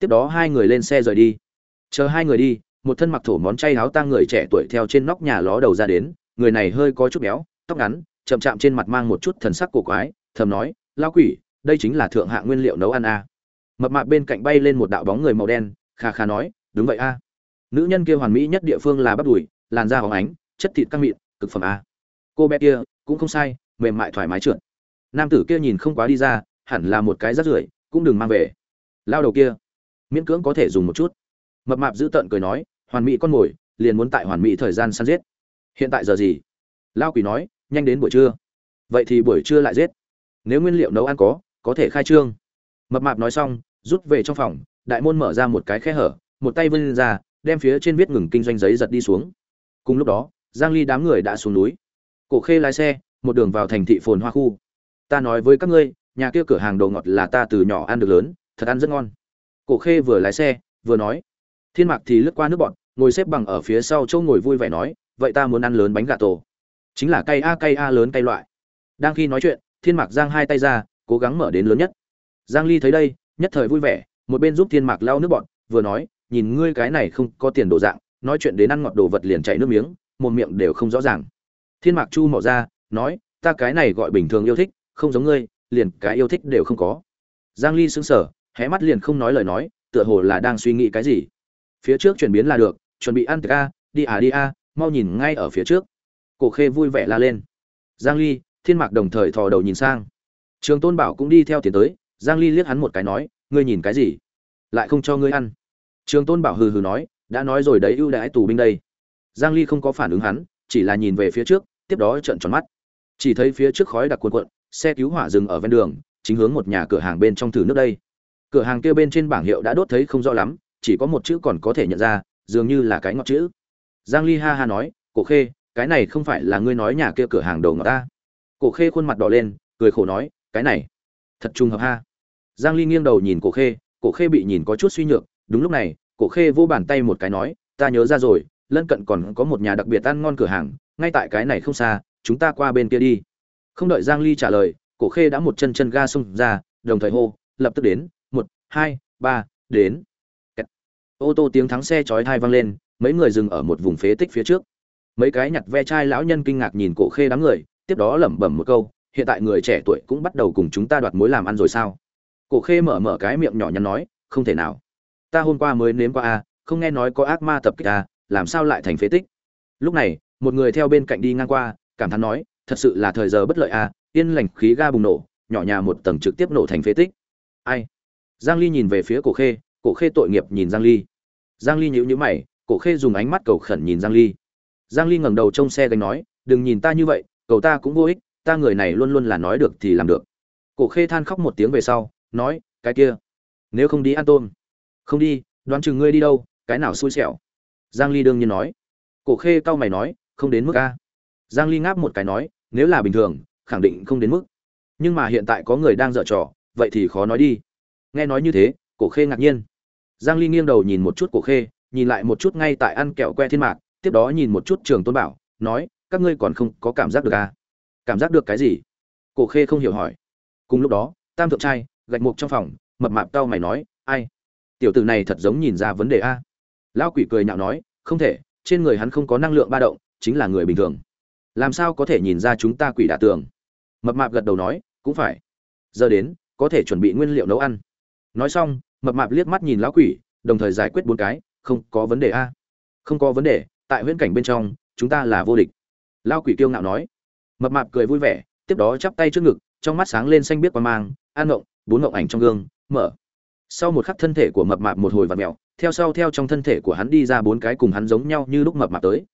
tiếp đó hai người lên xe rời đi. Chờ hai người đi, một thân mặc thổ món chay áo tang người trẻ tuổi theo trên nóc nhà ló đầu ra đến, người này hơi có chút béo, tóc ngắn, chậm chạm trên mặt mang một chút thần sắc cổ quái, thầm nói lao quỷ, đây chính là thượng hạng nguyên liệu nấu ăn a. Mập mạp bên cạnh bay lên một đạo bóng người màu đen, kha kha nói, đúng vậy a. Nữ nhân kia hoàn mỹ nhất địa phương là bắp đùi, làn da hóng ánh, chất thịt căng mịn, cực phẩm a. Cô bé kia cũng không sai, mềm mại thoải mái trượt. Nam tử kia nhìn không quá đi ra, hẳn là một cái rắt rưởi, cũng đừng mang về. Lao đầu kia miễn cưỡng có thể dùng một chút. Mập mạp giữ tợn cười nói, hoàn mỹ con mồi, liền muốn tại hoàn mỹ thời gian săn giết. Hiện tại giờ gì? Lao quỷ nói, nhanh đến buổi trưa. Vậy thì buổi trưa lại giết. Nếu nguyên liệu nấu ăn có có thể khai trương. Mập mạp nói xong, rút về trong phòng, đại môn mở ra một cái khe hở, một tay vươn ra, đem phía trên viết ngừng kinh doanh giấy giật đi xuống. Cùng lúc đó, giang ly đám người đã xuống núi. Cổ khê lái xe, một đường vào thành thị phồn hoa khu. Ta nói với các ngươi, nhà kia cửa hàng đồ ngọt là ta từ nhỏ ăn được lớn, thật ăn rất ngon cổ khê vừa lái xe, vừa nói, thiên mạc thì lướt qua nước bọn, ngồi xếp bằng ở phía sau châu ngồi vui vẻ nói, vậy ta muốn ăn lớn bánh gà tổ. Chính là cây a cây a lớn cây loại. Đang khi nói chuyện, thiên mạc giang hai tay ra, cố gắng mở đến lớn nhất. Giang ly thấy đây, nhất thời vui vẻ, một bên giúp thiên mạc lau nước bọn, vừa nói, nhìn ngươi cái này không có tiền đồ dạng, nói chuyện đến ăn ngọt đồ vật liền chảy nước miếng một miệng đều không rõ ràng. Thiên mạc chu mỏ ra, nói, ta cái này gọi bình thường yêu thích, không giống ngươi, liền cái yêu thích đều không có. Giang ly sững sờ hé mắt liền không nói lời nói, tựa hồ là đang suy nghĩ cái gì. Phía trước chuyển biến là được, chuẩn bị ăn ca đi à đi a mau nhìn ngay ở phía trước. Cổ khê vui vẻ la lên. Giang ly, thiên mạc đồng thời thò đầu nhìn sang. Trường tôn bảo cũng đi theo tiến tới, giang ly liếc hắn một cái nói, ngươi nhìn cái gì? Lại không cho ngươi ăn. Trường tôn bảo hừ hừ nói, đã nói rồi đấy, ưu đãi tù binh đây. Giang ly không có phản ứng hắn, chỉ là nhìn về phía trước, tiếp đó trợn tròn mắt. Chỉ thấy phía trước khói đặc cuộn cuộn, xe cứu hỏa dừng ở ven đường, chính hướng một nhà cửa hàng bên trong thử nước đây cửa hàng kia bên trên bảng hiệu đã đốt thấy không rõ lắm, chỉ có một chữ còn có thể nhận ra, dường như là cái ngọt chữ. Giang ly ha ha nói, cổ khê, cái này không phải là ngươi nói nhà kia cửa hàng đầu ngọt ta? Cổ khê khuôn mặt đỏ lên, cười khổ nói, cái này, thật trùng hợp ha. Giang ly nghiêng đầu nhìn cổ khê cổ khê bị nhìn có chút suy nhược, đúng lúc này, cổ khê vô bàn tay một cái nói, ta nhớ ra rồi, lân cận còn có một nhà đặc biệt ăn ngon cửa hàng, ngay tại cái này không xa, chúng ta qua bên kia đi. Không đợi giang ly trả lời, cổ khê đã một chân chân ga xung ra, đồng thời hô, lập tức đến hai, ba, đến. Ô tô tiếng thắng xe chói thai vang lên, mấy người dừng ở một vùng phế tích phía trước. Mấy cái nhặt ve chai lão nhân kinh ngạc nhìn cổ khê đám người, tiếp đó lẩm bẩm một câu, hiện tại người trẻ tuổi cũng bắt đầu cùng chúng ta đoạt mối làm ăn rồi sao? Cổ khê mở mở cái miệng nhỏ nhắn nói, không thể nào. Ta hôm qua mới nếm qua a, không nghe nói có ác ma tập kích a, làm sao lại thành phế tích? Lúc này, một người theo bên cạnh đi ngang qua, cảm thán nói, thật sự là thời giờ bất lợi a, yên lành khí ga bùng nổ, nhỏ nhà một tầng trực tiếp nổ thành phế tích. Ai? Giang ly nhìn về phía cổ khê cổ khê tội nghiệp nhìn giang ly. Giang ly nhíu nhíu mày, cổ khê dùng ánh mắt cầu khẩn nhìn giang ly. Giang ly ngẩng đầu trông xe gánh nói, đừng nhìn ta như vậy, cầu ta cũng vô ích, ta người này luôn luôn là nói được thì làm được. Cổ khê than khóc một tiếng về sau, nói, cái kia, nếu không đi ăn tôm, không đi, đoán chừng ngươi đi đâu, cái nào xui xẻo. Giang ly đương nhiên nói. Cổ khê cau mày nói, không đến mức a. Giang ly ngáp một cái nói, nếu là bình thường, khẳng định không đến mức. Nhưng mà hiện tại có người đang dở trò, vậy thì khó nói đi nghe nói như thế, cổ khê ngạc nhiên. Giang ly nghiêng đầu nhìn một chút cổ khê, nhìn lại một chút ngay tại ăn kẹo que thiên mạc, tiếp đó nhìn một chút trường tôn bảo, nói, các ngươi còn không có cảm giác được à? Cảm giác được cái gì? Cổ khê không hiểu hỏi. Cùng lúc đó, tam thượng trai, gạch mục trong phòng, mập mạp tao mày nói, ai? Tiểu tử này thật giống nhìn ra vấn đề a lão quỷ cười nhạo nói, không thể, trên người hắn không có năng lượng ba động, chính là người bình thường. Làm sao có thể nhìn ra chúng ta quỷ đả tường? Mập mạp gật đầu nói, cũng phải. Giờ đến, có thể chuẩn bị nguyên liệu nấu ăn nói xong, mập mạp liếc mắt nhìn lão quỷ, đồng thời giải quyết bốn cái, không có vấn đề a. Không có vấn đề, tại huyễn cảnh bên trong, chúng ta là vô địch. Lão quỷ kiêu ngạo nói. Mập mạp cười vui vẻ, tiếp đó chắp tay trước ngực, trong mắt sáng lên xanh biết qua mang, an ngộng, bốn ngộng ảnh trong gương, mở. Sau một khắc thân thể của mập mạp một hồi vặn mèo, theo sau theo trong thân thể của hắn đi ra bốn cái cùng hắn giống nhau như lúc mập mạp tới.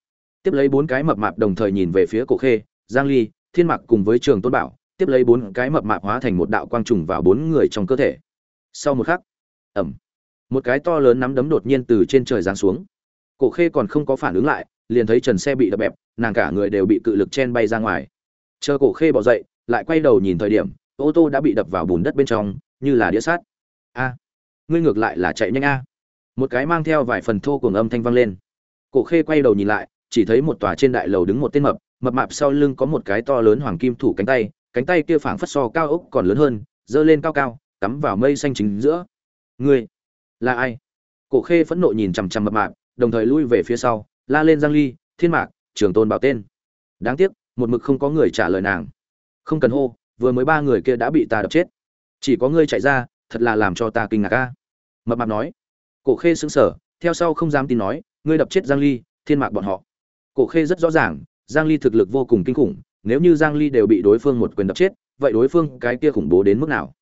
Tiếp lấy bốn cái mập mạp đồng thời nhìn về phía cổ khê, giang ly, thiên mặc cùng với trường tôn bảo, tiếp lấy bốn cái mập mạp hóa thành một đạo quang trùng vào bốn người trong cơ thể sau một khắc ẩm một cái to lớn nắm đấm đột nhiên từ trên trời giáng xuống. Cổ khê còn không có phản ứng lại, liền thấy trần xe bị đập bẹp, nàng cả người đều bị cự lực chen bay ra ngoài. Chờ cổ khê bỏ dậy, lại quay đầu nhìn thời điểm, ô tô đã bị đập vào bùn đất bên trong, như là đĩa sát a, ngươi ngược lại là chạy nhanh a. Một cái mang theo vài phần thô cùng âm thanh vang lên. Cổ khê quay đầu nhìn lại, chỉ thấy một tòa trên đại lầu đứng một tên mập mập mạp sau lưng có một cái to lớn hoàng kim thủ cánh tay cánh tay kia phảng phất so cao ốc còn lớn hơn dơ lên cao cao cắm vào mây xanh chính giữa. Ngươi là ai? Cổ khê phẫn nộ nhìn chằm chằm mập mạp, đồng thời lui về phía sau, la lên giang ly, thiên mạc, trường tôn bảo tên. Đáng tiếc, một mực không có người trả lời nàng. Không cần hô, vừa mới ba người kia đã bị ta đập chết. Chỉ có ngươi chạy ra, thật là làm cho ta kinh ngạc a. Mập mạp nói. Cổ khê sững sờ, theo sau không dám tin nói, ngươi đập chết giang ly, thiên mạc bọn họ. Cổ khê rất rõ ràng, giang ly thực lực vô cùng kinh khủng, nếu như giang ly đều bị đối phương một quyền đập chết, vậy đối phương cái kia khủng bố đến mức nào?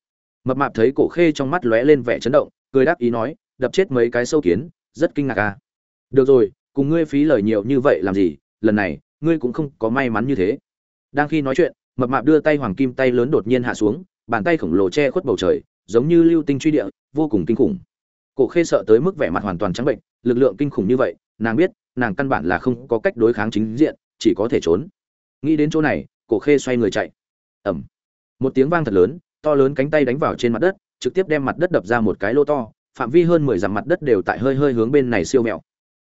Mập mạp thấy cổ khê trong mắt lóe lên vẻ chấn động, cười đáp ý nói, đập chết mấy cái sâu kiến, rất kinh ngạc à? Được rồi, cùng ngươi phí lời nhiều như vậy làm gì, lần này, ngươi cũng không có may mắn như thế. Đang khi nói chuyện, mập mạp đưa tay hoàng kim tay lớn đột nhiên hạ xuống, bàn tay khổng lồ che khuất bầu trời, giống như lưu tinh truy địa, vô cùng kinh khủng. Cổ khê sợ tới mức vẻ mặt hoàn toàn trắng bệnh, lực lượng kinh khủng như vậy, nàng biết, nàng căn bản là không có cách đối kháng chính diện, chỉ có thể trốn. Nghĩ đến chỗ này, cổ khê xoay người chạy. Ẩm một tiếng vang thật lớn to lớn cánh tay đánh vào trên mặt đất, trực tiếp đem mặt đất đập ra một cái lỗ to, phạm vi hơn mười dặm mặt đất đều tại hơi hơi hướng bên này siêu mẹo.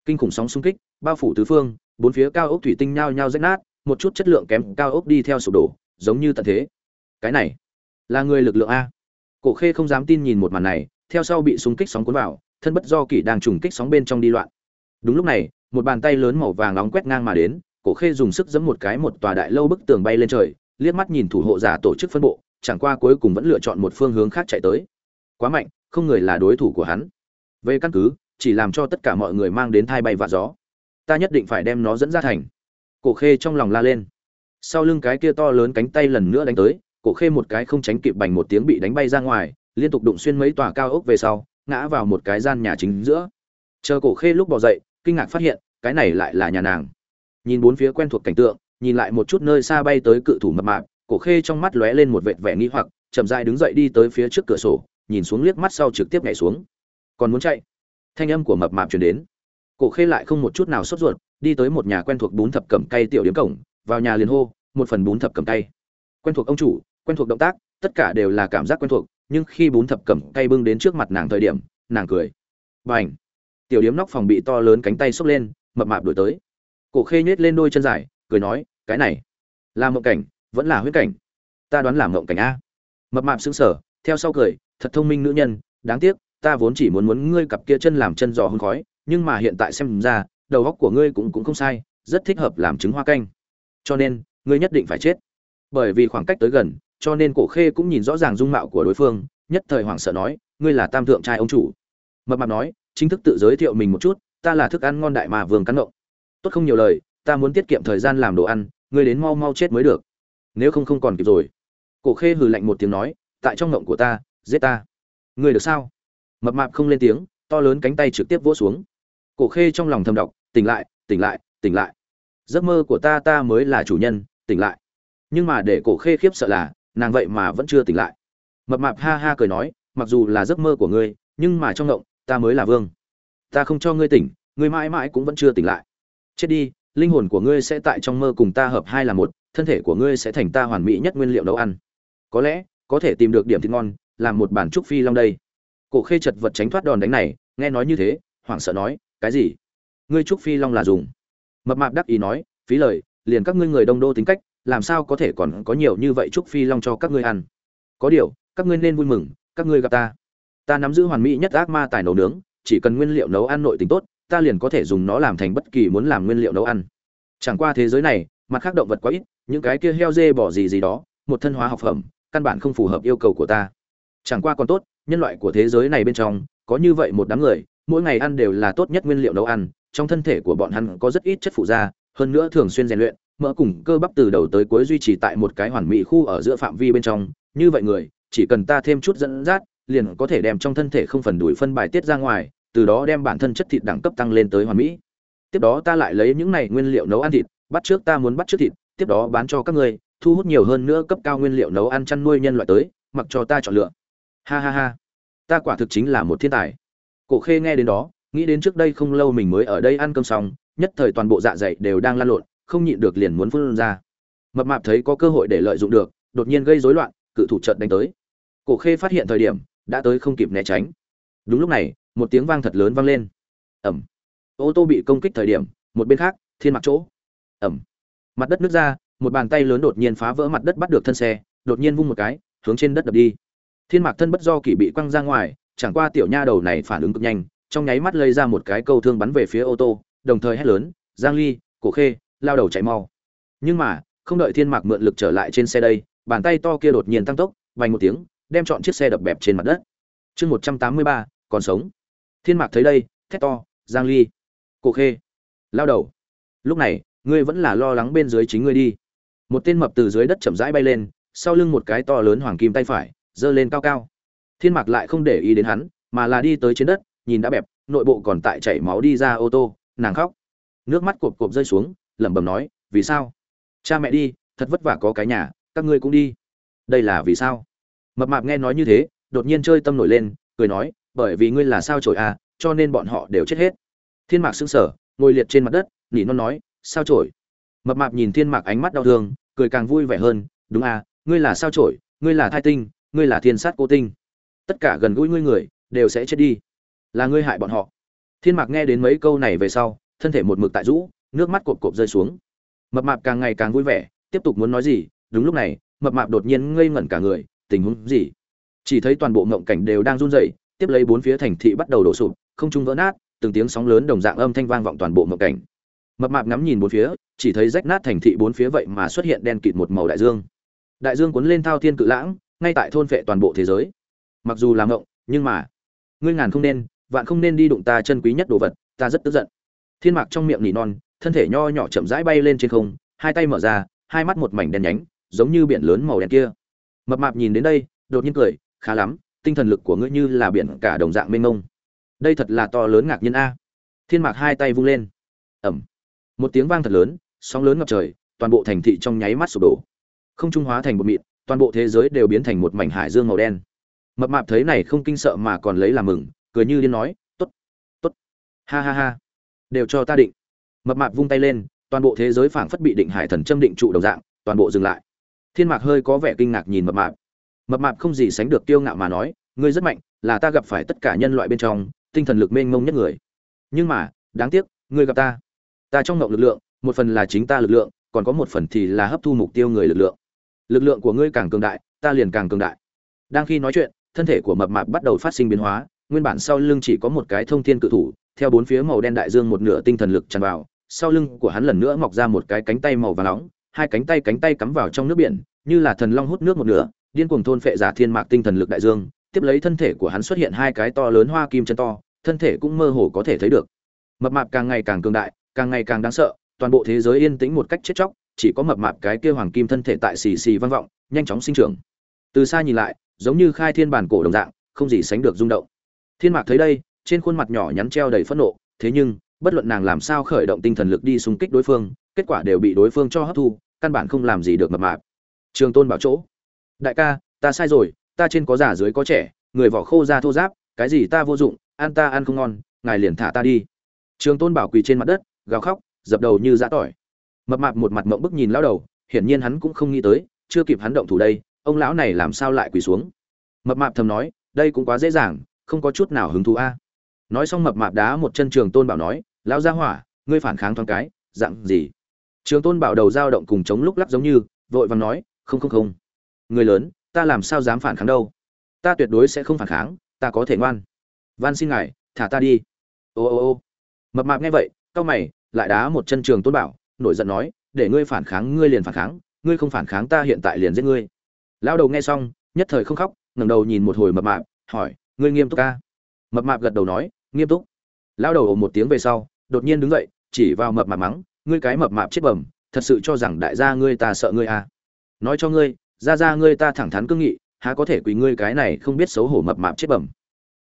Kinh khủng sóng xung kích, bao phủ tứ phương, bốn phía cao ốc thủy tinh nhao nhao rách nát, một chút chất lượng kém cao ốc đi theo sụp đổ, giống như tận thế. Cái này, là người lực lượng a. Cổ khê không dám tin nhìn một màn này, theo sau bị xung kích sóng cuốn vào, thân bất do kỷ đang trùng kích sóng bên trong đi loạn. Đúng lúc này, một bàn tay lớn màu vàng nóng quét ngang mà đến, cổ khê dùng sức giẫm một cái một tòa đại lâu bức tường bay lên trời, liếc mắt nhìn thủ hộ giả tổ chức phân bộ chẳng qua cuối cùng vẫn lựa chọn một phương hướng khác chạy tới. Quá mạnh, không người là đối thủ của hắn. Về căn cứ, chỉ làm cho tất cả mọi người mang đến thai bay và gió. Ta nhất định phải đem nó dẫn ra thành. Cổ khê trong lòng la lên. Sau lưng cái kia to lớn cánh tay lần nữa đánh tới, cổ khê một cái không tránh kịp bành một tiếng bị đánh bay ra ngoài, liên tục đụng xuyên mấy tòa cao ốc về sau, ngã vào một cái gian nhà chính giữa. Chờ cổ khê lúc bò dậy, kinh ngạc phát hiện, cái này lại là nhà nàng. Nhìn bốn phía quen thuộc cảnh tượng, nhìn lại một chút nơi xa bay tới cự thủ mập mạp cổ khê trong mắt lóe lên một vệt vẻ nghi hoặc, chậm rãi đứng dậy đi tới phía trước cửa sổ, nhìn xuống liếc mắt sau trực tiếp nhảy xuống. Còn muốn chạy? Thanh âm của mập mạp truyền đến. Cổ khê lại không một chút nào sốt ruột, đi tới một nhà quen thuộc bún thập cẩm cây tiểu điếm cổng, vào nhà liền hô, một phần bún thập cẩm cây quen thuộc ông chủ, quen thuộc động tác, tất cả đều là cảm giác quen thuộc, nhưng khi bún thập cẩm cây bưng đến trước mặt nàng thời điểm, nàng cười. Bành! Tiểu điếm nóc phòng bị to lớn cánh tay xốc lên, mập mạp đổi tới. Cổ khê nhếch lên đôi chân dài, cười nói, cái này là một cảnh vẫn là huyết cảnh. Ta đoán là mộng cảnh a. Mập mạp sững sờ, theo sau cười, thật thông minh nữ nhân, đáng tiếc, ta vốn chỉ muốn muốn ngươi cặp kia chân làm chân giò hương khói, nhưng mà hiện tại xem ra, đầu óc của ngươi cũng cũng không sai, rất thích hợp làm trứng hoa canh. Cho nên, ngươi nhất định phải chết. Bởi vì khoảng cách tới gần, cho nên cổ khê cũng nhìn rõ ràng dung mạo của đối phương, nhất thời hoảng sợ nói, ngươi là tam thượng trai ông chủ. Mập mạp nói, chính thức tự giới thiệu mình một chút, ta là thức ăn ngon đại mà vương cán ngộ tốt không nhiều lời, ta muốn tiết kiệm thời gian làm đồ ăn, ngươi đến mau mau chết mới được nếu không không còn kịp rồi. Cổ khê hừ lạnh một tiếng nói, tại trong ngộng của ta, giết ta. Ngươi được sao? Mập mạp không lên tiếng, to lớn cánh tay trực tiếp vỗ xuống. Cổ khê trong lòng thầm đọc, tỉnh lại tỉnh lại tỉnh lại. Giấc mơ của ta ta mới là chủ nhân, tỉnh lại. Nhưng mà để cổ khê khiếp sợ là, nàng vậy mà vẫn chưa tỉnh lại. Mập mạp ha ha cười nói, mặc dù là giấc mơ của ngươi, nhưng mà trong ngộng, ta mới là vương. Ta không cho ngươi tỉnh, ngươi mãi mãi cũng vẫn chưa tỉnh lại. Chết đi, linh hồn của ngươi sẽ tại trong mơ cùng ta hợp hai là một thân thể của ngươi sẽ thành ta hoàn mỹ nhất nguyên liệu nấu ăn. Có lẽ, có thể tìm được điểm thịt ngon, làm một bản trúc phi long đây. Cổ khê chật vật tránh thoát đòn đánh này, nghe nói như thế, hoảng sợ nói, cái gì? Ngươi trúc phi long là dùng? Mập mạp đắc ý nói, phí lời, liền các ngươi người đông đô tính cách, làm sao có thể còn có nhiều như vậy trúc phi long cho các ngươi ăn? Có điều, các ngươi nên vui mừng, các ngươi gặp ta. Ta nắm giữ hoàn mỹ nhất ác ma tài nấu nướng, chỉ cần nguyên liệu nấu ăn nội tính tốt, ta liền có thể dùng nó làm thành bất kỳ muốn làm nguyên liệu nấu ăn. Chẳng qua thế giới này, mặt khác động vật quá ít những cái kia heo dê bỏ gì gì đó, một thân hóa học phẩm, căn bản không phù hợp yêu cầu của ta. Chẳng qua còn tốt, nhân loại của thế giới này bên trong, có như vậy một đám người, mỗi ngày ăn đều là tốt nhất nguyên liệu nấu ăn, trong thân thể của bọn hắn có rất ít chất phụ da hơn nữa thường xuyên rèn luyện, mỡ cùng cơ bắp từ đầu tới cuối duy trì tại một cái hoàn mỹ khu ở giữa phạm vi bên trong. Như vậy người, chỉ cần ta thêm chút dẫn dắt, liền có thể đem trong thân thể không phần đuổi phân bài tiết ra ngoài, từ đó đem bản thân chất thịt đẳng cấp tăng lên tới hoàn mỹ. Tiếp đó ta lại lấy những này nguyên liệu nấu ăn thịt, bắt trước ta muốn bắt trước thịt tiếp đó bán cho các ngươi thu hút nhiều hơn nữa cấp cao nguyên liệu nấu ăn chăn nuôi nhân loại tới mặc cho ta chọn lựa. Ha ha ha. Ta quả thực chính là một thiên tài. Cổ khê nghe đến đó nghĩ đến trước đây không lâu mình mới ở đây ăn cơm xong nhất thời toàn bộ dạ dày đều đang lan lộn không nhịn được liền muốn phun ra. Mập mạp thấy có cơ hội để lợi dụng được đột nhiên gây rối loạn cự thủ chợt đánh tới. Cổ khê phát hiện thời điểm đã tới không kịp né tránh. Đúng lúc này một tiếng vang thật lớn vang lên. Ầm, ô tô bị công kích thời điểm một bên khác thiên mặc chỗ. Ầm mặt đất nước ra một bàn tay lớn đột nhiên phá vỡ mặt đất bắt được thân xe đột nhiên vung một cái hướng trên đất đập đi. Thiên mạc thân bất do kỷ bị quăng ra ngoài chẳng qua tiểu nha đầu này phản ứng cực nhanh trong nháy mắt lây ra một cái câu thương bắn về phía ô tô đồng thời hét lớn giang ly cổ khê lao đầu chạy mau. Nhưng mà không đợi thiên mạc mượn lực trở lại trên xe đây bàn tay to kia đột nhiên tăng tốc vành một tiếng đem chọn chiếc xe đập bẹp trên mặt đất. Chương 183, còn sống. Thiên mạc thấy đây thét to giang ly cổ khê lao đầu. Lúc này ngươi vẫn là lo lắng bên dưới chính ngươi đi. Một tên mập từ dưới đất chậm rãi bay lên, sau lưng một cái to lớn hoàng kim tay phải, giơ lên cao cao. Thiên mạc lại không để ý đến hắn, mà là đi tới trên đất, nhìn đã bẹp, nội bộ còn tại chảy máu đi ra ô tô, nàng khóc. Nước mắt cộp cộp rơi xuống, lẩm bẩm nói, vì sao? Cha mẹ đi, thật vất vả có cái nhà, các ngươi cũng đi. Đây là vì sao? Mập mạp nghe nói như thế, đột nhiên chơi tâm nổi lên, cười nói, bởi vì ngươi là sao trổi à cho nên bọn họ đều chết hết. Thiên mạc sững sờ, ngồi liệt trên mặt đất, nỉ non nói sao trổi mập mạp nhìn thiên mạc ánh mắt đau thương, cười càng vui vẻ hơn, đúng à ngươi là sao trổi ngươi là thai tinh, ngươi là thiên sát cô tinh. Tất cả gần gũi ngươi người đều sẽ chết đi. Là ngươi hại bọn họ. Thiên mạc nghe đến mấy câu này về sau, thân thể một mực tại rũ, nước mắt cộp cộp rơi xuống. Mập mạp càng ngày càng vui vẻ, tiếp tục muốn nói gì, đúng lúc này, mập mạp đột nhiên ngây ngẩn cả người, tình huống gì? Chỉ thấy toàn bộ ngộng cảnh đều đang run rẩy, tiếp lấy bốn phía thành thị bắt đầu đổ sụp, không trung vỡ nát, từng tiếng sóng lớn đồng dạng âm thanh vang vọng toàn bộ ngộng cảnh mập mạp ngắm nhìn bốn phía, chỉ thấy rách nát thành thị bốn phía vậy mà xuất hiện đen kịt một màu đại dương. Đại dương cuốn lên thao thiên cự lãng, ngay tại thôn vệ toàn bộ thế giới. Mặc dù làm ngộng, nhưng mà, ngươi ngàn không nên, vạn không nên đi đụng ta chân quý nhất đồ vật, ta rất tức giận. Thiên mạc trong miệng nỉ non, thân thể nho nhỏ chậm rãi bay lên trên không, hai tay mở ra, hai mắt một mảnh đen nhánh, giống như biển lớn màu đen kia. Mập mạp nhìn đến đây, đột nhiên cười, khá lắm, tinh thần lực của ngươi như là biển cả đồng dạng mênh mông. Đây thật là to lớn ngạc nhiên a. Thiên mạc hai tay vung lên. Ẩm một tiếng vang thật lớn, sóng lớn ngập trời, toàn bộ thành thị trong nháy mắt sụp đổ. Không trung hóa thành một mịn, toàn bộ thế giới đều biến thành một mảnh hải dương màu đen. Mập mạp thấy này không kinh sợ mà còn lấy làm mừng, cười như điên nói, tốt tốt. Ha ha ha. Đều cho ta định. Mập mạp vung tay lên, toàn bộ thế giới phảng phất bị định hải thần châm định trụ đồng dạng, toàn bộ dừng lại. Thiên mạc hơi có vẻ kinh ngạc nhìn mập mạp. Mập mạp không gì sánh được kiêu ngạo mà nói, ngươi rất mạnh, là ta gặp phải tất cả nhân loại bên trong, tinh thần lực mênh mông nhất người. Nhưng mà, đáng tiếc, ngươi gặp ta ta trong ngộng lực lượng, một phần là chính ta lực lượng, còn có một phần thì là hấp thu mục tiêu người lực lượng. Lực lượng của ngươi càng cường đại, ta liền càng cường đại. Đang khi nói chuyện, thân thể của mập mạp bắt đầu phát sinh biến hóa, nguyên bản sau lưng chỉ có một cái thông thiên cự thủ, theo bốn phía màu đen đại dương một nửa tinh thần lực tràn vào, sau lưng của hắn lần nữa mọc ra một cái cánh tay màu vàng nóng, hai cánh tay cánh tay cắm vào trong nước biển, như là thần long hút nước một nửa, điên cuồng thôn phệ giả thiên mạc tinh thần lực đại dương. Tiếp lấy thân thể của hắn xuất hiện hai cái to lớn hoa kim chân to, thân thể cũng mơ hồ có thể thấy được. Mập mạp càng ngày càng cường đại càng ngày càng đáng sợ, toàn bộ thế giới yên tĩnh một cách chết chóc, chỉ có mập mạp cái kia hoàng kim thân thể tại xì xì vang vọng, nhanh chóng sinh trưởng. Từ xa nhìn lại, giống như khai thiên bản cổ đồng dạng, không gì sánh được rung động. Thiên mạc thấy đây, trên khuôn mặt nhỏ nhắn treo đầy phẫn nộ, thế nhưng, bất luận nàng làm sao khởi động tinh thần lực đi xung kích đối phương, kết quả đều bị đối phương cho hấp thu, căn bản không làm gì được mập mạp. Trường tôn bảo chỗ, đại ca, ta sai rồi, ta trên có già dưới có trẻ, người vỏ khô da thô giáp cái gì ta vô dụng, ăn ta ăn không ngon, ngài liền thả ta đi. Trường tôn bảo quỳ trên mặt đất gào khóc, dập đầu như dã tỏi. Mập mạp một mặt mộng bức nhìn lão đầu, hiển nhiên hắn cũng không nghĩ tới, chưa kịp hắn động thủ đây, ông lão này làm sao lại quỳ xuống. Mập mạp thầm nói, đây cũng quá dễ dàng, không có chút nào hứng thú a. Nói xong mập mạp đá một chân trường tôn bảo nói, lão gia hỏa, ngươi phản kháng thoáng cái dặn gì? Trường tôn bảo đầu dao động cùng chống lúc lắc giống như, vội vàng nói, không không không. Người lớn, ta làm sao dám phản kháng đâu? Ta tuyệt đối sẽ không phản kháng, ta có thể ngoan. Van xin ngài, thả ta đi. Ô ô ô. Mập mạp nghe vậy, cau mày lại đá một chân trường tôn bảo, nổi giận nói, để ngươi phản kháng, ngươi liền phản kháng, ngươi không phản kháng ta hiện tại liền giết ngươi. Lão đầu nghe xong, nhất thời không khóc, ngẩng đầu nhìn một hồi mập mạp, hỏi, ngươi nghiêm túc ca? Mập mạp gật đầu nói, nghiêm túc. Lão đầu ồ một tiếng về sau, đột nhiên đứng dậy, chỉ vào mập mạp mắng, ngươi cái mập mạp chết bẩm, thật sự cho rằng đại gia ngươi ta sợ ngươi à? Nói cho ngươi ra ra ngươi ta thẳng thắn cương nghị, há có thể quỳ ngươi cái này không biết xấu hổ mập mạp chết bẩm?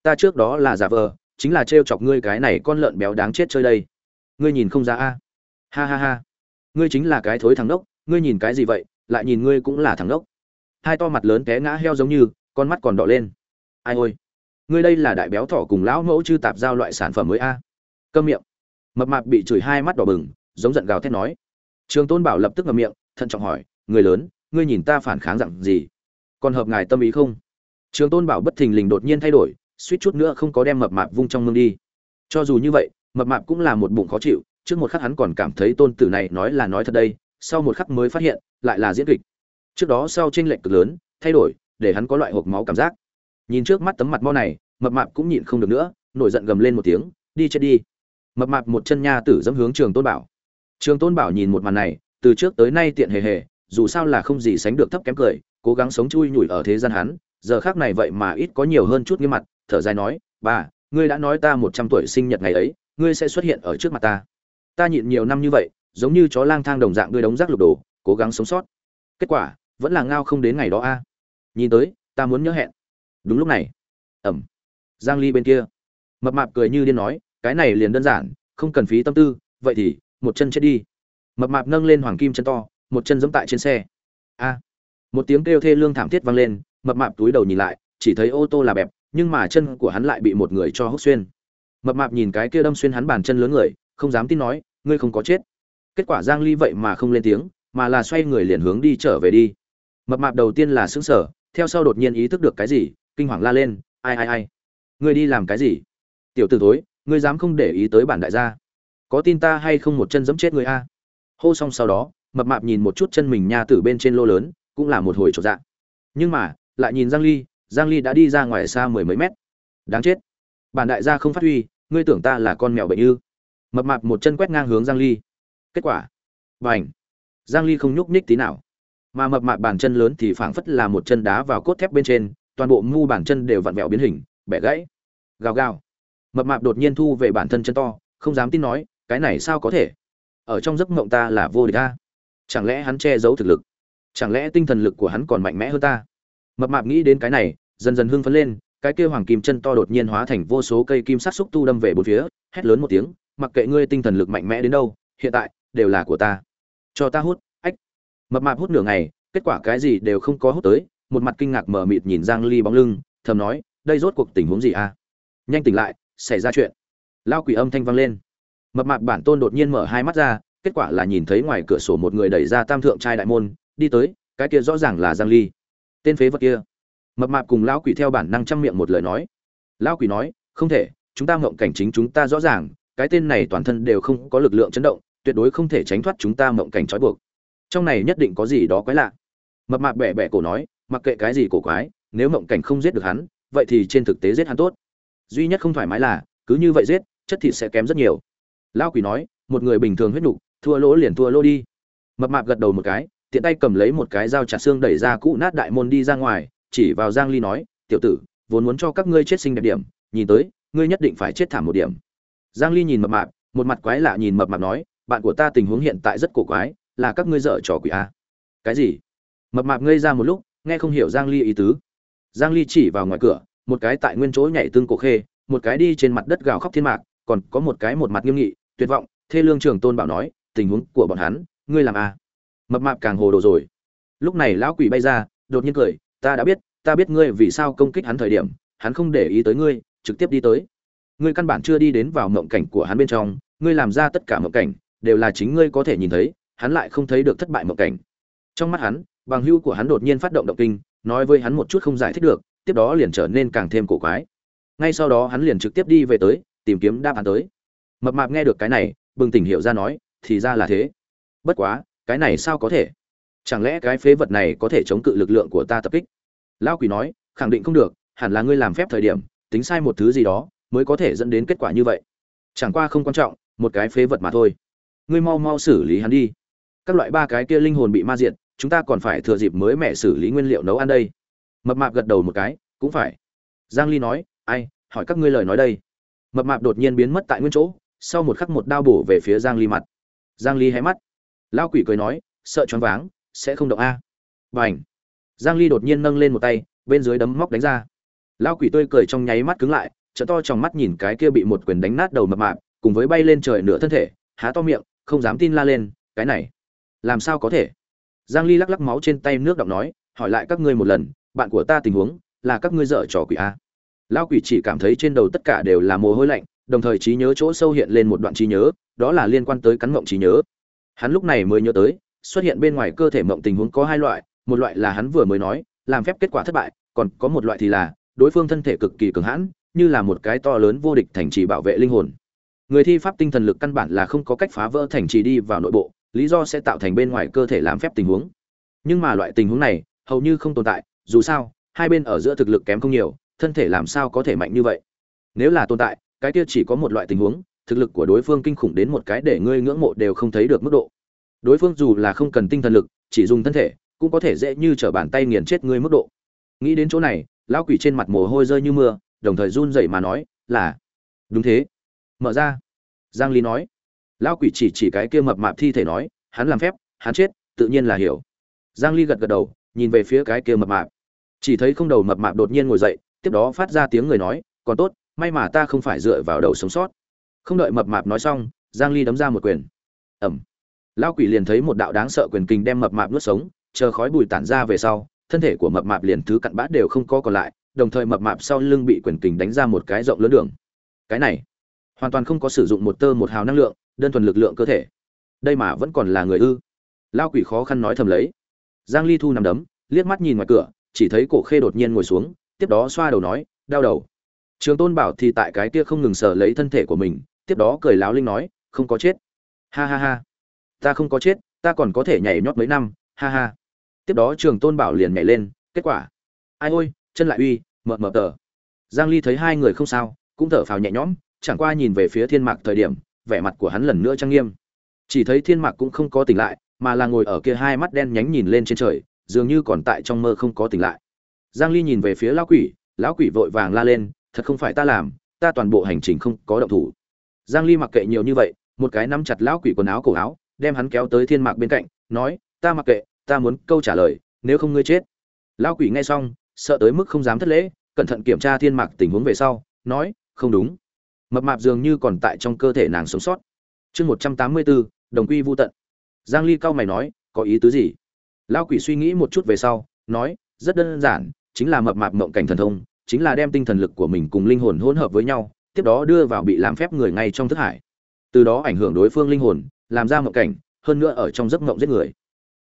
Ta trước đó là giả vờ, chính là trêu chọc ngươi cái này con lợn béo đáng chết chơi đây ngươi nhìn không ra a. Ha ha ha. Ngươi chính là cái thối thằng đốc ngươi nhìn cái gì vậy, lại nhìn ngươi cũng là thằng đốc hai to mặt lớn té ngã heo giống như, con mắt còn đỏ lên. Ai ôi. Ngươi đây là đại béo thỏ cùng lão mẫu chư tạp giao loại sản phẩm mới a. Câm miệng. Mập mạp bị chửi hai mắt đỏ bừng, giống giận gào thét nói. Trường tôn bảo lập tức ngậm miệng, thận trọng hỏi, người lớn, ngươi nhìn ta phản kháng dặn gì? Còn hợp ngài tâm ý không? Trường tôn bảo bất thình lình đột nhiên thay đổi, suýt chút nữa không có đem mập mạp vung trong mương đi. Cho dù như vậy mập mạp cũng là một bụng khó chịu, trước một khắc hắn còn cảm thấy tôn tử này nói là nói thật đây, sau một khắc mới phát hiện, lại là diễn kịch. Trước đó sau tranh lệch cực lớn, thay đổi, để hắn có loại hộp máu cảm giác. Nhìn trước mắt tấm mặt mo này, mập mạp cũng nhịn không được nữa, nổi giận gầm lên một tiếng, đi chết đi. Mập mạp một chân nha tử dẫm hướng trường tôn bảo. Trường tôn bảo nhìn một màn này, từ trước tới nay tiện hề hề, dù sao là không gì sánh được thấp kém cười, cố gắng sống chui nhủi ở thế gian hắn, giờ khác này vậy mà ít có nhiều hơn chút nghiêm mặt, thở dài nói, bà, ngươi đã nói ta một trăm tuổi sinh nhật ngày ấy ngươi sẽ xuất hiện ở trước mặt ta. Ta nhịn nhiều năm như vậy, giống như chó lang thang đồng dạng ngươi đống rác lục đồ, cố gắng sống sót. Kết quả, vẫn là ngao không đến ngày đó a. Nhìn tới, ta muốn nhớ hẹn. Đúng lúc này. Ẩm. Giang ly bên kia. Mập mạp cười như điên nói, cái này liền đơn giản, không cần phí tâm tư, vậy thì, một chân chết đi. Mập mạp nâng lên hoàng kim chân to, một chân giẫm tại trên xe. A. Một tiếng kêu thê lương thảm thiết vang lên, mập mạp túi đầu nhìn lại, chỉ thấy ô tô là bẹp, nhưng mà chân của hắn lại bị một người cho hốc xuyên mập mạp nhìn cái kia đâm xuyên hắn bàn chân lớn người, không dám tin nói, ngươi không có chết. Kết quả giang ly vậy mà không lên tiếng, mà là xoay người liền hướng đi trở về đi. Mập mạp đầu tiên là sững sờ, theo sau đột nhiên ý thức được cái gì, kinh hoàng la lên, ai ai ai? Ngươi đi làm cái gì? Tiểu tử thối, ngươi dám không để ý tới bản đại gia? Có tin ta hay không một chân giẫm chết ngươi a? Hô xong sau đó, mập mạp nhìn một chút chân mình nha tử bên trên lô lớn, cũng là một hồi trột dạ nhưng mà, lại nhìn giang ly giang ly đã đi ra ngoài xa mười mấy mét. Đáng chết. Bản đại gia không phát huy ngươi tưởng ta là con mèo bệnh ư? Mập mạp một chân quét ngang hướng giang ly. Kết quả. Bành. Giang ly không nhúc nhích tí nào. Mà mập mạp bàn chân lớn thì phảng phất là một chân đá vào cốt thép bên trên, toàn bộ mu bàn chân đều vặn vẹo biến hình, bẻ gãy. Gào gào. Mập mạp đột nhiên thu về bản thân chân to, không dám tin nói, cái này sao có thể? Ở trong giấc mộng ta là vô địch ta chẳng lẽ hắn che giấu thực lực? Chẳng lẽ tinh thần lực của hắn còn mạnh mẽ hơn ta? Mập mạp nghĩ đến cái này, dần dần hưng phấn lên cái kia hoàng kim chân to đột nhiên hóa thành vô số cây kim sắc xúc tu đâm về bốn phía, hét lớn một tiếng, mặc kệ ngươi tinh thần lực mạnh mẽ đến đâu, hiện tại, đều là của ta. Cho ta hút, ách. Mập mạp hút nửa ngày, kết quả cái gì đều không có hút tới, một mặt kinh ngạc mở mịt nhìn giang ly bóng lưng, thầm nói, đây rốt cuộc tình huống gì a? Nhanh tỉnh lại, xảy ra chuyện. Lao quỷ âm thanh vang lên. Mập mạp bản tôn đột nhiên mở hai mắt ra, kết quả là nhìn thấy ngoài cửa sổ một người đẩy ra tam thượng trai đại môn, đi tới, cái kia rõ ràng là giang ly. Tên phế vật kia mập mạp cùng lão quỷ theo bản năng chăm miệng một lời nói. Lão quỷ nói, không thể, chúng ta mộng cảnh chính chúng ta rõ ràng, cái tên này toàn thân đều không có lực lượng chấn động, tuyệt đối không thể tránh thoát chúng ta mộng cảnh trói buộc. Trong này nhất định có gì đó quái lạ. Mập mạp bẻ bẻ cổ nói, mặc kệ cái gì cổ quái, nếu mộng cảnh không giết được hắn, vậy thì trên thực tế giết hắn tốt. Duy nhất không thoải mái là, cứ như vậy giết, chất thịt sẽ kém rất nhiều. Lão quỷ nói, một người bình thường huyết nục thua lỗ liền thua lỗ đi. Mập mạp gật đầu một cái, tiện tay cầm lấy một cái dao chặt xương đẩy ra cũ nát đại môn đi ra ngoài chỉ vào giang ly nói, tiểu tử, vốn muốn cho các ngươi chết sinh đẹp điểm, nhìn tới, ngươi nhất định phải chết thảm một điểm. Giang ly nhìn mập mạp, một mặt quái lạ nhìn mập mạp nói, bạn của ta tình huống hiện tại rất cổ quái, là các ngươi dở trò quỷ a. Cái gì? Mập mạp ngây ra một lúc, nghe không hiểu giang ly ý tứ. Giang ly chỉ vào ngoài cửa, một cái tại nguyên chỗ nhảy tương cổ khê, một cái đi trên mặt đất gào khóc thiên mạc, còn có một cái một mặt nghiêm nghị, tuyệt vọng, thê lương trưởng tôn bảo nói, tình huống của bọn hắn, ngươi làm a? Mập mạp càng hồ đồ rồi. Lúc này lão quỷ bay ra, đột nhiên cười ta đã biết, ta biết ngươi vì sao công kích hắn thời điểm, hắn không để ý tới ngươi, trực tiếp đi tới. Ngươi căn bản chưa đi đến vào mộng cảnh của hắn bên trong, ngươi làm ra tất cả mộng cảnh, đều là chính ngươi có thể nhìn thấy, hắn lại không thấy được thất bại mộng cảnh. Trong mắt hắn, bằng hưu của hắn đột nhiên phát động động kinh, nói với hắn một chút không giải thích được, tiếp đó liền trở nên càng thêm cổ quái. Ngay sau đó hắn liền trực tiếp đi về tới, tìm kiếm đáp án tới. Mập mạp nghe được cái này, bừng tỉnh hiểu ra nói, thì ra là thế. Bất quá, cái này sao có thể? Chẳng lẽ cái phế vật này có thể chống cự lực lượng của ta tập kích? Lão quỷ nói, khẳng định không được, hẳn là ngươi làm phép thời điểm, tính sai một thứ gì đó, mới có thể dẫn đến kết quả như vậy. Chẳng qua không quan trọng, một cái phế vật mà thôi. Ngươi mau mau xử lý hắn đi. Các loại ba cái kia linh hồn bị ma diệt, chúng ta còn phải thừa dịp mới mẹ xử lý nguyên liệu nấu ăn đây. Mập mạp gật đầu một cái, cũng phải. Giang ly nói, ai, hỏi các ngươi lời nói đây. Mập mạp đột nhiên biến mất tại nguyên chỗ, sau một khắc một đao bổ về phía giang ly mặt. Giang ly hé mắt. Lão quỷ cười nói, sợ choáng váng sẽ không động a. Bảnh giang ly đột nhiên nâng lên một tay, bên dưới đấm móc đánh ra. Lão quỷ tươi cười trong nháy mắt cứng lại, trợ to trong mắt nhìn cái kia bị một quyền đánh nát đầu mập mạp, cùng với bay lên trời nửa thân thể, há to miệng, không dám tin la lên, cái này, làm sao có thể? Giang ly lắc lắc máu trên tay nước đọng nói, hỏi lại các ngươi một lần, bạn của ta tình huống, là các ngươi dở trò quỷ a? Lão quỷ chỉ cảm thấy trên đầu tất cả đều là mồ hôi lạnh, đồng thời trí nhớ chỗ sâu hiện lên một đoạn trí nhớ, đó là liên quan tới cắn mộng trí nhớ. Hắn lúc này mới nhớ tới xuất hiện bên ngoài cơ thể mộng tình huống có hai loại, một loại là hắn vừa mới nói, làm phép kết quả thất bại, còn có một loại thì là, đối phương thân thể cực kỳ cường hãn, như là một cái to lớn vô địch thành trì bảo vệ linh hồn. Người thi pháp tinh thần lực căn bản là không có cách phá vỡ thành trì đi vào nội bộ, lý do sẽ tạo thành bên ngoài cơ thể làm phép tình huống. Nhưng mà loại tình huống này, hầu như không tồn tại, dù sao, hai bên ở giữa thực lực kém không nhiều, thân thể làm sao có thể mạnh như vậy? Nếu là tồn tại, cái kia chỉ có một loại tình huống, thực lực của đối phương kinh khủng đến một cái để ngươi ngưỡng mộ đều không thấy được mức độ đối phương dù là không cần tinh thần lực, chỉ dùng thân thể, cũng có thể dễ như trở bàn tay nghiền chết ngươi mức độ. Nghĩ đến chỗ này, lão quỷ trên mặt mồ hôi rơi như mưa, đồng thời run rẩy mà nói, là. Đúng thế. Mở ra. Giang ly nói. Lão quỷ chỉ chỉ cái kia mập mạp thi thể nói, hắn làm phép, hắn chết, tự nhiên là hiểu. Giang ly gật gật đầu, nhìn về phía cái kia mập mạp. Chỉ thấy không đầu mập mạp đột nhiên ngồi dậy, tiếp đó phát ra tiếng người nói, còn tốt, may mà ta không phải dựa vào đầu sống sót. Không đợi mập mạp nói xong, giang ly đấm ra một quyền. Ẩm lão quỷ liền thấy một đạo đáng sợ quyền kình đem mập mạp nuốt sống, chờ khói bụi tản ra về sau, thân thể của mập mạp liền thứ cặn bã đều không có còn lại, đồng thời mập mạp sau lưng bị quyền kình đánh ra một cái rộng lớn đường. Cái này, hoàn toàn không có sử dụng một tơ một hào năng lượng, đơn thuần lực lượng cơ thể. Đây mà vẫn còn là người ư? Lao quỷ khó khăn nói thầm lấy. Giang ly thu nằm đấm, liếc mắt nhìn ngoài cửa, chỉ thấy cổ khê đột nhiên ngồi xuống, tiếp đó xoa đầu nói, đau đầu. Trường tôn bảo thì tại cái kia không ngừng sờ lấy thân thể của mình, tiếp đó cười láo linh nói, không có chết. Ha ha ha ta không có chết, ta còn có thể nhảy nhót mấy năm, ha ha. Tiếp đó trường tôn bảo liền nhảy lên, kết quả. Ai ôi, chân lại uy, mờ mờ tờ. Giang ly thấy hai người không sao, cũng thở phào nhẹ nhõm, chẳng qua nhìn về phía thiên mạc thời điểm, vẻ mặt của hắn lần nữa trang nghiêm. Chỉ thấy thiên mạc cũng không có tỉnh lại, mà là ngồi ở kia hai mắt đen nhánh nhìn lên trên trời, dường như còn tại trong mơ không có tỉnh lại. Giang ly nhìn về phía lão quỷ lão quỷ vội vàng la lên, thật không phải ta làm, ta toàn bộ hành trình không có động thủ. Giang ly mặc kệ nhiều như vậy, một cái nắm chặt lão quỷ quần áo cổ áo đem hắn kéo tới thiên mạc bên cạnh, nói, ta mặc kệ, ta muốn câu trả lời, nếu không ngươi chết. Lão quỷ nghe xong, sợ tới mức không dám thất lễ, cẩn thận kiểm tra thiên mạc tình huống về sau, nói, không đúng. Mập mạp dường như còn tại trong cơ thể nàng sống sót. Chương một trăm tám mươi bốn, đồng quy vô tận. Giang ly cao mày nói, có ý tứ gì? Lão quỷ suy nghĩ một chút về sau, nói, rất đơn giản, chính là mập mạp mộng cảnh thần thông, chính là đem tinh thần lực của mình cùng linh hồn hỗn hợp với nhau, tiếp đó đưa vào bị làm phép người ngay trong thức hải. Từ đó ảnh hưởng đối phương linh hồn làm ra mộng cảnh, hơn nữa ở trong giấc mộng giết người.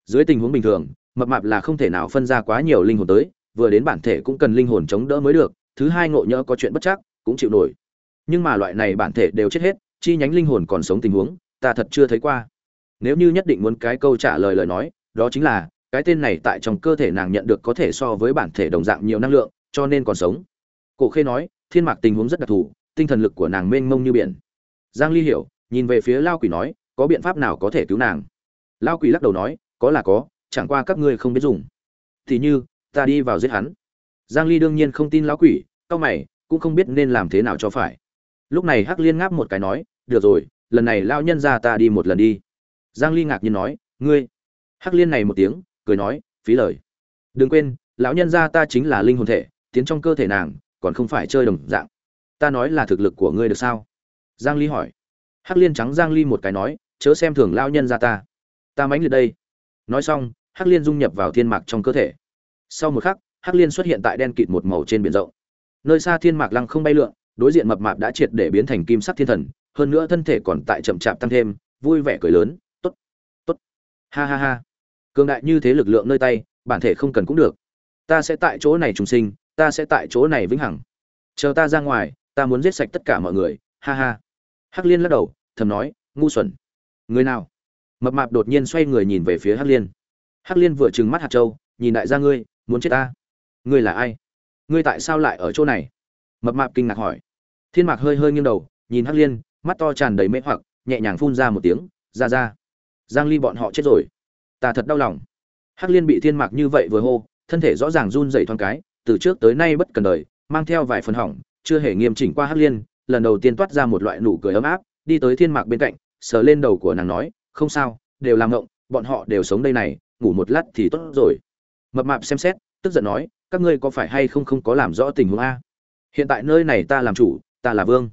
Dưới tình huống bình thường, mập mạp là không thể nào phân ra quá nhiều linh hồn tới, vừa đến bản thể cũng cần linh hồn chống đỡ mới được, thứ hai ngộ nhỡ có chuyện bất chắc, cũng chịu nổi. Nhưng mà loại này bản thể đều chết hết, chi nhánh linh hồn còn sống tình huống, ta thật chưa thấy qua. Nếu như nhất định muốn cái câu trả lời lời nói, đó chính là, cái tên này tại trong cơ thể nàng nhận được có thể so với bản thể đồng dạng nhiều năng lượng, cho nên còn sống. Cổ khê nói, thiên mạc tình huống rất đặc thù, tinh thần lực của nàng mênh mông như biển. Giang ly hiểu, nhìn về phía lao quỷ nói có biện pháp nào có thể cứu nàng? Lao quỷ lắc đầu nói, có là có, chẳng qua các ngươi không biết dùng. Thì như, ta đi vào giết hắn. Giang ly đương nhiên không tin lão quỷ, cao mày, cũng không biết nên làm thế nào cho phải. Lúc này hắc liên ngáp một cái nói, được rồi, lần này lao nhân ra ta đi một lần đi. Giang ly ngạc nhiên nói, ngươi. Hắc liên này một tiếng, cười nói, phí lời. Đừng quên, lão nhân ra ta chính là linh hồn thể, tiến trong cơ thể nàng, còn không phải chơi đồng dạng. Ta nói là thực lực của ngươi được sao? Giang ly hỏi. Hắc liên trắng giang ly một cái nói chớ xem thường lao nhân ra ta. Ta mánh liệt đây. Nói xong, hắc liên dung nhập vào thiên mạc trong cơ thể. Sau một khắc, hắc liên xuất hiện tại đen kịt một màu trên biển rộng. Nơi xa thiên mạc lăng không bay lượn, đối diện mập mạp đã triệt để biến thành kim sắc thiên thần, hơn nữa thân thể còn tại chậm chạp tăng thêm, vui vẻ cười lớn, tốt tốt. Ha ha ha. Cường đại như thế lực lượng nơi tay, bản thể không cần cũng được. Ta sẽ tại chỗ này trùng sinh, ta sẽ tại chỗ này vĩnh hằng. Chờ ta ra ngoài, ta muốn giết sạch tất cả mọi người. Ha ha. Hắc liên lắc đầu, thầm nói, ngu xuẩn người nào? Mập mạp đột nhiên xoay người nhìn về phía hắc liên. Hắc liên vừa trừng mắt hạt châu, nhìn đại gia ngươi, muốn chết ta? Ngươi là ai? Ngươi tại sao lại ở chỗ này? Mập mạp kinh ngạc hỏi. Thiên mạc hơi hơi nghiêng đầu, nhìn hắc liên, mắt to tràn đầy mê hoặc, nhẹ nhàng phun ra một tiếng, ra ra, giang ly bọn họ chết rồi. Ta thật đau lòng. Hắc liên bị thiên mạc như vậy vừa hô, thân thể rõ ràng run rẩy thoáng cái, từ trước tới nay bất cần đời, mang theo vài phần hỏng, chưa hề nghiêm chỉnh qua hắc liên, lần đầu tiên toát ra một loại nụ cười ấm áp, đi tới thiên mạc bên cạnh sờ lên đầu của nàng nói, không sao, đều làm ngộng, bọn họ đều sống đây này, ngủ một lát thì tốt rồi. Mập mạp xem xét, tức giận nói, các ngươi có phải hay không không có làm rõ tình huống a? Hiện tại nơi này ta làm chủ, ta là vương.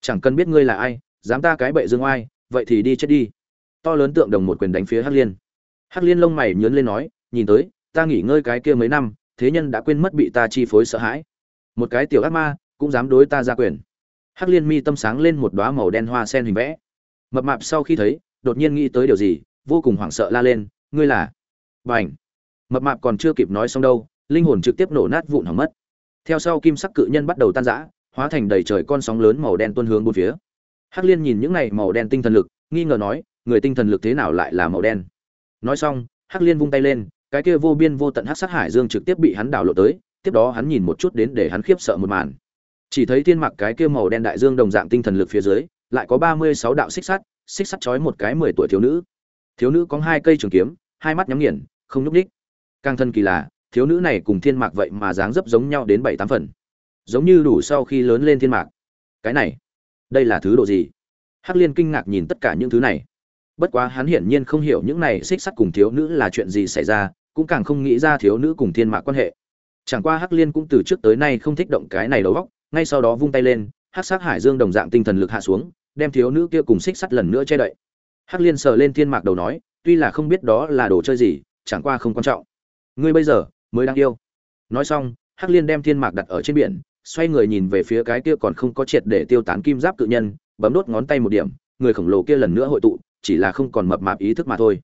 Chẳng cần biết ngươi là ai, dám ta cái bệ dương oai, vậy thì đi chết đi. To lớn tượng đồng một quyền đánh phía hắc liên. Hắc liên lông mày nhớn lên nói, nhìn tới, ta nghỉ ngơi cái kia mấy năm, thế nhân đã quên mất bị ta chi phối sợ hãi. Một cái tiểu ác ma, cũng dám đối ta ra quyền. Hắc liên mi tâm sáng lên một đoá màu đen hoa sen hình vẽ mập mạp sau khi thấy, đột nhiên nghĩ tới điều gì, vô cùng hoảng sợ la lên, ngươi là b à mập mạp còn chưa kịp nói xong đâu, linh hồn trực tiếp nổ nát vụn hỏng mất. Theo sau kim sắc cự nhân bắt đầu tan rã, hóa thành đầy trời con sóng lớn màu đen tuôn hướng bốn phía. Hắc liên nhìn những này màu đen tinh thần lực, nghi ngờ nói, người tinh thần lực thế nào lại là màu đen? Nói xong, hắc liên vung tay lên, cái kia vô biên vô tận hắc sát hải dương trực tiếp bị hắn đảo lộ tới, tiếp đó hắn nhìn một chút đến để hắn khiếp sợ một màn. Chỉ thấy thiên mặc cái kia màu đen đại dương đồng dạng tinh thần lực phía dưới lại có ba mươi sáu đạo xích sắt xích sắt trói một cái mười tuổi thiếu nữ. Thiếu nữ có hai cây trường kiếm hai mắt nhắm nghiền không nhúc nhích, càng thân kỳ lạ thiếu nữ này cùng thiên mạc vậy mà dáng dấp giống nhau đến bảy tám phần. Giống như đủ sau khi lớn lên thiên mạc. Cái này đây là thứ độ gì? Hắc liên kinh ngạc nhìn tất cả những thứ này. Bất quá hắn hiển nhiên không hiểu những này xích sắt cùng thiếu nữ là chuyện gì xảy ra cũng càng không nghĩ ra thiếu nữ cùng thiên mạc quan hệ. Chẳng qua hắc liên cũng từ trước tới nay không thích động cái này đầu óc, ngay sau đó vung tay lên hắc sắc hải dương đồng dạng tinh thần lực hạ xuống đem thiếu nữ kia cùng xích sắt lần nữa che đậy. Hắc liên sờ lên thiên mạc đầu nói, tuy là không biết đó là đồ chơi gì, chẳng qua không quan trọng. Ngươi bây giờ mới đang yêu. Nói xong, hắc liên đem thiên mạc đặt ở trên biển, xoay người nhìn về phía cái kia còn không có triệt để tiêu tán kim giáp cự nhân, bấm đốt ngón tay một điểm, người khổng lồ kia lần nữa hội tụ, chỉ là không còn mập mạp ý thức mà thôi.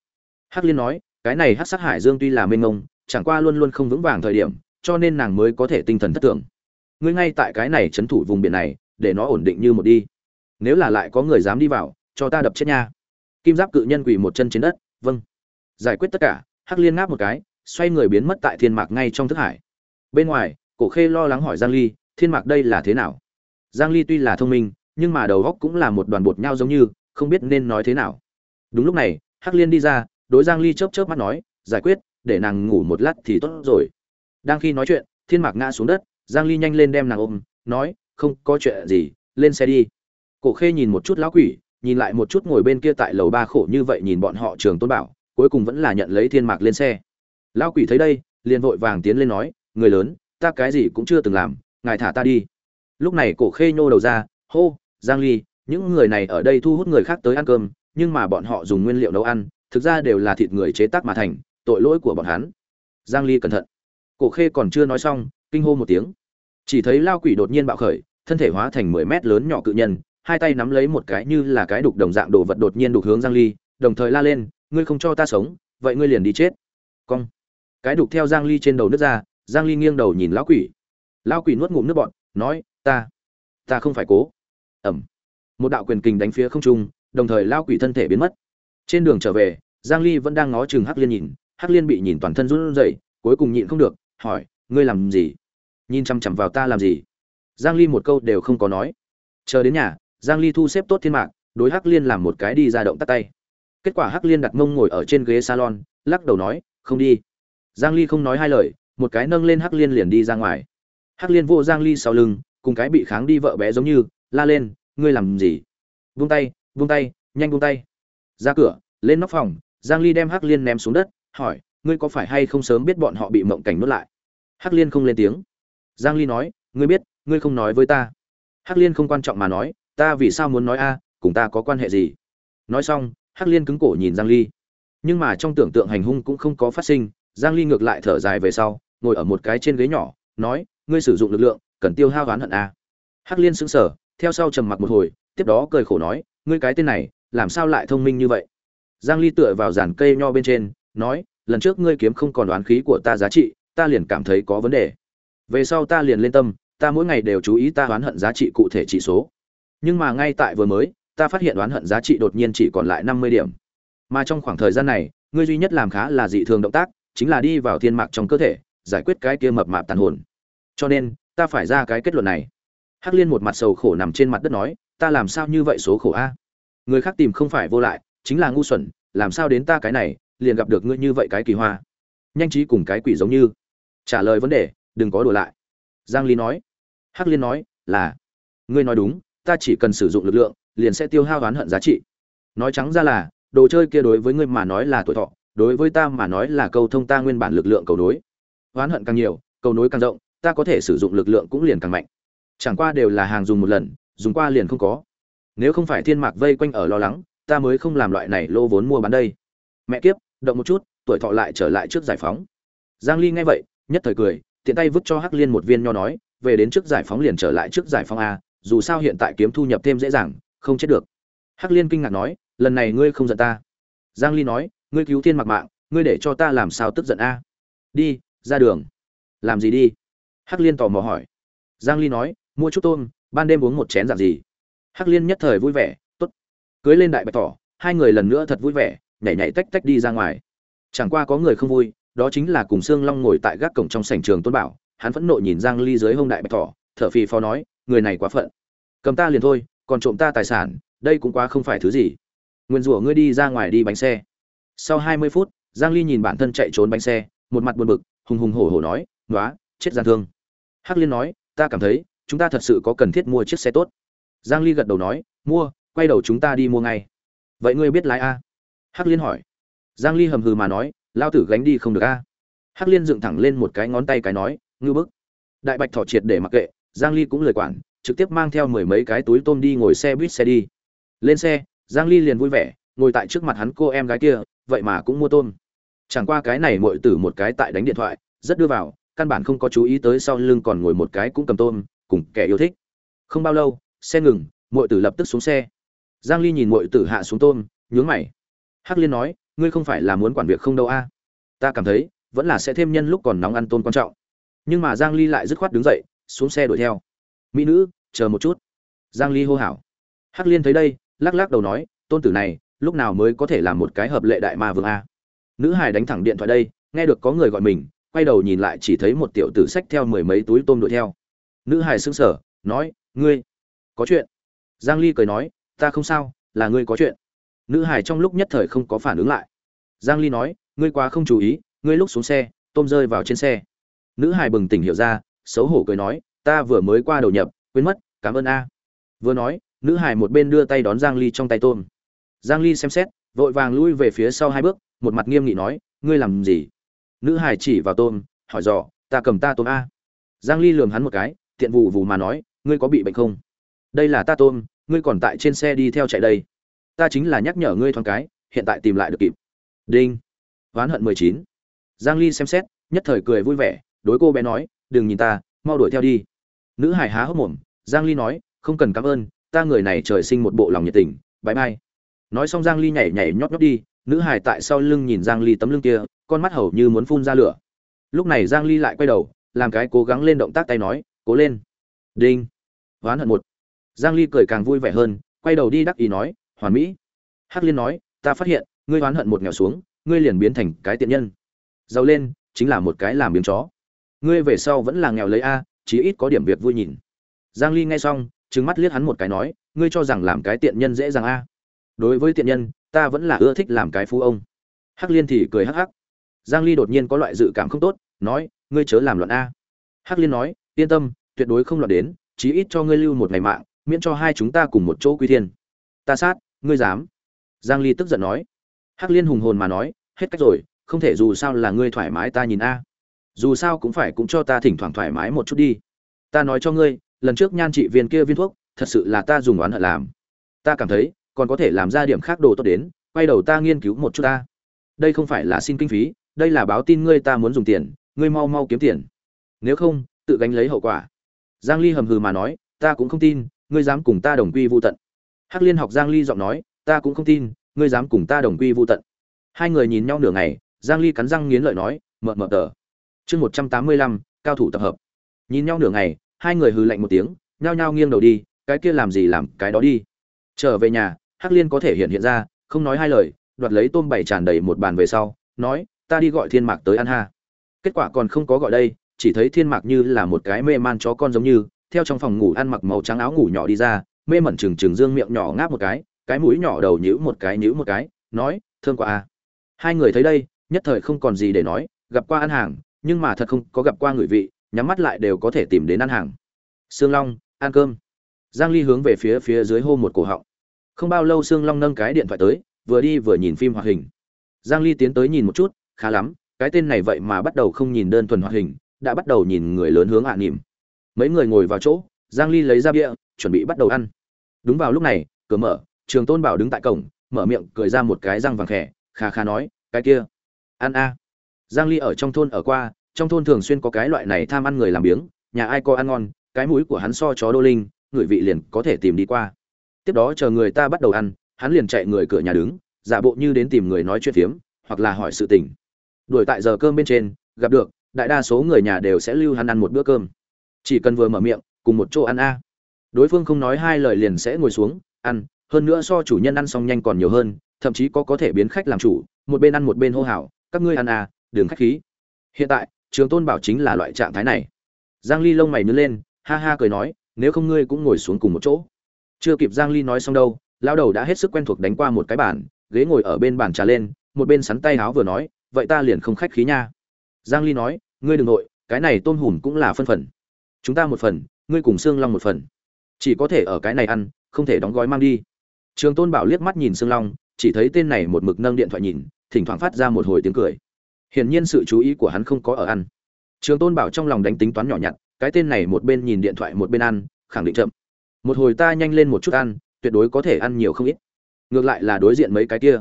Hắc liên nói, cái này hắc sát hải dương tuy là mênh mông, chẳng qua luôn luôn không vững vàng thời điểm, cho nên nàng mới có thể tinh thần thất thường. Ngươi ngay tại cái này trấn thủ vùng biển này, để nó ổn định như một đi nếu là lại có người dám đi vào, cho ta đập chết nha. Kim giáp cự nhân quỳ một chân trên đất vâng. Giải quyết tất cả, hắc liên ngáp một cái, xoay người biến mất tại thiên mạc ngay trong thức hải. Bên ngoài, cổ khê lo lắng hỏi giang ly, thiên mạc đây là thế nào? Giang ly tuy là thông minh, nhưng mà đầu óc cũng là một đoàn bột nhau giống như, không biết nên nói thế nào. Đúng lúc này, hắc liên đi ra, đối giang ly chớp chớp mắt nói, giải quyết, để nàng ngủ một lát thì tốt rồi. Đang khi nói chuyện, thiên mạc ngã xuống đất, giang ly nhanh lên đem nàng ôm, nói, không có chuyện gì, lên xe đi cổ khê nhìn một chút lão quỷ, nhìn lại một chút ngồi bên kia tại lầu ba khổ như vậy nhìn bọn họ trường tôn bảo, cuối cùng vẫn là nhận lấy thiên mạc lên xe. Lão quỷ thấy đây, liền vội vàng tiến lên nói, người lớn, ta cái gì cũng chưa từng làm, ngài thả ta đi. Lúc này cổ khê nhô đầu ra, hô, giang ly, những người này ở đây thu hút người khác tới ăn cơm, nhưng mà bọn họ dùng nguyên liệu nấu ăn, thực ra đều là thịt người chế tác mà thành, tội lỗi của bọn hắn. Giang ly cẩn thận. Cổ khê còn chưa nói xong, kinh hô một tiếng. Chỉ thấy lao quỷ đột nhiên bạo khởi, thân thể hóa thành 10 mét lớn nhỏ cự nhân hai tay nắm lấy một cái như là cái đục đồng dạng đồ vật đột nhiên đục hướng giang ly, đồng thời la lên, ngươi không cho ta sống, vậy ngươi liền đi chết. Cong. Cái đục theo giang ly trên đầu nước ra, giang ly nghiêng đầu nhìn lão quỷ. Lão quỷ nuốt ngụm nước bọt, nói, ta ta không phải cố. Ẩm. Một đạo quyền kình đánh phía không trung, đồng thời lão quỷ thân thể biến mất. Trên đường trở về, giang ly vẫn đang ngó chừng hắc liên nhìn, hắc liên bị nhìn toàn thân run rẩy, cuối cùng nhịn không được, hỏi, ngươi làm gì? Nhìn chăm chăm vào ta làm gì? Giang ly một câu đều không có nói. Chờ đến nhà giang ly thu xếp tốt thiên mạng đối hắc liên làm một cái đi ra động tắt tay. Kết quả hắc liên đặt mông ngồi ở trên ghế salon, lắc đầu nói, không đi. Giang ly không nói hai lời, một cái nâng lên hắc liên liền đi ra ngoài. Hắc liên vô giang ly sau lưng, cùng cái bị kháng đi vợ bé giống như, la lên, ngươi làm gì? Vung tay vung tay, nhanh vung tay. Ra cửa, lên nóc phòng, giang ly đem hắc liên ném xuống đất, hỏi, ngươi có phải hay không sớm biết bọn họ bị mộng cảnh nuốt lại? Hắc liên không lên tiếng. Giang ly nói, ngươi biết, ngươi không nói với ta. Hắc liên không quan trọng mà nói ta vì sao muốn nói a, cùng ta có quan hệ gì? Nói xong, hắc liên cứng cổ nhìn giang ly. Nhưng mà trong tưởng tượng hành hung cũng không có phát sinh, giang ly ngược lại thở dài về sau, ngồi ở một cái trên ghế nhỏ, nói, ngươi sử dụng lực lượng, cần tiêu hao oán hận a. Hắc liên sững sờ, theo sau trầm mặc một hồi, tiếp đó cười khổ nói, ngươi cái tên này, làm sao lại thông minh như vậy? Giang ly tựa vào giàn cây nho bên trên, nói, lần trước ngươi kiếm không còn đoán khí của ta giá trị, ta liền cảm thấy có vấn đề. Về sau ta liền lên tâm, ta mỗi ngày đều chú ý ta oán hận giá trị cụ thể chỉ số nhưng mà ngay tại vừa mới, ta phát hiện oán hận giá trị đột nhiên chỉ còn lại 50 điểm. Mà trong khoảng thời gian này, ngươi duy nhất làm khá là dị thường động tác, chính là đi vào thiên mạc trong cơ thể, giải quyết cái kia mập mạp tàn hồn. Cho nên, ta phải ra cái kết luận này. Hắc liên một mặt sầu khổ nằm trên mặt đất nói, ta làm sao như vậy số khổ a? Người khác tìm không phải vô lại, chính là ngu xuẩn, làm sao đến ta cái này, liền gặp được ngươi như vậy cái kỳ hoa. Nhanh trí cùng cái quỷ giống như. Trả lời vấn đề, đừng có đùa lại. Giang ly nói. Hắc liên nói, là, ngươi nói đúng ta chỉ cần sử dụng lực lượng, liền sẽ tiêu hao oán hận giá trị. Nói trắng ra là, đồ chơi kia đối với ngươi mà nói là tuổi thọ, đối với ta mà nói là câu thông ta nguyên bản lực lượng cầu nối. Oán hận càng nhiều, cầu nối càng rộng, ta có thể sử dụng lực lượng cũng liền càng mạnh. Chẳng qua đều là hàng dùng một lần, dùng qua liền không có. Nếu không phải thiên mạc vây quanh ở lo lắng, ta mới không làm loại này lô vốn mua bán đây. Mẹ kiếp, động một chút, tuổi thọ lại trở lại trước giải phóng. Giang ly nghe vậy, nhất thời cười, tiện tay vứt cho hắc liên một viên nho nói, về đến trước giải phóng liền trở lại trước giải phóng a dù sao hiện tại kiếm thu nhập thêm dễ dàng không chết được. Hắc liên kinh ngạc nói lần này ngươi không giận ta. Giang ly nói ngươi cứu thiên mặc mạng ngươi để cho ta làm sao tức giận a? Đi ra đường. Làm gì đi? Hắc liên tò mò hỏi. Giang ly nói mua chút tôm ban đêm uống một chén dạng gì? Hắc liên nhất thời vui vẻ tốt. Cưới lên đại bạch tỏ hai người lần nữa thật vui vẻ nhảy nhảy tách tách đi ra ngoài. Chẳng qua có người không vui đó chính là cùng Sương Long ngồi tại gác cổng trong sảnh trường Tôn Bảo, hắn phẫn nộ nhìn giang ly dưới hông đại bạch thỏ thở phì phò nói, người này quá phận. Cầm ta liền thôi, còn trộm ta tài sản, đây cũng quá không phải thứ gì. Nguyên rủa ngươi đi ra ngoài đi bánh xe. Sau 20 phút, giang ly nhìn bản thân chạy trốn bánh xe, một mặt buồn bực, hùng hùng hổ hổ nói, nóa, chết gian thương. Hắc liên nói, ta cảm thấy, chúng ta thật sự có cần thiết mua chiếc xe tốt. Giang ly gật đầu nói, mua, quay đầu chúng ta đi mua ngay. Vậy ngươi biết lái a? Hắc liên hỏi. Giang ly hầm hừ mà nói lao tử gánh đi không được a. Hắc liên dựng thẳng lên một cái ngón tay cái nói ngư bức. Đại bạch thỏ triệt để mặc kệ giang ly cũng lời quản, trực tiếp mang theo mười mấy cái túi tôm đi ngồi xe buýt xe đi. Lên xe, giang ly liền vui vẻ, ngồi tại trước mặt hắn cô em gái kia, vậy mà cũng mua tôm. Chẳng qua cái này muội tử một cái tại đánh điện thoại, rất đưa vào, căn bản không có chú ý tới sau lưng còn ngồi một cái cũng cầm tôm, cùng kẻ yêu thích. Không bao lâu, xe ngừng, muội tử lập tức xuống xe. Giang ly nhìn muội tử hạ xuống tôm, nhướng mày. Hắc liên nói, ngươi không phải là muốn quản việc không đâu a? Ta cảm thấy, vẫn là sẽ thêm nhân lúc còn nóng ăn tôm quan trọng. Nhưng mà giang ly lại dứt khoát đứng dậy xuống xe đuổi theo. Mỹ nữ chờ một chút. Giang ly hô hảo, hắc liên thấy đây lắc lắc đầu nói tôn tử này lúc nào mới có thể làm một cái hợp lệ đại ma vương a? Nữ hải đánh thẳng điện thoại đây nghe được có người gọi mình quay đầu nhìn lại chỉ thấy một tiểu tử sách theo mười mấy túi tôm đuổi theo. Nữ hải sững sờ nói ngươi có chuyện? Giang ly cười nói ta không sao là ngươi có chuyện. Nữ hải trong lúc nhất thời không có phản ứng lại. Giang ly nói ngươi quá không chú ý ngươi lúc xuống xe tôm rơi vào trên xe. Nữ hải bừng tỉnh hiểu ra xấu hổ cười nói, ta vừa mới qua đầu nhập, quên mất, cảm ơn a. Vừa nói, nữ hải một bên đưa tay đón giang ly trong tay tôm. Giang ly xem xét, vội vàng lui về phía sau hai bước, một mặt nghiêm nghị nói, ngươi làm gì? Nữ hải chỉ vào tôm, hỏi dò, ta cầm ta tôm a? Giang ly lườm hắn một cái, tiện vụ vụ mà nói, ngươi có bị bệnh không? Đây là ta tôm, ngươi còn tại trên xe đi theo chạy đây. Ta chính là nhắc nhở ngươi thoáng cái, hiện tại tìm lại được kịp. Đinh. Oán hận 19. giang ly xem xét, nhất thời cười vui vẻ, đối cô bé nói đừng nhìn ta, mau đuổi theo đi. Nữ hải há hốc mồm, giang ly nói, không cần cảm ơn, ta người này trời sinh một bộ lòng nhiệt tình bãi bai nói xong giang ly nhảy nhảy nhót nhót đi, nữ hải tại sau lưng nhìn giang ly tấm lưng kia, con mắt hầu như muốn phun ra lửa. Lúc này giang ly lại quay đầu, làm cái cố gắng lên động tác tay nói, cố lên. Đinh. Hoán hận một. Giang ly cười càng vui vẻ hơn, quay đầu đi đắc ý nói, hoàn mỹ. Hắc liên nói, ta phát hiện, ngươi hoán hận một nghèo xuống, ngươi liền biến thành cái tiện nhân. Giàu lên, chính là một cái làm miếng chó ngươi về sau vẫn là nghèo lấy a, chí ít có điểm việc vui nhìn. Giang ly nghe xong, trừng mắt liếc hắn một cái nói, ngươi cho rằng làm cái tiện nhân dễ dàng a? Đối với tiện nhân, ta vẫn là ưa thích làm cái phú ông. Hắc liên thì cười hắc hắc. Giang ly đột nhiên có loại dự cảm không tốt, nói, ngươi chớ làm loạn a. Hắc liên nói, yên tâm, tuyệt đối không loạn đến, chí ít cho ngươi lưu một ngày mạng, miễn cho hai chúng ta cùng một chỗ quy thiên. Ta sát, ngươi dám. Giang ly tức giận nói. Hắc liên hùng hồn mà nói, hết cách rồi, không thể dù sao là ngươi thoải mái ta nhìn a dù sao cũng phải cũng cho ta thỉnh thoảng thoải mái một chút đi. Ta nói cho ngươi, lần trước nhan trị viên kia viên thuốc, thật sự là ta dùng oán hận làm. Ta cảm thấy, còn có thể làm ra điểm khác đồ tốt đến, quay đầu ta nghiên cứu một chút ta. Đây không phải là xin kinh phí, đây là báo tin ngươi ta muốn dùng tiền, ngươi mau mau kiếm tiền. Nếu không, tự gánh lấy hậu quả. Giang ly hầm hừ mà nói, ta cũng không tin, ngươi dám cùng ta đồng quy vu tận. Hắc liên học giang ly giọng nói, ta cũng không tin, ngươi dám cùng ta đồng quy vu tận. Hai người nhìn nhau nửa ngày, giang ly cắn răng nghiến lợi nói mờ mờ tờ chương 185, cao thủ tập hợp. Nhìn nhau nửa ngày hai người hừ lạnh một tiếng nhao nhao nghiêng đầu đi cái kia làm gì làm cái đó đi. Trở về nhà hắc liên có thể hiện hiện ra không nói hai lời đoạt lấy tôm bảy tràn đầy một bàn về sau nói ta đi gọi thiên mạc tới ăn ha. Kết quả còn không có gọi đây chỉ thấy thiên mạc như là một cái mê man chó con giống như theo trong phòng ngủ ăn mặc màu trắng áo ngủ nhỏ đi ra mê mẩn trừng trừng dương miệng nhỏ ngáp một cái cái mũi nhỏ đầu nhíu một cái nhíu một cái nói thương quá a hai người thấy đây nhất thời không còn gì để nói gặp qua ăn hàng nhưng mà thật không có gặp qua người vị, nhắm mắt lại đều có thể tìm đến ăn hàng. Sương long, ăn cơm. Giang ly hướng về phía phía dưới hô một cổ họng. Không bao lâu sương long nâng cái điện thoại tới, vừa đi vừa nhìn phim hoạt hình. Giang ly tiến tới nhìn một chút, khá lắm, cái tên này vậy mà bắt đầu không nhìn đơn thuần hoạt hình, đã bắt đầu nhìn người lớn hướng hạ à nỉm. Mấy người ngồi vào chỗ, giang ly lấy ra bia, chuẩn bị bắt đầu ăn. Đúng vào lúc này, cửa mở, trường tôn bảo đứng tại cổng, mở miệng cười ra một cái răng vàng khẽ, khà khà nói, cái kia, ăn a giang ly ở trong thôn ở qua, trong thôn thường xuyên có cái loại này tham ăn người làm biếng, nhà ai có ăn ngon, cái mũi của hắn so chó đô linh, người vị liền có thể tìm đi qua. Tiếp đó chờ người ta bắt đầu ăn, hắn liền chạy người cửa nhà đứng, giả bộ như đến tìm người nói chuyện phiếm, hoặc là hỏi sự tình. Đuổi tại giờ cơm bên trên, gặp được, đại đa số người nhà đều sẽ lưu hắn ăn một bữa cơm. Chỉ cần vừa mở miệng, cùng một chỗ ăn a. Đối phương không nói hai lời liền sẽ ngồi xuống, ăn, hơn nữa so chủ nhân ăn xong nhanh còn nhiều hơn, thậm chí có có thể biến khách làm chủ, một bên ăn một bên hô hào, các ngươi ăn à đường khách khí. Hiện tại, trường tôn bảo chính là loại trạng thái này. Giang ly lông mày nhướng lên, ha ha cười nói, nếu không ngươi cũng ngồi xuống cùng một chỗ. Chưa kịp giang ly nói xong đâu, lão đầu đã hết sức quen thuộc đánh qua một cái bàn, ghế ngồi ở bên bàn trà lên, một bên sắn tay áo vừa nói, vậy ta liền không khách khí nha. Giang ly nói, ngươi đừng nội, cái này tôm hùm cũng là phân phần. Chúng ta một phần, ngươi cùng xương long một phần. Chỉ có thể ở cái này ăn, không thể đóng gói mang đi. Trường tôn bảo liếc mắt nhìn xương long, chỉ thấy tên này một mực nâng điện thoại nhìn, thỉnh thoảng phát ra một hồi tiếng cười hiển nhiên sự chú ý của hắn không có ở ăn. Trường tôn bảo trong lòng đánh tính toán nhỏ nhặt, cái tên này một bên nhìn điện thoại một bên ăn, khẳng định chậm. Một hồi ta nhanh lên một chút ăn, tuyệt đối có thể ăn nhiều không ít. Ngược lại là đối diện mấy cái kia.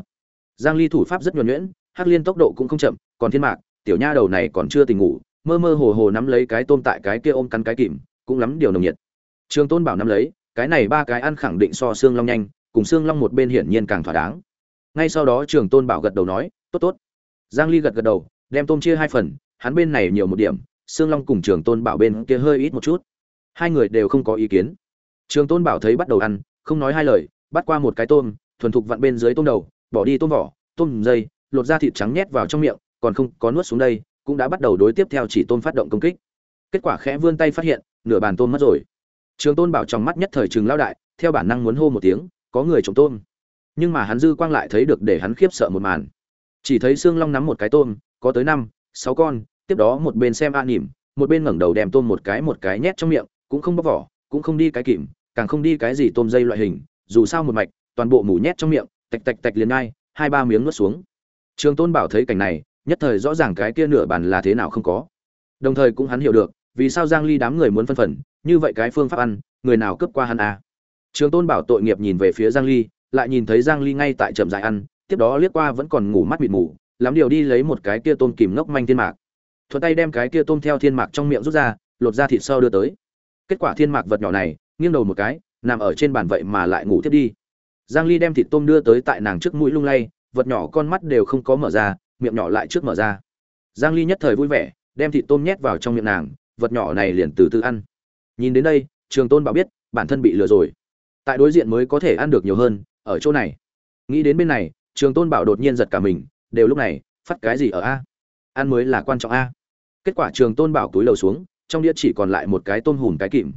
Giang ly thủ pháp rất nhuần nhuyễn, hắc liên tốc độ cũng không chậm, còn thiên mạc, tiểu nha đầu này còn chưa tỉnh ngủ, mơ mơ hồ hồ nắm lấy cái tôm tại cái kia ôm cắn cái kìm, cũng lắm điều nồng nhiệt. Trường tôn bảo nắm lấy, cái này ba cái ăn khẳng định so xương long nhanh, cùng xương long một bên hiển nhiên càng thỏa đáng. Ngay sau đó trường tôn bảo gật đầu nói, tốt tốt giang ly gật gật đầu, đem tôm chia hai phần, hắn bên này nhiều một điểm xương long cùng trường tôn bảo bên kia hơi ít một chút. Hai người đều không có ý kiến. Trường tôn bảo thấy bắt đầu ăn, không nói hai lời, bắt qua một cái tôm, thuần thục vặn bên dưới tôm đầu, bỏ đi tôm vỏ, tôm dây, lột ra thịt trắng nhét vào trong miệng, còn không có nuốt xuống đây, cũng đã bắt đầu đối tiếp theo chỉ tôm phát động công kích. Kết quả khẽ vươn tay phát hiện, nửa bàn tôm mất rồi. Trường tôn bảo trong mắt nhất thời trường lao đại, theo bản năng muốn hô một tiếng, có người trộm tôm. Nhưng mà hắn dư quang lại thấy được để hắn khiếp sợ một màn chỉ thấy xương long nắm một cái tôm, có tới năm, sáu con, tiếp đó một bên xem a nỉm, một bên ngẩng đầu đem tôm một cái một cái nhét trong miệng, cũng không bóc vỏ, cũng không đi cái kìm, càng không đi cái gì tôm dây loại hình, dù sao một mạch, toàn bộ mủ nhét trong miệng, tạch tạch tạch liền ngay hai ba miếng nuốt xuống trường tôn bảo thấy cảnh này, nhất thời rõ ràng cái kia nửa bàn là thế nào không có đồng thời cũng hắn hiểu được, vì sao giang ly đám người muốn phân phần, như vậy cái phương pháp ăn, người nào cướp qua hắn à. trường tôn bảo tội nghiệp nhìn về phía giang ly, lại nhìn thấy giang ly ngay tại chậm dài ăn tiếp đó liếc qua vẫn còn ngủ mắt mịt mù, lắm điều đi lấy một cái kia tôm kìm ngốc manh thiên mạc. Thuận tay đem cái kia tôm theo thiên mạc trong miệng rút ra, lột ra thịt sơ đưa tới. Kết quả thiên mạc vật nhỏ này, nghiêng đầu một cái, nằm ở trên bàn vậy mà lại ngủ tiếp đi. Giang ly đem thịt tôm đưa tới tại nàng trước mũi lung lay, vật nhỏ con mắt đều không có mở ra, miệng nhỏ lại trước mở ra. Giang ly nhất thời vui vẻ, đem thịt tôm nhét vào trong miệng nàng, vật nhỏ này liền từ từ ăn. Nhìn đến đây, trường tôn bảo biết, bản thân bị lừa rồi. Tại đối diện mới có thể ăn được nhiều hơn, ở chỗ này. Nghĩ đến bên này trường tôn bảo đột nhiên giật cả mình, đều lúc này, phát cái gì ở a? Ăn mới là quan trọng a. Kết quả trường tôn bảo túi lầu xuống, trong đĩa chỉ còn lại một cái tôm hùn cái kìm.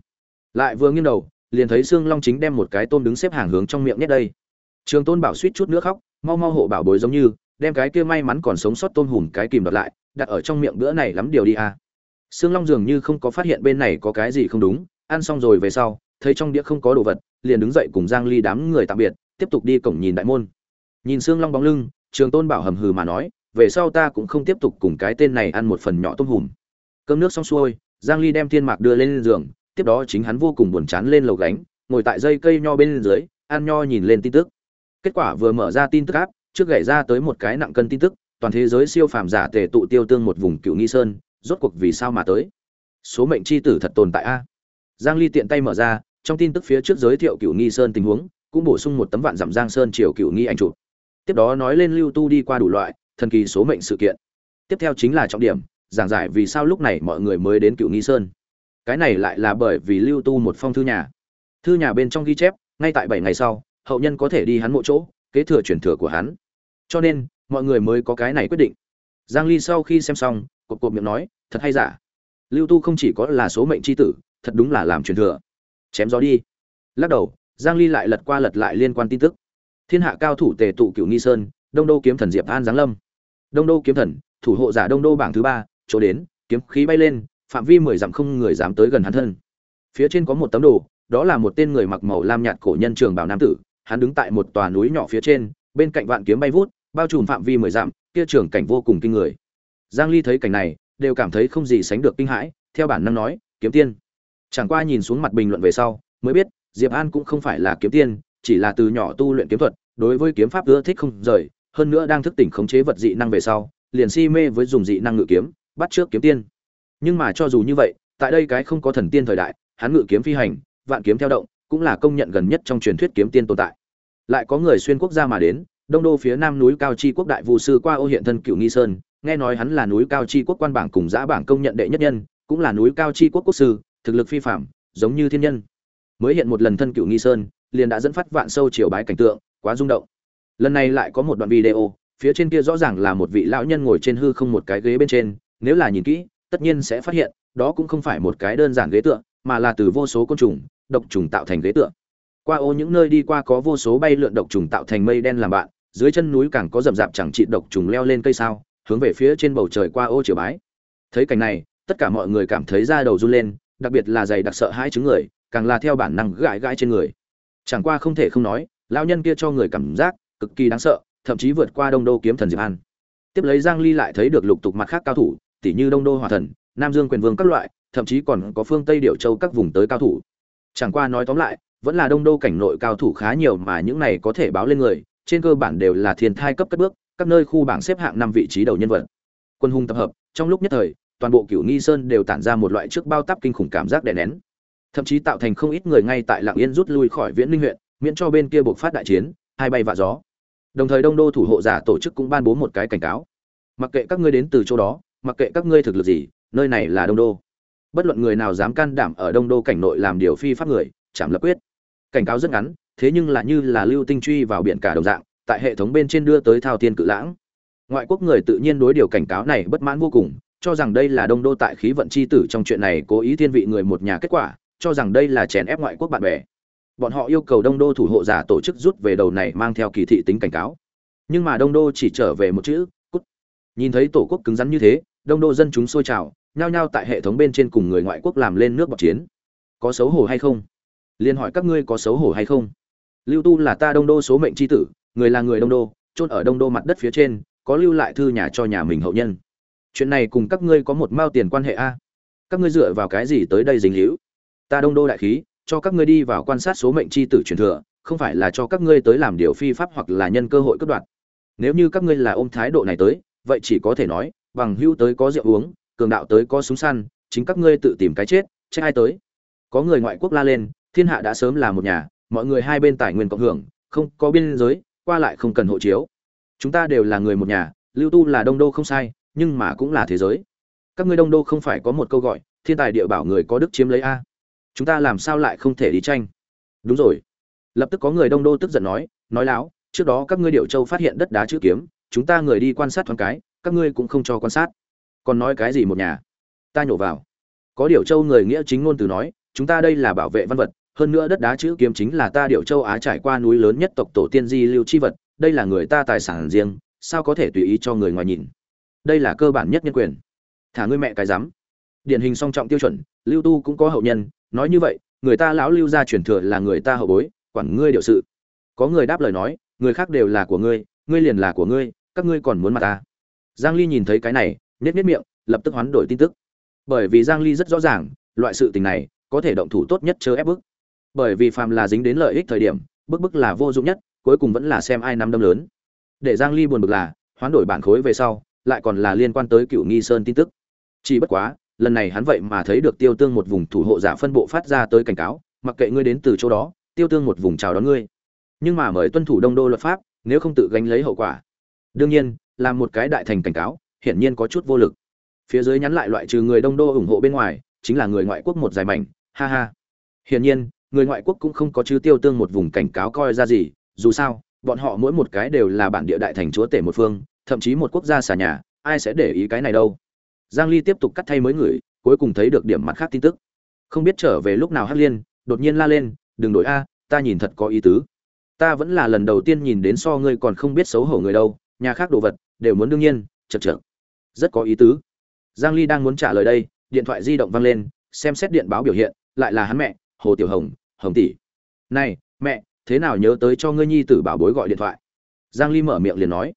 Lại vừa nghiêng đầu, liền thấy xương long chính đem một cái tôm đứng xếp hàng hướng trong miệng nhét đây. Trường tôn bảo suýt chút nữa khóc, mau mau hộ bảo bối giống như, đem cái kia may mắn còn sống sót tôm hùm cái kìm đọt lại, đặt ở trong miệng bữa này lắm điều đi a. Xương long dường như không có phát hiện bên này có cái gì không đúng, ăn xong rồi về sau, thấy trong đĩa không có đồ vật, liền đứng dậy cùng giang ly đám người tạm biệt, tiếp tục đi cổng nhìn đại môn nhìn xương long bóng lưng, trường tôn bảo hầm hừ mà nói, về sau ta cũng không tiếp tục cùng cái tên này ăn một phần nhỏ tôm hùm. Cơm nước xong xuôi, giang ly đem thiên mạc đưa lên giường, tiếp đó chính hắn vô cùng buồn chán lên lầu gánh, ngồi tại dây cây nho bên dưới, ăn nho nhìn lên tin tức. Kết quả vừa mở ra tin tức áp trước gảy ra tới một cái nặng cân tin tức, toàn thế giới siêu phàm giả tề tụ tiêu tương một vùng cựu nghi sơn, rốt cuộc vì sao mà tới? Số mệnh chi tử thật tồn tại a. Giang ly tiện tay mở ra, trong tin tức phía trước giới thiệu cựu nghi sơn tình huống, cũng bổ sung một tấm vạn dặm giang sơn triều cựu nghi ảnh chụp tiếp đó nói lên lưu tu đi qua đủ loại, thần kỳ số mệnh sự kiện. Tiếp theo chính là trọng điểm, giảng giải vì sao lúc này mọi người mới đến cựu nghi sơn. Cái này lại là bởi vì lưu tu một phong thư nhà. Thư nhà bên trong ghi chép, ngay tại bảy ngày sau, hậu nhân có thể đi hắn mộ chỗ, kế thừa truyền thừa của hắn. Cho nên, mọi người mới có cái này quyết định. Giang ly sau khi xem xong cột cột miệng nói, thật hay giả? Lưu tu không chỉ có là số mệnh chi tử, thật đúng là làm truyền thừa. Chém gió đi. Lắc đầu, giang ly lại lật qua lật lại liên quan tin tức thiên hạ cao thủ tề tụ cựu nghi sơn, đông đô kiếm thần diệp an giáng lâm. Đông đô kiếm thần, thủ hộ giả đông đô bảng thứ ba, chỗ đến, kiếm khí bay lên, phạm vi mười dặm không người dám tới gần hắn thân. Phía trên có một tấm đồ, đó là một tên người mặc màu lam nhạt cổ nhân trường bảo nam tử, hắn đứng tại một tòa núi nhỏ phía trên, bên cạnh vạn kiếm bay vút, bao trùm phạm vi mười dặm, kia trường cảnh vô cùng kinh người. Giang ly thấy cảnh này, đều cảm thấy không gì sánh được kinh hãi, theo bản năng nói, kiếm tiên. Chẳng qua nhìn xuống mặt bình luận về sau, mới biết, diệp an cũng không phải là kiếm tiên chỉ là từ nhỏ tu luyện kiếm thuật, đối với kiếm pháp ưa thích không rời, hơn nữa đang thức tỉnh khống chế vật dị năng về sau, liền si mê với dùng dị năng ngự kiếm, bắt trước kiếm tiên. Nhưng mà cho dù như vậy, tại đây cái không có thần tiên thời đại, hắn ngự kiếm phi hành, vạn kiếm theo động, cũng là công nhận gần nhất trong truyền thuyết kiếm tiên tồn tại. Lại có người xuyên quốc gia mà đến, đông đô phía nam núi cao chi quốc đại vu sư qua ô hiện thân cựu nghi sơn, nghe nói hắn là núi cao chi quốc quan bảng cùng giã bảng công nhận đệ nhất nhân, cũng là núi cao chi quốc quốc sư, thực lực phi phạm giống như thiên nhân. Mới hiện một lần thân cựu nghi sơn liền đã dẫn phát vạn sâu chiều bái cảnh tượng, quá rung động. Lần này lại có một đoạn video, phía trên kia rõ ràng là một vị lão nhân ngồi trên hư không một cái ghế bên trên, nếu là nhìn kỹ, tất nhiên sẽ phát hiện, đó cũng không phải một cái đơn giản ghế tựa, mà là từ vô số côn trùng, độc trùng tạo thành ghế tựa. Qua ô những nơi đi qua có vô số bay lượn độc trùng tạo thành mây đen làm bạn, dưới chân núi càng có rậm rạp chẳng trị độc trùng leo lên cây sao, hướng về phía trên bầu trời qua ô chiều bái. Thấy cảnh này, tất cả mọi người cảm thấy da đầu run lên, đặc biệt là dày đặc sợ hai chứng người, càng là theo bản năng gãi gãi trên người chẳng qua không thể không nói, lão nhân kia cho người cảm giác cực kỳ đáng sợ, thậm chí vượt qua đông đô kiếm thần diệp an. Tiếp lấy giang ly lại thấy được lục tục mặt khác cao thủ tỷ như đông đô hòa thần, nam dương quyền vương các loại, thậm chí còn có phương tây điệu châu các vùng tới cao thủ. Chẳng qua nói tóm lại, vẫn là đông đô cảnh nội cao thủ khá nhiều mà những này có thể báo lên người, trên cơ bản đều là thiên thai cấp cất bước, các nơi khu bảng xếp hạng năm vị trí đầu nhân vật. Quân hùng tập hợp, trong lúc nhất thời, toàn bộ cửu nghi sơn đều tản ra một loại trước bao tắp kinh khủng cảm giác đè nén thậm chí tạo thành không ít người ngay tại lạng yên rút lui khỏi viễn linh huyện, miễn cho bên kia buộc phát đại chiến, hai bay vạ gió. Đồng thời đông đô thủ hộ giả tổ chức cũng ban bố một cái cảnh cáo. Mặc kệ các ngươi đến từ chỗ đó, mặc kệ các ngươi thực lực gì, nơi này là đông đô. Bất luận người nào dám can đảm ở đông đô cảnh nội làm điều phi pháp người, chạm lập quyết. Cảnh cáo rất ngắn, thế nhưng là như là lưu tinh truy vào biển cả đồng dạng, tại hệ thống bên trên đưa tới thao tiên cự lãng. Ngoại quốc người tự nhiên đối điều cảnh cáo này bất mãn vô cùng, cho rằng đây là đông đô tại khí vận chi tử trong chuyện này cố ý thiên vị người một nhà kết quả cho rằng đây là chèn ép ngoại quốc bạn bè. Bọn họ yêu cầu đông đô thủ hộ giả tổ chức rút về đầu này mang theo kỳ thị tính cảnh cáo. Nhưng mà đông đô chỉ trở về một chữ, cút. Nhìn thấy tổ quốc cứng rắn như thế, đông đô dân chúng sôi trào, nhao nhao tại hệ thống bên trên cùng người ngoại quốc làm lên nước bọc chiến. Có xấu hổ hay không? Liên hỏi, các ngươi có xấu hổ hay không? Lưu tu là ta đông đô số mệnh c h i tử, người là người đông đô, chôn ở đông đô mặt đất phía trên, có lưu lại thư nhà cho nhà mình hậu nhân. Chuyện này cùng các ngươi có một mao tiền quan hệ a? Các ngươi dựa vào cái gì tới đây dính hữu ta đông đô đại khí, cho các ngươi đi vào quan sát số mệnh c h i tử truyền thừa, không phải là cho các ngươi tới làm điều phi pháp hoặc là nhân cơ hội cất đoạt. Nếu như các ngươi là ôm thái độ này tới, vậy chỉ có thể nói, bằng hữu tới có rượu uống, cường đạo tới có súng săn, chính các ngươi tự tìm cái chết, trách ai tới. Có người ngoại quốc la lên, thiên hạ đã sớm là một nhà, mọi người hai bên tài nguyên cộng hưởng, không có biên giới, qua lại không cần hộ chiếu. Chúng ta đều là người một nhà, lưu tu là đông đô không sai, nhưng mà cũng là thế giới. Các ngươi đông đô không phải có một câu gọi, thiên tài địa bảo người có đức chiếm lấy a chúng ta làm sao lại không thể đi tranh? Đúng rồi. Lập tức có người đông đô tức giận nói nói láo, trước đó các ngươi điệu châu phát hiện đất đá chữ kiếm, chúng ta người đi quan sát thoáng cái, các ngươi cũng không cho quan sát. Còn nói cái gì một nhà? Ta nhổ vào. Có điệu châu người nghĩa chính ngôn từ nói, chúng ta đây là bảo vệ văn vật, hơn nữa đất đá chữ kiếm chính là ta điệu châu á trải qua núi lớn nhất tộc tổ tiên di lưu chi vật, đây là người ta tài sản riêng, sao có thể tùy ý cho người ngoài nhìn? Đây là cơ bản nhất nhân quyền. Thả ngươi mẹ cái dám điển hình song trọng tiêu chuẩn, lưu tu cũng có hậu nhân nói như vậy, người ta lão lưu gia truyền thừa là người ta hậu bối, quản ngươi điều sự. Có người đáp lời nói, người khác đều là của ngươi ngươi liền là của ngươi, các ngươi còn muốn mặt ta. Giang ly nhìn thấy cái này, nhếch nhếch miệng, lập tức hoán đổi tin tức. Bởi vì giang ly rất rõ ràng, loại sự tình này, có thể động thủ tốt nhất chớ ép bức. Bởi vì phàm là dính đến lợi ích thời điểm, bức bức là vô dụng nhất, cuối cùng vẫn là xem ai nắm đâm lớn. Để giang ly buồn bực là, hoán đổi bản khối về sau, lại còn là liên quan tới cựu nghi sơn tin tức. Chỉ bất quá lần này hắn vậy mà thấy được tiêu tương một vùng thủ hộ giả phân bộ phát ra tới cảnh cáo, mặc kệ ngươi đến từ chỗ đó, tiêu tương một vùng chào đón ngươi. Nhưng mà mời tuân thủ đông đô luật pháp, nếu không tự gánh lấy hậu quả. Đương nhiên làm một cái đại thành cảnh cáo, hiển nhiên có chút vô lực. Phía dưới nhắn lại loại trừ người đông đô ủng hộ bên ngoài, chính là người ngoại quốc một dài mảnh, ha ha. Hiển nhiên, người ngoại quốc cũng không có chứ tiêu tương một vùng cảnh cáo coi ra gì, dù sao, bọn họ mỗi một cái đều là bản địa đại thành chúa tể một phương, thậm chí một quốc gia xà nhà, ai sẽ để ý cái này đâu? Giang ly tiếp tục cắt thay mới người, cuối cùng thấy được điểm mặt khác tin tức. Không biết trở về lúc nào hắc liên, đột nhiên la lên, đừng đổi a, ta nhìn thật có ý tứ. Ta vẫn là lần đầu tiên nhìn đến so ngươi còn không biết xấu hổ người đâu, nhà khác đồ vật, đều muốn đương nhiên, chật chật rất có ý tứ. Giang ly đang muốn trả lời đây, điện thoại di động vang lên, xem xét điện báo biểu hiện, lại là hắn mẹ, hồ tiểu hồng hồng tỷ. Này, mẹ, thế nào nhớ tới cho ngươi nhi tử bảo bối gọi điện thoại? Giang ly mở miệng liền nói.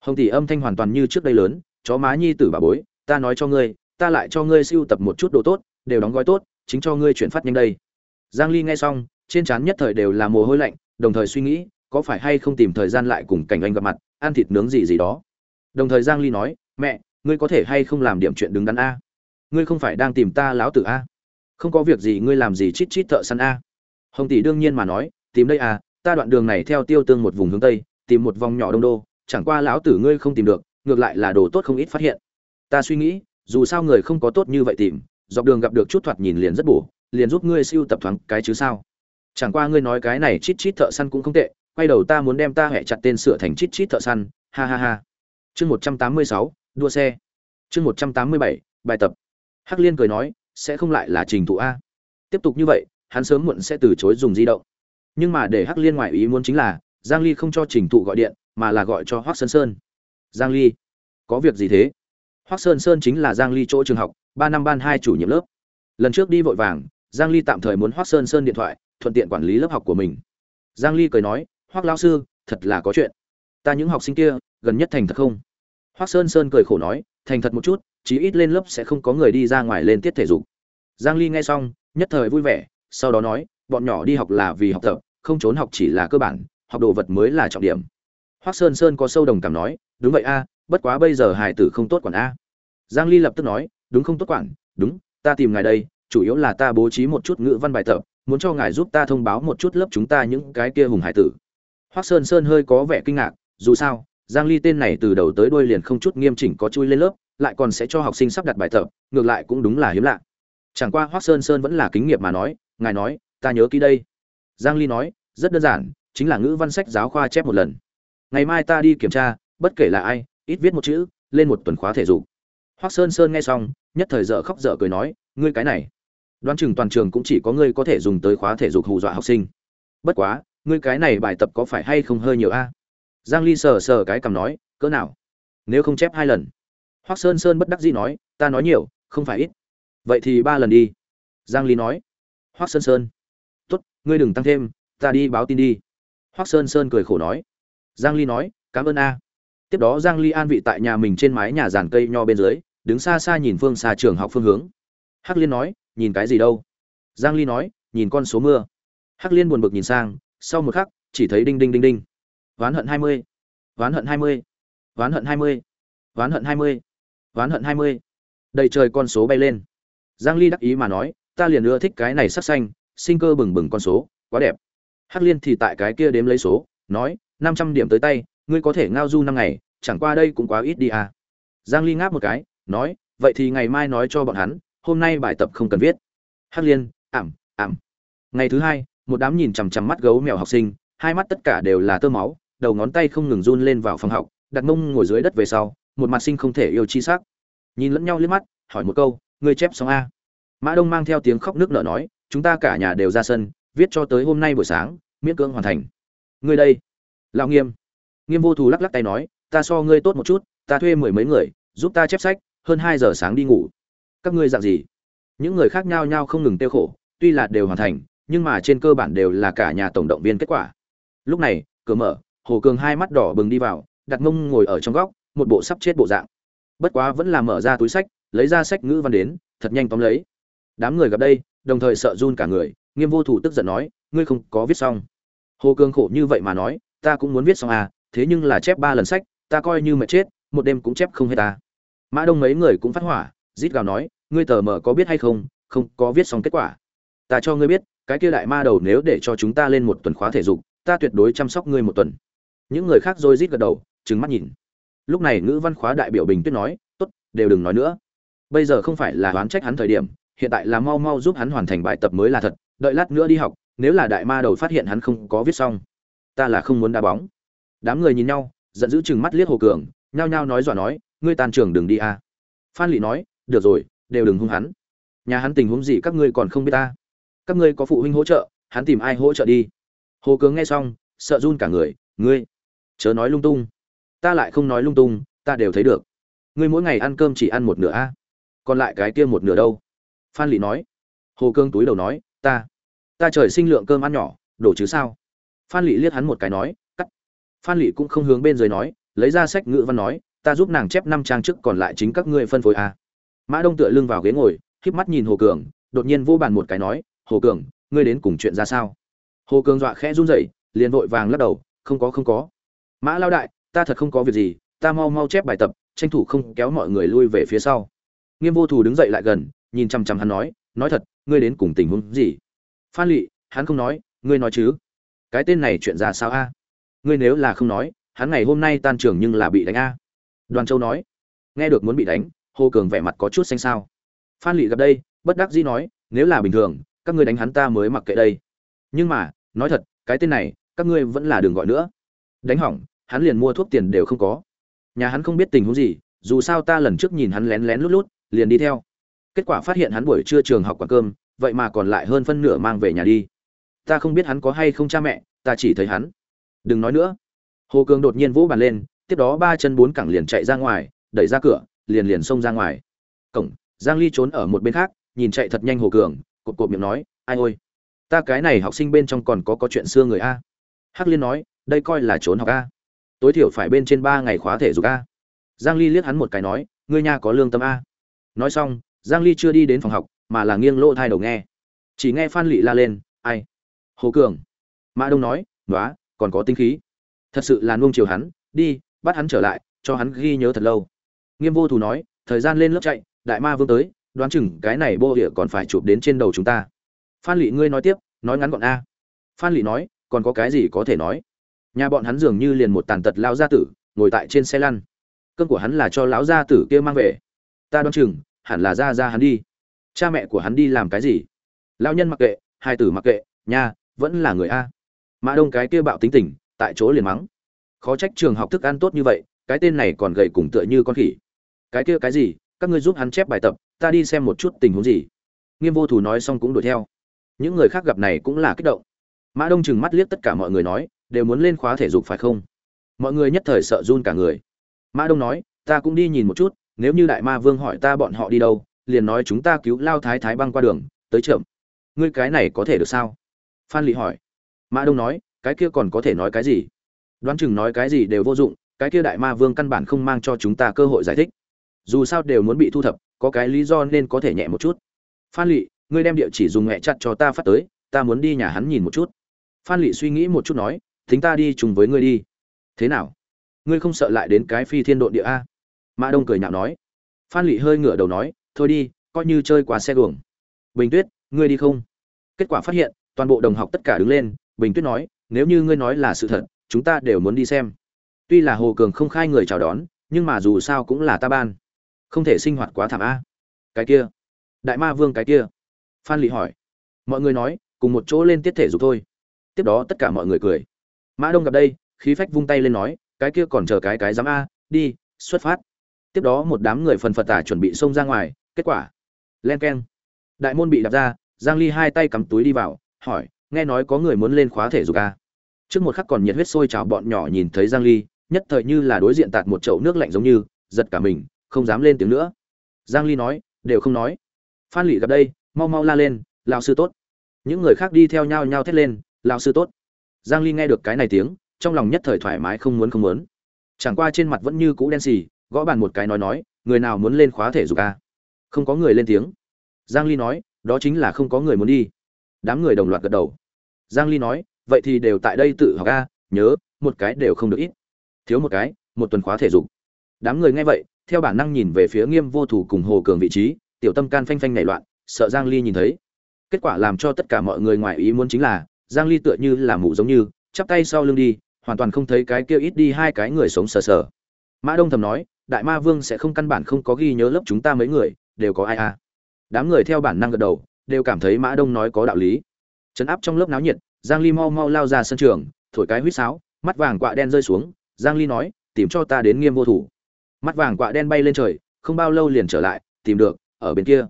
Hồng tỷ âm thanh hoàn toàn như trước đây lớn, chó má nhi tử bảo bối ta nói cho ngươi, ta lại cho ngươi siêu tập một chút đồ tốt, đều đóng gói tốt, chính cho ngươi chuyển phát nhanh đây. Giang ly nghe xong, trên trán nhất thời đều là mồ hôi lạnh, đồng thời suy nghĩ, có phải hay không tìm thời gian lại cùng cảnh anh gặp mặt, ăn thịt nướng gì gì đó. Đồng thời giang ly nói, mẹ, ngươi có thể hay không làm điểm chuyện đứng đắn a? Ngươi không phải đang tìm ta láo tử a? Không có việc gì, ngươi làm gì chít chít thợ săn a? Hồng tỷ đương nhiên mà nói, tìm đây à ta đoạn đường này theo tiêu tương một vùng hướng tây, tìm một vòng nhỏ đông đô, chẳng qua lão tử ngươi không tìm được, ngược lại là đồ tốt không ít phát hiện ta suy nghĩ, dù sao người không có tốt như vậy tìm, dọc đường gặp được chút thoạt nhìn liền rất bổ, liền giúp ngươi siêu tập thoáng cái chứ sao? Chẳng qua ngươi nói cái này chít chít thợ săn cũng không tệ, quay đầu ta muốn đem ta hẹ chặt tên sửa thành chít chít thợ săn, ha ha ha. Chương một trăm tám mươi sáu, đua xe. Chương một trăm tám mươi bảy, bài tập. Hắc liên cười nói, sẽ không lại là trình thụ a. Tiếp tục như vậy, hắn sớm muộn sẽ từ chối dùng di động. Nhưng mà để hắc liên ngoại ý muốn chính là, giang ly không cho trình thụ gọi điện, mà là gọi cho hoắc sơn sơn. Giang ly, có việc gì thế? Hoắc sơn sơn chính là giang ly chỗ trường học, ba năm ban hai chủ nhiệm lớp. Lần trước đi vội vàng, giang ly tạm thời muốn hoắc sơn sơn điện thoại, thuận tiện quản lý lớp học của mình. Giang ly cười nói, hoắc lão sư, thật là có chuyện. Ta những học sinh kia, gần nhất thành thật không? Hoắc sơn sơn cười khổ nói, thành thật một chút, chí ít lên lớp sẽ không có người đi ra ngoài lên tiết thể dục. Giang ly nghe xong, nhất thời vui vẻ, sau đó nói, bọn nhỏ đi học là vì học tập, không trốn học chỉ là cơ bản, học đồ vật mới là trọng điểm. Hoắc sơn sơn có sâu đồng cảm nói, đúng vậy a bất quá bây giờ hài tử không tốt quản a. Giang ly lập tức nói, đúng không tốt quản, đúng, ta tìm ngài đây, chủ yếu là ta bố trí một chút ngữ văn bài tập, muốn cho ngài giúp ta thông báo một chút lớp chúng ta những cái kia hùng hải tử. Hoắc sơn sơn hơi có vẻ kinh ngạc, dù sao, giang ly tên này từ đầu tới đuôi liền không chút nghiêm chỉnh có chui lên lớp, lại còn sẽ cho học sinh sắp đặt bài tập, ngược lại cũng đúng là hiếm lạ. Chẳng qua hoắc sơn sơn vẫn là kính nghiệp mà nói, ngài nói, ta nhớ kỹ đây. Giang ly nói, rất đơn giản, chính là ngữ văn sách giáo khoa chép một lần. Ngày mai ta đi kiểm tra, bất kể là ai ít viết một chữ, lên một tuần khóa thể dục. Hoắc sơn sơn nghe xong, nhất thời dở khóc dở cười nói, ngươi cái này. Đoán chừng toàn trường cũng chỉ có ngươi có thể dùng tới khóa thể dục hù dọa học sinh. Bất quá, ngươi cái này bài tập có phải hay không hơi nhiều a? Giang ly sờ sờ cái cầm nói, cỡ nào? Nếu không chép hai lần. Hoắc sơn sơn bất đắc dĩ nói, ta nói nhiều, không phải ít. Vậy thì ba lần đi. Giang ly nói. Hoắc sơn sơn. Tốt, ngươi đừng tăng thêm, ta đi báo tin đi. Hoắc sơn sơn cười khổ nói. Giang ly nói, cảm ơn a tiếp đó giang ly an vị tại nhà mình trên mái nhà giàn cây nho bên dưới, đứng xa xa nhìn phương xa trường học phương hướng hắc liên nói, nhìn cái gì đâu giang ly nói, nhìn con số mưa hắc liên buồn bực nhìn sang, sau một khắc, chỉ thấy đinh đinh đinh đinh ván hận 20. ván hận 20. ván hận 20. ván hận 20. ván hận 20. đầy trời con số bay lên giang ly đắc ý mà nói, ta liền ưa thích cái này sắc xanh, sinh cơ bừng bừng con số, quá đẹp hắc liên thì tại cái kia đếm lấy số, nói 500 điểm tới tay ngươi có thể ngao du năm ngày, chẳng qua đây cũng quá ít đi à. Giang ly ngáp một cái, nói, vậy thì ngày mai nói cho bọn hắn, hôm nay bài tập không cần viết. Hắc liên, ảm ảm. Ngày thứ hai, một đám nhìn chằm chằm mắt gấu mèo học sinh, hai mắt tất cả đều là tơ máu, đầu ngón tay không ngừng run lên vào phòng học, đặt mông ngồi dưới đất về sau, một mặt sinh không thể yêu chi sắc. Nhìn lẫn nhau liếc mắt, hỏi một câu, ngươi chép xong a? Mã đông mang theo tiếng khóc nước nở nói, chúng ta cả nhà đều ra sân, viết cho tới hôm nay buổi sáng, miễn cưỡng hoàn thành. Ngươi đây. Lão nghiêm nghiêm vô thù lắc lắc tay nói, ta so ngươi tốt một chút, ta thuê mười mấy người, giúp ta chép sách, hơn hai giờ sáng đi ngủ. Các ngươi dạng gì? Những người khác nhau nhau không ngừng tiêu khổ, tuy là đều hoàn thành, nhưng mà trên cơ bản đều là cả nhà tổng động viên kết quả. Lúc này, cửa mở, hồ cường hai mắt đỏ bừng đi vào, đặt mông ngồi ở trong góc, một bộ sắp chết bộ dạng. Bất quá vẫn là mở ra túi sách, lấy ra sách ngữ văn đến, thật nhanh tóm lấy. Đám người gặp đây, đồng thời sợ run cả người, nghiêm vô thủ tức giận nói, ngươi không có viết xong. Hồ cường khổ như vậy mà nói, ta cũng muốn viết xong à thế nhưng là chép ba lần sách, ta coi như mệt chết, một đêm cũng chép không hết ta. Mã đông mấy người cũng phát hỏa, rít gào nói, ngươi tờ mờ có biết hay không? Không, có viết xong kết quả. Ta cho ngươi biết, cái kia đại ma đầu nếu để cho chúng ta lên một tuần khóa thể dục, ta tuyệt đối chăm sóc ngươi một tuần. Những người khác rồi rít gật đầu, trừng mắt nhìn. Lúc này ngữ văn khóa đại biểu bình tuyết nói, tốt, đều đừng nói nữa. Bây giờ không phải là đoán trách hắn thời điểm, hiện tại là mau mau giúp hắn hoàn thành bài tập mới là thật, đợi lát nữa đi học, nếu là đại ma đầu phát hiện hắn không có viết xong, ta là không muốn đá bóng đám người nhìn nhau, giận dữ chừng mắt liếc hồ cường, nhao nhao nói dọa nói, ngươi tan trường đừng đi a. Phan lị nói, được rồi, đều đừng hung hắn. Nhà hắn tình huống gì các ngươi còn không biết ta? Các ngươi có phụ huynh hỗ trợ, hắn tìm ai hỗ trợ đi? Hồ cường nghe xong, sợ run cả người, ngươi, chớ nói lung tung. Ta lại không nói lung tung, ta đều thấy được. Ngươi mỗi ngày ăn cơm chỉ ăn một nửa a, còn lại cái kia một nửa đâu? Phan lị nói. Hồ cương túi đầu nói, ta ta trời sinh lượng cơm ăn nhỏ, đổ chứ sao? Phan lị liếc hắn một cái nói phan Lệ cũng không hướng bên dưới nói lấy ra sách ngữ văn nói ta giúp nàng chép năm trang trước còn lại chính các ngươi phân phối a mã đông tựa lưng vào ghế ngồi híp mắt nhìn hồ cường đột nhiên vô bàn một cái nói hồ cường ngươi đến cùng chuyện ra sao? Hồ cường dọa khẽ run rẩy liền vội vàng lắc đầu không có không có. Mã lao đại ta thật không có việc gì ta mau mau chép bài tập tranh thủ không kéo mọi người lui về phía sau. Nghiêm vô thù đứng dậy lại gần nhìn chăm chăm hắn nói nói thật ngươi đến cùng tình huống gì? Phan Lệ, hắn không nói ngươi nói chứ? Cái tên này chuyện ra sao a? Ngươi nếu là không nói, hắn ngày hôm nay tan trường nhưng là bị đánh a. Đoàn châu nói, nghe được muốn bị đánh, hồ cường vẻ mặt có chút xanh sao phan lị gặp đây, bất đắc dĩ nói, nếu là bình thường, các ngươi đánh hắn ta mới mặc kệ đây. Nhưng mà, nói thật, cái tên này, các ngươi vẫn là đường gọi nữa. Đánh hỏng, hắn liền mua thuốc tiền đều không có. Nhà hắn không biết tình huống gì, dù sao ta lần trước nhìn hắn lén lén lút lút, liền đi theo. Kết quả phát hiện hắn buổi trưa trường học quả cơm, vậy mà còn lại hơn phân nửa mang về nhà đi. Ta không biết hắn có hay không cha mẹ, ta chỉ thấy hắn đừng nói nữa. Hồ cường đột nhiên vỗ bàn lên, tiếp đó ba chân bốn cẳng liền chạy ra ngoài, đẩy ra cửa, liền liền xông ra ngoài. Cổng, giang ly trốn ở một bên khác, nhìn chạy thật nhanh hồ cường cột cột miệng nói, ai ôi, ta cái này học sinh bên trong còn có có chuyện xưa người a. Hắc liên nói, đây coi là trốn học a. Tối thiểu phải bên trên ba ngày khóa thể dục a. Giang ly liếc hắn một cái nói, ngươi nhà có lương tâm a. Nói xong, giang ly chưa đi đến phòng học, mà là nghiêng lỗ thai đầu nghe. Chỉ nghe phan lị la lên, ai? Hồ cường. Mã đông nói nói còn có tinh khí. Thật sự là nuông chiều hắn, đi, bắt hắn trở lại, cho hắn ghi nhớ thật lâu. Nghiêm vô thù nói, thời gian lên lớp chạy, đại ma vương tới, đoán chừng cái này bô địa còn phải chụp đến trên đầu chúng ta. Phan lị ngươi nói tiếp, nói ngắn gọn a. Phan lị nói, còn có cái gì có thể nói? Nhà bọn hắn dường như liền một tàn tật lao gia tử, ngồi tại trên xe lăn. Cơn của hắn là cho lão gia tử kia mang về. Ta đoán chừng, hẳn là ra ra hắn đi. Cha mẹ của hắn đi làm cái gì? Lao nhân mặc kệ, hai tử mặc kệ, nhà, vẫn là người a mã đông cái kia bạo tính tình, tại chỗ liền mắng. Khó trách trường học thức ăn tốt như vậy, cái tên này còn gầy cùng tựa như con khỉ. Cái kia cái gì, các ngươi giúp hắn chép bài tập, ta đi xem một chút tình huống gì. Nghiêm vô thủ nói xong cũng đuổi theo. Những người khác gặp này cũng là kích động. Mã đông chừng mắt liếc tất cả mọi người nói, đều muốn lên khóa thể dục phải không? Mọi người nhất thời sợ run cả người. Mã đông nói, ta cũng đi nhìn một chút, nếu như đại ma vương hỏi ta bọn họ đi đâu, liền nói chúng ta cứu lao thái thái băng qua đường, tới chậm. Ngươi cái này có thể được sao? Phan lị hỏi mã đông nói, cái kia còn có thể nói cái gì? Đoán chừng nói cái gì đều vô dụng, cái kia đại ma vương căn bản không mang cho chúng ta cơ hội giải thích. Dù sao đều muốn bị thu thập, có cái lý do nên có thể nhẹ một chút. Phan lỵ ngươi đem địa chỉ dùng mẹ chặt cho ta phát tới, ta muốn đi nhà hắn nhìn một chút. Phan lỵ suy nghĩ một chút nói, thính ta đi chung với ngươi đi. Thế nào? Ngươi không sợ lại đến cái phi thiên độn địa a? Mã đông cười nhạo nói. Phan lỵ hơi ngửa đầu nói, thôi đi, coi như chơi quá xe đường bình tuyết, ngươi đi không? Kết quả phát hiện, toàn bộ đồng học tất cả đứng lên bình tuyết nói, nếu như ngươi nói là sự thật, chúng ta đều muốn đi xem. Tuy là hồ cường không khai người chào đón, nhưng mà dù sao cũng là ta ban. Không thể sinh hoạt quá thảm a. Cái kia. Đại ma vương cái kia. Phan lị hỏi. Mọi người nói, cùng một chỗ lên tiết thể dục thôi. Tiếp đó tất cả mọi người cười. Mã đông gặp đây, khí phách vung tay lên nói, cái kia còn chờ cái cái dám a, đi, xuất phát. Tiếp đó một đám người phần phật tả chuẩn bị xông ra ngoài, kết quả. Len keng. Đại môn bị đạp ra, giang ly hai tay cắm túi đi vào, hỏi nghe nói có người muốn lên khóa thể dục a trước một khắc còn nhiệt huyết sôi trào bọn nhỏ nhìn thấy giang ly, nhất thời như là đối diện tạt một chậu nước lạnh giống như, giật cả mình, không dám lên tiếng nữa. Giang ly nói, đều không nói. Phan lị gặp đây, mau mau la lên, lão sư tốt. Những người khác đi theo nhau nhau thét lên, lão sư tốt. Giang ly nghe được cái này tiếng, trong lòng nhất thời thoải mái không muốn không muốn. Chẳng qua trên mặt vẫn như cũ đen xì, gõ bàn một cái nói nói, người nào muốn lên khóa thể dục a không có người lên tiếng. Giang ly nói, đó chính là không có người muốn đi. Đám người đồng loạt gật đầu giang ly nói, vậy thì đều tại đây tự học a, nhớ, một cái đều không được ít. Thiếu một cái, một tuần khóa thể dục. Đám người nghe vậy, theo bản năng nhìn về phía nghiêm vô thủ cùng hồ cường vị trí, tiểu tâm can phanh phanh nảy loạn, sợ giang ly nhìn thấy. Kết quả làm cho tất cả mọi người ngoài ý muốn chính là, giang ly tựa như là mụ giống như, chắp tay sau lưng đi, hoàn toàn không thấy cái kia ít đi hai cái người sống sờ sờ. Mã đông thầm nói, đại ma vương sẽ không căn bản không có ghi nhớ lớp chúng ta mấy người, đều có ai à đám người theo bản năng gật đầu, đều cảm thấy mã đông nói có đạo lý chấn áp trong lớp náo nhiệt, giang ly mau mau lao ra sân trường, thổi cái huýt sáo, mắt vàng quạ đen rơi xuống, giang ly nói, tìm cho ta đến nghiêm vô thủ. Mắt vàng quạ đen bay lên trời, không bao lâu liền trở lại, tìm được, ở bên kia.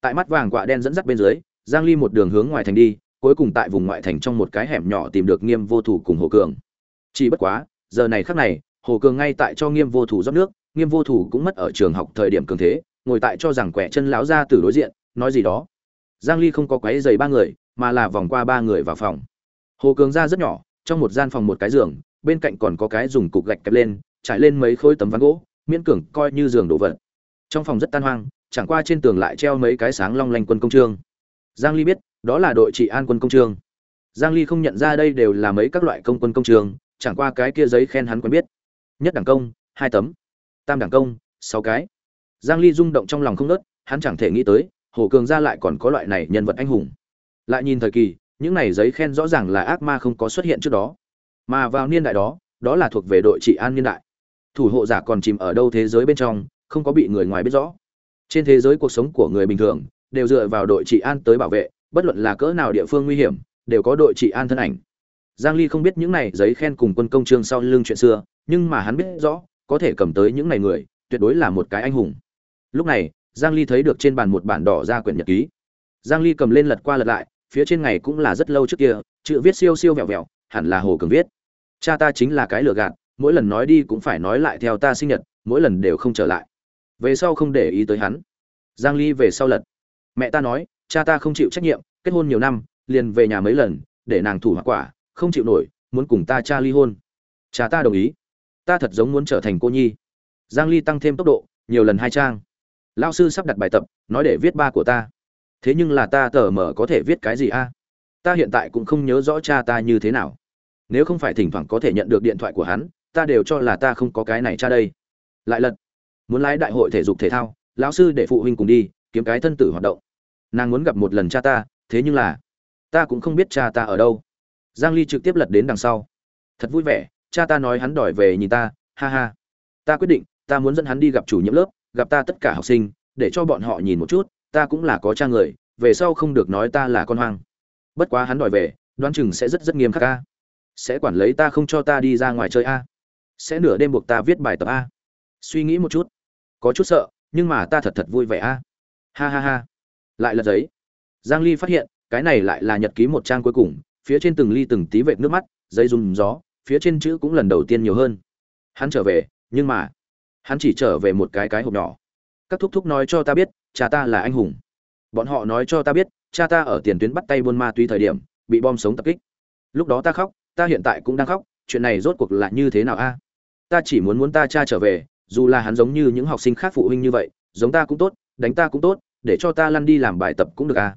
Tại mắt vàng quạ đen dẫn dắt bên dưới, giang ly một đường hướng ngoài thành đi, cuối cùng tại vùng ngoại thành trong một cái hẻm nhỏ tìm được nghiêm vô thủ cùng hồ cường. Chỉ bất quá, giờ này khắc này, hồ cường ngay tại cho nghiêm vô thủ rót nước, nghiêm vô thủ cũng mất ở trường học thời điểm cường thế, ngồi tại cho rằng quẻ chân lão ra từ đối diện, nói gì đó. Giang ly không có quấy giày ba người mà là vòng qua ba người vào phòng. Hồ cường ra rất nhỏ, trong một gian phòng một cái giường, bên cạnh còn có cái dùng cục gạch kẹp lên, trải lên mấy khối tấm ván gỗ, miễn cường coi như giường đồ vật. Trong phòng rất tan hoang, chẳng qua trên tường lại treo mấy cái sáng long lanh quân công trương. Giang ly biết, đó là đội trị an quân công trương. Giang ly không nhận ra đây đều là mấy các loại công quân công trường chẳng qua cái kia giấy khen hắn quen biết. Nhất đẳng công, hai tấm. Tam đẳng công, sáu cái. Giang ly rung động trong lòng không nớt, hắn chẳng thể nghĩ tới, hồ cường gia lại còn có loại này nhân vật anh hùng lại nhìn thời kỳ, những này giấy khen rõ ràng là ác ma không có xuất hiện trước đó. Mà vào niên đại đó đó là thuộc về đội trị an niên đại. Thủ hộ giả còn chìm ở đâu thế giới bên trong, không có bị người ngoài biết rõ. Trên thế giới cuộc sống của người bình thường, đều dựa vào đội trị an tới bảo vệ, bất luận là cỡ nào địa phương nguy hiểm, đều có đội trị an thân ảnh. Giang ly không biết những này giấy khen cùng quân công trương sau lưng chuyện xưa, nhưng mà hắn biết rõ, có thể cầm tới những này người, tuyệt đối là một cái anh hùng. Lúc này, giang ly thấy được trên bàn một bản đỏ ra quyển nhật ký. Giang ly cầm lên lật qua lật lại phía trên ngày cũng là rất lâu trước kia, chữ viết siêu siêu vẹo vẹo, hẳn là hồ cường viết. Cha ta chính là cái lừa gạt, mỗi lần nói đi cũng phải nói lại theo ta sinh nhật, mỗi lần đều không trở lại. Về sau không để ý tới hắn. Giang ly về sau lật. Mẹ ta nói, cha ta không chịu trách nhiệm, kết hôn nhiều năm, liền về nhà mấy lần, để nàng thủ hoặc quả, không chịu nổi, muốn cùng ta cha ly hôn. Cha ta đồng ý. Ta thật giống muốn trở thành cô nhi. Giang ly tăng thêm tốc độ, nhiều lần hai trang. Lao sư sắp đặt bài tập, nói để viết ba của ta thế nhưng là ta tờ mở có thể viết cái gì a? Ta hiện tại cũng không nhớ rõ cha ta như thế nào. Nếu không phải thỉnh thoảng có thể nhận được điện thoại của hắn, ta đều cho là ta không có cái này cha đây. Lại lật. Muốn lái đại hội thể dục thể thao, lão sư để phụ huynh cùng đi, kiếm cái thân tử hoạt động. Nàng muốn gặp một lần cha ta, thế nhưng là, ta cũng không biết cha ta ở đâu. Giang ly trực tiếp lật đến đằng sau. Thật vui vẻ, cha ta nói hắn đòi về nhìn ta, ha ha. Ta quyết định, ta muốn dẫn hắn đi gặp chủ nhiệm lớp, gặp ta tất cả học sinh, để cho bọn họ nhìn một chút ta cũng là có cha người, về sau không được nói ta là con hoang. Bất quá hắn đòi về, đoán chừng sẽ rất rất nghiêm khắc a. Sẽ quản lấy ta không cho ta đi ra ngoài chơi a. Sẽ nửa đêm buộc ta viết bài tập a. Suy nghĩ một chút. Có chút sợ, nhưng mà ta thật thật vui vẻ a. Ha ha ha. Lại lật giấy. Giang ly phát hiện, cái này lại là nhật ký một trang cuối cùng, phía trên từng ly từng tí vệt nước mắt, giấy rung gió, phía trên chữ cũng lần đầu tiên nhiều hơn. Hắn trở về, nhưng mà, hắn chỉ trở về một cái cái hộp nhỏ. Các thúc thúc nói cho ta biết cha ta là anh hùng. Bọn họ nói cho ta biết, cha ta ở tiền tuyến bắt tay buôn ma túy thời điểm, bị bom sống tập kích. Lúc đó ta khóc, ta hiện tại cũng đang khóc, chuyện này rốt cuộc là như thế nào a? Ta chỉ muốn muốn ta cha trở về, dù là hắn giống như những học sinh khác phụ huynh như vậy, giống ta cũng tốt, đánh ta cũng tốt, để cho ta lăn đi làm bài tập cũng được a.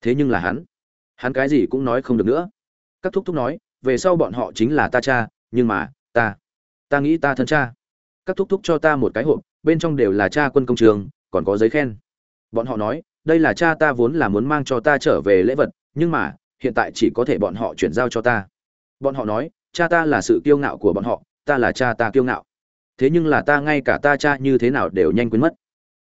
Thế nhưng là hắn hắn cái gì cũng nói không được nữa. Các thúc thúc nói, về sau bọn họ chính là ta cha, nhưng mà, ta ta nghĩ ta thân cha. Các thúc thúc cho ta một cái hộp, bên trong đều là cha quân công trường, còn có giấy khen bọn họ nói, đây là cha ta vốn là muốn mang cho ta trở về lễ vật, nhưng mà, hiện tại chỉ có thể bọn họ chuyển giao cho ta. Bọn họ nói, cha ta là sự kiêu ngạo của bọn họ, ta là cha ta kiêu ngạo. Thế nhưng là ta ngay cả ta cha như thế nào đều nhanh quên mất.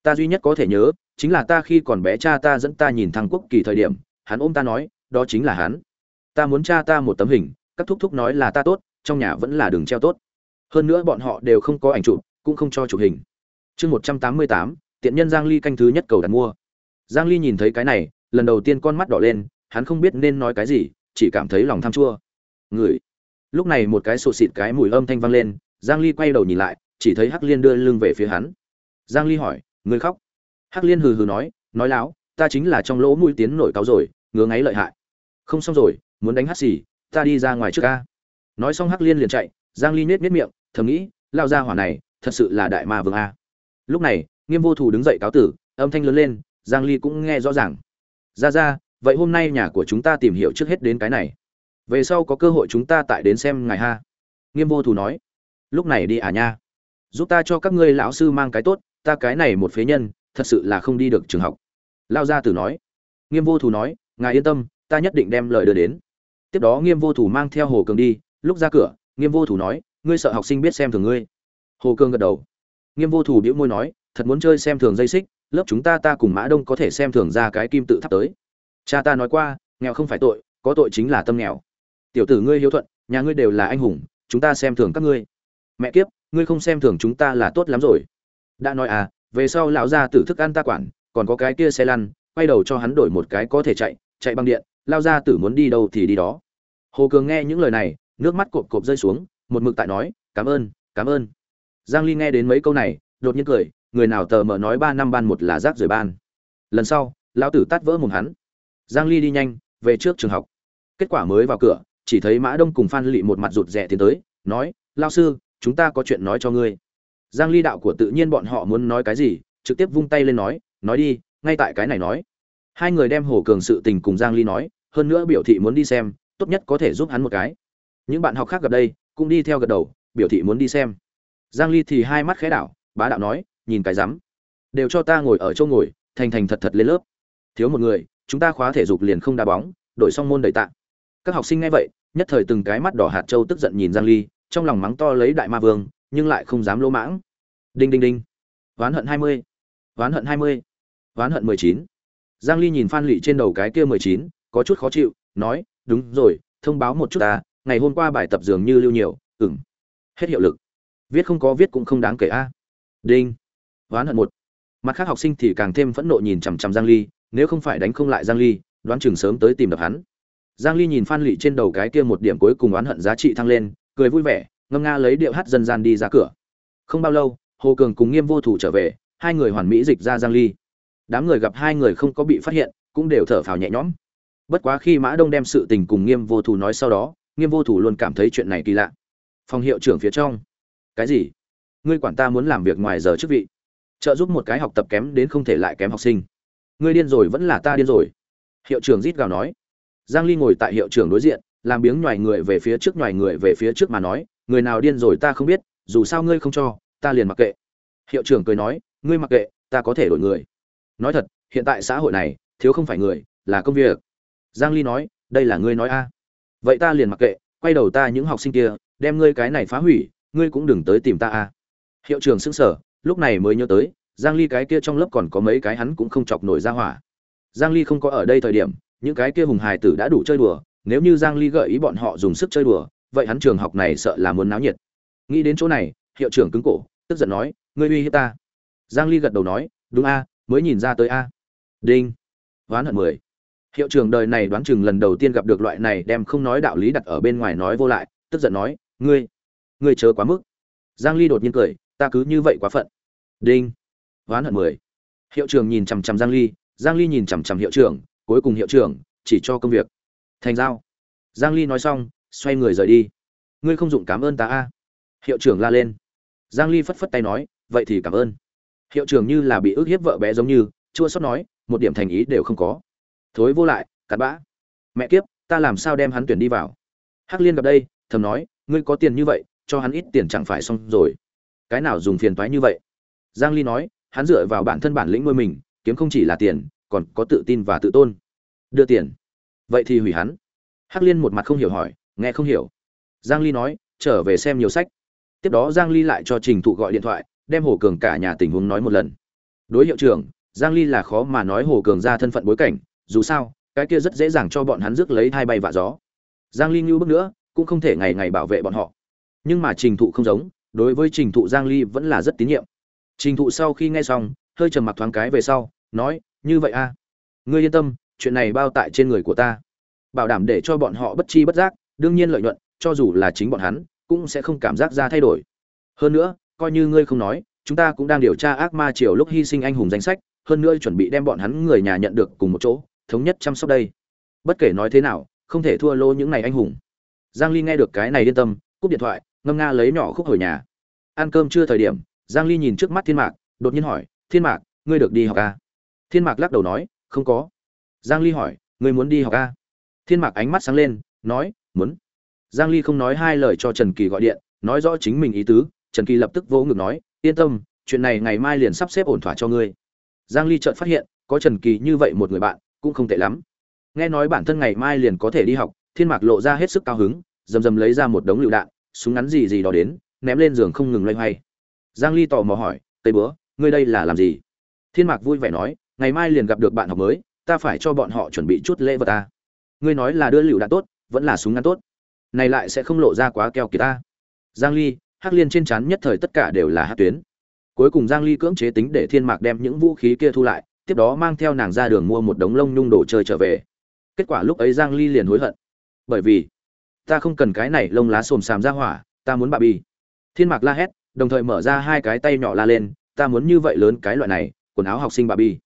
Ta duy nhất có thể nhớ, chính là ta khi còn bé cha ta dẫn ta nhìn thăng quốc kỳ thời điểm, hắn ôm ta nói, đó chính là hắn. Ta muốn cha ta một tấm hình, các thúc thúc nói là ta tốt, trong nhà vẫn là đường treo tốt. Hơn nữa bọn họ đều không có ảnh chụp, cũng không cho chụp hình. Chương một trăm tám mươi tám tiện nhân giang ly canh thứ nhất cầu đặt mua. Giang ly nhìn thấy cái này, lần đầu tiên con mắt đỏ lên, hắn không biết nên nói cái gì, chỉ cảm thấy lòng tham chua. Người lúc này một cái sột xịt cái mùi âm thanh vang lên, giang ly quay đầu nhìn lại, chỉ thấy hắc liên đưa lưng về phía hắn. Giang ly hỏi người khóc? Hắc liên hừ hừ nói nói láo, ta chính là trong lỗ mũi tiến nổi cáo rồi, ngứa ngáy lợi hại. Không xong rồi, muốn đánh hắt xì, ta đi ra ngoài trước ca. Nói xong hắc liên liền chạy, giang ly nết nết miệng, thầm nghĩ, lao ra hỏa này, thật sự là đại ma vương a. Lúc này nghiêm vô thủ đứng dậy cáo tử, âm thanh lớn lên, giang ly cũng nghe rõ ràng. Ra ra, vậy hôm nay nhà của chúng ta tìm hiểu trước hết đến cái này. Về sau có cơ hội chúng ta tại đến xem ngài ha. Nghiêm vô thủ nói. Lúc này đi à nha. Giúp ta cho các ngươi lão sư mang cái tốt, ta cái này một phế nhân, thật sự là không đi được trường học. Lao gia tử nói. Nghiêm vô thủ nói. Ngài yên tâm, ta nhất định đem lời đưa đến. Tiếp đó nghiêm vô thủ mang theo hồ cường đi. Lúc ra cửa, nghiêm vô thủ nói. Ngươi sợ học sinh biết xem thường ngươi. Hồ cường gật đầu. Nghiêm vô thủ bĩu môi nói thật muốn chơi xem thường dây xích, lớp chúng ta ta cùng mã đông có thể xem thường ra cái kim tự tháp tới. Cha ta nói qua, nghèo không phải tội, có tội chính là tâm nghèo. Tiểu tử ngươi hiếu thuận, nhà ngươi đều là anh hùng, chúng ta xem thường các ngươi. Mẹ kiếp, ngươi không xem thường chúng ta là tốt lắm rồi. Đã nói à về sau lão gia tử thức ăn ta quản, còn có cái kia xe lăn, quay đầu cho hắn đổi một cái có thể chạy chạy bằng điện lao ra tử muốn đi đâu thì đi đó. Hồ cường nghe những lời này, nước mắt cộp cộp rơi xuống, một mực tại nói, cảm ơn cảm ơn. Giang ly nghe đến mấy câu này, đột nhiên cười người nào tờ mở nói ba năm ban một là rác rời ban. Lần sau, lão tử tát vỡ mồm hắn. Giang ly đi nhanh, về trước trường học. Kết quả mới vào cửa, chỉ thấy mã đông cùng phan lị một mặt rụt rè tiến tới, nói lao sư, chúng ta có chuyện nói cho ngươi. Giang ly đạo của tự nhiên bọn họ muốn nói cái gì, trực tiếp vung tay lên nói nói đi, ngay tại cái này nói. Hai người đem hồ cường sự tình cùng giang ly nói, hơn nữa biểu thị muốn đi xem, tốt nhất có thể giúp hắn một cái. Những bạn học khác gặp đây, cũng đi theo gật đầu, biểu thị muốn đi xem. Giang ly thì hai mắt khẽ đảo, bá đạo nói nhìn cái rắm. Đều cho ta ngồi ở chỗ ngồi thành thành thật thật lên lớp. Thiếu một người chúng ta khóa thể dục liền không đá bóng đổi xong môn đầy tạ. Các học sinh nghe vậy nhất thời từng cái mắt đỏ hạt châu tức giận nhìn giang ly trong lòng mắng to lấy đại ma vương nhưng lại không dám lỗ mãng. Đinh đinh đinh. Ván hận 20. ván hận 20. ván hận 19. giang ly nhìn phan lị trên đầu cái kia 19, có chút khó chịu nói đúng rồi thông báo một chút ta ngày hôm qua bài tập dường như lưu nhiều ừm. Hết hiệu lực. Viết không có viết cũng không đáng kể a. Đinh hoán hận một. Mặt khác học sinh thì càng thêm phẫn nộ nhìn chằm chằm giang ly, nếu không phải đánh không lại giang ly, đoán chừng sớm tới tìm được hắn. Giang ly nhìn phan lị trên đầu cái kia một điểm cuối cùng oán hận giá trị thăng lên, cười vui vẻ, ngâm nga lấy điệu hát dân gian đi ra cửa. Không bao lâu, hồ cường cùng nghiêm vô thủ trở về, hai người hoàn mỹ dịch ra giang ly. Đám người gặp hai người không có bị phát hiện, cũng đều thở phào nhẹ nhõm. Bất quá khi mã đông đem sự tình cùng nghiêm vô thủ nói sau đó, nghiêm vô thủ luôn cảm thấy chuyện này kỳ lạ. Phòng hiệu trưởng phía trong. Cái gì? Ngươi quản ta muốn làm việc ngoài giờ chức vị? Trợ giúp một cái học tập kém đến không thể lại kém học sinh. Ngươi điên rồi vẫn là ta điên rồi. Hiệu trưởng rít gào nói. Giang ly ngồi tại hiệu trưởng đối diện, làm biếng nhòi người về phía trước nhòi người về phía trước mà nói, người nào điên rồi ta không biết, dù sao ngươi không cho, ta liền mặc kệ. Hiệu trưởng cười nói, ngươi mặc kệ, ta có thể đổi người. Nói thật, hiện tại xã hội này, thiếu không phải người, là công việc. Giang ly nói, đây là ngươi nói a. Vậy ta liền mặc kệ, quay đầu ta những học sinh kia, đem ngươi cái này phá hủy, ngươi cũng đừng tới tìm ta a. Hiệu trưởng sững sờ lúc này mới nhớ tới, giang ly cái kia trong lớp còn có mấy cái hắn cũng không chọc nổi ra hỏa. Giang ly không có ở đây thời điểm, những cái kia hùng hài tử đã đủ chơi đùa, nếu như giang ly gợi ý bọn họ dùng sức chơi đùa, vậy hắn trường học này sợ là muốn náo nhiệt. Nghĩ đến chỗ này, hiệu trưởng cứng cổ, tức giận nói, ngươi uy hiếp ta. Giang ly gật đầu nói, đúng a, mới nhìn ra tới a. Đinh. Hoán hận mười. Hiệu trưởng đời này đoán chừng lần đầu tiên gặp được loại này đem không nói đạo lý đặt ở bên ngoài nói vô lại, tức giận nói, ngươi ngươi chớ quá mức. Giang ly đột nhiên cười, ta cứ như vậy quá phận đinh. Oán hận mười. Hiệu trưởng nhìn chằm chằm giang ly giang ly nhìn chằm chằm hiệu trưởng, cuối cùng hiệu trưởng, chỉ cho công việc. Thành giao. Giang ly nói xong, xoay người rời đi. Ngươi không dụng cảm ơn ta a. Hiệu trưởng la lên. Giang ly phất phất tay nói, vậy thì cảm ơn. Hiệu trưởng như là bị ức hiếp vợ bé giống như, chua xót nói, một điểm thành ý đều không có. Thối vô lại, cặn bã. Mẹ kiếp, ta làm sao đem hắn tuyển đi vào? Hắc liên gặp đây, thầm nói, ngươi có tiền như vậy, cho hắn ít tiền chẳng phải xong rồi. Cái nào dùng phiền toái như vậy? Giang ly nói, hắn dựa vào bản thân bản lĩnh nuôi mình, kiếm không chỉ là tiền, còn có tự tin và tự tôn. Đưa tiền. Vậy thì hủy hắn. Hắc liên một mặt không hiểu hỏi, nghe không hiểu. Giang ly nói, trở về xem nhiều sách. Tiếp đó giang ly lại cho trình thụ gọi điện thoại, đem hồ cường cả nhà tình huống nói một lần. Đối hiệu trưởng, giang ly là khó mà nói hồ cường ra thân phận bối cảnh, dù sao, cái kia rất dễ dàng cho bọn hắn rước lấy hai bay vạ gió. Giang ly như bước nữa, cũng không thể ngày ngày bảo vệ bọn họ. Nhưng mà trình thụ không giống, đối với trình thụ giang ly vẫn là rất tín nhiệm trình thụ sau khi nghe xong, hơi trầm mặc thoáng cái về sau, nói, như vậy a à? ngươi yên tâm, chuyện này bao tại trên người của ta. Bảo đảm để cho bọn họ bất chi bất giác, đương nhiên lợi nhuận, cho dù là chính bọn hắn, cũng sẽ không cảm giác ra thay đổi. Hơn nữa, coi như ngươi không nói, chúng ta cũng đang điều tra ác ma triều lúc hy sinh anh hùng danh sách, hơn nữa chuẩn bị đem bọn hắn người nhà nhận được cùng một chỗ, thống nhất chăm sóc đây. Bất kể nói thế nào, không thể thua lô những này anh hùng. Giang ly nghe được cái này yên tâm, cúp điện thoại, ngâm nga lấy nhỏ khúc hồi nhà. Ăn cơm chưa thời điểm giang ly nhìn trước mắt thiên mạc, đột nhiên hỏi, thiên mạc, ngươi được đi học à? thiên mạc lắc đầu nói, không có. Giang ly hỏi, ngươi muốn đi học à? thiên mạc ánh mắt sáng lên, nói, muốn. Giang ly không nói hai lời cho trần kỳ gọi điện, nói rõ chính mình ý tứ, trần kỳ lập tức vỗ ngực nói, yên tâm, chuyện này ngày mai liền sắp xếp ổn thỏa cho ngươi. Giang ly chợt phát hiện, có trần kỳ như vậy một người bạn, cũng không tệ lắm. Nghe nói bản thân ngày mai liền có thể đi học, thiên mạc lộ ra hết sức cao hứng dầm dầm lấy ra một đống lựu đạn, súng ngắn gì gì đó đến, ném lên giường không ngừng loay hoay giang ly tò mò hỏi, tây bữa ngươi đây là làm gì? Thiên mạc vui vẻ nói, ngày mai liền gặp được bạn học mới, ta phải cho bọn họ chuẩn bị chút lễ vật ta. Ngươi nói là đưa lựu đạn tốt, vẫn là súng ngắn tốt. Này lại sẽ không lộ ra quá keo kỳ ta. Giang ly, hắc liên trên chán nhất thời tất cả đều là hắc tuyến. Cuối cùng giang ly cưỡng chế tính để thiên mạc đem những vũ khí kia thu lại, tiếp đó mang theo nàng ra đường mua một đống lông nhung đồ chơi trở về. Kết quả lúc ấy giang ly liền hối hận. Bởi vì ta không cần cái này lông lá xồm xàm ra hỏa, ta muốn bà bi thiên mạc la hét đồng thời mở ra hai cái tay nhỏ la lên, ta muốn như vậy lớn cái loại này, quần áo học sinh bà bi.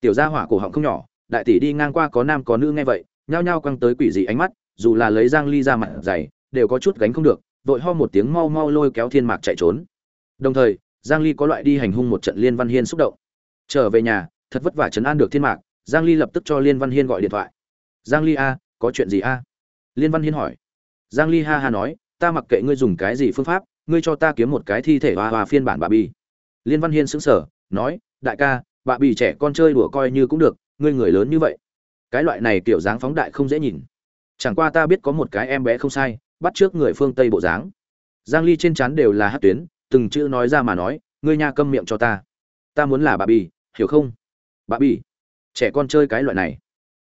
Tiểu gia hỏa cổ họng không nhỏ, đại tỷ đi ngang qua có nam có nữ nghe vậy, nhao nhao quăng tới quỷ dị ánh mắt, dù là lấy giang ly ra mặt dày, đều có chút gánh không được, vội ho một tiếng mau mau lôi kéo thiên mạc chạy trốn. Đồng thời, giang ly có loại đi hành hung một trận liên văn hiên xúc động. Trở về nhà, thật vất vả chấn an được thiên mạc, giang ly lập tức cho liên văn hiên gọi điện thoại. Giang ly a, có chuyện gì a? Liên văn hiên hỏi. Giang ly ha ha nói, ta mặc kệ ngươi dùng cái gì phương pháp ngươi cho ta kiếm một cái thi thể hoa hoa phiên bản bà bì liên văn hiên sững sờ, nói, đại ca, bà bì trẻ con chơi đùa coi như cũng được, ngươi người lớn như vậy. Cái loại này kiểu dáng phóng đại không dễ nhìn. Chẳng qua ta biết có một cái em bé không sai, bắt trước người phương tây bộ dáng. Giang ly trên chán đều là hát tuyến, từng chữ nói ra mà nói, ngươi nha câm miệng cho ta. Ta muốn là bà bì hiểu không? Bà bì trẻ con chơi cái loại này.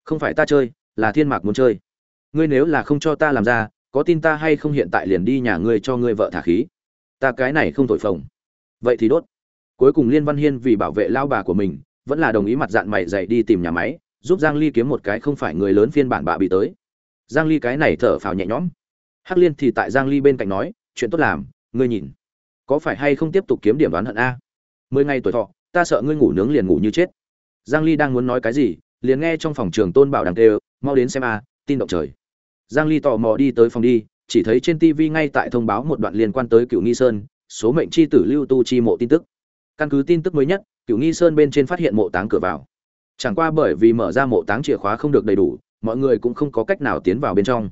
Không phải ta chơi, là thiên mạc muốn chơi. Ngươi nếu là không cho ta làm ra có tin ta hay không hiện tại liền đi nhà ngươi cho ngươi vợ thả khí? Ta cái này không thổi phồng. Vậy thì đốt. Cuối cùng liên văn hiên vì bảo vệ lao bà của mình, vẫn là đồng ý mặt dạng mày dậy đi tìm nhà máy, giúp giang ly kiếm một cái không phải người lớn phiên bản bà bị tới. Giang ly cái này thở phào nhẹ nhõm. Hắc liên thì tại giang ly bên cạnh nói, chuyện tốt làm, ngươi nhìn. Có phải hay không tiếp tục kiếm điểm đoán hận a? Mười ngày tuổi thọ, ta sợ ngươi ngủ nướng liền ngủ như chết. Giang ly đang muốn nói cái gì, liền nghe trong phòng trường tôn bảo đằng đều mau đến xem a, tin động trời giang ly tò mò đi tới phòng đi, chỉ thấy trên tv ngay tại thông báo một đoạn liên quan tới cựu nghi sơn, số mệnh chi tử lưu tu chi mộ tin tức. Căn cứ tin tức mới nhất cựu nghi sơn bên trên phát hiện mộ táng cửa vào. Chẳng qua bởi vì mở ra mộ táng chìa khóa không được đầy đủ, mọi người cũng không có cách nào tiến vào bên trong.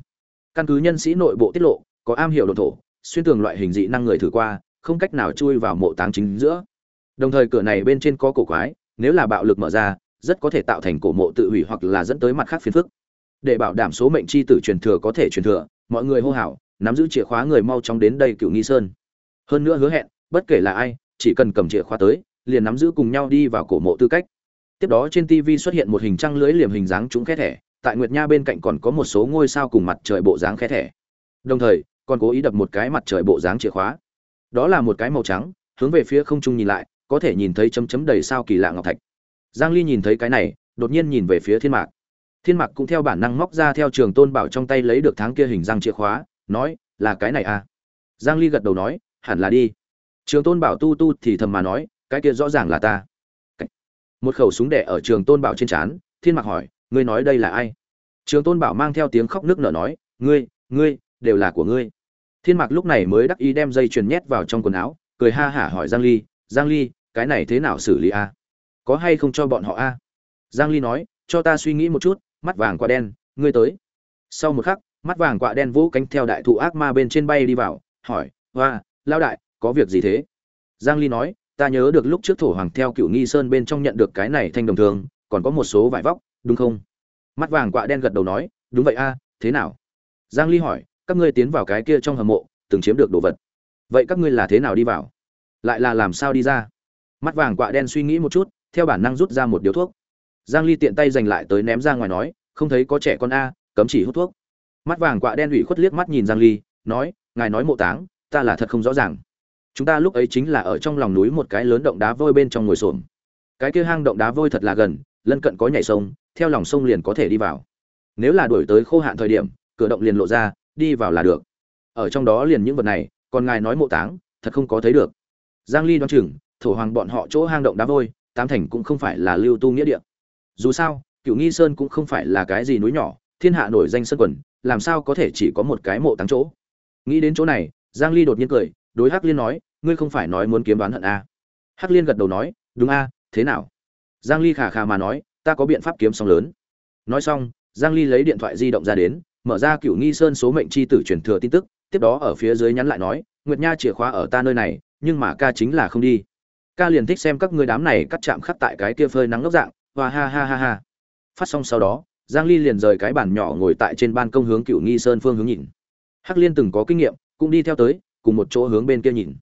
Căn cứ nhân sĩ nội bộ tiết lộ, có am hiểu đồn thổ, xuyên tường loại hình dị năng người thử qua, không cách nào chui vào mộ táng chính giữa. Đồng thời cửa này bên trên có cổ quái, nếu là bạo lực mở ra, rất có thể tạo thành cổ mộ tự hủy hoặc là dẫn tới mặt khác phiền phức để bảo đảm số mệnh chi tử truyền thừa có thể truyền thừa, mọi người hô hào, nắm giữ chìa khóa người mau chóng đến đây cựu nghi sơn. Hơn nữa hứa hẹn, bất kể là ai, chỉ cần cầm chìa khóa tới, liền nắm giữ cùng nhau đi vào cổ mộ tư cách. Tiếp đó trên tv xuất hiện một hình trăng lưới liềm hình dáng chúng khe thẻ, tại nguyệt nha bên cạnh còn có một số ngôi sao cùng mặt trời bộ dáng khe thẻ. Đồng thời, còn cố ý đập một cái mặt trời bộ dáng chìa khóa. Đó là một cái màu trắng, hướng về phía không trung nhìn lại, có thể nhìn thấy chấm chấm đầy sao kỳ lạ ngọc thạch. Giang ly nhìn thấy cái này, đột nhiên nhìn về phía thiên mạc thiên mạc cũng theo bản năng móc ra theo trường tôn bảo trong tay lấy được tháng kia hình răng chìa khóa, nói, là cái này à? Giang ly gật đầu nói, hẳn là đi. Trường tôn bảo tu tu thì thầm mà nói, cái kia rõ ràng là ta. Một khẩu súng đẻ ở trường tôn bảo trên trán, thiên mạc hỏi, ngươi nói đây là ai? Trường tôn bảo mang theo tiếng khóc nước nở nói, ngươi ngươi, đều là của ngươi. Thiên mạc lúc này mới đắc ý đem dây chuyền nhét vào trong quần áo, cười ha hả hỏi giang ly giang ly, cái này thế nào xử lý a có hay không cho bọn họ a giang ly nói, cho ta suy nghĩ một chút mắt vàng quạ đen, ngươi tới. Sau một khắc, mắt vàng quạ đen vũ cánh theo đại thụ ác ma bên trên bay đi vào, hỏi hoa lao đại, có việc gì thế? Giang ly nói, ta nhớ được lúc trước thổ hoàng theo cựu nghi sơn bên trong nhận được cái này thanh đồng thường, còn có một số vải vóc, đúng không? Mắt vàng quạ đen gật đầu nói, đúng vậy a, thế nào? Giang ly hỏi, các ngươi tiến vào cái kia trong hầm mộ, từng chiếm được đồ vật. Vậy các ngươi là thế nào đi vào? Lại là làm sao đi ra? Mắt vàng quạ đen suy nghĩ một chút, theo bản năng rút ra một điếu thuốc giang ly tiện tay giành lại tới ném ra ngoài nói, không thấy có trẻ con a, cấm chỉ hút thuốc. Mắt vàng quạ đen ủy khuất liếc mắt nhìn giang ly, nói, ngài nói mộ táng, ta là thật không rõ ràng. Chúng ta lúc ấy chính là ở trong lòng núi một cái lớn động đá vôi bên trong ngồi xổm. Cái kia hang động đá vôi thật là gần, lân cận có nhảy sông, theo lòng sông liền có thể đi vào. Nếu là đuổi tới khô hạn thời điểm, cửa động liền lộ ra, đi vào là được. Ở trong đó liền những vật này, còn ngài nói mộ táng, thật không có thấy được. Giang ly đoán chừng, thổ hoàng bọn họ chỗ hang động đá vôi, tám thành cũng không phải là lưu tu nghĩa địa dù sao cựu nghi sơn cũng không phải là cái gì núi nhỏ, thiên hạ nổi danh sơn quần, làm sao có thể chỉ có một cái mộ táng chỗ? Nghĩ đến chỗ này, giang ly đột nhiên cười, đối hắc liên nói, ngươi không phải nói muốn kiếm đoán hận a à? hắc liên gật đầu nói, đúng a, thế nào? Giang ly khà khà mà nói, ta có biện pháp kiếm song lớn. Nói xong, giang ly lấy điện thoại di động ra đến, mở ra cựu nghi sơn số mệnh chi tử truyền thừa tin tức, tiếp đó ở phía dưới nhắn lại nói, nguyệt nha chìa khóa ở ta nơi này, nhưng mà ca chính là không đi. Ca liền thích xem các ngươi đám này cắt chạm khắc tại cái kia phơi nắng ngốc dạng và ha ha ha ha. Phát xong sau đó, giang ly liền rời cái bàn nhỏ ngồi tại trên ban công hướng cựu nghi sơn phương hướng nhìn. Hắc liên từng có kinh nghiệm, cũng đi theo tới, cùng một chỗ hướng bên kia nhìn.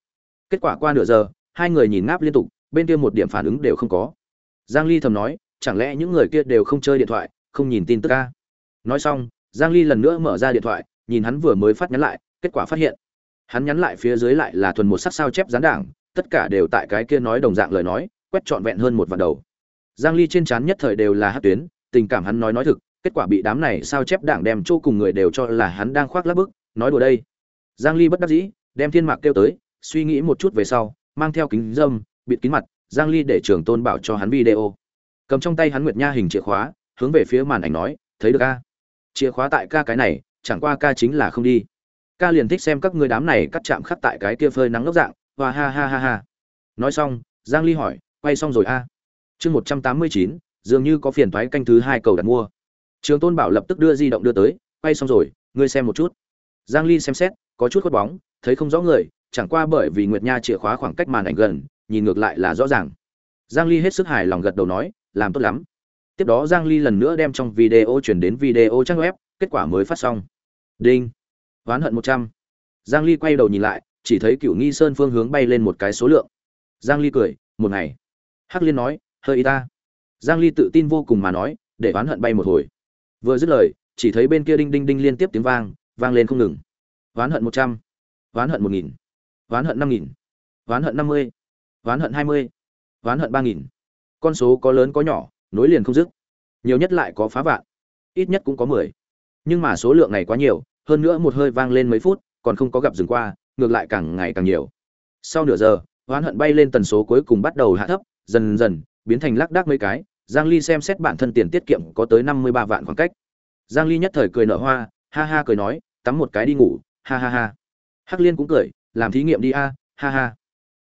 Kết quả qua nửa giờ, hai người nhìn ngáp liên tục, bên kia một điểm phản ứng đều không có. Giang ly thầm nói, chẳng lẽ những người kia đều không chơi điện thoại, không nhìn tin tức ca nói xong, giang ly lần nữa mở ra điện thoại, nhìn hắn vừa mới phát nhắn lại, kết quả phát hiện, hắn nhắn lại phía dưới lại là thuần một sắc sao chép gián đảng, tất cả đều tại cái kia nói đồng dạng lời nói, quét trọn vẹn hơn một vạn đầu giang ly trên trán nhất thời đều là hắc tuyến, tình cảm hắn nói nói thực, kết quả bị đám này sao chép đảng đem chỗ cùng người đều cho là hắn đang khoác lác bức, nói đùa đây. Giang ly bất đắc dĩ, đem thiên mạc kêu tới, suy nghĩ một chút về sau, mang theo kính dâm, bịt kín mặt, giang ly để trưởng tôn bảo cho hắn video. Cầm trong tay hắn nguyệt nha hình chìa khóa, hướng về phía màn ảnh nói, thấy được a. chìa khóa tại ca cái này, chẳng qua ca chính là không đi. Ca liền thích xem các người đám này cắt chạm khắc tại cái kia phơi nắng lốc dạng. Và ha ha ha ha. Nói xong, giang ly hỏi, quay xong rồi a? à? Chương 189, dường như có phiền thoái canh thứ hai cầu đặt mua. Trường tôn bảo lập tức đưa di động đưa tới quay xong rồi ngươi xem một chút. Giang ly xem xét có chút khuất bóng thấy không rõ người chẳng qua bởi vì nguyệt nha chìa khóa khoảng cách màn ảnh gần nhìn ngược lại là rõ ràng. Giang ly hết sức hài lòng gật đầu nói làm tốt lắm. Tiếp đó giang ly lần nữa đem trong video chuyển đến video trang web kết quả mới phát xong. Đinh. Oán hận 100. giang ly quay đầu nhìn lại chỉ thấy cửu nghi sơn phương hướng bay lên một cái số lượng. Giang ly cười một ngày. Hắc liên nói hơi y ta. Giang ly tự tin vô cùng mà nói để oán hận bay một hồi. Vừa dứt lời chỉ thấy bên kia đinh đinh đinh liên tiếp tiếng vang vang lên không ngừng. Oán hận 100, oán hận 1000, oán hận 5000, oán hận 50, oán hận 20. oán hận ba nghìn. Con số có lớn có nhỏ nối liền không dứt. Nhiều nhất lại có phá vạn ít nhất cũng có mười. Nhưng mà số lượng này quá nhiều hơn nữa một hơi vang lên mấy phút còn không có gặp dừng qua ngược lại càng ngày càng nhiều. Sau nửa giờ oán hận bay lên tần số cuối cùng bắt đầu hạ thấp dần dần biến thành lác đác mấy cái, giang ly xem xét bản thân tiền tiết kiệm có tới 53 vạn khoảng cách. Giang ly nhất thời cười nở hoa, ha ha cười nói, tắm một cái đi ngủ, ha ha ha. Hắc liên cũng cười, làm thí nghiệm đi a, ha ha.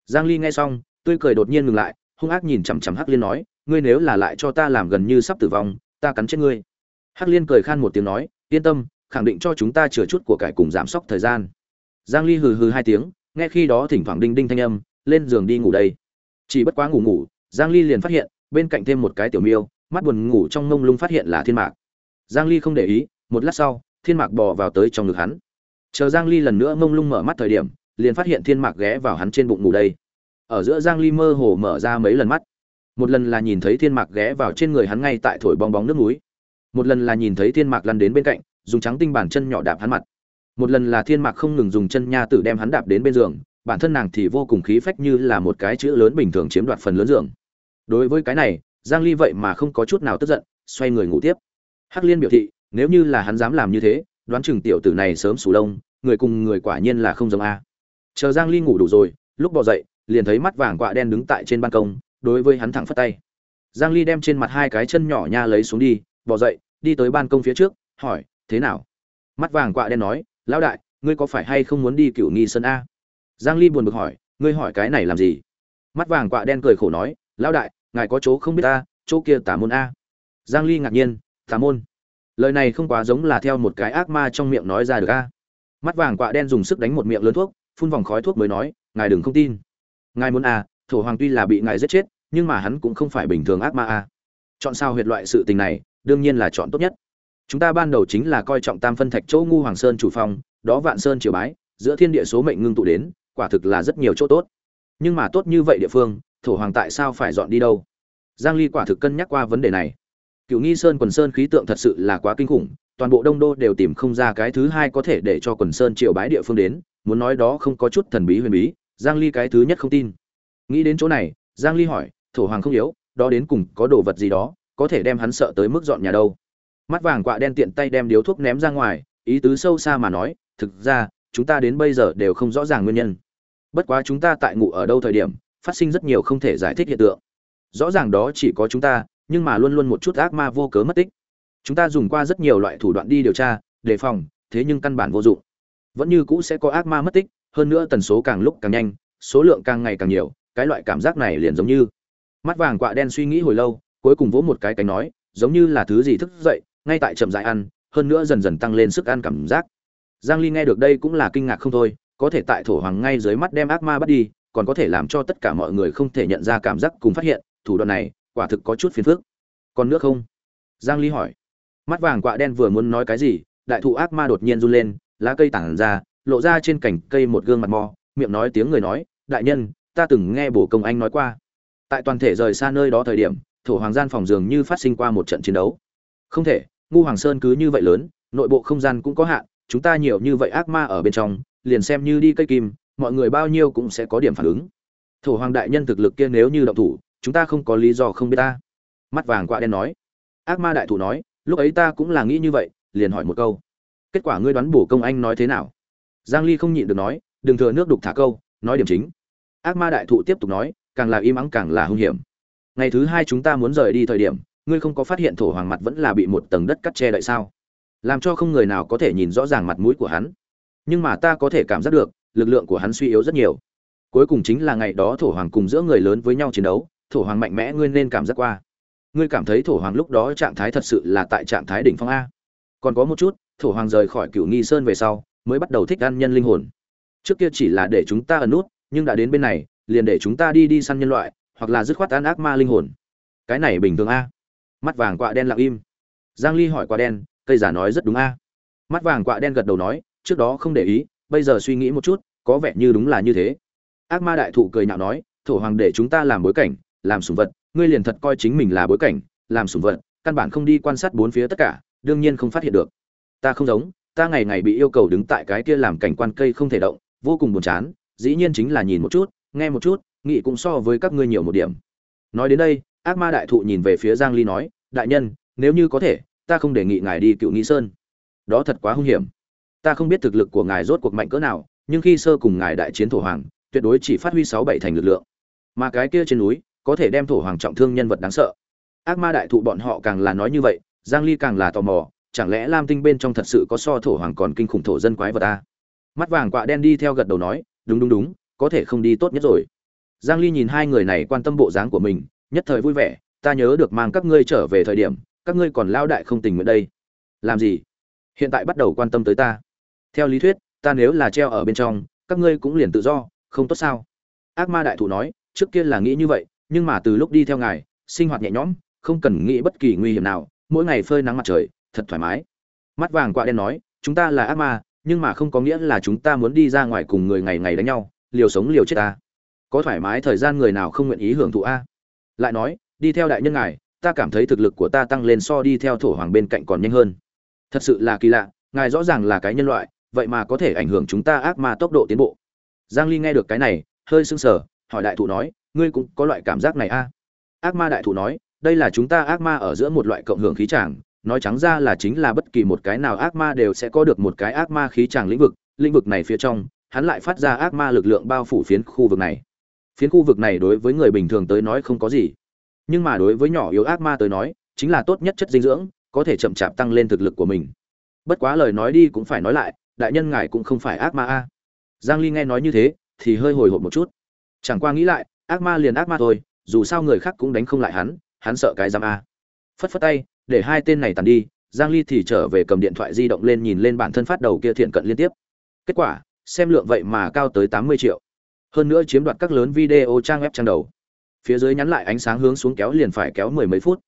Giang ly nghe xong, tươi cười đột nhiên ngừng lại, hung ác nhìn chằm chằm hắc liên nói, ngươi nếu là lại cho ta làm gần như sắp tử vong, ta cắn chết ngươi. Hắc liên cười khan một tiếng nói, yên tâm, khẳng định cho chúng ta chừa chút của cải cùng giảm sốc thời gian. Giang ly hừ hừ hai tiếng, nghe khi đó thỉnh thoảng đinh đinh thanh âm, lên giường đi ngủ đây. Chỉ bất quá ngủ ngủ giang ly liền phát hiện, bên cạnh thêm một cái tiểu miêu, mắt buồn ngủ trong ngông lung phát hiện là thiên mạc. Giang ly không để ý, một lát sau, thiên mạc bò vào tới trong ngực hắn. Chờ giang ly lần nữa ngông lung mở mắt thời điểm, liền phát hiện thiên mạc ghé vào hắn trên bụng ngủ đây. Ở giữa giang ly mơ hồ mở ra mấy lần mắt. Một lần là nhìn thấy thiên mạc ghé vào trên người hắn ngay tại thổi bong bóng nước núi. Một lần là nhìn thấy thiên mạc lăn đến bên cạnh, dùng trắng tinh bản chân nhỏ đạp hắn mặt. Một lần là thiên mạc không ngừng dùng chân nha tử đem hắn đạp đến bên giường, bản thân nàng thì vô cùng khí phách như là một cái chữ lớn bình thường chiếm đoạt phần lớn giường đối với cái này giang ly vậy mà không có chút nào tức giận xoay người ngủ tiếp. Hắc liên biểu thị nếu như là hắn dám làm như thế đoán chừng tiểu tử này sớm sủ đông, người cùng người quả nhiên là không giống a. Chờ giang ly ngủ đủ rồi lúc bò dậy liền thấy mắt vàng quạ đen đứng tại trên ban công đối với hắn thẳng phất tay. Giang ly đem trên mặt hai cái chân nhỏ nha lấy xuống đi bò dậy đi tới ban công phía trước hỏi thế nào? Mắt vàng quạ đen nói lão đại ngươi có phải hay không muốn đi cửu nghi sân a? Giang ly buồn bực hỏi ngươi hỏi cái này làm gì? Mắt vàng quạ đen cười khổ nói lão đại ngài có chỗ không biết ta, chỗ kia tả môn a. Giang ly ngạc nhiên, tả môn. Lời này không quá giống là theo một cái ác ma trong miệng nói ra được a. Mắt vàng quạ đen dùng sức đánh một miệng lớn thuốc, phun vòng khói thuốc mới nói, ngài đừng không tin. Ngài muốn a, thổ hoàng tuy là bị ngài giết chết, nhưng mà hắn cũng không phải bình thường ác ma a. Chọn sao huyệt loại sự tình này, đương nhiên là chọn tốt nhất. Chúng ta ban đầu chính là coi trọng tam phân thạch chỗ ngu hoàng sơn chủ phong, đó vạn sơn triều bái, giữa thiên địa số mệnh ngưng tụ đến, quả thực là rất nhiều chỗ tốt. Nhưng mà tốt như vậy địa phương thổ hoàng tại sao phải dọn đi đâu? Giang ly quả thực cân nhắc qua vấn đề này. Cựu nghi sơn quần sơn khí tượng thật sự là quá kinh khủng, toàn bộ đông đô đều tìm không ra cái thứ hai có thể để cho quần sơn triều bái địa phương đến, muốn nói đó không có chút thần bí huyền bí, giang ly cái thứ nhất không tin. Nghĩ đến chỗ này, giang ly hỏi, thổ hoàng không yếu, đó đến cùng có đồ vật gì đó, có thể đem hắn sợ tới mức dọn nhà đâu? Mắt vàng quạ đen tiện tay đem điếu thuốc ném ra ngoài, ý tứ sâu xa mà nói, thực ra, chúng ta đến bây giờ đều không rõ ràng nguyên nhân. Bất quá chúng ta tại ngủ ở đâu thời điểm phát sinh rất nhiều không thể giải thích hiện tượng. Rõ ràng đó chỉ có chúng ta, nhưng mà luôn luôn một chút ác ma vô cớ mất tích. Chúng ta dùng qua rất nhiều loại thủ đoạn đi điều tra, đề phòng, thế nhưng căn bản vô dụng. Vẫn như cũ sẽ có ác ma mất tích, hơn nữa tần số càng lúc càng nhanh, số lượng càng ngày càng nhiều, cái loại cảm giác này liền giống như mắt vàng quạ đen suy nghĩ hồi lâu, cuối cùng vỗ một cái cánh nói, giống như là thứ gì thức dậy, ngay tại chậm dại ăn, hơn nữa dần dần tăng lên sức ăn cảm giác. Giang ly nghe được đây cũng là kinh ngạc không thôi, có thể tại thổ hoàng ngay dưới mắt đem ác ma bắt đi còn có thể làm cho tất cả mọi người không thể nhận ra cảm giác cùng phát hiện, thủ đoạn này, quả thực có chút phiền phức. Còn nước không? Giang ly hỏi. Mắt vàng quạ đen vừa muốn nói cái gì, đại thụ ác ma đột nhiên run lên, lá cây tản ra, lộ ra trên cành cây một gương mặt mò, miệng nói tiếng người nói, đại nhân, ta từng nghe bổ công anh nói qua. Tại toàn thể rời xa nơi đó thời điểm, thổ hoàng gian phòng dường như phát sinh qua một trận chiến đấu. Không thể, ngu hoàng sơn cứ như vậy lớn, nội bộ không gian cũng có hạn, chúng ta nhiều như vậy ác ma ở bên trong, liền xem như đi cây kim mọi người bao nhiêu cũng sẽ có điểm phản ứng. Thổ hoàng đại nhân thực lực kia nếu như động thủ, chúng ta không có lý do không biết ta. Mắt vàng quạ đen nói. Ác ma đại thủ nói, lúc ấy ta cũng là nghĩ như vậy, liền hỏi một câu. Kết quả ngươi đoán bổ công anh nói thế nào? Giang ly không nhịn được nói, đừng thừa nước đục thả câu, nói điểm chính. Ác ma đại thụ tiếp tục nói, càng là im ắng càng là hung hiểm. Ngày thứ hai chúng ta muốn rời đi thời điểm, ngươi không có phát hiện thổ hoàng mặt vẫn là bị một tầng đất cắt che đậy sao? Làm cho không người nào có thể nhìn rõ ràng mặt mũi của hắn. Nhưng mà ta có thể cảm giác được lực lượng của hắn suy yếu rất nhiều. Cuối cùng chính là ngày đó thổ hoàng cùng giữa người lớn với nhau chiến đấu, thổ hoàng mạnh mẽ ngươi nên cảm giác qua. Ngươi cảm thấy thổ hoàng lúc đó trạng thái thật sự là tại trạng thái đỉnh phong a. Còn có một chút, thổ hoàng rời khỏi cựu nghi sơn về sau, mới bắt đầu thích ăn nhân linh hồn. Trước kia chỉ là để chúng ta ẩn nút, nhưng đã đến bên này, liền để chúng ta đi đi săn nhân loại, hoặc là dứt khoát ăn ác ma linh hồn. Cái này bình thường a. Mắt vàng quạ đen lặng im. Giang ly hỏi quạ đen, cây giả nói rất đúng a. Mắt vàng quạ đen gật đầu nói, trước đó không để ý bây giờ suy nghĩ một chút, có vẻ như đúng là như thế. Ác ma đại thụ cười nhạo nói, thổ hoàng để chúng ta làm bối cảnh, làm sủng vật, ngươi liền thật coi chính mình là bối cảnh, làm sủng vật, căn bản không đi quan sát bốn phía tất cả, đương nhiên không phát hiện được. Ta không giống, ta ngày ngày bị yêu cầu đứng tại cái kia làm cảnh quan cây không thể động, vô cùng buồn chán, dĩ nhiên chính là nhìn một chút, nghe một chút, nghĩ cũng so với các ngươi nhiều một điểm. Nói đến đây, ác ma đại thụ nhìn về phía giang ly nói, đại nhân, nếu như có thể, ta không đề nghị ngài đi cựu nghi sơn. Đó thật quá hung hiểm ta không biết thực lực của ngài rốt cuộc mạnh cỡ nào, nhưng khi sơ cùng ngài đại chiến thổ hoàng, tuyệt đối chỉ phát huy sáu bảy thành lực lượng. Mà cái kia trên núi, có thể đem thổ hoàng trọng thương nhân vật đáng sợ. Ác ma đại thụ bọn họ càng là nói như vậy, giang ly càng là tò mò, chẳng lẽ lam tinh bên trong thật sự có so thổ hoàng còn kinh khủng thổ dân quái vật ta mắt vàng quạ đen đi theo gật đầu nói, đúng đúng đúng, có thể không đi tốt nhất rồi. Giang ly nhìn hai người này quan tâm bộ dáng của mình, nhất thời vui vẻ, ta nhớ được mang các ngươi trở về thời điểm, các ngươi còn lao đại không tình nguyện đây. Làm gì? Hiện tại bắt đầu quan tâm tới ta theo lý thuyết, ta nếu là treo ở bên trong, các ngươi cũng liền tự do, không tốt sao? Ác ma đại thụ nói, trước kia là nghĩ như vậy, nhưng mà từ lúc đi theo ngài, sinh hoạt nhẹ nhõm, không cần nghĩ bất kỳ nguy hiểm nào, mỗi ngày phơi nắng mặt trời, thật thoải mái. Mắt vàng quạ đen nói, chúng ta là ác ma, nhưng mà không có nghĩa là chúng ta muốn đi ra ngoài cùng người ngày ngày đánh nhau, liều sống liều chết ta. Có thoải mái thời gian người nào không nguyện ý hưởng thụ a? Lại nói, đi theo đại nhân ngài, ta cảm thấy thực lực của ta tăng lên so đi theo thổ hoàng bên cạnh còn nhanh hơn. Thật sự là kỳ lạ, ngài rõ ràng là cái nhân loại vậy mà có thể ảnh hưởng chúng ta ác ma tốc độ tiến bộ. Giang ly nghe được cái này, hơi sưng sờ, hỏi đại thụ nói, ngươi cũng có loại cảm giác này a ác ma đại thụ nói, đây là chúng ta ác ma ở giữa một loại cộng hưởng khí tràng nói trắng ra là chính là bất kỳ một cái nào ác ma đều sẽ có được một cái ác ma khí tràng lĩnh vực lĩnh vực này phía trong, hắn lại phát ra ác ma lực lượng bao phủ phiến khu vực này. Phiến khu vực này đối với người bình thường tới nói không có gì, nhưng mà đối với nhỏ yếu ác ma tới nói, chính là tốt nhất chất dinh dưỡng, có thể chậm chạp tăng lên thực lực của mình. Bất quá lời nói đi cũng phải nói lại đại nhân ngài cũng không phải ác ma a. Giang ly nghe nói như thế, thì hơi hồi hộp một chút. Chẳng qua nghĩ lại, ác ma liền ác ma thôi, dù sao người khác cũng đánh không lại hắn hắn sợ cái giam a. Phất phất tay, để hai tên này tàn đi, giang ly thì trở về cầm điện thoại di động lên nhìn lên bản thân phát đầu kia thiện cận liên tiếp. Kết quả, xem lượng vậy mà cao tới 80 triệu. Hơn nữa chiếm đoạt các lớn video trang web trang đầu. Phía dưới nhắn lại ánh sáng hướng xuống kéo liền phải kéo mười mấy phút.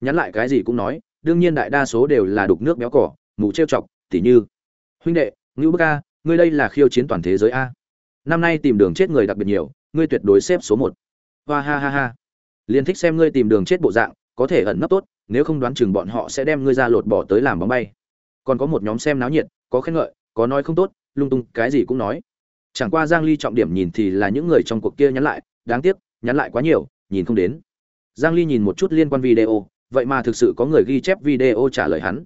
Nhắn lại cái gì cũng nói, đương nhiên đại đa số đều là đục nước béo cỏ, mù trêu chọc, tỉ như. Huynh đệ ngưu bức a, ngươi đây là khiêu chiến toàn thế giới a. Năm nay tìm đường chết người đặc biệt nhiều, ngươi tuyệt đối xếp số một. Hoa ha ha ha. Liền thích xem ngươi tìm đường chết bộ dạng, có thể ẩn nấp tốt, nếu không đoán chừng bọn họ sẽ đem ngươi ra lột bỏ tới làm bóng bay. Còn có một nhóm xem náo nhiệt, có khen ngợi, có nói không tốt, lung tung, cái gì cũng nói. Chẳng qua giang ly trọng điểm nhìn thì là những người trong cuộc kia nhắn lại, đáng tiếc, nhắn lại quá nhiều, nhìn không đến. Giang ly nhìn một chút liên quan video, vậy mà thực sự có người ghi chép video trả lời hắn.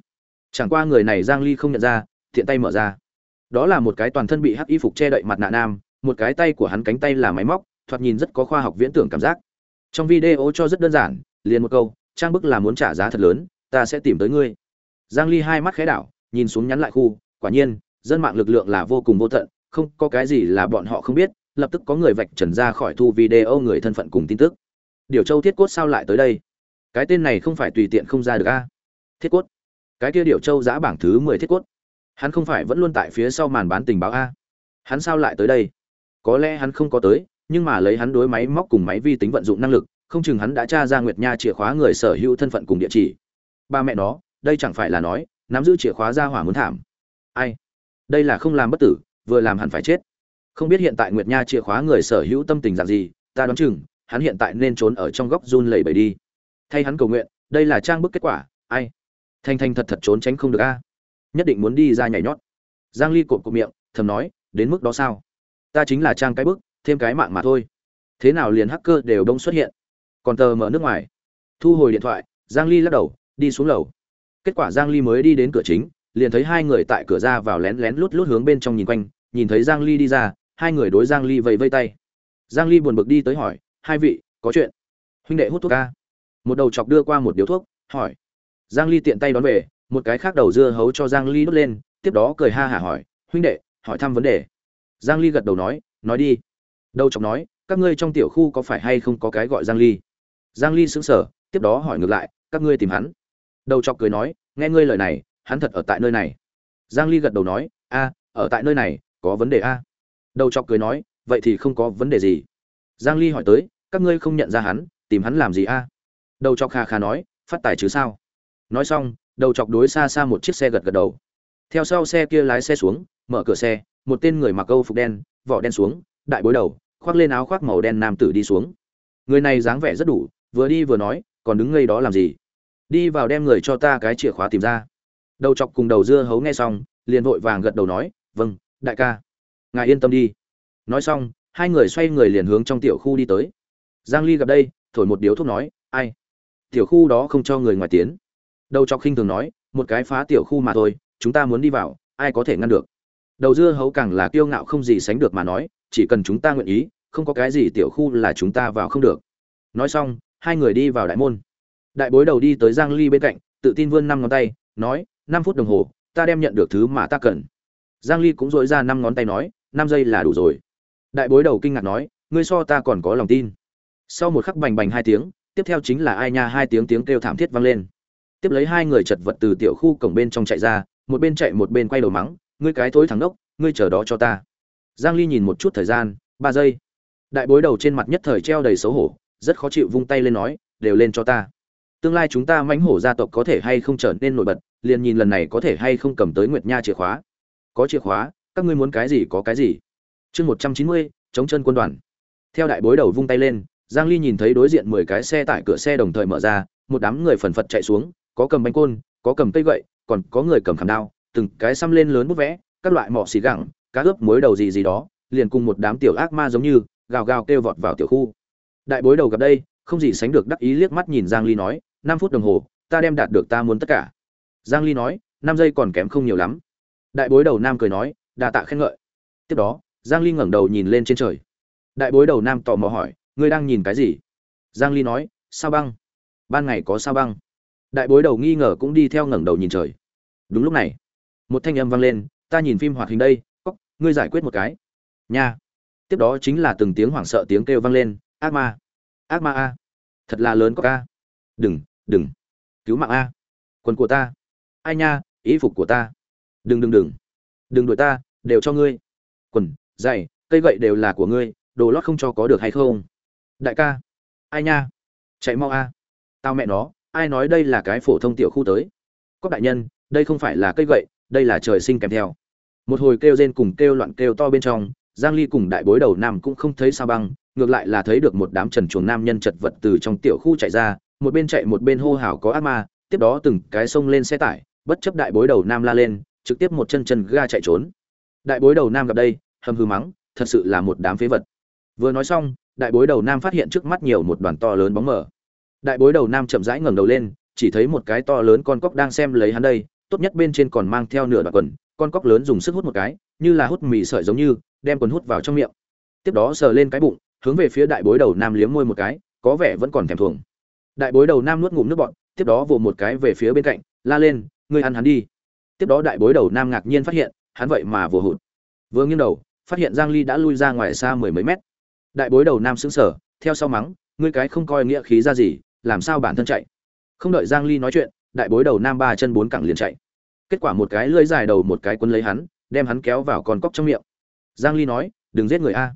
Chẳng qua người này giang ly không nhận ra thiện tay mở ra đó là một cái toàn thân bị hắc y phục che đậy mặt nạ nam, một cái tay của hắn cánh tay là máy móc, thoạt nhìn rất có khoa học viễn tưởng cảm giác. Trong video cho rất đơn giản, liền một câu, trang bức là muốn trả giá thật lớn, ta sẽ tìm tới ngươi. Giang ly hai mắt khẽ đảo, nhìn xuống nhắn lại khu, quả nhiên, dân mạng lực lượng là vô cùng vô tận, không có cái gì là bọn họ không biết, lập tức có người vạch trần ra khỏi thu video người thân phận cùng tin tức. Điều châu thiết cốt sao lại tới đây? Cái tên này không phải tùy tiện không ra được a. Thiết cốt. Cái kia điều châu giã bảng thứ 10 thiết cốt hắn không phải vẫn luôn tại phía sau màn bán tình báo a. Hắn sao lại tới đây? Có lẽ hắn không có tới, nhưng mà lấy hắn đối máy móc cùng máy vi tính vận dụng năng lực, không chừng hắn đã tra ra nguyệt nha chìa khóa người sở hữu thân phận cùng địa chỉ. Ba mẹ nó, đây chẳng phải là nói, nắm giữ chìa khóa ra hỏa muốn thảm. Ai? Đây là không làm bất tử, vừa làm hẳn phải chết. Không biết hiện tại nguyệt nha chìa khóa người sở hữu tâm tình dạng gì, ta đoán chừng, hắn hiện tại nên trốn ở trong góc run lẩy bẩy đi. Thay hắn cầu nguyện, đây là trang bức kết quả. Ai? Thanh thanh thật thật trốn tránh không được a nhất định muốn đi ra nhảy nhót. Giang ly cột cột miệng, thầm nói, đến mức đó sao? Ta chính là trang cái bức, thêm cái mạng mà thôi. Thế nào liền hacker đều đông xuất hiện? Còn tờ mở nước ngoài. Thu hồi điện thoại, giang ly lắc đầu, đi xuống lầu. Kết quả giang ly mới đi đến cửa chính, liền thấy hai người tại cửa ra vào lén lén lút lút hướng bên trong nhìn quanh, nhìn thấy giang ly đi ra, hai người đối giang ly vẫy vây tay. Giang ly buồn bực đi tới hỏi, hai vị, có chuyện? Huynh đệ hút thuốc ca. Một đầu chọc đưa qua một điếu thuốc, hỏi. Giang ly tiện tay đón về một cái khác đầu dưa hấu cho giang ly đốt lên, tiếp đó cười ha hả hỏi, huynh đệ, hỏi thăm vấn đề. Giang ly gật đầu nói nói đi. Đầu chọc nói, các ngươi trong tiểu khu có phải hay không có cái gọi giang ly? Giang ly sững sờ, tiếp đó hỏi ngược lại, các ngươi tìm hắn? Đầu chọc cười nói, nghe ngươi lời này, hắn thật ở tại nơi này. Giang ly gật đầu nói, a, ở tại nơi này, có vấn đề a. Đầu chọc cười nói, vậy thì không có vấn đề gì. Giang ly hỏi tới, các ngươi không nhận ra hắn, tìm hắn làm gì a? Đầu chọc kha kha nói, phát tài chứ sao? Nói xong đầu chọc đối xa xa một chiếc xe gật gật đầu. Theo sau xe kia lái xe xuống, mở cửa xe, một tên người mặc câu phục đen, vỏ đen xuống, đại bối đầu, khoác lên áo khoác màu đen nam tử đi xuống. Người này dáng vẻ rất đủ, vừa đi vừa nói, còn đứng ngây đó làm gì? Đi vào đem người cho ta cái chìa khóa tìm ra. Đầu chọc cùng đầu dưa hấu nghe xong, liền vội vàng gật đầu nói vâng đại ca. Ngài yên tâm đi. Nói xong, hai người xoay người liền hướng trong tiểu khu đi tới. Giang ly gặp đây, thổi một điếu thuốc nói, ai? Tiểu khu đó không cho người ngoài tiến đầu chọc khinh thường nói, một cái phá tiểu khu mà thôi, chúng ta muốn đi vào, ai có thể ngăn được? Đầu dưa hấu càng là kiêu ngạo không gì sánh được mà nói, chỉ cần chúng ta nguyện ý, không có cái gì tiểu khu là chúng ta vào không được. Nói xong, hai người đi vào đại môn. Đại bối đầu đi tới giang ly bên cạnh, tự tin vươn năm ngón tay, nói, năm phút đồng hồ, ta đem nhận được thứ mà ta cần. Giang ly cũng dội ra năm ngón tay nói, năm giây là đủ rồi. Đại bối đầu kinh ngạc nói, ngươi so ta còn có lòng tin. Sau một khắc bành bành hai tiếng, tiếp theo chính là ai nha hai tiếng tiếng kêu thảm thiết vang lên tiếp lấy hai người chật vật từ tiểu khu cổng bên trong chạy ra, một bên chạy một bên quay đầu mắng, ngươi cái thối thằng đốc ngươi chờ đó cho ta. Giang ly nhìn một chút thời gian, ba giây. Đại bối đầu trên mặt nhất thời treo đầy xấu hổ, rất khó chịu vung tay lên nói, đều lên cho ta. Tương lai chúng ta mãnh hổ gia tộc có thể hay không trở nên nổi bật, liền nhìn lần này có thể hay không cầm tới nguyệt nha chìa khóa. Có chìa khóa, các ngươi muốn cái gì có cái gì. Chương một trăm chín mươi, chống chân quân đoàn. Theo đại bối đầu vung tay lên, giang ly nhìn thấy đối diện mười cái xe tải cửa xe đồng thời mở ra, một đám người phần phật chạy xuống có cầm bánh côn, có cầm cây gậy, còn có người cầm khảm đao, từng cái xăm lên lớn bút vẽ, các loại mỏ xì gẳng, cá ướp muối đầu gì gì đó, liền cùng một đám tiểu ác ma giống như, gào gào kêu vọt vào tiểu khu. Đại bối đầu gặp đây, không gì sánh được đắc ý liếc mắt nhìn giang ly nói, năm phút đồng hồ, ta đem đạt được ta muốn tất cả. Giang ly nói, năm giây còn kém không nhiều lắm. Đại bối đầu nam cười nói, đa tạ khen ngợi. Tiếp đó, giang ly ngẩng đầu nhìn lên trên trời. Đại bối đầu nam tò mò hỏi, ngươi đang nhìn cái gì? Giang ly nói, sao băng? Ban ngày có sao băng? Đại bối đầu nghi ngờ cũng đi theo ngẩng đầu nhìn trời. Đúng lúc này, một thanh âm vang lên, ta nhìn phim hoạt hình đây cóc ngươi giải quyết một cái. Nha. Tiếp đó chính là từng tiếng hoảng sợ tiếng kêu vang lên, ác ma ác ma a, thật là lớn có ca đừng đừng, cứu mạng a, quần của ta. Ai nha ý phục của ta. Đừng đừng đừng đừng đuổi ta, đều cho ngươi. Quần, giày, cây gậy đều là của ngươi, đồ lót không cho có được hay không? Đại ca. Ai nha, chạy mau a, tao mẹ nó ai nói đây là cái phổ thông tiểu khu tới? Có đại nhân, đây không phải là cây gậy, đây là trời sinh kèm theo. Một hồi kêu rên cùng kêu loạn kêu to bên trong, giang ly cùng đại bối đầu nam cũng không thấy sao băng, ngược lại là thấy được một đám trần chuồng nam nhân chật vật từ trong tiểu khu chạy ra, một bên chạy một bên hô hào có ác ma, tiếp đó từng cái xông lên xe tải, bất chấp đại bối đầu nam la lên, trực tiếp một chân chân ga chạy trốn. Đại bối đầu nam gặp đây, hầm hư mắng, thật sự là một đám phế vật. Vừa nói xong, đại bối đầu nam phát hiện trước mắt nhiều một đoàn to lớn bóng mờ đại bối đầu nam chậm rãi ngẩng đầu lên, chỉ thấy một cái to lớn con cóc đang xem lấy hắn đây, tốt nhất bên trên còn mang theo nửa đoạn quần, con cóc lớn dùng sức hút một cái, như là hút mì sợi giống như, đem quần hút vào trong miệng. Tiếp đó sờ lên cái bụng, hướng về phía đại bối đầu nam liếm môi một cái, có vẻ vẫn còn thèm thuồng. Đại bối đầu nam nuốt ngụm nước bọt, tiếp đó vồ một cái về phía bên cạnh, la lên, ngươi ăn hắn đi. Tiếp đó đại bối đầu nam ngạc nhiên phát hiện, hắn vậy mà vồ hụt. Vừa nghiêng đầu, phát hiện giang ly đã lui ra ngoài xa mười mấy mét. Đại bối đầu nam sững sờ, theo sau mắng, ngươi cái không coi nghĩa khí ra gì làm sao bản thân chạy? Không đợi giang ly nói chuyện, đại bối đầu nam ba chân bốn cẳng liền chạy. Kết quả một cái lưỡi dài đầu một cái quấn lấy hắn, đem hắn kéo vào con cóc trong miệng. Giang ly nói, đừng giết người a.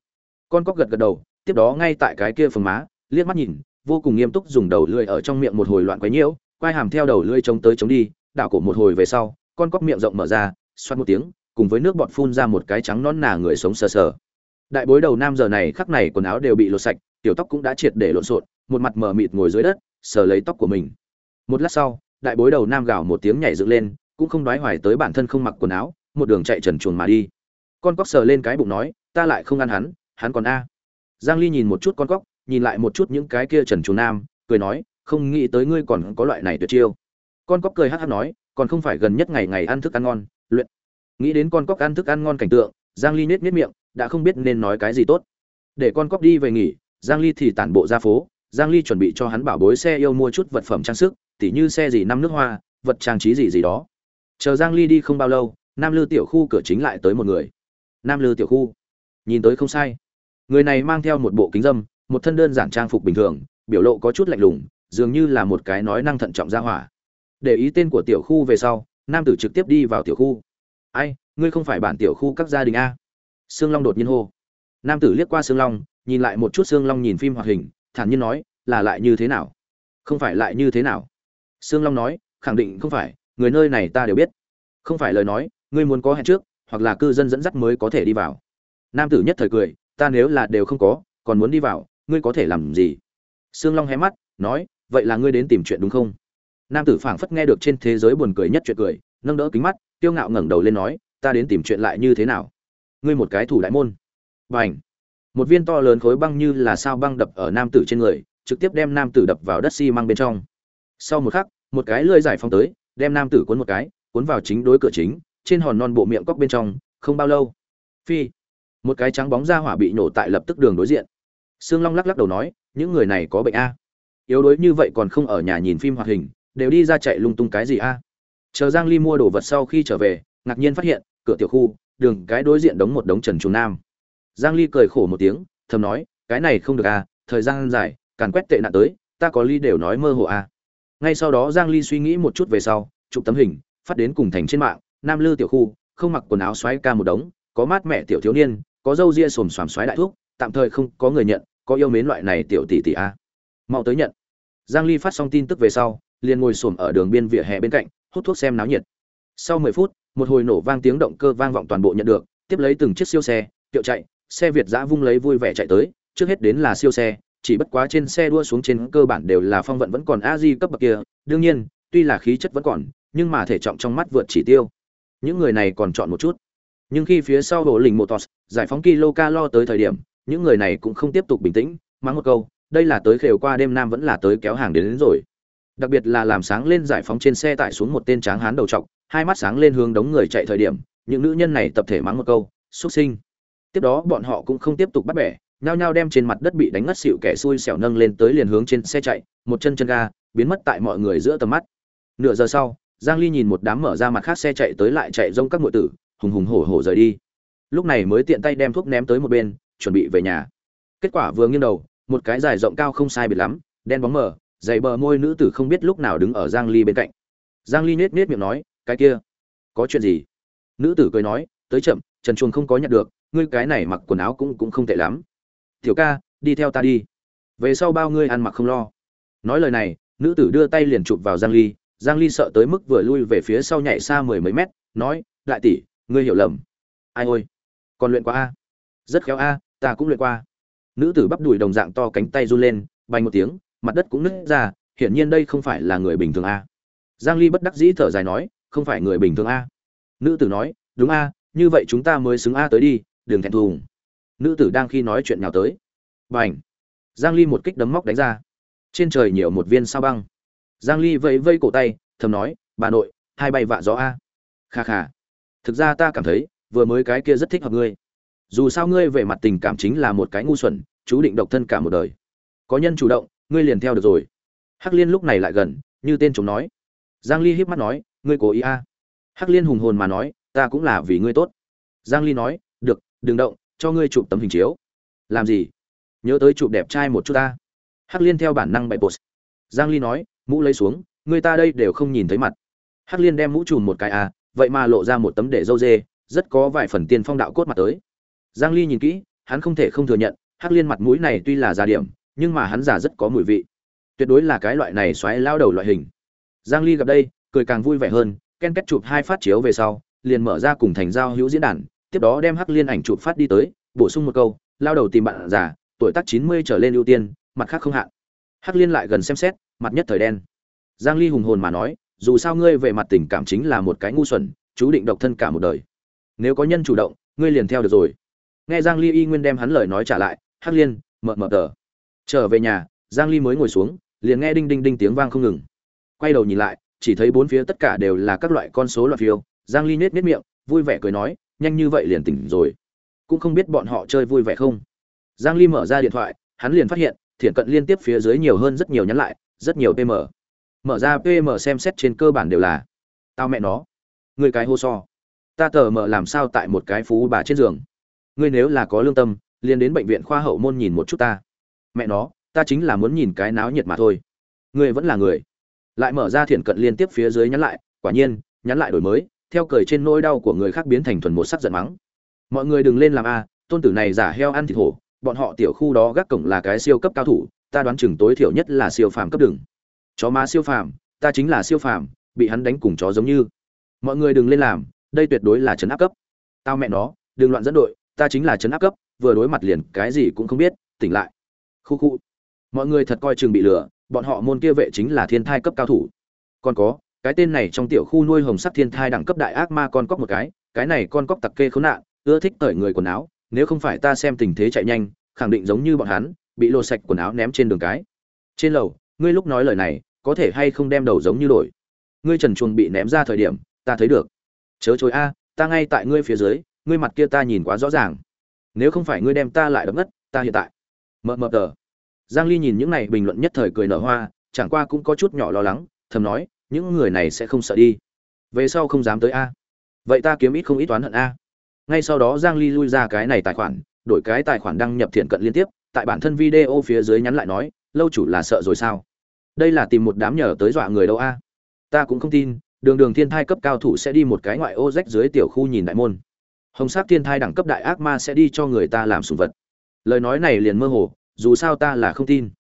Con cóc gật gật đầu, tiếp đó ngay tại cái kia phần má, liếc mắt nhìn, vô cùng nghiêm túc dùng đầu lưỡi ở trong miệng một hồi loạn quấy nhiễu quay hàm theo đầu lưỡi chống tới chống đi, đảo cổ một hồi về sau, con cóc miệng rộng mở ra, xoát một tiếng, cùng với nước bọt phun ra một cái trắng non nà người sống sờ sờ. Đại bối đầu nam giờ này khắc này quần áo đều bị lột sạch, tiểu tóc cũng đã triệt để lộn xộn một mặt mờ mịt ngồi dưới đất, sờ lấy tóc của mình. Một lát sau, đại bối đầu nam gào một tiếng nhảy dựng lên, cũng không đoái hoài tới bản thân không mặc quần áo, một đường chạy trần chuồn mà đi. Con cóc sờ lên cái bụng nói, ta lại không ăn hắn hắn còn a. Giang ly nhìn một chút con cóc, nhìn lại một chút những cái kia trần chuồn nam, cười nói, không nghĩ tới ngươi còn có loại này tuyệt chiêu. Con cóc cười hát hát nói, còn không phải gần nhất ngày ngày ăn thức ăn ngon, luyện. Nghĩ đến con cóc ăn thức ăn ngon cảnh tượng, giang ly nết nết miệng, đã không biết nên nói cái gì tốt. Để con cóc đi về nghỉ, giang ly thì tản bộ ra phố giang ly chuẩn bị cho hắn bảo bối xe yêu mua chút vật phẩm trang sức, tỉ như xe gì năm nước hoa, vật trang trí gì gì đó. Chờ giang ly đi không bao lâu, nam lư tiểu khu cửa chính lại tới một người. Nam lư tiểu khu. Nhìn tới không sai. Người này mang theo một bộ kính dâm, một thân đơn giản trang phục bình thường, biểu lộ có chút lạnh lùng, dường như là một cái nói năng thận trọng ra hỏa. Để ý tên của tiểu khu về sau, nam tử trực tiếp đi vào tiểu khu. Ai, ngươi không phải bản tiểu khu các gia đình a? Sương long đột nhiên hô. Nam tử liếc qua sương long, nhìn lại một chút sương long nhìn phim hoạt hình thản nhiên nói, là lại như thế nào? Không phải lại như thế nào? Sương long nói, khẳng định không phải, người nơi này ta đều biết. Không phải lời nói, ngươi muốn có hẹn trước, hoặc là cư dân dẫn dắt mới có thể đi vào. Nam tử nhất thời cười, ta nếu là đều không có, còn muốn đi vào, ngươi có thể làm gì? Sương long hé mắt, nói, vậy là ngươi đến tìm chuyện đúng không? Nam tử phảng phất nghe được trên thế giới buồn cười nhất chuyện cười, nâng đỡ kính mắt tiêu ngạo ngẩng đầu lên nói, ta đến tìm chuyện lại như thế nào? Ngươi một cái thủ đại môn. Và một viên to lớn khối băng như là sao băng đập ở nam tử trên người, trực tiếp đem nam tử đập vào đất xi măng bên trong. Sau một khắc, một cái lưỡi giải phóng tới, đem nam tử cuốn một cái, cuốn vào chính đối cửa chính, trên hòn non bộ miệng cóc bên trong, không bao lâu. Phi, một cái trắng bóng ra hỏa bị nổ tại lập tức đường đối diện. Sương long lắc lắc đầu nói, những người này có bệnh a. Yếu đuối như vậy còn không ở nhà nhìn phim hoạt hình, đều đi ra chạy lung tung cái gì a? Chờ giang ly mua đồ vật sau khi trở về, ngạc nhiên phát hiện, cửa tiểu khu, đường cái đối diện đống một đống trần trùng nam giang ly cười khổ một tiếng, thầm nói, cái này không được à? thời gian dài, càn quét tệ nạn tới, ta có ly đều nói mơ hồ à. ngay sau đó giang ly suy nghĩ một chút về sau, chụp tấm hình, phát đến cùng thành trên mạng, nam lư tiểu khu, không mặc quần áo xoáy ca một đống, có mát mẹ tiểu thiếu niên, có dâu ria sồm xoàm xoáy đại thuốc tạm thời không có người nhận, có yêu mến loại này tiểu tỷ tỷ a mau tới nhận giang ly phát xong tin tức về sau, liền ngồi xổm ở đường biên vỉa hè bên cạnh, hút thuốc xem náo nhiệt sau 10 phút, một hồi nổ vang tiếng động cơ vang vọng toàn bộ nhận được, tiếp lấy từng chiếc siêu xe tiệu chạy xe việt giã vung lấy vui vẻ chạy tới trước hết đến là siêu xe chỉ bất quá trên xe đua xuống trên cơ bản đều là phong vận vẫn còn a di cấp bậc kia đương nhiên tuy là khí chất vẫn còn nhưng mà thể trọng trong mắt vượt chỉ tiêu. Những người này còn chọn một chút. Nhưng khi phía sau hồ lình motos giải phóng kilo lo tới thời điểm những người này cũng không tiếp tục bình tĩnh mắng một câu đây là tới khều qua đêm nam vẫn là tới kéo hàng đến, đến rồi. Đặc biệt là làm sáng lên giải phóng trên xe tải xuống một tên tráng hán đầu trọc hai mắt sáng lên hướng đống người chạy thời điểm những nữ nhân này tập thể mắng một câu xuất sinh tiếp đó bọn họ cũng không tiếp tục bắt bẻ, nhao nhao đem trên mặt đất bị đánh ngất xỉu kẻ xui xẻo nâng lên tới liền hướng trên xe chạy, một chân chân ga, biến mất tại mọi người giữa tầm mắt. Nửa giờ sau, giang ly nhìn một đám mở ra mặt khác xe chạy tới lại chạy rông các ngụy tử, hùng hùng hổ hổ rời đi. Lúc này mới tiện tay đem thuốc ném tới một bên, chuẩn bị về nhà. Kết quả vừa nghiêng đầu, một cái dài rộng cao không sai biệt lắm, đen bóng mờ, dày bờ môi nữ tử không biết lúc nào đứng ở giang ly bên cạnh. Giang ly nết nết miệng nói, cái kia, có chuyện gì? Nữ tử cười nói, tới chậm, trần chuồng không có nhận được ngươi cái này mặc quần áo cũng cũng không tệ lắm. Tiểu ca, đi theo ta đi. Về sau bao ngươi ăn mặc không lo. Nói lời này, nữ tử đưa tay liền chụp vào giang ly. Giang ly sợ tới mức vừa lui về phía sau nhảy xa mười mấy mét, nói lại tỷ, ngươi hiểu lầm. Ai ôi, còn luyện qua a? Rất khéo a, ta cũng luyện qua. Nữ tử bắp đùi đồng dạng to cánh tay run lên, bay một tiếng, mặt đất cũng nứt ra, hiển nhiên đây không phải là người bình thường a. Giang ly bất đắc dĩ thở dài nói, không phải người bình thường a. Nữ tử nói, đúng a, như vậy chúng ta mới xứng a tới đi đừng thẹn thùng. Nữ tử đang khi nói chuyện nào tới. Bảnh giang ly một kích đấm móc đánh ra. Trên trời nhiều một viên sao băng. Giang ly vẫy vây cổ tay, thầm nói, bà nội, hai bay vạ gió a. Kha kha. Thực ra ta cảm thấy, vừa mới cái kia rất thích hợp ngươi. Dù sao ngươi về mặt tình cảm chính là một cái ngu xuẩn, chú định độc thân cả một đời. Có nhân chủ động, ngươi liền theo được rồi. Hắc liên lúc này lại gần, như tên chúng nói. Giang ly híp mắt nói, ngươi cố ý a. Hắc liên hùng hồn mà nói, ta cũng là vì ngươi tốt. Giang ly nói, được đừng động, cho ngươi chụp tấm hình chiếu. Làm gì? Nhớ tới chụp đẹp trai một chút ta. Hắc liên theo bản năng bậy bột. Giang ly nói, mũ lấy xuống, người ta đây đều không nhìn thấy mặt. Hắc liên đem mũ trùm một cái à? vậy mà lộ ra một tấm để dâu dê, rất có vài phần tiên phong đạo cốt mặt tới. Giang ly nhìn kỹ, hắn không thể không thừa nhận, hắc liên mặt mũi này tuy là giả điểm, nhưng mà hắn giả rất có mùi vị. Tuyệt đối là cái loại này xoáy lao đầu loại hình. Giang ly gặp đây, cười càng vui vẻ hơn, ken kết chụp hai phát chiếu về sau, liền mở ra cùng thành giao hữu diễn đàn tiếp đó đem hắc liên ảnh chụp phát đi tới bổ sung một câu lao đầu tìm bạn già, tuổi tác 90 trở lên ưu tiên mặt khác không hạn. Hắc liên lại gần xem xét mặt nhất thời đen. Giang ly hùng hồn mà nói dù sao ngươi về mặt tình cảm chính là một cái ngu xuẩn chú định độc thân cả một đời. Nếu có nhân chủ động ngươi liền theo được rồi. Nghe giang ly y nguyên đem hắn lời nói trả lại hắc liên mờ mờ tờ. Trở về nhà giang ly mới ngồi xuống liền nghe đinh đinh đinh tiếng vang không ngừng. Quay đầu nhìn lại chỉ thấy bốn phía tất cả đều là các loại con số loạt phiếu giang ly nết nết miệng vui vẻ cười nói nhanh như vậy liền tỉnh rồi. Cũng không biết bọn họ chơi vui vẻ không. Giang ly mở ra điện thoại, hắn liền phát hiện, thiện cận liên tiếp phía dưới nhiều hơn rất nhiều nhắn lại, rất nhiều pm mở ra pm xem xét trên cơ bản đều là, tao mẹ nó, người cái hô so. Ta tờ mở làm sao tại một cái phú bà trên giường? Ngươi nếu là có lương tâm, liền đến bệnh viện khoa hậu môn nhìn một chút ta. Mẹ nó, ta chính là muốn nhìn cái náo nhiệt mà thôi. Ngươi vẫn là người. Lại mở ra thiện cận liên tiếp phía dưới nhắn lại, quả nhiên, nhắn lại đổi mới theo cười trên nỗi đau của người khác biến thành thuần một sắc giận mắng. Mọi người đừng lên làm a, tôn tử này giả heo ăn thịt hổ, bọn họ tiểu khu đó gác cổng là cái siêu cấp cao thủ, ta đoán chừng tối thiểu nhất là siêu phàm cấp đường. Chó má siêu phàm, ta chính là siêu phàm, bị hắn đánh cùng chó giống như. Mọi người đừng lên làm, đây tuyệt đối là trấn áp cấp. Tao mẹ nó, đừng loạn dẫn đội, ta chính là trấn áp cấp, vừa đối mặt liền cái gì cũng không biết, tỉnh lại. Khu khu. Mọi người thật coi chừng bị lừa, bọn họ môn kia vệ chính là thiên thai cấp cao thủ. Còn có cái tên này trong tiểu khu nuôi hồng sắc thiên thai đẳng cấp đại ác ma con cóc một cái cái này con cóc tặc kê khốn nạn, ưa thích tởi người quần áo, nếu không phải ta xem tình thế chạy nhanh, khẳng định giống như bọn hắn, bị lột sạch quần áo ném trên đường cái. Trên lầu, ngươi lúc nói lời này, có thể hay không đem đầu giống như đổi? Ngươi trần chuồng bị ném ra thời điểm, ta thấy được. Chớ chối a, ta ngay tại ngươi phía dưới, ngươi mặt kia ta nhìn quá rõ ràng. Nếu không phải ngươi đem ta lại đập ngất, ta hiện tại. Mờ mờ tờ. Giang ly nhìn những này bình luận nhất thời cười nở hoa, chẳng qua cũng có chút nhỏ lo lắng, thầm nói những người này sẽ không sợ đi. Về sau không dám tới a. Vậy ta kiếm ít không ít toán hận a. Ngay sau đó giang ly lui ra cái này tài khoản, đổi cái tài khoản đăng nhập thiện cận liên tiếp, tại bản thân video phía dưới nhắn lại nói, lâu chủ là sợ rồi sao? Đây là tìm một đám nhờ tới dọa người đâu a. Ta cũng không tin, đường đường thiên thai cấp cao thủ sẽ đi một cái ngoại ô rách dưới tiểu khu nhìn đại môn. Hồng sát thiên thai đẳng cấp đại ác ma sẽ đi cho người ta làm sùng vật. Lời nói này liền mơ hồ, dù sao ta là không tin.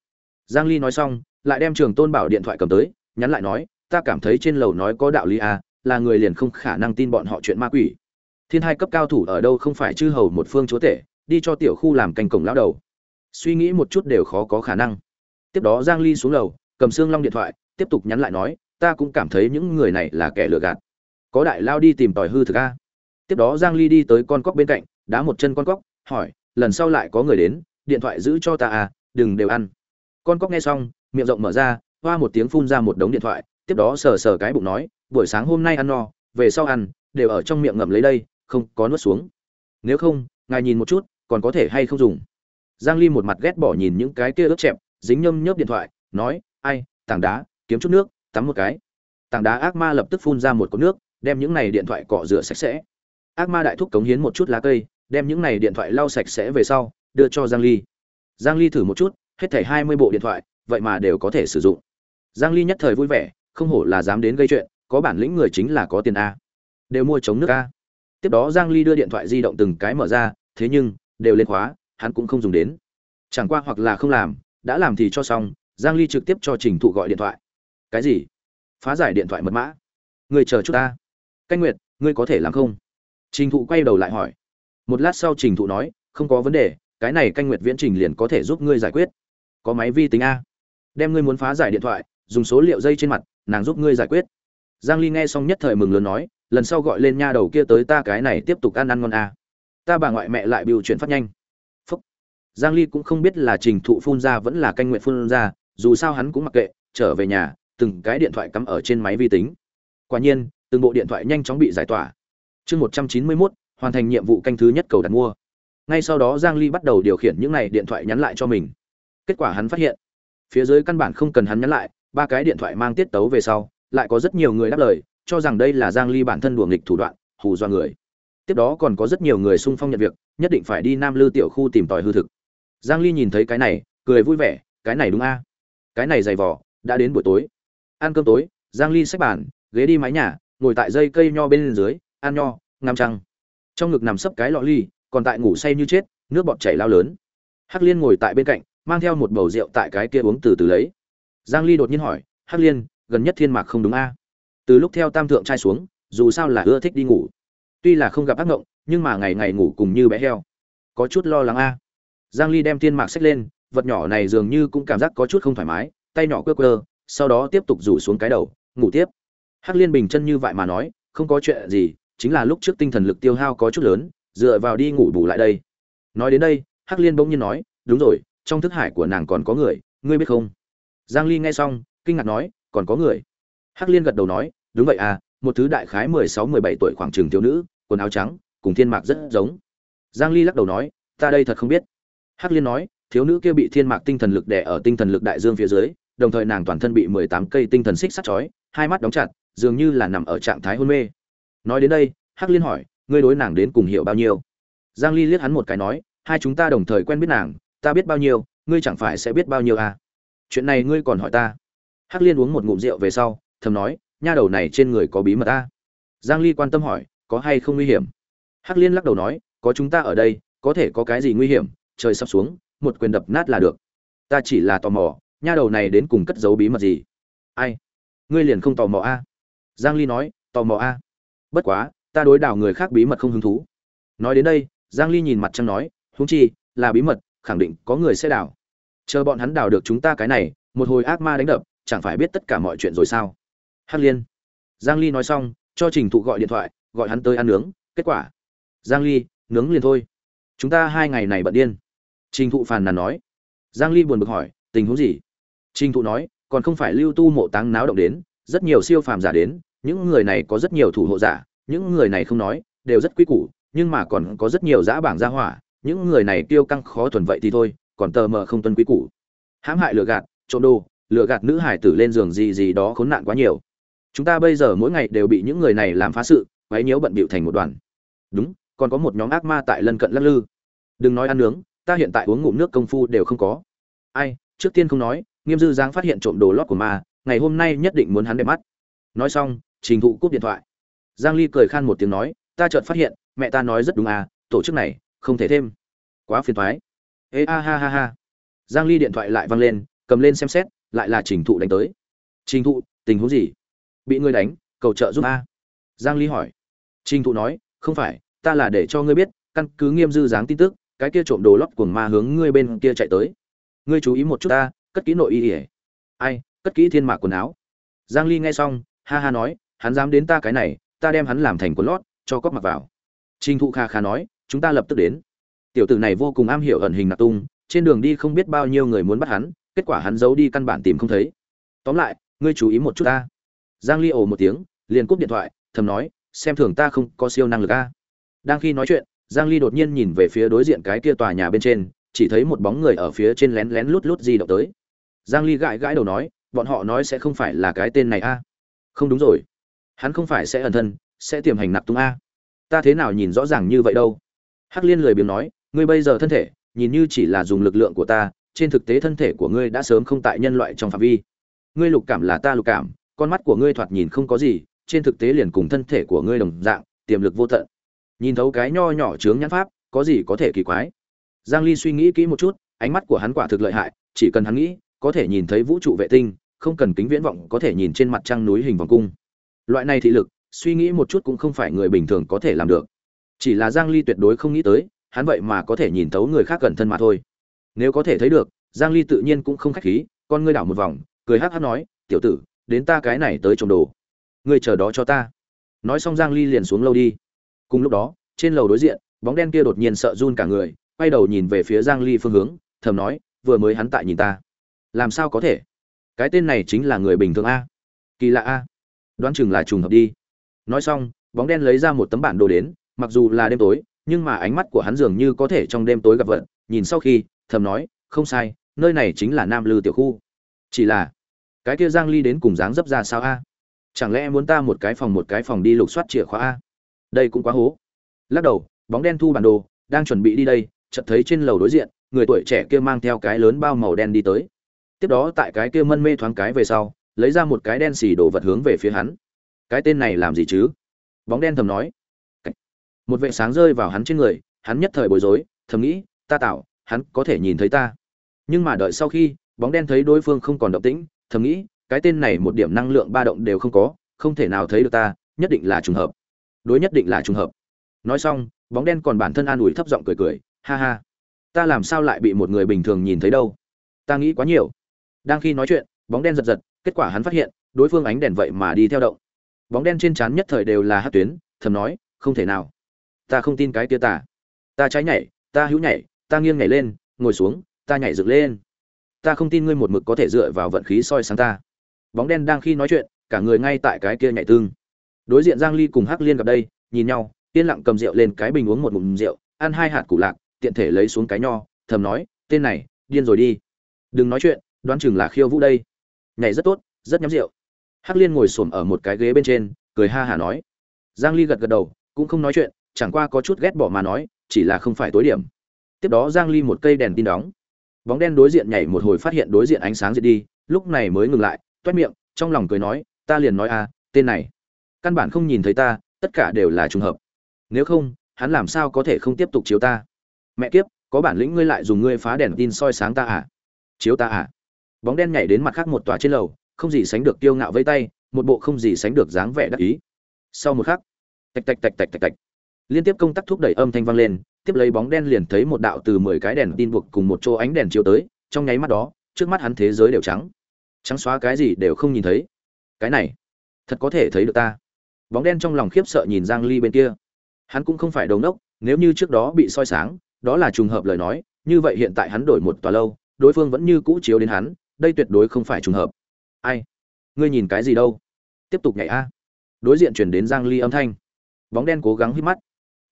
Giang ly nói xong, lại đem trường tôn bảo điện thoại cầm tới, nhắn lại nói ta cảm thấy trên lầu nói có đạo lý à là người liền không khả năng tin bọn họ chuyện ma quỷ. Thiên hai cấp cao thủ ở đâu không phải chư hầu một phương chúa tể, đi cho tiểu khu làm canh cổng lão đầu. Suy nghĩ một chút đều khó có khả năng. Tiếp đó giang ly xuống lầu, cầm xương long điện thoại, tiếp tục nhắn lại nói, ta cũng cảm thấy những người này là kẻ lừa gạt. Có đại lao đi tìm tòi hư thực a. Tiếp đó giang ly đi tới con cóc bên cạnh, đá một chân con cóc, hỏi, lần sau lại có người đến, điện thoại giữ cho ta à đừng đều ăn. Con cóc nghe xong, miệng rộng mở ra, hoa một tiếng phun ra một đống điện thoại tiếp đó sờ sờ cái bụng nói, buổi sáng hôm nay ăn no, về sau ăn, đều ở trong miệng ngậm lấy đây, không có nuốt xuống. Nếu không, ngài nhìn một chút, còn có thể hay không dùng. Giang ly một mặt ghét bỏ nhìn những cái kia ướp chẹp, dính nhâm nhớp điện thoại, nói, ai, tảng đá, kiếm chút nước, tắm một cái. Tảng đá ác ma lập tức phun ra một cốc nước, đem những này điện thoại cọ rửa sạch sẽ. Ác ma đại thúc cống hiến một chút lá cây, đem những này điện thoại lau sạch sẽ về sau, đưa cho giang ly. Giang ly thử một chút, hết thảy 20 bộ điện thoại, vậy mà đều có thể sử dụng. Giang ly nhất thời vui vẻ không hổ là dám đến gây chuyện, có bản lĩnh người chính là có tiền a. Đều mua chống nước a. Tiếp đó giang ly đưa điện thoại di động từng cái mở ra, thế nhưng, đều lên khóa, hắn cũng không dùng đến. Chẳng qua hoặc là không làm, đã làm thì cho xong, giang ly trực tiếp cho trình thụ gọi điện thoại. Cái gì? Phá giải điện thoại mật mã. Người chờ chút ta. Canh nguyệt, ngươi có thể làm không? Trình thụ quay đầu lại hỏi. Một lát sau trình thụ nói, không có vấn đề, cái này canh nguyệt viễn trình liền có thể giúp ngươi giải quyết. Có máy vi tính a. Đem ngươi muốn phá giải điện thoại, dùng số liệu dây trên mặt nàng giúp ngươi giải quyết. Giang ly nghe xong nhất thời mừng lớn nói lần sau gọi lên nha đầu kia tới ta cái này tiếp tục ăn ăn ngon à. ta bà ngoại mẹ lại biểu chuyển phát nhanh. Phúc. giang ly cũng không biết là trình thụ phun ra vẫn là canh nguyện phun ra dù sao hắn cũng mặc kệ trở về nhà từng cái điện thoại cắm ở trên máy vi tính. Quả nhiên từng bộ điện thoại nhanh chóng bị giải tỏa. Chương 191, hoàn thành nhiệm vụ canh thứ nhất cầu đặt mua. Ngay sau đó giang ly bắt đầu điều khiển những này điện thoại nhắn lại cho mình. Kết quả hắn phát hiện phía dưới căn bản không cần hắn nhắn lại ba cái điện thoại mang tiết tấu về sau, lại có rất nhiều người đáp lời, cho rằng đây là giang ly bản thân đùa nghịch thủ đoạn, hù dọa người. Tiếp đó còn có rất nhiều người xung phong nhận việc, nhất định phải đi nam lư tiểu khu tìm tòi hư thực. Giang ly nhìn thấy cái này, cười vui vẻ, cái này đúng a. Cái này dày vỏ đã đến buổi tối. Ăn cơm tối, giang ly xách bàn, ghế đi mái nhà, ngồi tại dây cây nho bên dưới, ăn nho, ngắm trăng. Trong ngực nằm sấp cái lọ ly, còn tại ngủ say như chết, nước bọt chảy lao lớn. Hắc liên ngồi tại bên cạnh, mang theo một bầu rượu tại cái kia uống từ từ lấy giang ly đột nhiên hỏi, hắc liên, gần nhất thiên mạc không đúng a? Từ lúc theo tam thượng trai xuống, dù sao là ưa thích đi ngủ. Tuy là không gặp ác ngộng nhưng mà ngày ngày ngủ cùng như bé heo. Có chút lo lắng a. Giang ly đem thiên mạc xách lên, vật nhỏ này dường như cũng cảm giác có chút không thoải mái, tay nhỏ quơ quơ, sau đó tiếp tục rủ xuống cái đầu, ngủ tiếp. Hắc liên bình chân như vậy mà nói, không có chuyện gì, chính là lúc trước tinh thần lực tiêu hao có chút lớn, dựa vào đi ngủ bù lại đây. Nói đến đây, hắc liên bỗng nhiên nói, đúng rồi, trong thức hải của nàng còn có người, ngươi biết không? Giang ly nghe xong, kinh ngạc nói, còn có người? Hắc liên gật đầu nói, đúng vậy à một thứ đại khái 16-17 tuổi khoảng trường thiếu nữ, quần áo trắng, cùng thiên mạc rất giống. Giang ly lắc đầu nói, ta đây thật không biết. Hắc liên nói, thiếu nữ kia bị thiên mạc tinh thần lực đè ở tinh thần lực đại dương phía dưới, đồng thời nàng toàn thân bị 18 cây tinh thần xích sắt chói, hai mắt đóng chặt, dường như là nằm ở trạng thái hôn mê. Nói đến đây, hắc liên hỏi, ngươi đối nàng đến cùng hiểu bao nhiêu? Giang ly liếc hắn một cái nói, hai chúng ta đồng thời quen biết nàng, ta biết bao nhiêu, ngươi chẳng phải sẽ biết bao nhiêu à? Chuyện này ngươi còn hỏi ta. Hắc liên uống một ngụm rượu về sau, thầm nói, nha đầu này trên người có bí mật ta giang ly quan tâm hỏi, có hay không nguy hiểm? Hắc liên lắc đầu nói, có chúng ta ở đây, có thể có cái gì nguy hiểm, trời sắp xuống, một quyền đập nát là được. Ta chỉ là tò mò, nha đầu này đến cùng cất giấu bí mật gì? Ai? Ngươi liền không tò mò a? Giang ly nói, tò mò a. Bất quá, ta đối đảo người khác bí mật không hứng thú. Nói đến đây, giang ly nhìn mặt trăng nói, huống chi, là bí mật, khẳng định có người sẽ đảo chờ bọn hắn đào được chúng ta cái này một hồi ác ma đánh đập chẳng phải biết tất cả mọi chuyện rồi sao? Hắc liên. Giang ly nói xong cho trình thụ gọi điện thoại gọi hắn tới ăn nướng kết quả. Giang ly nướng liền thôi. Chúng ta hai ngày này bận điên. Trình thụ phàn nàn nói. Giang ly buồn bực hỏi tình huống gì? Trình Thụ nói, còn không phải lưu tu mộ táng náo động đến, rất nhiều siêu phàm giả đến, những người này có rất nhiều thủ hộ giả, những người này không nói, đều rất quý củ, nhưng mà còn có rất nhiều dã bảng gia hỏa, những người này tiêu căng khó thuần vậy thì thôi, còn tờ mờ không tuân quý củ. Hãm hại lừa gạt, trộm đồ, lừa gạt nữ hải tử lên giường gì gì đó khốn nạn quá nhiều. Chúng ta bây giờ mỗi ngày đều bị những người này làm phá sự, quấy nhiễu bận bịu thành một đoàn. Đúng, còn có một nhóm ác ma tại lân cận lắc lư. Đừng nói ăn nướng, ta hiện tại uống ngụm nước công phu đều không có. Ai, trước tiên không nói, Nghiêm Dư Giang phát hiện trộm đồ lót của ma, ngày hôm nay nhất định muốn hắn đẹp mắt. Nói xong, Trình Thụ cúp điện thoại. Giang Ly cười khan một tiếng nói, ta chợt phát hiện, mẹ ta nói rất đúng à, tổ chức này không thể thêm. Quá phiền toái. Ê a ha ha ha. Giang Ly điện thoại lại văng lên, cầm lên xem xét, lại là Trình Thụ đánh tới. Trình Thụ, tình huống gì? Bị ngươi đánh, cầu trợ giúp a. Giang Ly hỏi. Trình Thụ nói, không phải, ta là để cho ngươi biết, căn cứ Nghiêm Dư dáng tin tức, cái kia trộm đồ lót cuồng ma hướng ngươi bên kia chạy tới. Ngươi chú ý một chút ta, cất kỹ nội y. Ai, cất kỹ thiên mạc quần áo. Giang Ly nghe xong, ha ha nói, hắn dám đến ta cái này, ta đem hắn làm thành quần lót, cho cóp mặc vào. Trình Thụ kha kha nói, chúng ta lập tức đến. Tiểu tử này vô cùng am hiểu ẩn hình nạp tung, trên đường đi không biết bao nhiêu người muốn bắt hắn, kết quả hắn giấu đi căn bản tìm không thấy. Tóm lại, ngươi chú ý một chút ta. Giang Ly ồ một tiếng, liền cúp điện thoại, thầm nói, xem thường ta không có siêu năng lực a. Đang khi nói chuyện, Giang Ly đột nhiên nhìn về phía đối diện cái kia tòa nhà bên trên, chỉ thấy một bóng người ở phía trên lén lén lút lút di động tới. Giang Ly gãi gãi đầu nói, bọn họ nói sẽ không phải là cái tên này a. Không đúng rồi, hắn không phải sẽ ẩn thân, sẽ tiềm hành nạp tung a. Ta thế nào nhìn rõ ràng như vậy đâu? Hắc Liên lười biếng nói, ngươi bây giờ thân thể, nhìn như chỉ là dùng lực lượng của ta, trên thực tế thân thể của ngươi đã sớm không tại nhân loại trong phạm vi. Ngươi lục cảm là ta lục cảm, con mắt của ngươi thoạt nhìn không có gì, trên thực tế liền cùng thân thể của ngươi đồng dạng, tiềm lực vô tận. Nhìn thấu cái nho nhỏ chướng nhãn pháp, có gì có thể kỳ quái. Giang Ly suy nghĩ kỹ một chút, ánh mắt của hắn quả thực lợi hại, chỉ cần hắn nghĩ, có thể nhìn thấy vũ trụ vệ tinh, không cần kính viễn vọng có thể nhìn trên mặt trăng núi hình vòng cung. Loại này thị lực, suy nghĩ một chút cũng không phải người bình thường có thể làm được. Chỉ là Giang Ly tuyệt đối không nghĩ tới, hắn vậy mà có thể nhìn thấu người khác gần thân mà thôi. Nếu có thể thấy được, Giang Ly tự nhiên cũng không khách khí, con ngươi đảo một vòng, cười hắc hắc nói, "Tiểu tử, đến ta cái này tới trồng đồ. Ngươi chờ đó cho ta." Nói xong Giang Ly liền xuống lâu đi. Cùng lúc đó, trên lầu đối diện, bóng đen kia đột nhiên sợ run cả người, quay đầu nhìn về phía Giang Ly phương hướng, thầm nói, "Vừa mới hắn tại nhìn ta." Làm sao có thể? Cái tên này chính là người bình thường a. Kỳ lạ a. Đoán chừng là trùng hợp đi. Nói xong, bóng đen lấy ra một tấm bản đồ đến, mặc dù là đêm tối, nhưng mà ánh mắt của hắn dường như có thể trong đêm tối gặp vận, nhìn sau khi, thầm nói, không sai, nơi này chính là Nam Lư tiểu khu. Chỉ là, cái kia Giang Ly đến cùng dáng dấp ra sao a? Chẳng lẽ muốn ta một cái phòng một cái phòng đi lục soát chìa khóa a? Đây cũng quá hố. Lắc đầu, bóng đen thu bản đồ, đang chuẩn bị đi đây, chợt thấy trên lầu đối diện, người tuổi trẻ kia mang theo cái lớn bao màu đen đi tới. Tiếp đó tại cái kia mân mê thoáng cái về sau, lấy ra một cái đen xì đồ vật hướng về phía hắn. Cái tên này làm gì chứ? Bóng đen thầm nói một vệ sáng rơi vào hắn trên người, hắn nhất thời bối rối, thầm nghĩ, ta tạo, hắn có thể nhìn thấy ta. Nhưng mà đợi sau khi, bóng đen thấy đối phương không còn động tĩnh, thầm nghĩ, cái tên này một điểm năng lượng ba động đều không có, không thể nào thấy được ta, nhất định là trùng hợp. Đối nhất định là trùng hợp. Nói xong, bóng đen còn bản thân an ủi thấp giọng cười cười, ha ha, ta làm sao lại bị một người bình thường nhìn thấy đâu? Ta nghĩ quá nhiều. Đang khi nói chuyện, bóng đen giật giật, kết quả hắn phát hiện, đối phương ánh đèn vậy mà đi theo động. Bóng đen trên trán nhất thời đều là hát tuyến, thầm nói, không thể nào ta không tin cái kia ta ta trái nhảy, ta hữu nhảy, ta nghiêng nhảy lên, ngồi xuống, ta nhảy dựng lên. Ta không tin ngươi một mực có thể dựa vào vận khí soi sáng ta. Bóng đen đang khi nói chuyện, cả người ngay tại cái kia nhảy tương. Đối diện giang ly cùng hắc liên gặp đây, nhìn nhau, yên lặng cầm rượu lên cái bình uống một ngụm rượu, ăn hai hạt củ lạc, tiện thể lấy xuống cái nho, thầm nói, tên này, điên rồi đi. Đừng nói chuyện, đoán chừng là khiêu vũ đây. Nhảy rất tốt, rất nhắm rượu. Hắc liên ngồi xổm ở một cái ghế bên trên, cười ha hả nói. Giang ly gật gật đầu, cũng không nói chuyện chẳng qua có chút ghét bỏ mà nói chỉ là không phải tối điểm. Tiếp đó giang ly một cây đèn tin đóng. Bóng đen đối diện nhảy một hồi phát hiện đối diện ánh sáng diệt đi lúc này mới ngừng lại toét miệng trong lòng cười nói ta liền nói a à, tên này căn bản không nhìn thấy ta tất cả đều là trùng hợp. Nếu không hắn làm sao có thể không tiếp tục chiếu ta? Mẹ kiếp có bản lĩnh ngươi lại dùng ngươi phá đèn tin soi sáng ta à? Chiếu ta à? Bóng đen nhảy đến mặt khác một tòa trên lầu không gì sánh được tiêu ngạo vây tay một bộ không gì sánh được dáng vẻ đắc ý. Sau một khắc tạch tạch tạch tạch tạch tạch liên tiếp công tác thúc đẩy âm thanh vang lên, tiếp lấy bóng đen liền thấy một đạo từ mười cái đèn tin buộc cùng một chỗ ánh đèn chiếu tới, trong nháy mắt đó, trước mắt hắn thế giới đều trắng. Trắng xóa cái gì đều không nhìn thấy. Cái này, thật có thể thấy được ta. Bóng đen trong lòng khiếp sợ nhìn giang ly bên kia. Hắn cũng không phải đầu nốc nếu như trước đó bị soi sáng, đó là trùng hợp lời nói, như vậy hiện tại hắn đổi một tòa lâu, đối phương vẫn như cũ chiếu đến hắn, đây tuyệt đối không phải trùng hợp. Ai? Ngươi nhìn cái gì đâu? Tiếp tục nhảy a. Đối diện chuyển đến giang ly âm thanh. Bóng đen cố gắng hít mắt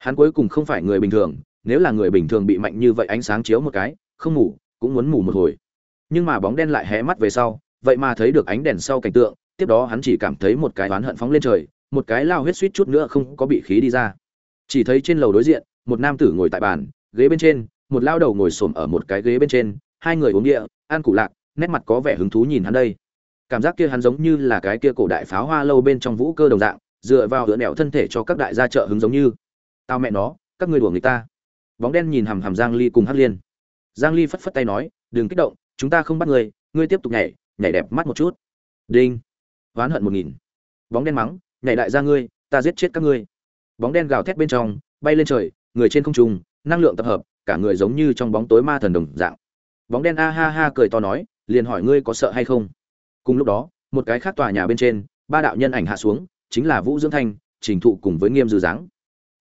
hắn cuối cùng không phải người bình thường, nếu là người bình thường bị mạnh như vậy ánh sáng chiếu một cái, không ngủ, cũng muốn ngủ một hồi. Nhưng mà bóng đen lại hé mắt về sau, vậy mà thấy được ánh đèn sau cảnh tượng, tiếp đó hắn chỉ cảm thấy một cái oán hận phóng lên trời, một cái lao huyết suýt chút nữa không có bị khí đi ra. Chỉ thấy trên lầu đối diện, một nam tử ngồi tại bàn, ghế bên trên, một lao đầu ngồi xổm ở một cái ghế bên trên, hai người uống địa, ăn củ lạc, nét mặt có vẻ hứng thú nhìn hắn đây. Cảm giác kia hắn giống như là cái kia cổ đại pháo hoa lâu bên trong vũ cơ đồng dạng, dựa vào hựa nẹo thân thể cho các đại gia trợ hứng giống như tao mẹ nó, các người đùa người ta. Bóng đen nhìn hằm hằm giang ly cùng hắc liên. Giang ly phất phất tay nói, đừng kích động, chúng ta không bắt người ngươi tiếp tục nhảy nhảy đẹp mắt một chút. Đinh. Oán hận một nghìn. Bóng đen mắng, nhảy đại ra ngươi, ta giết chết các ngươi. Bóng đen gào thét bên trong, bay lên trời, người trên không trung, năng lượng tập hợp, cả người giống như trong bóng tối ma thần đồng dạng. Bóng đen a ha ha cười to nói, liền hỏi ngươi có sợ hay không? Cùng lúc đó, một cái khác tòa nhà bên trên, ba đạo nhân ảnh hạ xuống, chính là vũ dưỡng thanh, trình thụ cùng với nghiêm dư dáng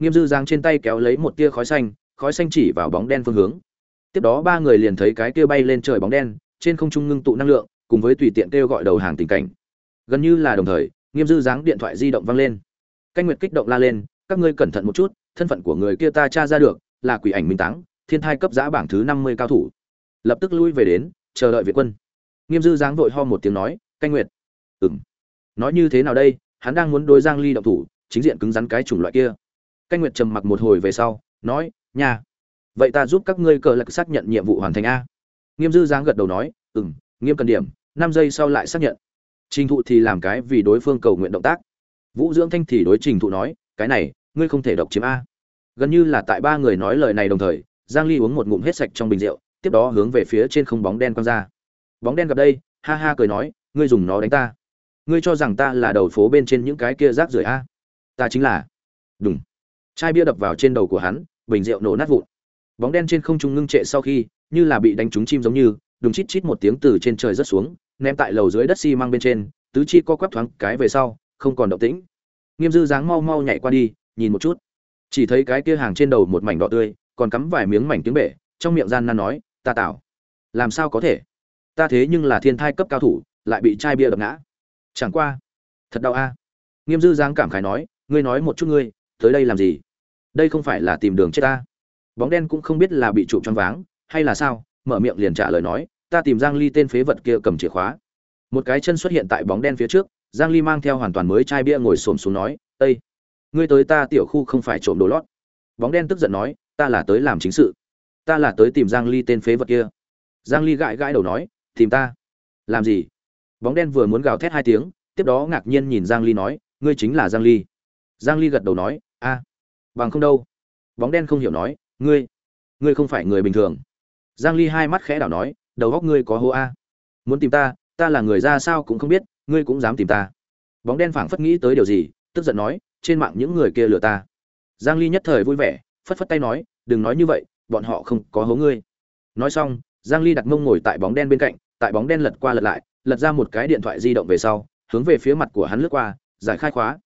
nghiêm dư giáng trên tay kéo lấy một tia khói xanh khói xanh chỉ vào bóng đen phương hướng. Tiếp đó ba người liền thấy cái kia bay lên trời bóng đen, trên không trung ngưng tụ năng lượng, cùng với tùy tiện kêu gọi đầu hàng tình cảnh. Gần như là đồng thời, nghiêm dư dáng điện thoại di động vang lên. Canh nguyệt kích động la lên, các ngươi cẩn thận một chút, thân phận của người kia ta tra ra được, là quỷ ảnh minh táng, thiên thai cấp giã bảng thứ năm mươi cao thủ. Lập tức lui về đến, chờ đợi việt quân. Nghiêm dư dáng vội ho một tiếng nói, canh nguyệt. Ừng nói như thế nào đây? Hắn đang muốn đối giang ly động thủ, chính diện cứng rắn cái chủng loại kia canh nguyệt trầm mặc một hồi về sau, nói nhà vậy ta giúp các ngươi cờ lạc xác nhận nhiệm vụ hoàn thành a. Nghiêm dư giáng gật đầu nói ừng nghiêm cần điểm, năm giây sau lại xác nhận. Trình thụ thì làm cái vì đối phương cầu nguyện động tác. Vũ dưỡng thanh thì đối trình thụ nói, cái này, ngươi không thể độc chiếm a. Gần như là tại ba người nói lời này đồng thời, giang ly uống một ngụm hết sạch trong bình rượu, tiếp đó hướng về phía trên không bóng đen quăng ra. Bóng đen gặp đây, ha ha cười nói, ngươi dùng nó đánh ta. Ngươi cho rằng ta là đầu phố bên trên những cái kia rác rưởi a? Ta chính là. Đúng chai bia đập vào trên đầu của hắn, bình rượu nổ nát vụn. Bóng đen trên không trung ngưng trệ sau khi, như là bị đánh trúng chim giống như, đùng chít chít một tiếng từ trên trời rớt xuống, ném tại lầu dưới đất xi măng bên trên, tứ chi co quắp thoáng cái về sau, không còn động tĩnh. Nghiêm dư dáng mau mau nhảy qua đi, nhìn một chút. Chỉ thấy cái kia hàng trên đầu một mảnh đỏ tươi, còn cắm vài miếng mảnh tiếng bể, trong miệng gian nan nói, ta tạo làm sao có thể? Ta thế nhưng là thiên thai cấp cao thủ, lại bị chai bia đập ngã. Chẳng qua. Thật đau a. Nghiêm dư giang cảm khái nói, ngươi nói một chút ngươi tới đây làm gì? Đây không phải là tìm đường chết ta. Bóng đen cũng không biết là bị trụ choáng váng, hay là sao, mở miệng liền trả lời nói, ta tìm giang ly tên phế vật kia cầm chìa khóa. Một cái chân xuất hiện tại bóng đen phía trước, giang ly mang theo hoàn toàn mới chai bia ngồi xổm xuống nói ây ngươi tới ta tiểu khu không phải trộm đồ lót. Bóng đen tức giận nói, ta là tới làm chính sự. Ta là tới tìm giang ly tên phế vật kia. Giang ly gãi gãi đầu nói, tìm ta? Làm gì? Bóng đen vừa muốn gào thét hai tiếng, tiếp đó ngạc nhiên nhìn giang ly nói, ngươi chính là giang ly giang ly gật đầu nói, a, bằng không đâu. Bóng đen không hiểu nói, ngươi ngươi không phải người bình thường. Giang ly hai mắt khẽ đảo nói, đầu óc ngươi có hô a. Muốn tìm ta ta là người ra sao cũng không biết, ngươi cũng dám tìm ta. Bóng đen phảng phất nghĩ tới điều gì, tức giận nói, trên mạng những người kia lừa ta. Giang ly nhất thời vui vẻ, phất phất tay nói, đừng nói như vậy, bọn họ không có hố ngươi. Nói xong, giang ly đặt mông ngồi tại bóng đen bên cạnh, tại bóng đen lật qua lật lại, lật ra một cái điện thoại di động về sau, hướng về phía mặt của hắn lướt qua, giải khai khóa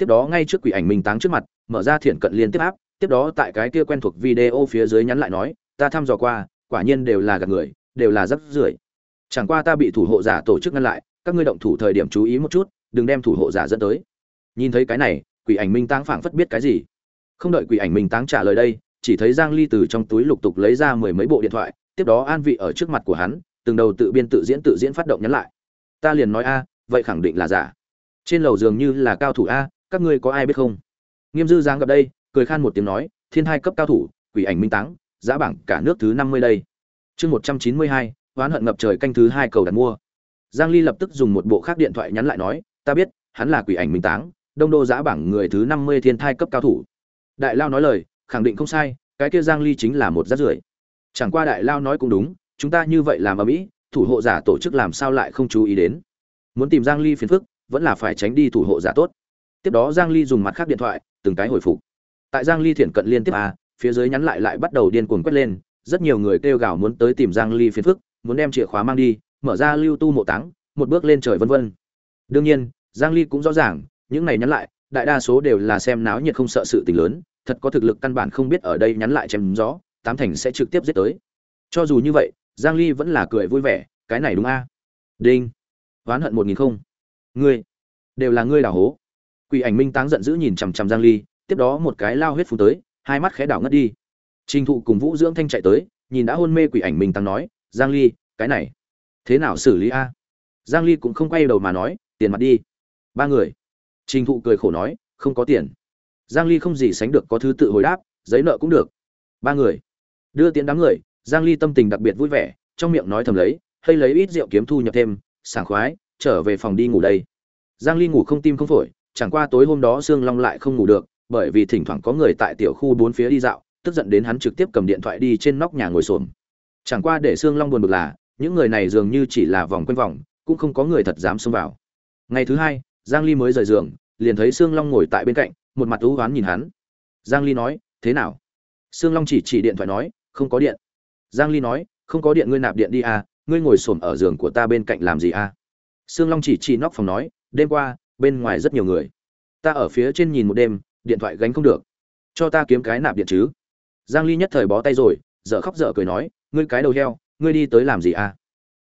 tiếp đó ngay trước quỷ ảnh minh táng trước mặt, mở ra thiện cận liên tiếp áp, tiếp đó tại cái kia quen thuộc video phía dưới nhắn lại nói, ta thăm dò qua, quả nhiên đều là gạt người, đều là rất rưởi. Chẳng qua ta bị thủ hộ giả tổ chức ngăn lại, các ngươi động thủ thời điểm chú ý một chút, đừng đem thủ hộ giả dẫn tới. Nhìn thấy cái này, quỷ ảnh minh táng phảng phất biết cái gì. Không đợi quỷ ảnh minh táng trả lời đây, chỉ thấy giang ly từ trong túi lục tục lấy ra mười mấy bộ điện thoại, tiếp đó an vị ở trước mặt của hắn, từng đầu tự biên tự diễn tự diễn phát động nhắn lại. Ta liền nói a, vậy khẳng định là giả. Trên lầu dường như là cao thủ a các ngươi có ai biết không? Nghiêm dư giang gặp đây, cười khan một tiếng nói, thiên hai cấp cao thủ, quỷ ảnh minh táng, giá bảng cả nước thứ năm mươi đây. Chương một trăm chín mươi hai oán hận ngập trời canh thứ hai cầu đặt mua. Giang ly lập tức dùng một bộ khác điện thoại nhắn lại nói, ta biết, hắn là quỷ ảnh minh táng, đông đô giá bảng người thứ năm mươi thiên thai cấp cao thủ. Đại lao nói lời, khẳng định không sai, cái kia giang ly chính là một rác rưởi. Chẳng qua đại lao nói cũng đúng, chúng ta như vậy làm ở mỹ, thủ hộ giả tổ chức làm sao lại không chú ý đến? Muốn tìm giang ly phiền phức, vẫn là phải tránh đi thủ hộ giả tốt tiếp đó giang ly dùng mặt khác điện thoại, từng cái hồi phục. Tại giang ly thiển cận liên tiếp a, phía dưới nhắn lại lại bắt đầu điên cuồng quét lên, rất nhiều người kêu gào muốn tới tìm giang ly phiền phức, muốn đem chìa khóa mang đi, mở ra lưu tu mộ táng, một bước lên trời vân vân. Đương nhiên, giang ly cũng rõ ràng, những này nhắn lại, đại đa số đều là xem náo nhiệt không sợ sự tình lớn, thật có thực lực căn bản không biết ở đây nhắn lại chém gió, tám thành sẽ trực tiếp giết tới. Cho dù như vậy, giang ly vẫn là cười vui vẻ, cái này đúng a. Đinh. Oán hận một nghìn không. Ngươi, đều là ngươi đào hố quỷ ảnh minh táng giận dữ nhìn chằm chằm giang ly, tiếp đó một cái lao huyết phun tới, hai mắt khẽ đảo ngất đi. Trình thụ cùng vũ dưỡng thanh chạy tới, nhìn đã hôn mê quỷ ảnh minh táng nói, giang ly, cái này, thế nào xử lý a? Giang ly cũng không quay đầu mà nói, tiền mặt đi. Ba người. Trình thụ cười khổ nói, không có tiền. Giang ly không gì sánh được có thứ tự hồi đáp, giấy nợ cũng được. Ba người. Đưa tiền đám người, giang ly tâm tình đặc biệt vui vẻ, trong miệng nói thầm lấy, hay lấy ít rượu kiếm thu nhập thêm, sảng khoái, trở về phòng đi ngủ đây. Giang ly ngủ không tim không phổi chẳng qua tối hôm đó sương long lại không ngủ được, bởi vì thỉnh thoảng có người tại tiểu khu bốn phía đi dạo, tức giận đến hắn trực tiếp cầm điện thoại đi trên nóc nhà ngồi xổm. Chẳng qua để sương long buồn bực là, những người này dường như chỉ là vòng quanh vòng, cũng không có người thật dám xông vào. Ngày thứ hai, giang ly mới rời giường, liền thấy sương long ngồi tại bên cạnh, một mặt u oán nhìn hắn. Giang ly nói, thế nào? Sương long chỉ chỉ điện thoại nói, không có điện. Giang ly nói, không có điện ngươi nạp điện đi à ngươi ngồi xổm ở giường của ta bên cạnh làm gì à? Sương long chỉ chỉ nóc phòng nói, đêm qua bên ngoài rất nhiều người. Ta ở phía trên nhìn một đêm, điện thoại gánh không được. Cho ta kiếm cái nạp điện chứ. Giang ly nhất thời bó tay rồi, dở khóc dở cười nói, ngươi cái đầu heo, ngươi đi tới làm gì à?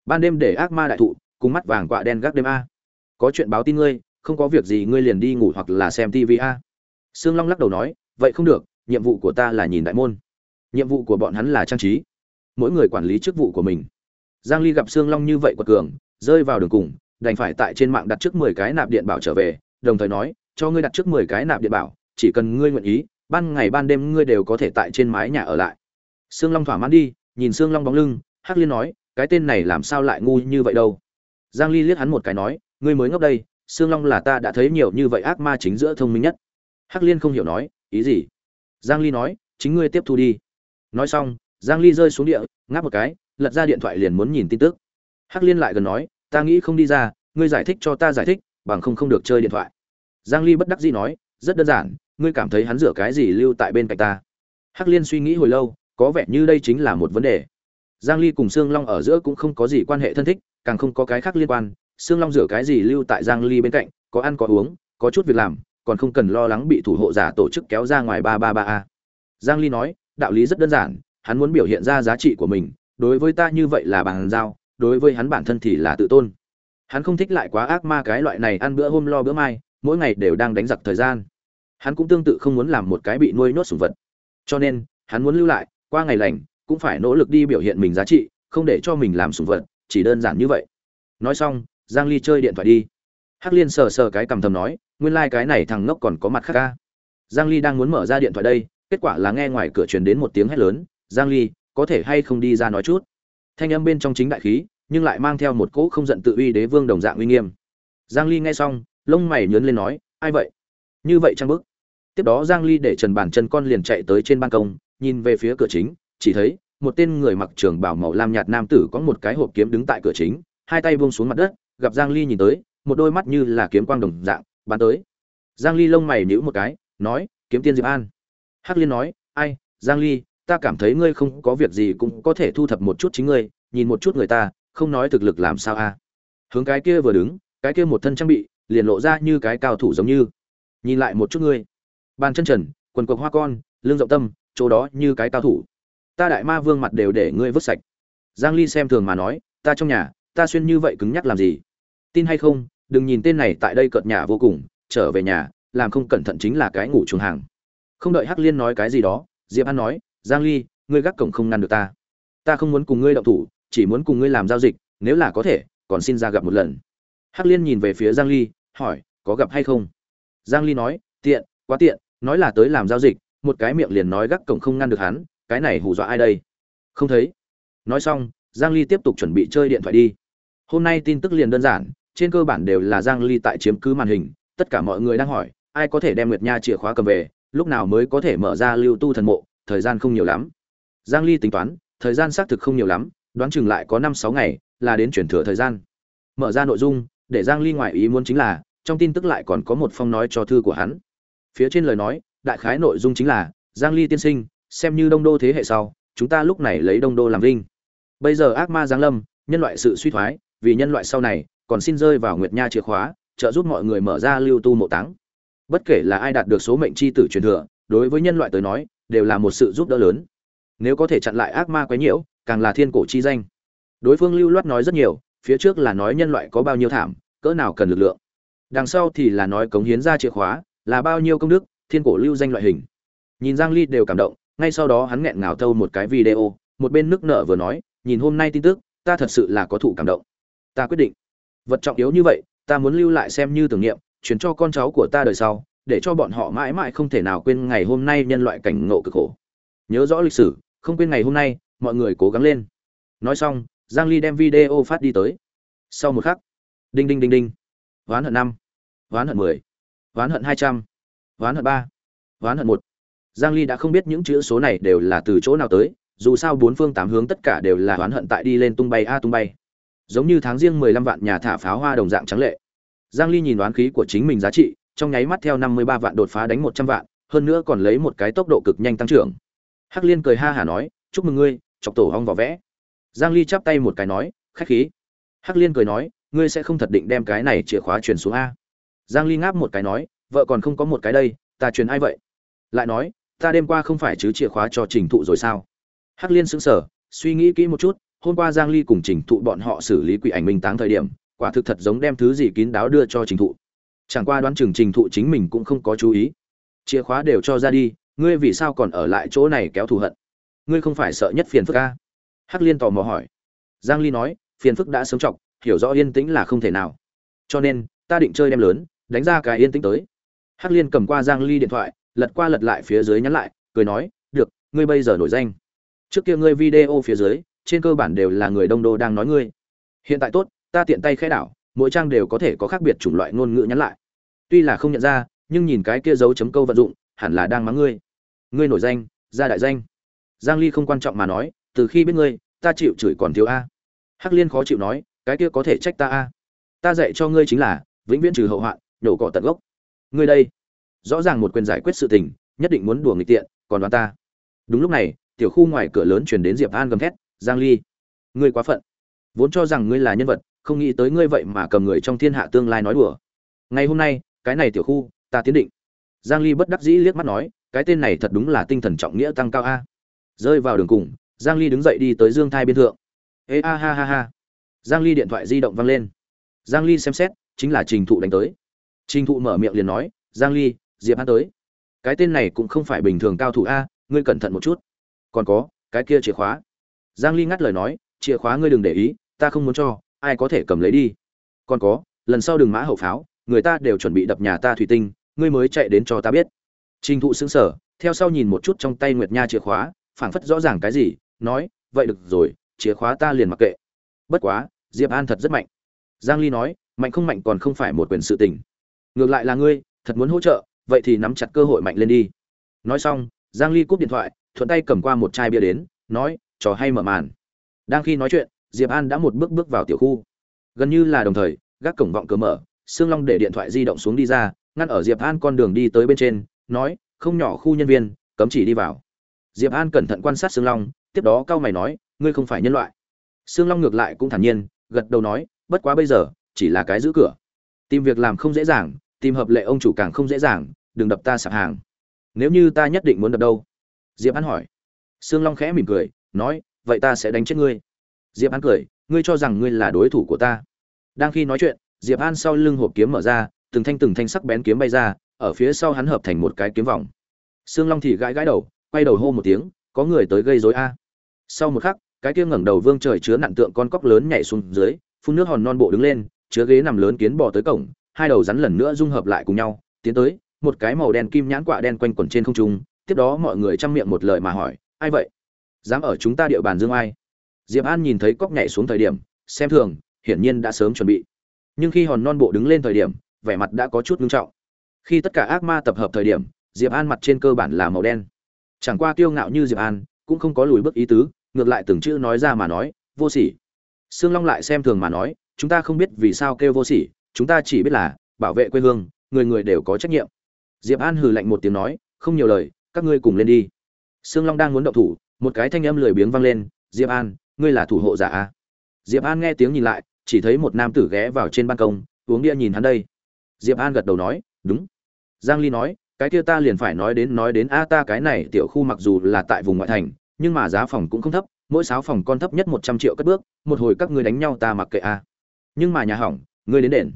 Ban đêm để ác ma đại thụ, cùng mắt vàng quạ đen gác đêm a. À? có chuyện báo tin ngươi, không có việc gì ngươi liền đi ngủ hoặc là xem tv a. À? sương long lắc đầu nói, vậy không được, nhiệm vụ của ta là nhìn đại môn. Nhiệm vụ của bọn hắn là trang trí. Mỗi người quản lý chức vụ của mình. Giang ly gặp sương long như vậy quật cường, rơi vào đường cùng đành phải tại trên mạng đặt trước 10 cái nạp điện bảo trở về, đồng thời nói, cho ngươi đặt trước 10 cái nạp điện bảo, chỉ cần ngươi nguyện ý, ban ngày ban đêm ngươi đều có thể tại trên mái nhà ở lại. Sương long thỏa mãn đi, nhìn sương long bóng lưng, hắc liên nói, cái tên này làm sao lại ngu như vậy đâu? Giang ly liếc hắn một cái nói, ngươi mới ngốc đây, sương long là ta đã thấy nhiều như vậy ác ma chính giữa thông minh nhất. Hắc liên không hiểu nói, ý gì? Giang ly nói, chính ngươi tiếp thu đi. Nói xong, giang ly rơi xuống địa, ngáp một cái, lật ra điện thoại liền muốn nhìn tin tức. Hắc liên lại gần nói ta nghĩ không đi ra, ngươi giải thích cho ta giải thích, bằng không không được chơi điện thoại. Giang ly bất đắc dĩ nói, rất đơn giản, ngươi cảm thấy hắn rửa cái gì lưu tại bên cạnh ta? Hắc liên suy nghĩ hồi lâu, có vẻ như đây chính là một vấn đề. Giang ly cùng sương long ở giữa cũng không có gì quan hệ thân thích, càng không có cái khác liên quan. Sương long rửa cái gì lưu tại giang ly bên cạnh, có ăn có uống, có chút việc làm, còn không cần lo lắng bị thủ hộ giả tổ chức kéo ra ngoài ba ba ba a. Giang ly nói, đạo lý rất đơn giản, hắn muốn biểu hiện ra giá trị của mình, đối với ta như vậy là bằng giao đối với hắn bản thân thì là tự tôn. Hắn không thích lại quá ác ma cái loại này ăn bữa hôm lo bữa mai, mỗi ngày đều đang đánh giặc thời gian. Hắn cũng tương tự không muốn làm một cái bị nuôi nhốt sủng vật. Cho nên, hắn muốn lưu lại, qua ngày lành, cũng phải nỗ lực đi biểu hiện mình giá trị, không để cho mình làm sủng vật, chỉ đơn giản như vậy. Nói xong, giang ly chơi điện thoại đi. Hắc liên sờ sờ cái cầm thầm nói, nguyên lai like cái này thằng ngốc còn có mặt khác ca. Giang ly đang muốn mở ra điện thoại đây, kết quả là nghe ngoài cửa truyền đến một tiếng hét lớn, giang ly, có thể hay không đi ra nói chút? Thanh âm bên trong chính đại khí, nhưng lại mang theo một cỗ không giận tự uy đế vương đồng dạng uy nghiêm. Giang ly nghe xong, lông mày nhướng lên nói, ai vậy? Như vậy trang bức? Tiếp đó giang ly để trần bàn chân con liền chạy tới trên ban công, nhìn về phía cửa chính, chỉ thấy một tên người mặc trường bảo màu lam nhạt nam tử có một cái hộp kiếm đứng tại cửa chính, hai tay buông xuống mặt đất, gặp giang ly nhìn tới, một đôi mắt như là kiếm quang đồng dạng, bắn tới. Giang ly lông mày nhíu một cái, nói, kiếm tiên diệp an. Hắc liên nói, ai, giang ly ta cảm thấy ngươi không có việc gì cũng có thể thu thập một chút chính ngươi, nhìn một chút người ta, không nói thực lực làm sao a? Hướng cái kia vừa đứng, cái kia một thân trang bị, liền lộ ra như cái cao thủ giống như. Nhìn lại một chút ngươi. Bàn chân trần, quần quần hoa con, lưng rộng tâm, chỗ đó như cái cao thủ. Ta đại ma vương mặt đều để ngươi vứt sạch. Giang ly xem thường mà nói, ta trong nhà, ta xuyên như vậy cứng nhắc làm gì? Tin hay không, đừng nhìn tên này tại đây cợt nhà vô cùng, trở về nhà, làm không cẩn thận chính là cái ngủ chuồng hàng. Không đợi hắc liên nói cái gì đó, diệp an nói giang ly, ngươi gác cổng không ngăn được ta. Ta không muốn cùng ngươi động thủ, chỉ muốn cùng ngươi làm giao dịch, nếu là có thể, còn xin ra gặp một lần. Hắc liên nhìn về phía giang ly, hỏi, có gặp hay không? Giang ly nói, tiện, quá tiện, nói là tới làm giao dịch, một cái miệng liền nói gác cổng không ngăn được hắn, cái này hù dọa ai đây? Không thấy. Nói xong, giang ly tiếp tục chuẩn bị chơi điện thoại đi. Hôm nay tin tức liền đơn giản, trên cơ bản đều là giang ly tại chiếm cứ màn hình, tất cả mọi người đang hỏi, ai có thể đem nguyệt nha chìa khóa cầm về, lúc nào mới có thể mở ra lưu tu thần mộ thời gian không nhiều lắm. Giang ly tính toán, thời gian xác thực không nhiều lắm, đoán chừng lại có 5-6 ngày là đến chuyển thừa thời gian. Mở ra nội dung, để giang ly ngoại ý muốn chính là, trong tin tức lại còn có một phong nói cho thư của hắn. Phía trên lời nói, đại khái nội dung chính là, giang ly tiên sinh, xem như đông đô thế hệ sau, chúng ta lúc này lấy đông đô làm vinh. Bây giờ ác ma giáng lâm, nhân loại sự suy thoái, vì nhân loại sau này, còn xin rơi vào nguyệt nha chìa khóa, trợ giúp mọi người mở ra lưu tu mộ táng. Bất kể là ai đạt được số mệnh chi tử truyền thừa, đối với nhân loại tới nói đều là một sự giúp đỡ lớn. Nếu có thể chặn lại ác ma quấy nhiễu, càng là thiên cổ chi danh. Đối phương lưu loát nói rất nhiều, phía trước là nói nhân loại có bao nhiêu thảm, cỡ nào cần lực lượng. Đằng sau thì là nói cống hiến ra chìa khóa, là bao nhiêu công đức, thiên cổ lưu danh loại hình. Nhìn giang ly đều cảm động, ngay sau đó hắn nghẹn ngào thâu một cái video, một bên nước nợ vừa nói, nhìn hôm nay tin tức, ta thật sự là có thụ cảm động. Ta quyết định. Vật trọng yếu như vậy, ta muốn lưu lại xem như tưởng niệm, chuyển cho con cháu của ta đời sau để cho bọn họ mãi mãi không thể nào quên ngày hôm nay nhân loại cảnh ngộ cực khổ. Nhớ rõ lịch sử, không quên ngày hôm nay, mọi người cố gắng lên. Nói xong, giang ly đem video phát đi tới. Sau một khắc, đinh đinh đinh đinh. Ván hận năm ván hận mười ván hận hai trăm ván hận ba ván hận một. Giang ly đã không biết những chữ số này đều là từ chỗ nào tới, dù sao bốn phương tám hướng tất cả đều là oán hận tại đi lên tung bay a tung bay. Giống như tháng riêng 15 vạn nhà thả pháo hoa đồng dạng trắng lệ. Giang ly nhìn đoán khí của chính mình giá trị trong nháy mắt theo 53 vạn đột phá đánh 100 vạn, hơn nữa còn lấy một cái tốc độ cực nhanh tăng trưởng. Hắc liên cười ha hà nói, chúc mừng ngươi, chọc tổ hong vỏ vẽ. Giang ly chắp tay một cái nói, khách khí. Hắc liên cười nói, ngươi sẽ không thật định đem cái này chìa khóa truyền xuống a. Giang ly ngáp một cái nói, vợ còn không có một cái đây, ta truyền ai vậy? Lại nói, ta đêm qua không phải chứ chìa khóa cho trình thụ rồi sao? Hắc liên sững sờ, suy nghĩ kỹ một chút, hôm qua giang ly cùng trình thụ bọn họ xử lý quỷ ảnh minh táng thời điểm, quả thực thật giống đem thứ gì kín đáo đưa cho trình thụ chẳng qua đoán chừng trình thụ chính mình cũng không có chú ý. Chìa khóa đều cho ra đi, ngươi vì sao còn ở lại chỗ này kéo thù hận? Ngươi không phải sợ nhất phiền phức ca hắc liên tò mò hỏi. Giang ly nói, phiền phức đã sớm trọng hiểu rõ yên tĩnh là không thể nào. Cho nên, ta định chơi đem lớn, đánh ra cái yên tĩnh tới. Hắc liên cầm qua giang ly điện thoại, lật qua lật lại phía dưới nhắn lại, cười nói, được, ngươi bây giờ nổi danh. Trước kia ngươi video phía dưới, trên cơ bản đều là người đông đô đang nói ngươi. Hiện tại tốt, ta tiện tay khẽ đảo mỗi trang đều có thể có khác biệt chủng loại ngôn ngữ nhắn lại. Tuy là không nhận ra, nhưng nhìn cái kia dấu chấm câu vận dụng, hẳn là đang mắng ngươi. Ngươi nổi danh ra đại danh. Giang ly không quan trọng mà nói, từ khi biết ngươi, ta chịu chửi còn thiếu a. Hắc liên khó chịu nói, cái kia có thể trách ta a. Ta dạy cho ngươi chính là, vĩnh viễn trừ hậu hoạn, nhổ cỏ tận gốc. Ngươi đây, rõ ràng một quyền giải quyết sự tình, nhất định muốn đùa nghịch tiện, còn đoán ta. Đúng lúc này, tiểu khu ngoài cửa lớn chuyển đến diệp an gầm thét, giang ly, ngươi quá phận. Vốn cho rằng ngươi là nhân vật không nghĩ tới ngươi vậy mà cầm người trong thiên hạ tương lai nói đùa. Ngày hôm nay, cái này tiểu khu, ta tiến định. Giang ly bất đắc dĩ liếc mắt nói, cái tên này thật đúng là tinh thần trọng nghĩa tăng cao a. Rơi vào đường cùng, giang ly đứng dậy đi tới dương thai biên thượng. Ê a ha ha ha. Giang ly điện thoại di động vang lên. Giang ly xem xét, chính là trình thụ đánh tới. Trình thụ mở miệng liền nói, giang ly, diệp an tới. Cái tên này cũng không phải bình thường cao thủ a, ngươi cẩn thận một chút. Còn có, cái kia chìa khóa. Giang ly ngắt lời nói, chìa khóa ngươi đừng để ý, ta không muốn cho ai có thể cầm lấy đi? Còn có, lần sau đừng mã hậu pháo, người ta đều chuẩn bị đập nhà ta thủy tinh, ngươi mới chạy đến cho ta biết. Trình thụ sững sờ, theo sau nhìn một chút trong tay nguyệt nha chìa khóa, phảng phất rõ ràng cái gì, nói, vậy được rồi, chìa khóa ta liền mặc kệ. Bất quá, diệp an thật rất mạnh. Giang ly nói, mạnh không mạnh còn không phải một quyền sự tình. Ngược lại là ngươi, thật muốn hỗ trợ, vậy thì nắm chặt cơ hội mạnh lên đi. Nói xong, giang ly cúp điện thoại, thuận tay cầm qua một chai bia đến, nói, trò hay mở màn. Đang khi nói chuyện diệp an đã một bước bước vào tiểu khu. Gần như là đồng thời, gác cổng vọng cửa mở, sương long để điện thoại di động xuống đi ra, ngăn ở diệp an con đường đi tới bên trên, nói, không nhỏ khu nhân viên, cấm chỉ đi vào. Diệp an cẩn thận quan sát sương long, tiếp đó cao mày nói, ngươi không phải nhân loại. Sương long ngược lại cũng thản nhiên, gật đầu nói, bất quá bây giờ, chỉ là cái giữ cửa. Tìm việc làm không dễ dàng, tìm hợp lệ ông chủ càng không dễ dàng, đừng đập ta sạp hàng. Nếu như ta nhất định muốn đập đâu? Diệp an hỏi. Sương long khẽ mỉm cười, nói, vậy ta sẽ đánh chết ngươi diệp an cười, ngươi cho rằng ngươi là đối thủ của ta. Đang khi nói chuyện, diệp an sau lưng hộp kiếm mở ra, từng thanh từng thanh sắc bén kiếm bay ra, ở phía sau hắn hợp thành một cái kiếm vòng. Sương long thì gãi gãi đầu, quay đầu hô một tiếng, có người tới gây rối a. Sau một khắc, cái kia ngẩng đầu vương trời chứa nặng tượng con cóc lớn nhảy xuống dưới, phun nước hòn non bộ đứng lên, chứa ghế nằm lớn kiến bò tới cổng, hai đầu rắn lần nữa dung hợp lại cùng nhau, tiến tới, một cái màu đen kim nhãn quạ đen quanh quẩn trên không trung, tiếp đó mọi người chăm miệng một lời mà hỏi, ai vậy? Dám ở chúng ta địa bàn dương ai? Diệp an nhìn thấy cóc nhảy xuống thời điểm, xem thường, hiển nhiên đã sớm chuẩn bị. Nhưng khi hòn non bộ đứng lên thời điểm, vẻ mặt đã có chút nghiêm trọng. Khi tất cả ác ma tập hợp thời điểm, diệp an mặt trên cơ bản là màu đen. Chẳng qua kiêu ngạo như diệp an, cũng không có lùi bước ý tứ, ngược lại từng chữ nói ra mà nói, vô sỉ. Sương long lại xem thường mà nói, chúng ta không biết vì sao kêu vô sỉ, chúng ta chỉ biết là bảo vệ quê hương, người người đều có trách nhiệm. Diệp an hừ lạnh một tiếng nói, không nhiều lời, các ngươi cùng lên đi. Sương long đang muốn động thủ, một cái thanh âm lười biếng vang lên, diệp an ngươi là thủ hộ giả a? Diệp an nghe tiếng nhìn lại, chỉ thấy một nam tử ghé vào trên ban công, uống bia nhìn hắn đây. Diệp an gật đầu nói, đúng. Giang ly nói, cái kia ta liền phải nói đến nói đến a, ta cái này tiểu khu mặc dù là tại vùng ngoại thành, nhưng mà giá phòng cũng không thấp, mỗi sáu phòng con thấp nhất 100 triệu cất bước, một hồi các ngươi đánh nhau ta mặc kệ a. Nhưng mà nhà hỏng, ngươi đến đền.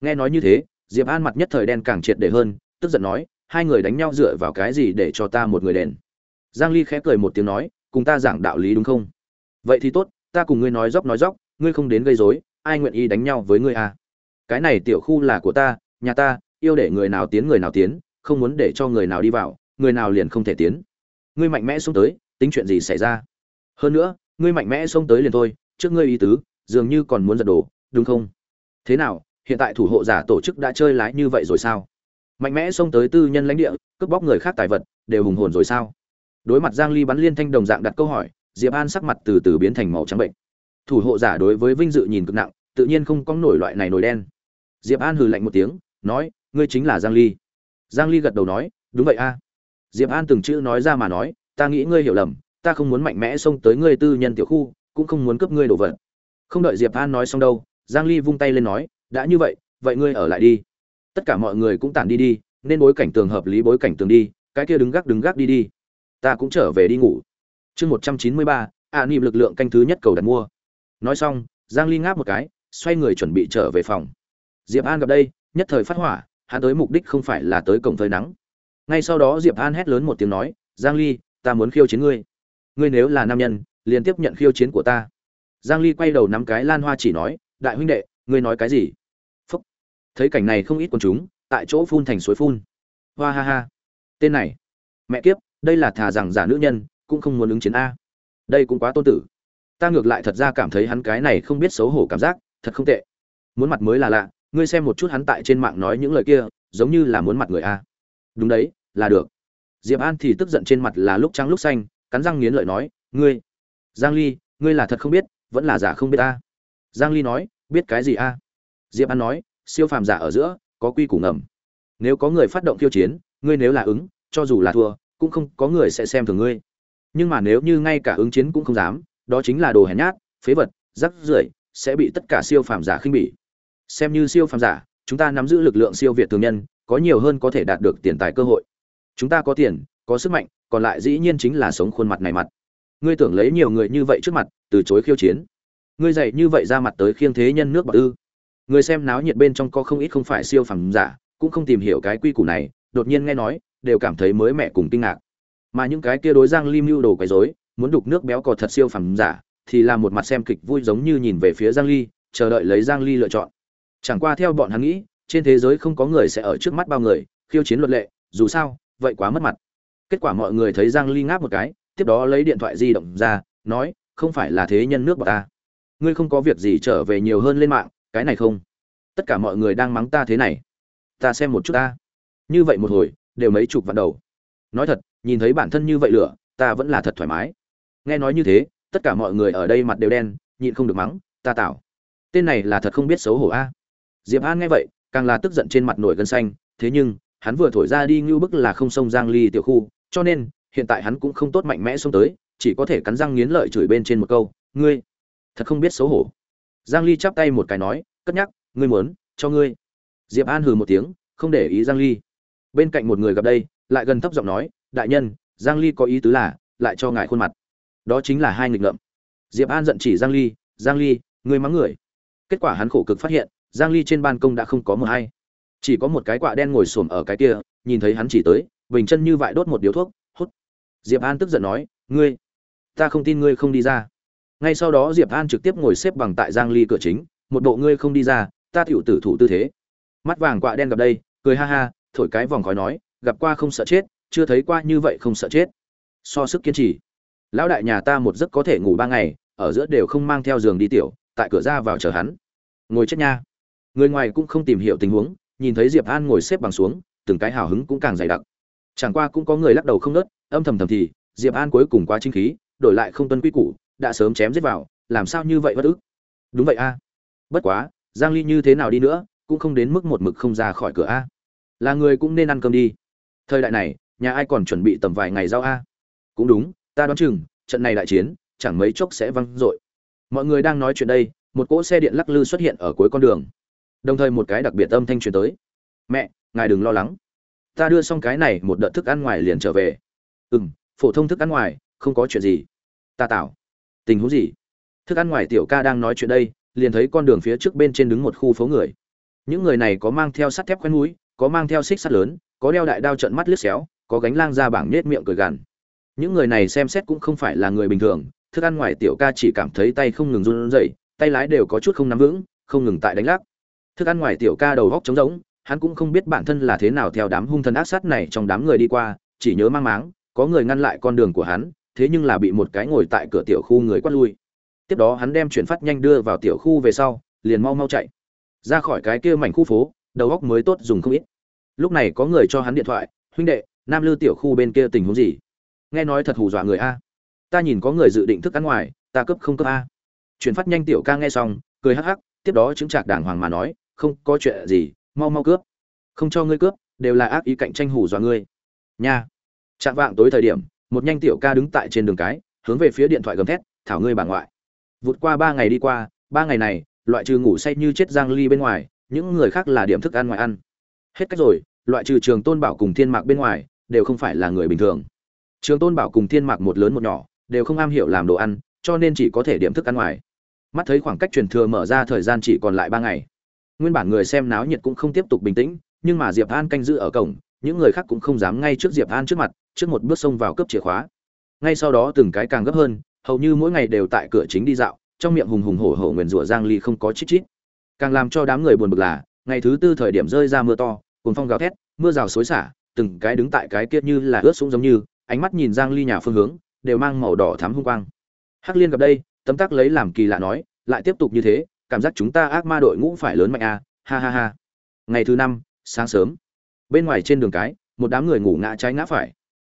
Nghe nói như thế, diệp an mặt nhất thời đen càng triệt để hơn, tức giận nói, hai người đánh nhau dựa vào cái gì để cho ta một người đền? Giang ly khẽ cười một tiếng nói, cùng ta giảng đạo lý đúng không? Vậy thì tốt, ta cùng ngươi nói dốc nói dốc, ngươi không đến gây rối, ai nguyện ý đánh nhau với ngươi à? Cái này tiểu khu là của ta, nhà ta, yêu để người nào tiến người nào tiến, không muốn để cho người nào đi vào, người nào liền không thể tiến. Ngươi mạnh mẽ xông tới, tính chuyện gì xảy ra? Hơn nữa, ngươi mạnh mẽ xông tới liền thôi, trước ngươi ý tứ, dường như còn muốn giật đồ đúng không? Thế nào, hiện tại thủ hộ giả tổ chức đã chơi lái như vậy rồi sao? Mạnh mẽ xông tới tư nhân lãnh địa, cướp bóc người khác tài vật, đều hùng hồn rồi sao? Đối mặt giang ly bắn liên thanh đồng dạng đặt câu hỏi diệp an sắc mặt từ từ biến thành màu trắng bệnh. Thủ hộ giả đối với vinh dự nhìn cực nặng, tự nhiên không có nổi loại này nổi đen. Diệp an hừ lạnh một tiếng, nói, ngươi chính là giang ly. Giang ly gật đầu nói, đúng vậy a. Diệp an từng chữ nói ra mà nói, ta nghĩ ngươi hiểu lầm, ta không muốn mạnh mẽ xông tới ngươi tư nhân tiểu khu, cũng không muốn cướp ngươi đồ vật. Không đợi diệp an nói xong đâu, giang ly vung tay lên nói, đã như vậy vậy ngươi ở lại đi. Tất cả mọi người cũng tản đi đi, nên bối cảnh tường hợp lý bối cảnh tường đi, cái kia đứng gác đứng gác đi đi. Ta cũng trở về đi ngủ chương 193, ạ niệm lực lượng canh thứ nhất cầu đặt mua. Nói xong giang ly ngáp một cái xoay người chuẩn bị trở về phòng. Diệp an gặp đây nhất thời phát hỏa hắn tới mục đích không phải là tới cổng phơi nắng. Ngay sau đó diệp an hét lớn một tiếng nói giang ly ta muốn khiêu chiến ngươi. Ngươi nếu là nam nhân liền tiếp nhận khiêu chiến của ta. Giang ly quay đầu nắm cái lan hoa chỉ nói đại huynh đệ ngươi nói cái gì? Phúc. Thấy cảnh này không ít quần chúng tại chỗ phun thành suối phun. Hoa ha ha. Tên này. Mẹ kiếp đây là thà rằng giả nữ nhân cũng không muốn ứng chiến a. Đây cũng quá tôn tử. Ta ngược lại thật ra cảm thấy hắn cái này không biết xấu hổ cảm giác, thật không tệ. Muốn mặt mới là lạ, ngươi xem một chút hắn tại trên mạng nói những lời kia, giống như là muốn mặt người a. Đúng đấy, là được. Diệp an thì tức giận trên mặt là lúc trắng lúc xanh, cắn răng nghiến lợi nói, ngươi, giang ly, ngươi là thật không biết, vẫn là giả không biết a. Giang ly nói, biết cái gì a? Diệp an nói, siêu phàm giả ở giữa, có quy củ ngầm. Nếu có người phát động khiêu chiến, ngươi nếu là ứng, cho dù là thua, cũng không có người sẽ xem thường ngươi nhưng mà nếu như ngay cả ứng chiến cũng không dám, đó chính là đồ hèn nhát, phế vật, rắc rưởi, sẽ bị tất cả siêu phàm giả khinh bỉ. Xem như siêu phàm giả, chúng ta nắm giữ lực lượng siêu việt thường nhân, có nhiều hơn có thể đạt được tiền tài cơ hội. Chúng ta có tiền, có sức mạnh, còn lại dĩ nhiên chính là sống khuôn mặt này mặt. Ngươi tưởng lấy nhiều người như vậy trước mặt, từ chối khiêu chiến. Ngươi dạy như vậy ra mặt tới khiêng thế nhân nước bạc ư. Người xem náo nhiệt bên trong có không ít không phải siêu phàm giả, cũng không tìm hiểu cái quy củ này, đột nhiên nghe nói, đều cảm thấy mới mẹ cùng kinh ngạc mà những cái kia đối giang lim mưu đồ quấy rối, muốn đục nước béo cò thật siêu phẩm giả, thì là một mặt xem kịch vui giống như nhìn về phía giang ly, chờ đợi lấy giang ly lựa chọn. Chẳng qua theo bọn hắn nghĩ, trên thế giới không có người sẽ ở trước mắt bao người, khiêu chiến luật lệ, dù sao, vậy quá mất mặt. Kết quả mọi người thấy giang ly ngáp một cái, tiếp đó lấy điện thoại di động ra, nói, không phải là thế nhân nước bọn ta. Ngươi không có việc gì trở về nhiều hơn lên mạng, cái này không? Tất cả mọi người đang mắng ta thế này. Ta xem một chút ta. Như vậy một hồi, đều mấy chục vạn đầu. Nói thật nhìn thấy bản thân như vậy lửa, ta vẫn là thật thoải mái. Nghe nói như thế, tất cả mọi người ở đây mặt đều đen, nhịn không được mắng, ta tạo tên này là thật không biết xấu hổ a. Diệp an nghe vậy, càng là tức giận trên mặt nổi gân xanh, thế nhưng, hắn vừa thổi ra đi như bức là không sông giang ly tiểu khu, cho nên, hiện tại hắn cũng không tốt mạnh mẽ xông tới, chỉ có thể cắn răng nghiến lợi chửi bên trên một câu, ngươi, thật không biết xấu hổ. Giang ly chắp tay một cái nói, cất nhắc, ngươi muốn, cho ngươi. Diệp an hừ một tiếng, không để ý giang ly. Bên cạnh một người gặp đây, lại gần thấp giọng nói đại nhân, giang ly có ý tứ là, lại cho ngài khuôn mặt. Đó chính là hai nghịch ngợm. Diệp an giận chỉ giang ly giang ly, ngươi mắng người. Kết quả hắn khổ cực phát hiện, giang ly trên ban công đã không có mưa hay. Chỉ có một cái quạ đen ngồi xổm ở cái kia, nhìn thấy hắn chỉ tới, bình chân như vậy đốt một điếu thuốc, hút. Diệp an tức giận nói, ngươi, ta không tin ngươi không đi ra. Ngay sau đó diệp an trực tiếp ngồi xếp bằng tại giang ly cửa chính, một bộ ngươi không đi ra, ta tiểu tử thủ tư thế. Mắt vàng quạ đen gặp đây, cười ha ha, thổi cái vòng khói nói, gặp qua không sợ chết chưa thấy qua như vậy không sợ chết. So sức kiên trì. Lão đại nhà ta một giấc có thể ngủ ba ngày, ở giữa đều không mang theo giường đi tiểu, tại cửa ra vào chờ hắn. Ngồi chết nha. Người ngoài cũng không tìm hiểu tình huống, nhìn thấy diệp an ngồi xếp bằng xuống, từng cái hào hứng cũng càng dày đặc. Chẳng qua cũng có người lắc đầu không nớt, âm thầm thầm thì, diệp an cuối cùng quá chính khí, đổi lại không tuân quy củ, đã sớm chém giết vào, làm sao như vậy bất ức? Đúng vậy a. Bất quá, giang ly như thế nào đi nữa, cũng không đến mức một mực không ra khỏi cửa a. Là người cũng nên ăn cơm đi. Thời đại này nhà ai còn chuẩn bị tầm vài ngày giao a? Cũng đúng, ta đoán chừng, trận này đại chiến, chẳng mấy chốc sẽ văng dội. Mọi người đang nói chuyện đây, một cỗ xe điện lắc lư xuất hiện ở cuối con đường. Đồng thời một cái đặc biệt âm thanh truyền tới. Mẹ, ngài đừng lo lắng. Ta đưa xong cái này một đợt thức ăn ngoài liền trở về. Ừ m phổ thông thức ăn ngoài, không có chuyện gì. Ta tạo tình huống gì? Thức ăn ngoài tiểu ca đang nói chuyện đây, liền thấy con đường phía trước bên trên đứng một khu phố người. Những người này có mang theo sắt thép khoen mũi, có mang theo xích sắt lớn, có đeo đại đao trận mắt liếc xéo có gánh lang ra bảng nết miệng cười gằn. Những người này xem xét cũng không phải là người bình thường, thức ăn ngoài tiểu ca chỉ cảm thấy tay không ngừng run rẩy, tay lái đều có chút không nắm vững, không ngừng tại đánh lắc. Thức ăn ngoài tiểu ca đầu góc trống rỗng, hắn cũng không biết bản thân là thế nào theo đám hung thần ác sát này trong đám người đi qua, chỉ nhớ mang máng, có người ngăn lại con đường của hắn, thế nhưng là bị một cái ngồi tại cửa tiểu khu người quát lui. Tiếp đó hắn đem chuyển phát nhanh đưa vào tiểu khu về sau, liền mau mau chạy. Ra khỏi cái kia mảnh khu phố, đầu góc mới tốt dùng không ít. Lúc này có người cho hắn điện thoại, huynh đệ nam lư tiểu khu bên kia tình huống gì? Nghe nói thật hù dọa người a. Ta nhìn có người dự định thức ăn ngoài, ta cấp không cấp a. Chuyển phát nhanh tiểu ca nghe xong, cười hắc hắc, tiếp đó chứng trạc đàng hoàng mà nói, không có chuyện gì, mau mau cướp. Không cho ngươi cướp, đều là ác ý cạnh tranh hù dọa ngươi. Nha. Chạm vạng tối thời điểm, một nhanh tiểu ca đứng tại trên đường cái, hướng về phía điện thoại gầm thét, thảo ngươi bà ngoại. Vụt qua ba ngày đi qua, ba ngày này, loại trừ ngủ say như chết giang ly bên ngoài, những người khác là điểm thức ăn ngoài ăn. Hết cách rồi, loại trừ trường tôn bảo cùng thiên mạc bên ngoài đều không phải là người bình thường. Trường tôn bảo cùng thiên mạc một lớn một nhỏ, đều không am hiểu làm đồ ăn, cho nên chỉ có thể điểm thức ăn ngoài. Mắt thấy khoảng cách truyền thừa mở ra thời gian chỉ còn lại ba ngày. Nguyên bản người xem náo nhiệt cũng không tiếp tục bình tĩnh, nhưng mà diệp an canh giữ ở cổng, những người khác cũng không dám ngay trước diệp an trước mặt, trước một bước xông vào cướp chìa khóa. Ngay sau đó từng cái càng gấp hơn, hầu như mỗi ngày đều tại cửa chính đi dạo, trong miệng hùng hùng hổ hổ nguyền rủa giang ly không có chít chít. Càng làm cho đám người buồn bực là, ngày thứ tư thời điểm rơi ra mưa to cùng phong gào thét, mưa rào xối xả từng cái đứng tại cái kia như là ướt sũng giống như, ánh mắt nhìn giang ly nhà phương hướng, đều mang màu đỏ thắm hung quang. Hắc liên gặp đây, tấm tắc lấy làm kỳ lạ nói, lại tiếp tục như thế, cảm giác chúng ta ác ma đội ngũ phải lớn mạnh à ha ha ha. Ngày thứ năm, sáng sớm, bên ngoài trên đường cái, một đám người ngủ ngã trái ngã phải.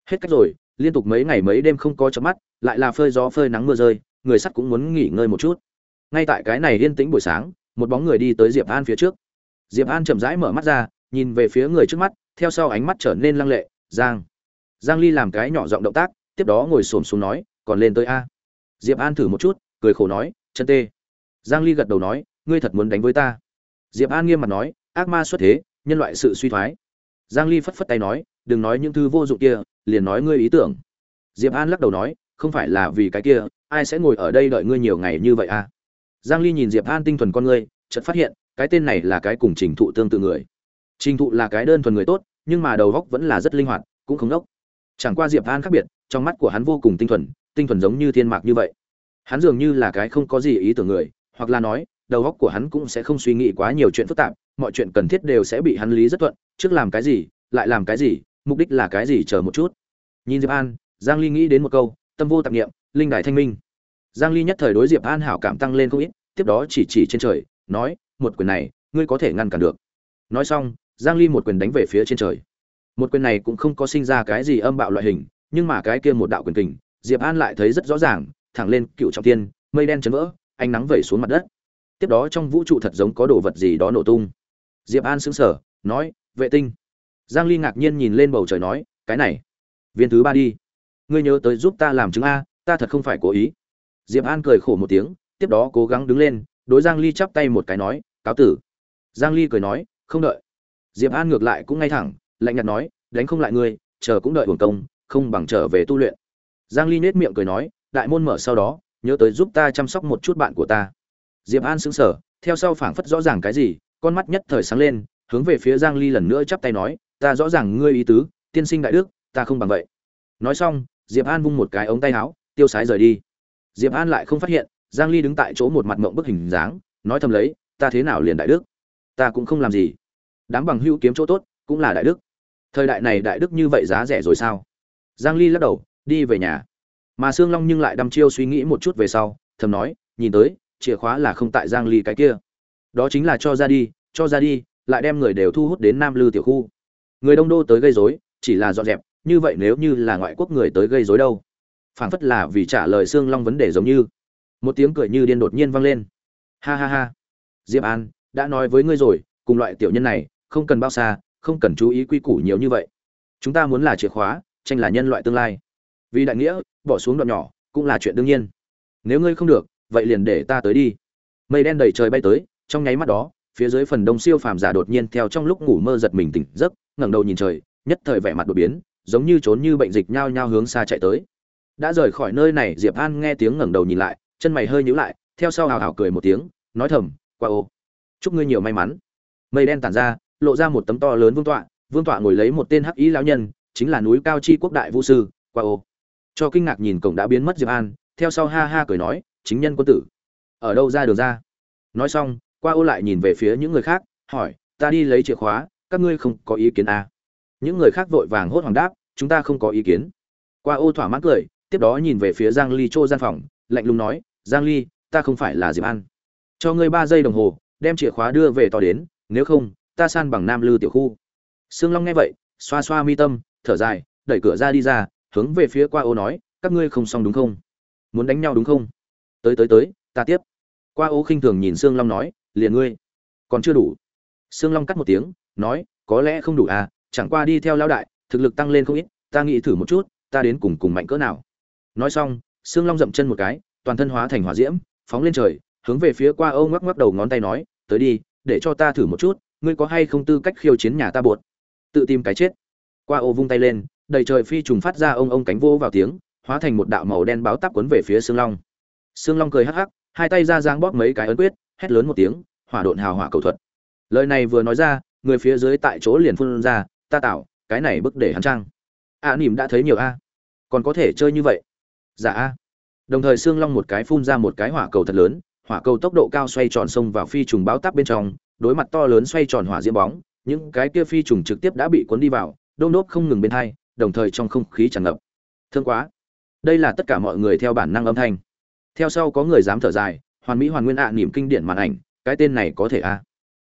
Hết cách rồi, liên tục mấy ngày mấy đêm không có chớp mắt, lại là phơi gió phơi nắng mưa rơi, người sắt cũng muốn nghỉ ngơi một chút. Ngay tại cái này yên tĩnh buổi sáng, một bóng người đi tới diệp an phía trước. Diệp an chậm rãi mở mắt ra, nhìn về phía người trước mắt theo sau ánh mắt trở nên lăng lệ, giang. Giang ly làm cái nhỏ giọng động tác, tiếp đó ngồi xổm xuống nói, còn lên tới a. Diệp an thử một chút, cười khổ nói, chân tê. Giang ly gật đầu nói, ngươi thật muốn đánh với ta? Diệp an nghiêm mặt nói, ác ma xuất thế, nhân loại sự suy thoái. Giang ly phất phất tay nói, đừng nói những thứ vô dụng kia, liền nói ngươi ý tưởng. Diệp an lắc đầu nói, không phải là vì cái kia, ai sẽ ngồi ở đây đợi ngươi nhiều ngày như vậy à? Giang ly nhìn diệp an tinh thuần con ngươi chợt phát hiện, cái tên này là cái cùng trình thụ tương tự người. Trình thụ là cái đơn thuần người tốt nhưng mà đầu góc vẫn là rất linh hoạt, cũng không đốc. Chẳng qua diệp an khác biệt, trong mắt của hắn vô cùng tinh thuần tinh thuần giống như thiên mạc như vậy. Hắn dường như là cái không có gì ý tưởng người, hoặc là nói, đầu góc của hắn cũng sẽ không suy nghĩ quá nhiều chuyện phức tạp, mọi chuyện cần thiết đều sẽ bị hắn lý rất thuận, trước làm cái gì, lại làm cái gì, mục đích là cái gì chờ một chút. Nhìn diệp an, giang ly nghĩ đến một câu, tâm vô tạp niệm, linh đại thanh minh. Giang ly nhất thời đối diệp an hảo cảm tăng lên không ít, tiếp đó chỉ chỉ trên trời, nói, một quyền này, ngươi có thể ngăn cản được. Nói xong giang ly một quyền đánh về phía trên trời. Một quyền này cũng không có sinh ra cái gì âm bạo loại hình, nhưng mà cái kia một đạo quyền kình, diệp an lại thấy rất rõ ràng, thẳng lên cựu trọng thiên, mây đen chấn vỡ, ánh nắng vẩy xuống mặt đất. Tiếp đó trong vũ trụ thật giống có đồ vật gì đó nổ tung. Diệp an sững sờ, nói, vệ tinh. Giang ly ngạc nhiên nhìn lên bầu trời nói, cái này, viên thứ ba đi. Ngươi nhớ tới giúp ta làm chứng a, ta thật không phải cố ý. Diệp an cười khổ một tiếng, tiếp đó cố gắng đứng lên, đối giang ly chắp tay một cái nói, cáo tử. Giang ly cười nói, không đợi diệp an ngược lại cũng ngay thẳng, lạnh nhạt nói, đánh không lại ngươi, chờ cũng đợi hưởng công, không bằng trở về tu luyện. Giang ly nết miệng cười nói, đại môn mở sau đó, nhớ tới giúp ta chăm sóc một chút bạn của ta. Diệp an sững sờ, theo sau phảng phất rõ ràng cái gì, con mắt nhất thời sáng lên, hướng về phía giang ly lần nữa chắp tay nói, ta rõ ràng ngươi ý tứ, tiên sinh đại đức, ta không bằng vậy. Nói xong, diệp an vung một cái ống tay áo, tiêu sái rời đi. Diệp an lại không phát hiện, giang ly đứng tại chỗ một mặt mộng bức hình dáng, nói thầm lấy, ta thế nào liền đại đức? Ta cũng không làm gì đám bằng hữu kiếm chỗ tốt, cũng là đại đức. Thời đại này đại đức như vậy giá rẻ rồi sao? Giang ly lắc đầu, đi về nhà. Mà sương long nhưng lại đăm chiêu suy nghĩ một chút về sau, thầm nói, nhìn tới, chìa khóa là không tại giang ly cái kia. Đó chính là cho ra đi, cho ra đi, lại đem người đều thu hút đến nam lư tiểu khu. Người đông đô tới gây rối, chỉ là dọn dẹp, như vậy nếu như là ngoại quốc người tới gây rối đâu? Phảng phất là vì trả lời sương long vấn đề giống như. Một tiếng cười như điên đột nhiên vang lên. Ha ha ha. Diệp an, đã nói với ngươi rồi, cùng loại tiểu nhân này không cần bao xa, không cần chú ý quy củ nhiều như vậy. Chúng ta muốn là chìa khóa, tranh là nhân loại tương lai. Vì đại nghĩa, bỏ xuống đoạn nhỏ, cũng là chuyện đương nhiên. Nếu ngươi không được, vậy liền để ta tới đi. Mây đen đầy trời bay tới, trong nháy mắt đó, phía dưới phần đông siêu phàm giả đột nhiên theo trong lúc ngủ mơ giật mình tỉnh giấc, ngẩng đầu nhìn trời, nhất thời vẻ mặt đột biến, giống như trốn như bệnh dịch nhao nhao hướng xa chạy tới. Đã rời khỏi nơi này, diệp an nghe tiếng ngẩng đầu nhìn lại, chân mày hơi nhíu lại, theo sau hào hào cười một tiếng, nói thầm, qua ô, chúc ngươi nhiều may mắn. Mây đen tản ra lộ ra một tấm to lớn vương tọa vương tọa ngồi lấy một tên hắc ý lão nhân, chính là núi cao chi quốc đại vũ sư, qua ô. Cho kinh ngạc nhìn cổng đã biến mất diệp an, theo sau ha ha cười nói, chính nhân quân tử, ở đâu ra đường ra? Nói xong, qua ô lại nhìn về phía những người khác, hỏi, ta đi lấy chìa khóa, các ngươi không có ý kiến à? những người khác vội vàng hốt hoảng đáp, chúng ta không có ý kiến. Qua ô thỏa mãn cười, tiếp đó nhìn về phía giang ly chô gian phòng, lạnh lùng nói, giang ly, ta không phải là diệp an. Cho ngươi ba giây đồng hồ, đem chìa khóa đưa về tòa đến, nếu không ta san bằng nam lư tiểu khu. Sương long nghe vậy, xoa xoa mi tâm, thở dài, đẩy cửa ra đi ra, hướng về phía qua ô nói, các ngươi không xong đúng không? Muốn đánh nhau đúng không? Tới tới tới, ta tiếp. Qua ô khinh thường nhìn sương long nói, liền ngươi. Còn chưa đủ. Sương long cắt một tiếng, nói, có lẽ không đủ à chẳng qua đi theo lao đại, thực lực tăng lên không ít, ta nghĩ thử một chút, ta đến cùng cùng mạnh cỡ nào. Nói xong, sương long dậm chân một cái, toàn thân hóa thành hỏa diễm, phóng lên trời, hướng về phía qua âu ngoắc ngoắc đầu ngón tay nói, tới đi, để cho ta thử một chút ngươi có hay không tư cách khiêu chiến nhà ta buột tự tìm cái chết. Qua ô vung tay lên đầy trời phi trùng phát ra ông ông cánh vô vào tiếng hóa thành một đạo màu đen báo tắp quấn về phía sương long. Sương long cười hắc hắc hai tay ra giang bóp mấy cái ấn quyết hét lớn một tiếng hỏa độn hào hỏa cầu thuật. Lời này vừa nói ra người phía dưới tại chỗ liền phun ra ta tạo cái này bức để hắn trang. A à, nỉm đã thấy nhiều a. Còn có thể chơi như vậy? Dạ a. Đồng thời xương long một cái phun ra một cái hỏa cầu thật lớn hỏa cầu tốc độ cao xoay tròn xông vào phi trùng báo táp bên trong đối mặt to lớn xoay tròn hỏa diễm bóng, những cái kia phi trùng trực tiếp đã bị cuốn đi vào, đôm đốp không ngừng bên hai, đồng thời trong không khí tràn ngập. Thương quá. Đây là tất cả mọi người theo bản năng âm thanh. Theo sau có người dám thở dài, hoàn mỹ hoàn nguyên ạ niệm kinh điển màn ảnh, cái tên này có thể a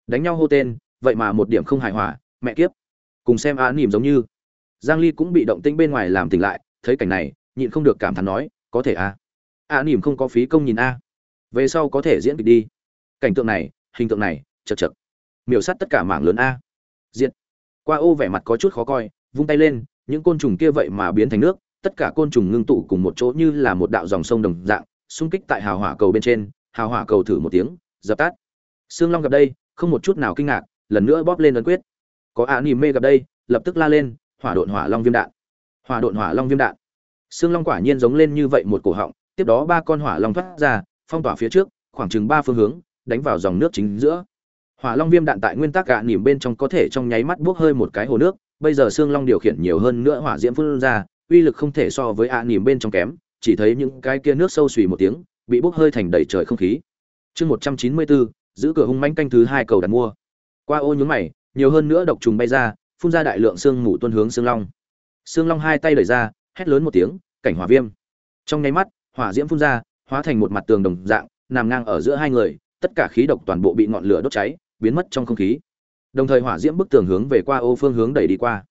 đánh nhau hô tên, vậy mà một điểm không hài hòa, mẹ kiếp. Cùng xem á niệm giống như. Giang ly cũng bị động tĩnh bên ngoài làm tỉnh lại, thấy cảnh này, nhịn không được cảm thán nói, có thể à? a a niệm không có phí công nhìn a. Về sau có thể diễn kịch đi. Cảnh tượng này, hình tượng này chật chật. Miểu sát tất cả mảng lớn a. Diện qua ô vẻ mặt có chút khó coi, vung tay lên, những côn trùng kia vậy mà biến thành nước, tất cả côn trùng ngưng tụ cùng một chỗ như là một đạo dòng sông đồng dạng, xung kích tại hào hỏa cầu bên trên, hào hỏa cầu thử một tiếng, dập tắt. Sương long gặp đây, không một chút nào kinh ngạc, lần nữa bóp lên ấn quyết. Có a nỉm mê gặp đây, lập tức la lên, hỏa độn hỏa long viêm đạn. Hỏa độn hỏa long viêm đạn. Xương long quả nhiên giống lên như vậy một cổ họng, tiếp đó ba con hỏa long thoát ra, phong tỏa phía trước, khoảng chừng ba phương hướng, đánh vào dòng nước chính giữa hỏa long viêm đạn tại nguyên tắc gạ nỉm bên trong có thể trong nháy mắt buốc hơi một cái hồ nước, bây giờ xương long điều khiển nhiều hơn nữa hỏa diễm phun ra, uy lực không thể so với ạ nỉm bên trong kém, chỉ thấy những cái kia nước sâu xùy một tiếng, bị bốc hơi thành đầy trời không khí. Chương một trăm chín mươi bốn, giữ cửa hung manh canh thứ hai cầu đặt mua. Qua ô nhún mày, nhiều hơn nữa độc trùng bay ra, phun ra đại lượng xương mù tuôn hướng xương long. Xương long hai tay đẩy ra, hét lớn một tiếng, cảnh hỏa viêm. Trong nháy mắt, hỏa diễm phun ra, hóa thành một mặt tường đồng dạng, nằm ngang ở giữa hai người, tất cả khí độc toàn bộ bị ngọn lửa đốt cháy biến mất trong không khí. Đồng thời hỏa diễm bức tường hướng về qua ô phương hướng đẩy đi qua.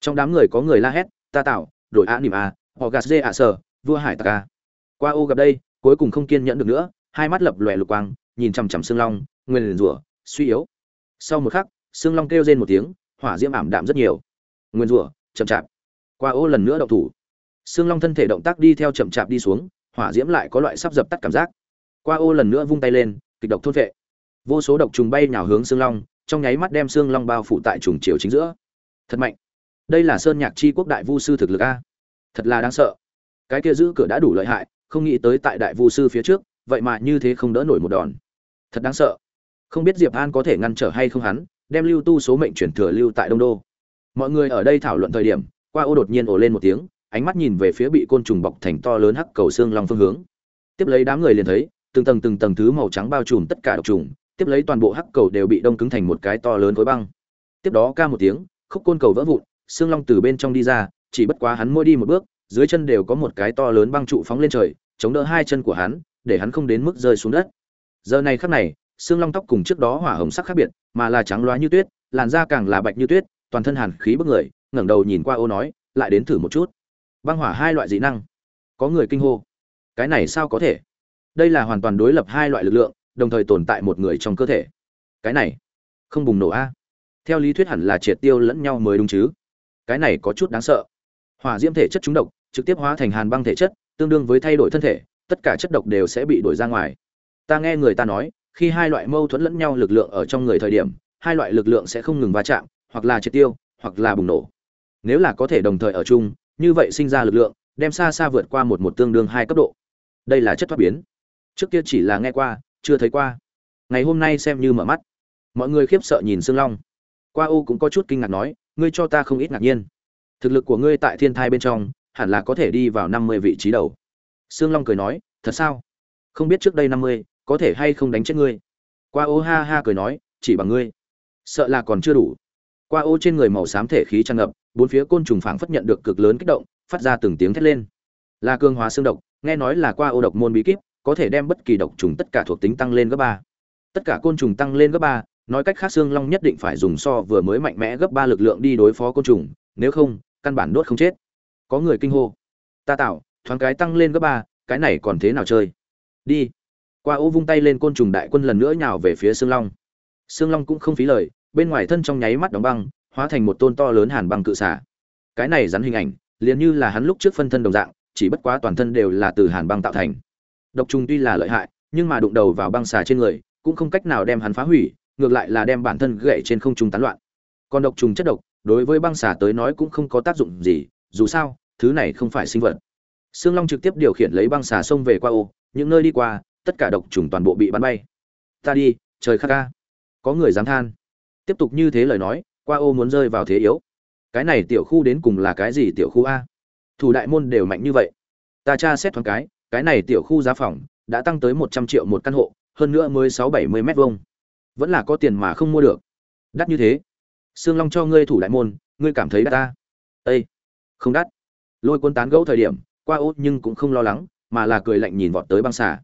Trong đám người có người la hét, ta tạo, đổi a nỉm a họ gạt dê ạ sờ, vua hải tạc à. qua ô gặp đây, cuối cùng không kiên nhẫn được nữa, hai mắt lập lòe lục quang, nhìn chằm chằm xương long nguyên liền rủa, suy yếu. Sau một khắc xương long kêu rên một tiếng, hỏa diễm ảm đạm rất nhiều. Nguyên rủa, chậm chạp. Qua ô lần nữa động thủ. Xương long thân thể động tác đi theo chậm chạp đi xuống, hỏa diễm lại có loại sắp dập tắt cảm giác. Qua ô lần nữa vung tay lên, kịch độc thôn vệ vô số độc trùng bay nhào hướng xương long, trong nháy mắt đem xương long bao phủ tại trùng chiều chính giữa. Thật mạnh. Đây là sơn nhạc chi quốc đại vu sư thực lực a. Thật là đáng sợ. Cái kia giữ cửa đã đủ lợi hại, không nghĩ tới tại đại vu sư phía trước, vậy mà như thế không đỡ nổi một đòn. Thật đáng sợ. Không biết diệp an có thể ngăn trở hay không hắn, đem lưu tu số mệnh chuyển thừa lưu tại đông đô. Mọi người ở đây thảo luận thời điểm, qua ô đột nhiên ồ lên một tiếng, ánh mắt nhìn về phía bị côn trùng bọc thành to lớn hắc cầu xương long phương hướng. Tiếp lấy đám người liền thấy, từng tầng từng tầng thứ màu trắng bao trùm tất cả độc trùng tiếp lấy toàn bộ hắc cầu đều bị đông cứng thành một cái to lớn khối băng. Tiếp đó ca một tiếng, khúc côn cầu vỡ vụn, xương long từ bên trong đi ra, chỉ bất quá hắn môi đi một bước, dưới chân đều có một cái to lớn băng trụ phóng lên trời, chống đỡ hai chân của hắn, để hắn không đến mức rơi xuống đất. Giờ này khắc này, xương long tóc cùng trước đó hỏa hồng sắc khác biệt, mà là trắng loá như tuyết, làn da càng là bạch như tuyết, toàn thân hàn khí bức người, ngẩng đầu nhìn qua ô nói, lại đến thử một chút. Băng hỏa hai loại dị năng. Có người kinh hô. Cái này sao có thể? Đây là hoàn toàn đối lập hai loại lực lượng đồng thời tồn tại một người trong cơ thể. Cái này, không bùng nổ a. Theo lý thuyết hẳn là triệt tiêu lẫn nhau mới đúng chứ. Cái này có chút đáng sợ. Hỏa diễm thể chất trúng độc, trực tiếp hóa thành hàn băng thể chất, tương đương với thay đổi thân thể, tất cả chất độc đều sẽ bị đổi ra ngoài. Ta nghe người ta nói, khi hai loại mâu thuẫn lẫn nhau lực lượng ở trong người thời điểm, hai loại lực lượng sẽ không ngừng va chạm, hoặc là triệt tiêu, hoặc là bùng nổ. Nếu là có thể đồng thời ở chung, như vậy sinh ra lực lượng, đem xa xa vượt qua một một tương đương hai cấp độ. Đây là chất thoát biến. Trước kia chỉ là nghe qua chưa thấy qua. Ngày hôm nay xem như mở mắt. Mọi người khiếp sợ nhìn sương long. Qua u cũng có chút kinh ngạc nói, ngươi cho ta không ít ngạc nhiên. Thực lực của ngươi tại thiên thai bên trong, hẳn là có thể đi vào năm mươi vị trí đầu. Sương long cười nói, thật sao? Không biết trước đây năm mươi, có thể hay không đánh chết ngươi? Qua ô ha ha cười nói, chỉ bằng ngươi. Sợ là còn chưa đủ. Qua ô trên người màu xám thể khí tràn ngập, bốn phía côn trùng phảng phất nhận được cực lớn kích động, phát ra từng tiếng thét lên. Là cương hóa xương độc, nghe nói là qua ô độc môn bí kíp có thể đem bất kỳ độc trùng tất cả thuộc tính tăng lên gấp ba. Tất cả côn trùng tăng lên gấp ba, nói cách khác xương long nhất định phải dùng so vừa mới mạnh mẽ gấp ba lực lượng đi đối phó côn trùng, nếu không, căn bản đốt không chết. Có người kinh hô, ta tạo, thoáng cái tăng lên gấp ba, cái này còn thế nào chơi? Đi. Qua ô vung tay lên côn trùng đại quân lần nữa nhào về phía xương long. Xương long cũng không phí lời, bên ngoài thân trong nháy mắt đóng băng, hóa thành một tôn to lớn hàn băng cự xả. Cái này rắn hình ảnh, liền như là hắn lúc trước phân thân đồng dạng, chỉ bất quá toàn thân đều là từ hàn băng tạo thành độc trùng tuy là lợi hại nhưng mà đụng đầu vào băng xà trên người cũng không cách nào đem hắn phá hủy ngược lại là đem bản thân gậy trên không trung tán loạn còn độc trùng chất độc đối với băng xà tới nói cũng không có tác dụng gì dù sao thứ này không phải sinh vật Sương Long trực tiếp điều khiển lấy băng xà sông về qua ô, những nơi đi qua, tất cả độc trùng toàn bộ bị bắn bay. Ta đi, trời khắc ca. Có người dám than. Tiếp tục như thế lời nói, qua ô muốn rơi vào thế yếu. Cái này tiểu khu đến cùng là cái gì tiểu khu a? Thủ đại môn đều mạnh như vậy. Ta tra xét thoáng cái, cái này tiểu khu giá phòng đã tăng tới một trăm triệu một căn hộ, hơn nữa mới sáu bảy mươi mét vuông. Vẫn là có tiền mà không mua được. Đắt như thế. Sương Long cho ngươi thủ đại môn, ngươi cảm thấy đắt ta? Ê, không đắt. Lôi quân tán gẫu thời điểm, qua ô nhưng cũng không lo lắng mà là cười lạnh nhìn vọt tới băng xà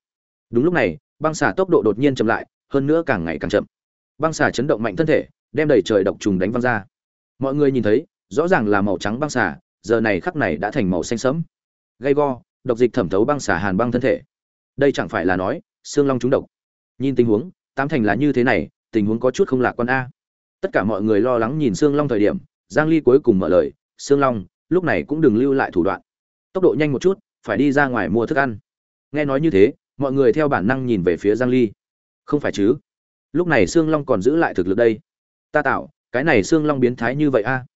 đúng lúc này băng xà tốc độ đột nhiên chậm lại hơn nữa càng ngày càng chậm băng xà chấn động mạnh thân thể đem đầy trời độc trùng đánh văng ra mọi người nhìn thấy rõ ràng là màu trắng băng xà giờ này khắc này đã thành màu xanh sẫm gay go độc dịch thẩm thấu băng xả hàn băng thân thể. Đây chẳng phải là nói, xương long trúng độc. Nhìn tình huống, tám thành là như thế này, tình huống có chút không lạc quan a. Tất cả mọi người lo lắng nhìn xương long thời điểm, giang ly cuối cùng mở lời, xương long, lúc này cũng đừng lưu lại thủ đoạn. Tốc độ nhanh một chút, phải đi ra ngoài mua thức ăn. Nghe nói như thế, mọi người theo bản năng nhìn về phía giang ly. Không phải chứ? Lúc này xương long còn giữ lại thực lực đây. Ta tạo, cái này xương long biến thái như vậy a.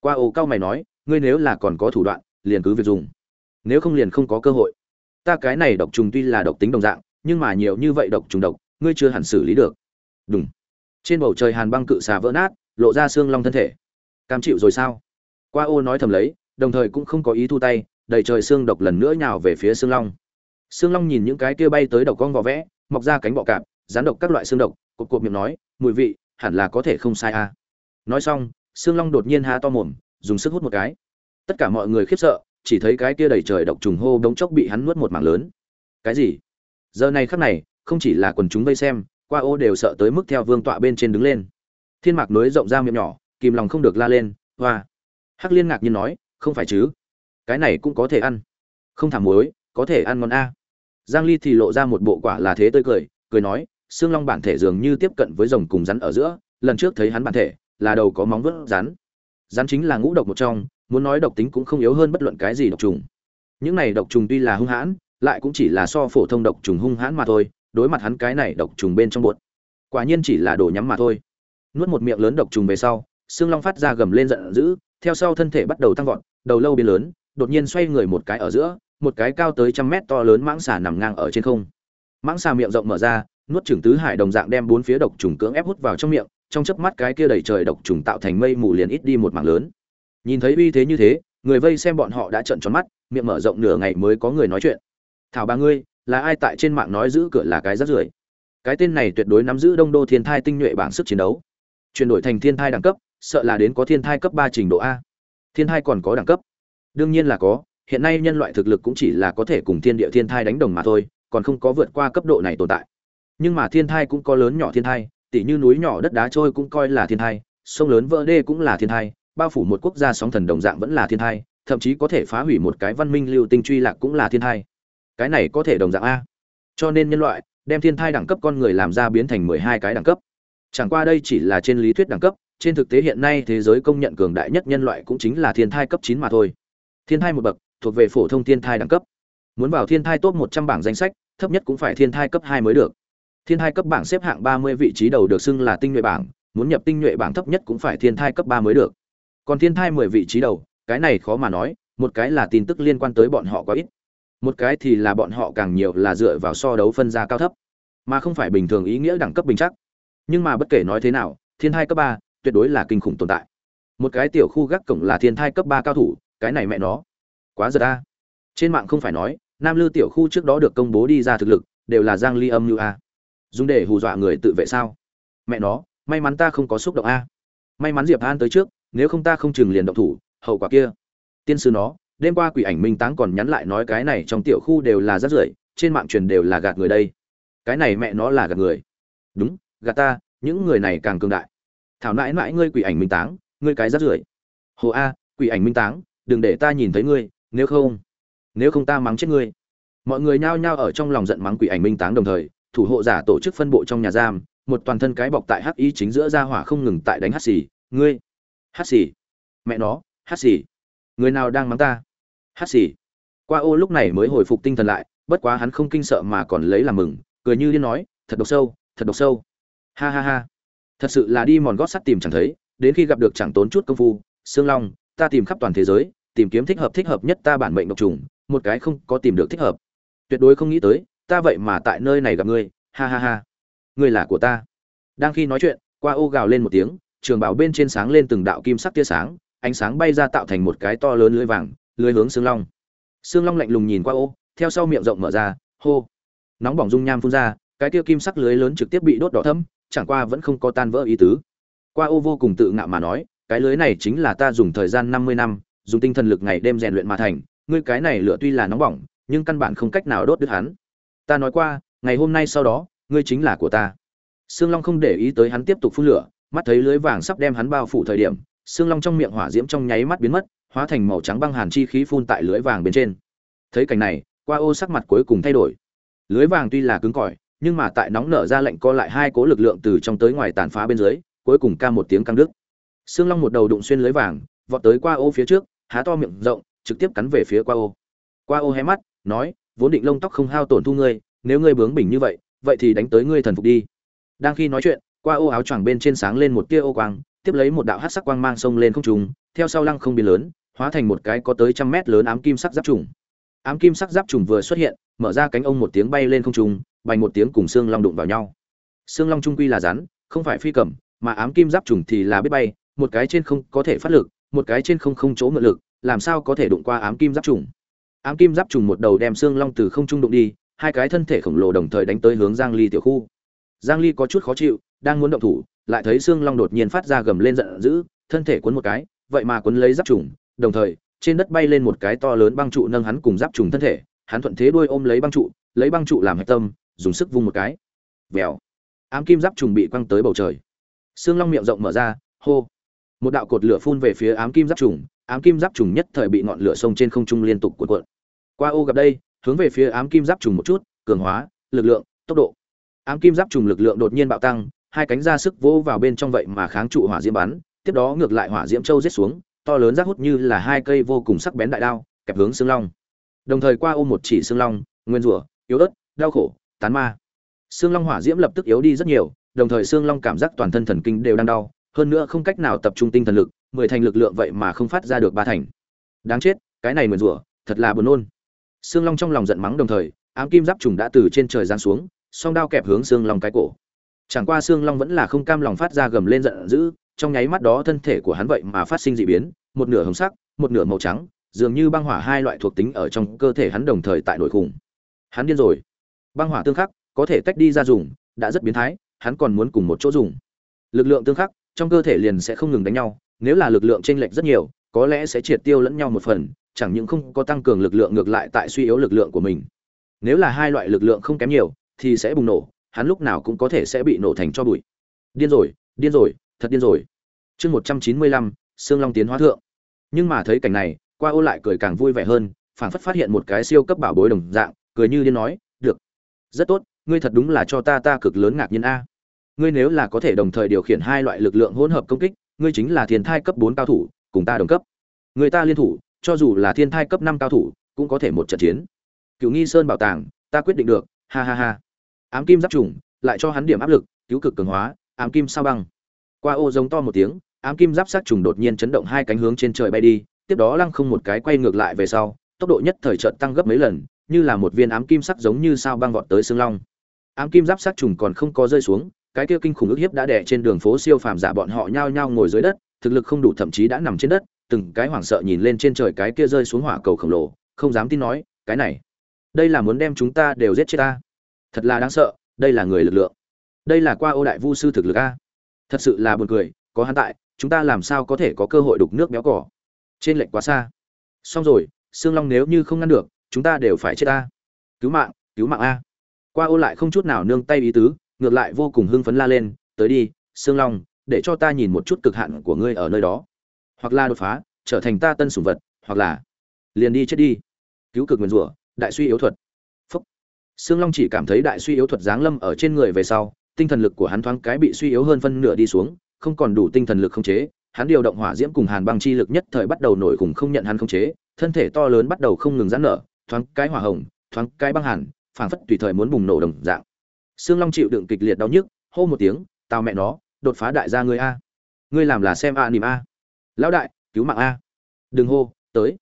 Qua ồ cao mày nói, ngươi nếu là còn có thủ đoạn, liền cứ việc dùng nếu không liền không có cơ hội. Ta cái này độc trùng tuy là độc tính đồng dạng, nhưng mà nhiều như vậy độc trùng độc, ngươi chưa hẳn xử lý được. Đúng trên bầu trời hàn băng cự xà vỡ nát, lộ ra xương long thân thể. Cam chịu rồi sao? Qua ô nói thầm lấy, đồng thời cũng không có ý thu tay đầy trời xương độc lần nữa nhào về phía xương long. Xương long nhìn những cái kia bay tới độc con vỏ vẽ, mọc ra cánh bọ cạp, rán độc các loại xương độc, cột cột miệng nói, mùi vị, hẳn là có thể không sai a à. nói xong, xương long đột nhiên há to mồm, dùng sức hút một cái. Tất cả mọi người khiếp sợ chỉ thấy cái kia đầy trời độc trùng hô đống chốc bị hắn nuốt một mảng lớn. Cái gì? Giờ này khắc này, không chỉ là quần chúng vây xem, qua ô đều sợ tới mức theo vương tọa bên trên đứng lên. Thiên mạc nối rộng ra miệng nhỏ, kìm lòng không được la lên, hoa! Hắc liên ngạc nhiên nói, không phải chứ? Cái này cũng có thể ăn. Không thảm muối, có thể ăn ngon a. Giang ly thì lộ ra một bộ quả là thế tươi cười cười nói xương long bản thể dường như tiếp cận với rồng cùng rắn ở giữa, lần trước thấy hắn bản thể, là đầu có móng vuốt rắn. Rắn chính là ngũ độc một trong muốn nói độc tính cũng không yếu hơn bất luận cái gì độc trùng. Những này độc trùng tuy là hung hãn, lại cũng chỉ là so phổ thông độc trùng hung hãn mà thôi, đối mặt hắn cái này độc trùng bên trong bột. Quả nhiên chỉ là đồ nhắm mà thôi. Nuốt một miệng lớn độc trùng về sau xương long phát ra gầm lên giận dữ, theo sau thân thể bắt đầu tăng vọt, đầu lâu biến lớn, đột nhiên xoay người một cái ở giữa, một cái cao tới trăm mét to lớn mãng xà nằm ngang ở trên không. Mãng xà miệng rộng mở ra, nuốt trưởng tứ hải đồng dạng đem bốn phía độc trùng cưỡng ép hút vào trong miệng, trong chớp mắt cái kia đầy trời độc trùng tạo thành mây mù liền ít đi một mảng lớn nhìn thấy uy thế như thế, người vây xem bọn họ đã trợn tròn mắt, miệng mở rộng nửa ngày mới có người nói chuyện. Thảo ba ngươi, là ai tại trên mạng nói giữ cửa là cái rác rưởi? Cái tên này tuyệt đối nắm giữ đông đô thiên thai tinh nhuệ bảng sức chiến đấu. Chuyển đổi thành thiên thai đẳng cấp, sợ là đến có thiên thai cấp ba trình độ a. Thiên thai còn có đẳng cấp? Đương nhiên là có, hiện nay nhân loại thực lực cũng chỉ là có thể cùng thiên địa thiên thai đánh đồng mà thôi, còn không có vượt qua cấp độ này tồn tại. Nhưng mà thiên thai cũng có lớn nhỏ thiên thai, tỉ như núi nhỏ đất đá trôi cũng coi là thiên thai, sông lớn vỡ đê cũng là thiên thai bao phủ một quốc gia sóng thần đồng dạng vẫn là thiên thai, thậm chí có thể phá hủy một cái văn minh lưu tinh truy lạc cũng là thiên thai. Cái này có thể đồng dạng a. Cho nên nhân loại, đem thiên thai đẳng cấp con người làm ra biến thành mười hai cái đẳng cấp. Chẳng qua đây chỉ là trên lý thuyết đẳng cấp, trên thực tế hiện nay thế giới công nhận cường đại nhất nhân loại cũng chính là thiên thai cấp chín mà thôi. Thiên thai một bậc, thuộc về phổ thông thiên thai đẳng cấp. Muốn vào thiên thai top một trăm bảng danh sách, thấp nhất cũng phải thiên thai cấp hai mới được. Thiên thai cấp bảng xếp hạng ba mươi vị trí đầu được xưng là tinh nhuệ bảng, muốn nhập tinh nhuệ bảng thấp nhất cũng phải thiên thai cấp ba mới được còn thiên thai mười vị trí đầu, cái này khó mà nói, một cái là tin tức liên quan tới bọn họ quá ít. Một cái thì là bọn họ càng nhiều là dựa vào so đấu phân ra cao thấp. Mà không phải bình thường ý nghĩa đẳng cấp bình chắc. Nhưng mà bất kể nói thế nào, thiên thai cấp ba tuyệt đối là kinh khủng tồn tại. Một cái tiểu khu gác cổng là thiên thai cấp ba cao thủ, cái này mẹ nó. Quá giật a. Trên mạng không phải nói, nam lư tiểu khu trước đó được công bố đi ra thực lực, đều là giang ly âm như a. Dùng để hù dọa người tự vệ sao? Mẹ nó, may mắn ta không có xúc động a. May mắn diệp an tới trước nếu không ta không chừng liền động thủ, hậu quả kia. Tiên sư nó, đêm qua quỷ ảnh minh táng còn nhắn lại nói cái này trong tiểu khu đều là rác rưởi, trên mạng truyền đều là gạt người đây. Cái này mẹ nó là gạt người. Đúng, gạt ta, những người này càng cường đại. Thảo nãi nãi ngươi quỷ ảnh minh táng, ngươi cái rác rưởi. Hồ a, quỷ ảnh minh táng, đừng để ta nhìn thấy ngươi, nếu không nếu không ta mắng chết ngươi. Mọi người nhao nhao ở trong lòng giận mắng quỷ ảnh minh táng đồng thời, thủ hộ giả tổ chức phân bộ trong nhà giam, một toàn thân cái bọc tại hắc y chính giữa ra hỏa không ngừng tại đánh hắt xì, ngươi Hát xì. Mẹ nó, hát xì. Người nào đang mắng ta? Hát xì. Qua ô lúc này mới hồi phục tinh thần lại, bất quá hắn không kinh sợ mà còn lấy làm mừng, cười như điên nói, thật độc sâu, thật độc sâu. Ha ha ha. Thật sự là đi mòn gót sắt tìm chẳng thấy, đến khi gặp được chẳng tốn chút công phu xương long, ta tìm khắp toàn thế giới, tìm kiếm thích hợp thích hợp nhất ta bản mệnh độc trùng, một cái không có tìm được thích hợp. Tuyệt đối không nghĩ tới, ta vậy mà tại nơi này gặp ngươi. Ha ha ha. Ngươi là của ta. Đang khi nói chuyện, qua ô gào lên một tiếng trường bảo bên trên sáng lên từng đạo kim sắc tia sáng, ánh sáng bay ra tạo thành một cái to lớn lưới vàng, lưới hướng xương long. Xương long lạnh lùng nhìn qua ô, theo sau miệng rộng mở ra, hô. Nóng bỏng dung nham phun ra, cái tia kim sắc lưới lớn trực tiếp bị đốt đỏ thấm chẳng qua vẫn không có tan vỡ ý tứ. Qua ô vô cùng tự ngạo mà nói, cái lưới này chính là ta dùng thời gian năm mươi năm, dùng tinh thần lực ngày đêm rèn luyện mà thành, ngươi cái này lửa tuy là nóng bỏng, nhưng căn bản không cách nào đốt đứt hắn. Ta nói qua, ngày hôm nay sau đó, ngươi chính là của ta. Sương long không để ý tới hắn tiếp tục phun lửa mắt thấy lưới vàng sắp đem hắn bao phủ thời điểm, xương long trong miệng hỏa diễm trong nháy mắt biến mất, hóa thành màu trắng băng hàn chi khí phun tại lưới vàng bên trên. Thấy cảnh này, qua ô sắc mặt cuối cùng thay đổi. Lưới vàng tuy là cứng cỏi, nhưng mà tại nóng nở ra lệnh co lại hai cố lực lượng từ trong tới ngoài tàn phá bên dưới, cuối cùng ca một tiếng căng đứt. Xương long một đầu đụng xuyên lưới vàng, vọt tới qua ô phía trước, há to miệng rộng, trực tiếp cắn về phía qua ô. Qua ô hé mắt, nói, vốn định lông tóc không hao tổn thu ngươi, nếu ngươi bướng bỉnh như vậy vậy thì đánh tới ngươi thần phục đi. Đang khi nói chuyện qua ô áo choàng bên trên sáng lên một tia ô quang, tiếp lấy một đạo hắc sắc quang mang sông lên không trung, theo sau lăng không biến lớn, hóa thành một cái có tới trăm mét lớn ám kim sắc giáp trùng. Ám kim sắc giáp trùng vừa xuất hiện, mở ra cánh ông một tiếng bay lên không trung, bành một tiếng cùng xương long đụng vào nhau. Xương long trung quy là rắn, không phải phi cầm, mà ám kim giáp trùng thì là biết bay, một cái trên không có thể phát lực, một cái trên không không chỗ mượn lực, làm sao có thể đụng qua ám kim giáp trùng? Ám kim giáp trùng một đầu đem xương long từ không trung đụng đi, hai cái thân thể khổng lồ đồng thời đánh tới hướng giang ly tiểu khu. Giang ly có chút khó chịu đang muốn động thủ, lại thấy xương long đột nhiên phát ra gầm lên giận dữ, thân thể cuốn một cái, vậy mà cuốn lấy giáp trùng, đồng thời, trên đất bay lên một cái to lớn băng trụ nâng hắn cùng giáp trùng thân thể, hắn thuận thế đuôi ôm lấy băng trụ, lấy băng trụ làm hạch tâm, dùng sức vung một cái. Vèo. Ám kim giáp trùng bị quăng tới bầu trời. Xương long miệng rộng mở ra, hô. Một đạo cột lửa phun về phía ám kim giáp trùng, ám kim giáp trùng nhất thời bị ngọn lửa sông trên không trung liên tục cuộn cuộn. Qua ô gặp đây, hướng về phía ám kim giáp trùng một chút, cường hóa, lực lượng, tốc độ. Ám kim giáp trùng lực lượng đột nhiên bạo tăng hai cánh ra sức vỗ vào bên trong vậy mà kháng trụ hỏa diễm bắn, tiếp đó ngược lại hỏa diễm châu giết xuống, to lớn rác hút như là hai cây vô cùng sắc bén đại đao, kẹp hướng xương long. Đồng thời qua ôm một chỉ xương long, nguyên rủa, yếu ớt, đau khổ, tán ma. Xương long hỏa diễm lập tức yếu đi rất nhiều, đồng thời xương long cảm giác toàn thân thần kinh đều đang đau, hơn nữa không cách nào tập trung tinh thần lực, mười thành lực lượng vậy mà không phát ra được ba thành. Đáng chết, cái này mượn rủa, thật là buồn nôn. Xương long trong lòng giận mắng đồng thời, ám kim giáp trùng đã từ trên trời giáng xuống, song đao kẹp hướng xương long cái cổ chẳng qua xương long vẫn là không cam lòng phát ra gầm lên giận dữ, trong nháy mắt đó thân thể của hắn vậy mà phát sinh dị biến, một nửa hồng sắc, một nửa màu trắng, dường như băng hỏa hai loại thuộc tính ở trong cơ thể hắn đồng thời tại nội khủng. Hắn điên rồi. Băng hỏa tương khắc, có thể tách đi ra dùng, đã rất biến thái, hắn còn muốn cùng một chỗ dùng. Lực lượng tương khắc, trong cơ thể liền sẽ không ngừng đánh nhau, nếu là lực lượng chênh lệch rất nhiều, có lẽ sẽ triệt tiêu lẫn nhau một phần, chẳng những không có tăng cường lực lượng ngược lại tại suy yếu lực lượng của mình. Nếu là hai loại lực lượng không kém nhiều, thì sẽ bùng nổ hắn lúc nào cũng có thể sẽ bị nổ thành cho bụi. Điên rồi điên rồi, thật điên rồi. Chương một trăm chín mươi lăm xương long tiến hóa thượng. Nhưng mà thấy cảnh này, qua ô lại cười càng vui vẻ hơn, phảng phất phát hiện một cái siêu cấp bảo bối đồng dạng, cười như điên nói, được. Rất tốt, ngươi thật đúng là cho ta ta cực lớn ngạc nhiên a. Ngươi nếu là có thể đồng thời điều khiển hai loại lực lượng hỗn hợp công kích, ngươi chính là thiên thai cấp bốn cao thủ, cùng ta đồng cấp. Người ta liên thủ, cho dù là thiên thai cấp năm cao thủ, cũng có thể một trận chiến. Cựu nghi sơn bảo tàng, ta quyết định được. Ha ha ha ám kim giáp trùng, lại cho hắn điểm áp lực, cứu cực cường hóa, ám kim sao băng. Qua ô giống to một tiếng, ám kim giáp sát trùng đột nhiên chấn động hai cánh hướng trên trời bay đi, tiếp đó lăng không một cái quay ngược lại về sau, tốc độ nhất thời trận tăng gấp mấy lần, như là một viên ám kim sắc giống như sao băng vọt tới xương long. Ám kim giáp sát trùng còn không có rơi xuống, cái kia kinh khủng ức hiếp đã đè trên đường phố siêu phàm giả bọn họ nhao nhao ngồi dưới đất, thực lực không đủ thậm chí đã nằm trên đất, từng cái hoảng sợ nhìn lên trên trời cái kia rơi xuống hỏa cầu khổng lồ, không dám tin nói, cái này, đây là muốn đem chúng ta đều giết chết ta thật là đáng sợ đây là người lực lượng. Đây là qua ô đại vu sư thực lực a. Thật sự là buồn cười có hắn tại chúng ta làm sao có thể có cơ hội đục nước béo cỏ. Trên lệnh quá xa. Xong rồi xương long nếu như không ngăn được chúng ta đều phải chết a, cứu mạng cứu mạng a. Qua ô lại không chút nào nương tay ý tứ ngược lại vô cùng hưng phấn la lên tới đi xương long để cho ta nhìn một chút cực hạn của ngươi ở nơi đó. Hoặc là đột phá trở thành ta tân sủng vật hoặc là liền đi chết đi. Cứu cực nguyền rủa đại suy yếu thuật. Sương long chỉ cảm thấy đại suy yếu thuật giáng lâm ở trên người về sau, tinh thần lực của hắn thoáng cái bị suy yếu hơn phân nửa đi xuống, không còn đủ tinh thần lực khống chế, hắn điều động hỏa diễm cùng hàn băng chi lực nhất thời bắt đầu nổi cùng không nhận hắn khống chế, thân thể to lớn bắt đầu không ngừng giãn nở, thoáng cái hỏa hồng, thoáng cái băng hàn, phảng phất tùy thời muốn bùng nổ đồng dạng. Sương long chịu đựng kịch liệt đau nhức, hô một tiếng tao mẹ nó, đột phá đại gia ngươi a. Ngươi làm là xem a nìm a. Lão đại, cứu mạng a. Đừng hô, tới.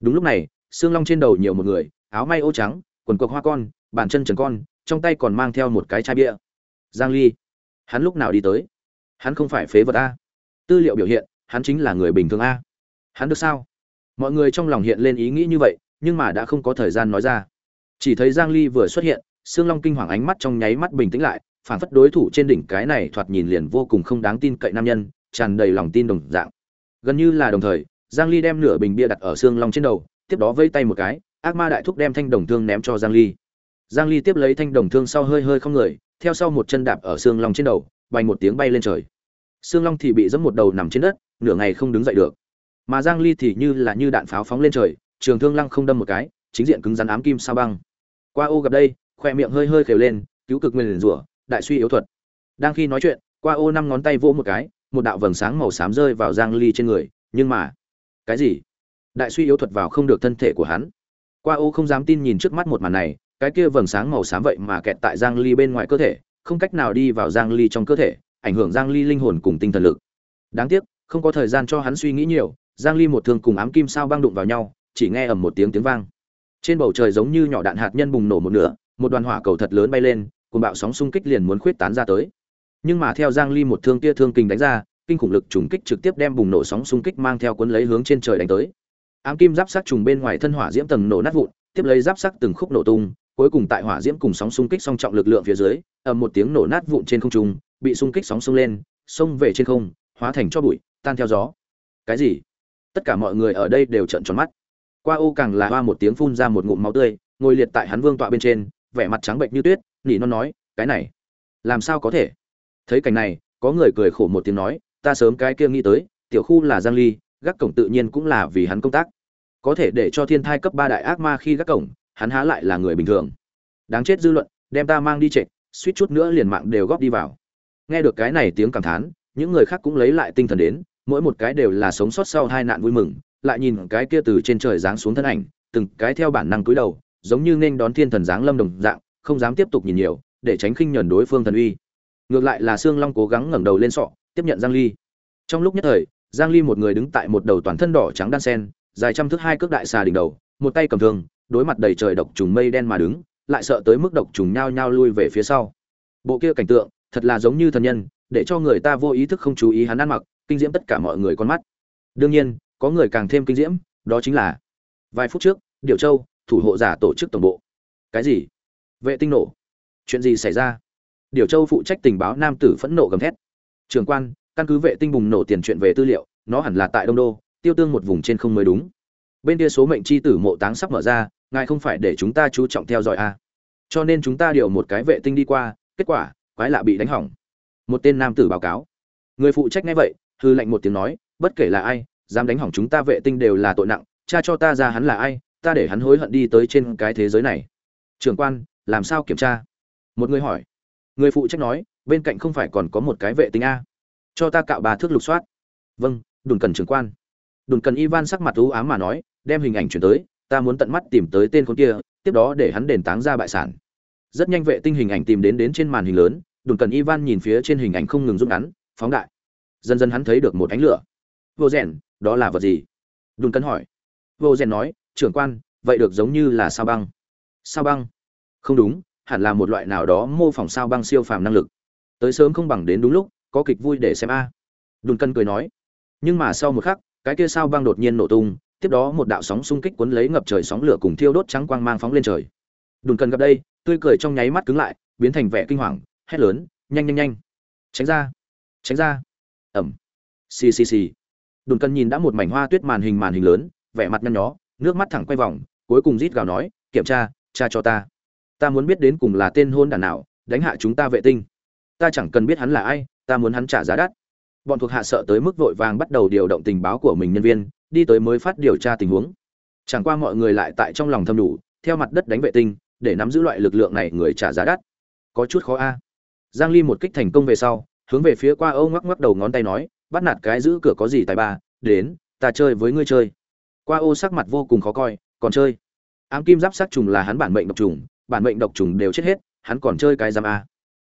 Đúng lúc này, Sương long trên đầu nhiều một người, áo may ô trắng, quần cộc hoa con bàn chân trần con, trong tay còn mang theo một cái chai bia. Giang ly, hắn lúc nào đi tới? Hắn không phải phế vật a. Tư liệu biểu hiện, hắn chính là người bình thường a. Hắn được sao? Mọi người trong lòng hiện lên ý nghĩ như vậy, nhưng mà đã không có thời gian nói ra. Chỉ thấy giang ly vừa xuất hiện xương long kinh hoàng ánh mắt trong nháy mắt bình tĩnh lại, phản phất đối thủ trên đỉnh cái này thoạt nhìn liền vô cùng không đáng tin cậy nam nhân, tràn đầy lòng tin đồng dạng. Gần như là đồng thời, giang ly đem nửa bình bia đặt ở xương long trên đầu, tiếp đó vây tay một cái, ác ma đại thúc đem thanh đồng thương ném cho giang ly giang ly tiếp lấy thanh đồng thương sau hơi hơi không người, theo sau một chân đạp ở xương long trên đầu, bay một tiếng bay lên trời. Xương long thì bị giẫm một đầu nằm trên đất, nửa ngày không đứng dậy được. Mà giang ly thì như là như đạn pháo phóng lên trời, trường thương lăng không đâm một cái, chính diện cứng rắn ám kim sao băng. Qua ô gặp đây, khoe miệng hơi hơi khều lên, cứu cực nguyên rủa, đại suy yếu thuật. Đang khi nói chuyện, qua ô năm ngón tay vỗ một cái, một đạo vầng sáng màu xám rơi vào giang ly trên người, nhưng mà, cái gì? Đại suy yếu thuật vào không được thân thể của hắn. Qua ô không dám tin nhìn trước mắt một màn này cái kia vầng sáng màu xám vậy mà kẹt tại giang ly bên ngoài cơ thể, không cách nào đi vào giang ly trong cơ thể, ảnh hưởng giang ly linh hồn cùng tinh thần lực. Đáng tiếc, không có thời gian cho hắn suy nghĩ nhiều, giang ly một thương cùng ám kim sao băng đụng vào nhau, chỉ nghe ầm một tiếng tiếng vang. Trên bầu trời giống như nhỏ đạn hạt nhân bùng nổ một nửa, một đoàn hỏa cầu thật lớn bay lên cùng bạo sóng xung kích liền muốn khuyết tán ra tới. Nhưng mà theo giang ly một thương kia thương kình đánh ra, kinh khủng lực trùng kích trực tiếp đem bùng nổ sóng xung kích mang theo cuốn lấy hướng trên trời đánh tới. Ám kim giáp sắc trùng bên ngoài thân hỏa diễm tầng nổ nát vụn, tiếp lấy giáp sắc từng khúc nổ tung cuối cùng tại hỏa diễm cùng sóng xung kích song trọng lực lượng phía dưới, ầm một tiếng nổ nát vụn trên không trung, bị xung kích sóng xung lên, xông về trên không, hóa thành cho bụi, tan theo gió. Cái gì? Tất cả mọi người ở đây đều trợn tròn mắt. Qua ô càng là hoa một tiếng phun ra một ngụm máu tươi, ngồi liệt tại hắn vương tọa bên trên, vẻ mặt trắng bệnh như tuyết, nỉ non nói, cái này, làm sao có thể? Thấy cảnh này, có người cười khổ một tiếng nói, ta sớm cái kia nghĩ tới, tiểu khu là giang ly, gác cổng tự nhiên cũng là vì hắn công tác. Có thể để cho thiên thai cấp ba đại ác ma khi gác cổng hắn há lại là người bình thường. Đáng chết dư luận, đem ta mang đi trệch suýt chút nữa liền mạng đều góp đi vào. Nghe được cái này tiếng cảm thán, những người khác cũng lấy lại tinh thần đến, mỗi một cái đều là sống sót sau hai nạn vui mừng, lại nhìn cái kia từ trên trời giáng xuống thân ảnh, từng cái theo bản năng cúi đầu, giống như nên đón thiên thần giáng lâm đồng dạng, không dám tiếp tục nhìn nhiều, để tránh khinh nhẫn đối phương thần uy. Ngược lại là sương long cố gắng ngẩng đầu lên sọ, tiếp nhận giang ly. Trong lúc nhất thời, giang ly một người đứng tại một đầu toàn thân đỏ trắng đan sen, dài trăm thước hai cước đại xà đỉnh đầu, một tay cầm thương đối mặt đầy trời độc trùng mây đen mà đứng, lại sợ tới mức độc trùng nhao nhao lui về phía sau. Bộ kia cảnh tượng, thật là giống như thần nhân, để cho người ta vô ý thức không chú ý hắn ăn mặc, kinh diễm tất cả mọi người con mắt. Đương nhiên, có người càng thêm kinh diễm, đó chính là vài phút trước Điểu châu, thủ hộ giả tổ chức tổng bộ. Cái gì? Vệ tinh nổ. Chuyện gì xảy ra? Điểu châu phụ trách tình báo nam tử phẫn nộ gầm thét. Trường quan, căn cứ vệ tinh bùng nổ tiền chuyện về tư liệu, nó hẳn là tại đông đô, tiêu tương một vùng trên không mới đúng. Bên kia số mệnh chi tử mộ táng sắp mở ra ngài không phải để chúng ta chú trọng theo dõi à. cho nên chúng ta điều một cái vệ tinh đi qua, kết quả, quái lạ bị đánh hỏng. Một tên nam tử báo cáo. Người phụ trách nghe vậy, hư lệnh một tiếng nói, bất kể là ai, dám đánh hỏng chúng ta vệ tinh đều là tội nặng, cha cho ta ra hắn là ai, ta để hắn hối hận đi tới trên cái thế giới này. Trưởng quan, làm sao kiểm tra? Một người hỏi. Người phụ trách nói, bên cạnh không phải còn có một cái vệ tinh a. Cho ta cạo bà thước lục soát. Vâng đùn cần trưởng quan. Đùn cần ivan sắc mặt u ám mà nói, đem hình ảnh chuyển tới ta muốn tận mắt tìm tới tên con kia, tiếp đó để hắn đền táng ra bại sản. Rất nhanh vệ tinh hình ảnh tìm đến đến trên màn hình lớn đồn cần ivan nhìn phía trên hình ảnh không ngừng rút ngắn, phóng đại. Dần dần hắn thấy được một ánh lửa. Vô rèn, đó là vật gì? Đồn cần hỏi. Vô rèn nói, trưởng quan, vậy được giống như là sao băng. Sao băng? Không đúng, hẳn là một loại nào đó mô phỏng sao băng siêu phàm năng lực. Tới sớm không bằng đến đúng lúc, có kịch vui để xem a. Đùn cân cười nói. Nhưng mà sau một khắc, cái kia sao băng đột nhiên nổ tung tiếp đó một đạo sóng xung kích cuốn lấy ngập trời sóng lửa cùng thiêu đốt trắng quang mang phóng lên trời. Đùn cân gặp đây, tươi cười trong nháy mắt cứng lại, biến thành vẻ kinh hoàng, hét lớn, nhanh nhanh nhanh. Tránh ra tránh ra. Ẩm. Xì xì xì. Đùn cân nhìn đã một mảnh hoa tuyết màn hình màn hình lớn, vẻ mặt nhăn nhó, nước mắt thẳng quay vòng, cuối cùng rít gào nói, kiểm tra tra cho ta. Ta muốn biết đến cùng là tên hôn đàn nào, đánh hạ chúng ta vệ tinh. Ta chẳng cần biết hắn là ai, ta muốn hắn trả giá đắt bọn thuộc hạ sợ tới mức vội vàng bắt đầu điều động tình báo của mình nhân viên, đi tới mới phát điều tra tình huống. Chẳng qua mọi người lại tại trong lòng thâm đủ, theo mặt đất đánh vệ tinh, để nắm giữ loại lực lượng này người trả giá đắt. Có chút khó a. Giang ly một kích thành công về sau, hướng về phía qua âu ngoắc ngoắc đầu ngón tay nói, bắt nạt cái giữ cửa có gì tài ba, đến, ta chơi với ngươi chơi. Qua ô sắc mặt vô cùng khó coi, còn chơi? Ám kim giáp sát trùng là hắn bản mệnh độc trùng, bản mệnh độc trùng đều chết hết, hắn còn chơi cái giam a.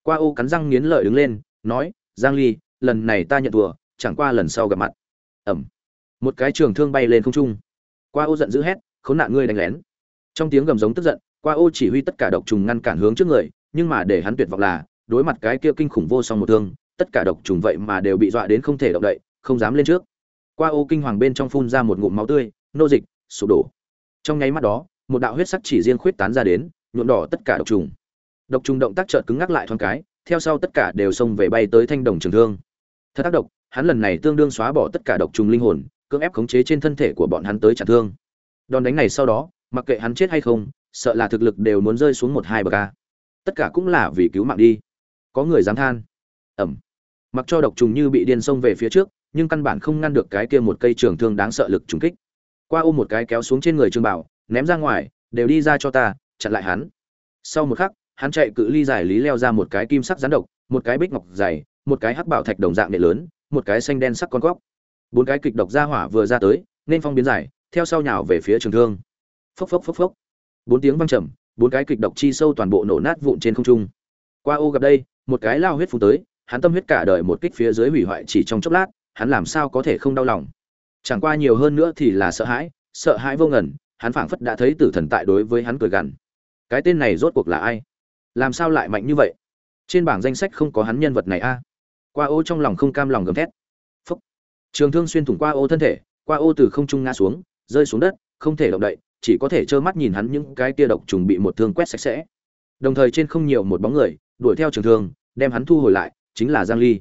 Qua ô cắn răng nghiến lợi đứng lên, nói, giang ly lần này ta nhận thua, chẳng qua lần sau gặp mặt. Ẩm một cái trường thương bay lên không trung. Qua ô giận dữ hét, khốn nạn ngươi đánh lén. Trong tiếng gầm giống tức giận, qua ô chỉ huy tất cả độc trùng ngăn cản hướng trước người, nhưng mà để hắn tuyệt vọng là, đối mặt cái kia kinh khủng vô song một thương, tất cả độc trùng vậy mà đều bị dọa đến không thể động đậy, không dám lên trước. Qua ô kinh hoàng bên trong phun ra một ngụm máu tươi, nô dịch, sụp đổ. Trong nháy mắt đó, một đạo huyết sắc chỉ riêng khuyết tán ra đến, nhuộm đỏ tất cả độc trùng. Độc trùng động tác chợt cứng ngắc lại thoáng cái, theo sau tất cả đều xông về bay tới thanh đồng trường thương thật tác độc, hắn lần này tương đương xóa bỏ tất cả độc trùng linh hồn, cưỡng ép khống chế trên thân thể của bọn hắn tới trả thương. Đòn đánh này sau đó, mặc kệ hắn chết hay không, sợ là thực lực đều muốn rơi xuống một hai bậc a. Tất cả cũng là vì cứu mạng đi. Có người dám than. Ẩm. Mặc cho độc trùng như bị điên xông về phía trước, nhưng căn bản không ngăn được cái kia một cây trường thương đáng sợ lực trùng kích. Qua ôm một cái kéo xuống trên người trương bảo, ném ra ngoài, đều đi ra cho ta, chặn lại hắn. Sau một khắc, hắn chạy cự ly giải lý leo ra một cái kim sắc rắn độc, một cái bích ngọc dày một cái hắc bảo thạch đồng dạng nệ lớn, một cái xanh đen sắc con góc bốn cái kịch độc ra hỏa vừa ra tới, nên phong biến giải theo sau nhào về phía trường thương. Phốc phốc phốc phốc. Bốn tiếng vang trầm, bốn cái kịch độc chi sâu toàn bộ nổ nát vụn trên không trung. Qua ô gặp đây, một cái lao huyết phun tới, hắn tâm huyết cả đời một kích phía dưới hủy hoại chỉ trong chốc lát, hắn làm sao có thể không đau lòng? Chẳng qua nhiều hơn nữa thì là sợ hãi sợ hãi vô ngần, hắn phảng phất đã thấy tử thần tại đối với hắn cười gằn. Cái tên này rốt cuộc là ai? Làm sao lại mạnh như vậy? Trên bảng danh sách không có hắn nhân vật này a qua ô trong lòng không cam lòng gầm thét. Phúc. Trường thương xuyên thủng qua ô thân thể, qua ô từ không trung ngã xuống, rơi xuống đất, không thể động đậy, chỉ có thể trơ mắt nhìn hắn những cái tia độc trùng bị một thương quét sạch sẽ. Đồng thời trên không nhiều một bóng người, đuổi theo trường thương, đem hắn thu hồi lại, chính là giang ly.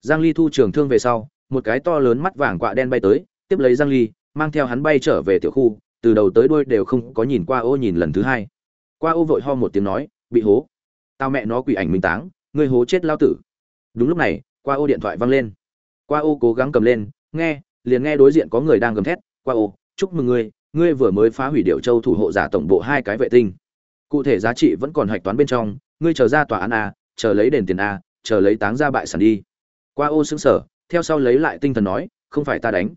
Giang ly thu trường thương về sau, một cái to lớn mắt vàng quạ đen bay tới, tiếp lấy giang ly, mang theo hắn bay trở về tiểu khu, từ đầu tới đuôi đều không có nhìn qua ô nhìn lần thứ hai. Qua ô vội ho một tiếng nói, bị hố. Tao mẹ nó quỷ ảnh minh táng, ngươi hố chết lao tử. Đúng lúc này qua ô điện thoại văng lên. Qua ô cố gắng cầm lên, nghe, liền nghe đối diện có người đang gầm thét, qua ô, chúc mừng ngươi ngươi vừa mới phá hủy điệu châu thủ hộ giả tổng bộ hai cái vệ tinh. Cụ thể giá trị vẫn còn hạch toán bên trong, ngươi chờ ra tòa án a, chờ lấy đền tiền a, chờ lấy táng ra bại sản đi. Qua ô xứng sở theo sau lấy lại tinh thần nói, không phải ta đánh,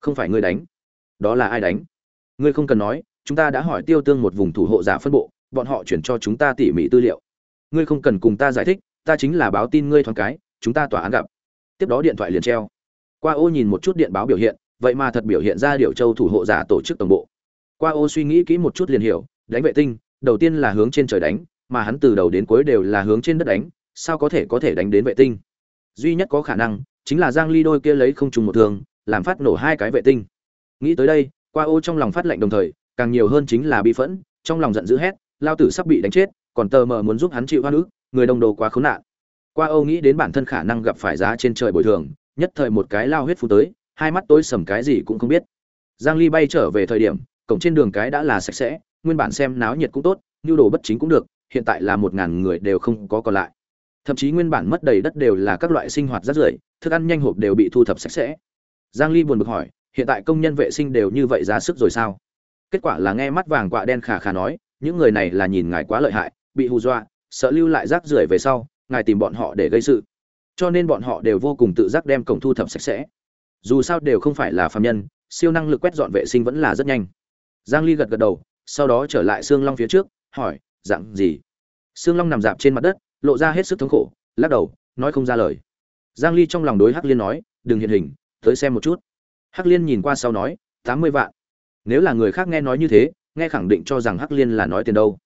không phải ngươi đánh, đó là ai đánh? Ngươi không cần nói, chúng ta đã hỏi tiêu tương một vùng thủ hộ giả phân bộ, bọn họ chuyển cho chúng ta tỉ mỉ tư liệu. Ngươi không cần cùng ta giải thích, ta chính là báo tin ngươi thoáng cái chúng ta tòa án gặp. Tiếp đó điện thoại liền treo. Qua ô nhìn một chút điện báo biểu hiện, vậy mà thật biểu hiện ra điệu châu thủ hộ giả tổ chức tổng bộ. Qua ô suy nghĩ kỹ một chút liền hiểu, đánh vệ tinh, đầu tiên là hướng trên trời đánh, mà hắn từ đầu đến cuối đều là hướng trên đất đánh, sao có thể có thể đánh đến vệ tinh? Duy nhất có khả năng, chính là giang ly đôi kia lấy không trùng một thường, làm phát nổ hai cái vệ tinh. Nghĩ tới đây, qua ô trong lòng phát lệnh đồng thời, càng nhiều hơn chính là bi phẫn, trong lòng giận dữ hét, lao tử sắp bị đánh chết, còn tờ mờ muốn giúp hắn chịu hoa nữ người đồng đồ quá khốn nạn qua âu nghĩ đến bản thân khả năng gặp phải giá trên trời bồi thường, nhất thời một cái lao huyết phú tới, hai mắt tối sầm cái gì cũng không biết. Giang ly bay trở về thời điểm, cổng trên đường cái đã là sạch sẽ, nguyên bản xem náo nhiệt cũng tốt, nhu đồ bất chính cũng được, hiện tại là một ngàn người đều không có còn lại. Thậm chí nguyên bản mất đầy đất đều là các loại sinh hoạt rác rưởi, thức ăn nhanh hộp đều bị thu thập sạch sẽ. Giang ly buồn bực hỏi, hiện tại công nhân vệ sinh đều như vậy ra sức rồi sao? Kết quả là nghe mắt vàng quạ đen khà khà nói, những người này là nhìn ngài quá lợi hại, bị hù dọa, sợ lưu lại rác rưởi về sau ngài tìm bọn họ để gây sự. Cho nên bọn họ đều vô cùng tự giác đem cổng thu thập sạch sẽ. Dù sao đều không phải là phạm nhân, siêu năng lực quét dọn vệ sinh vẫn là rất nhanh. Giang ly gật gật đầu, sau đó trở lại xương long phía trước, hỏi, dạng gì? Xương long nằm dạp trên mặt đất, lộ ra hết sức thống khổ, lắc đầu, nói không ra lời. Giang ly trong lòng đối hắc liên nói, đừng hiện hình, tới xem một chút. Hắc liên nhìn qua sau nói 80 vạn. Nếu là người khác nghe nói như thế, nghe khẳng định cho rằng hắc liên là nói tiền đâu.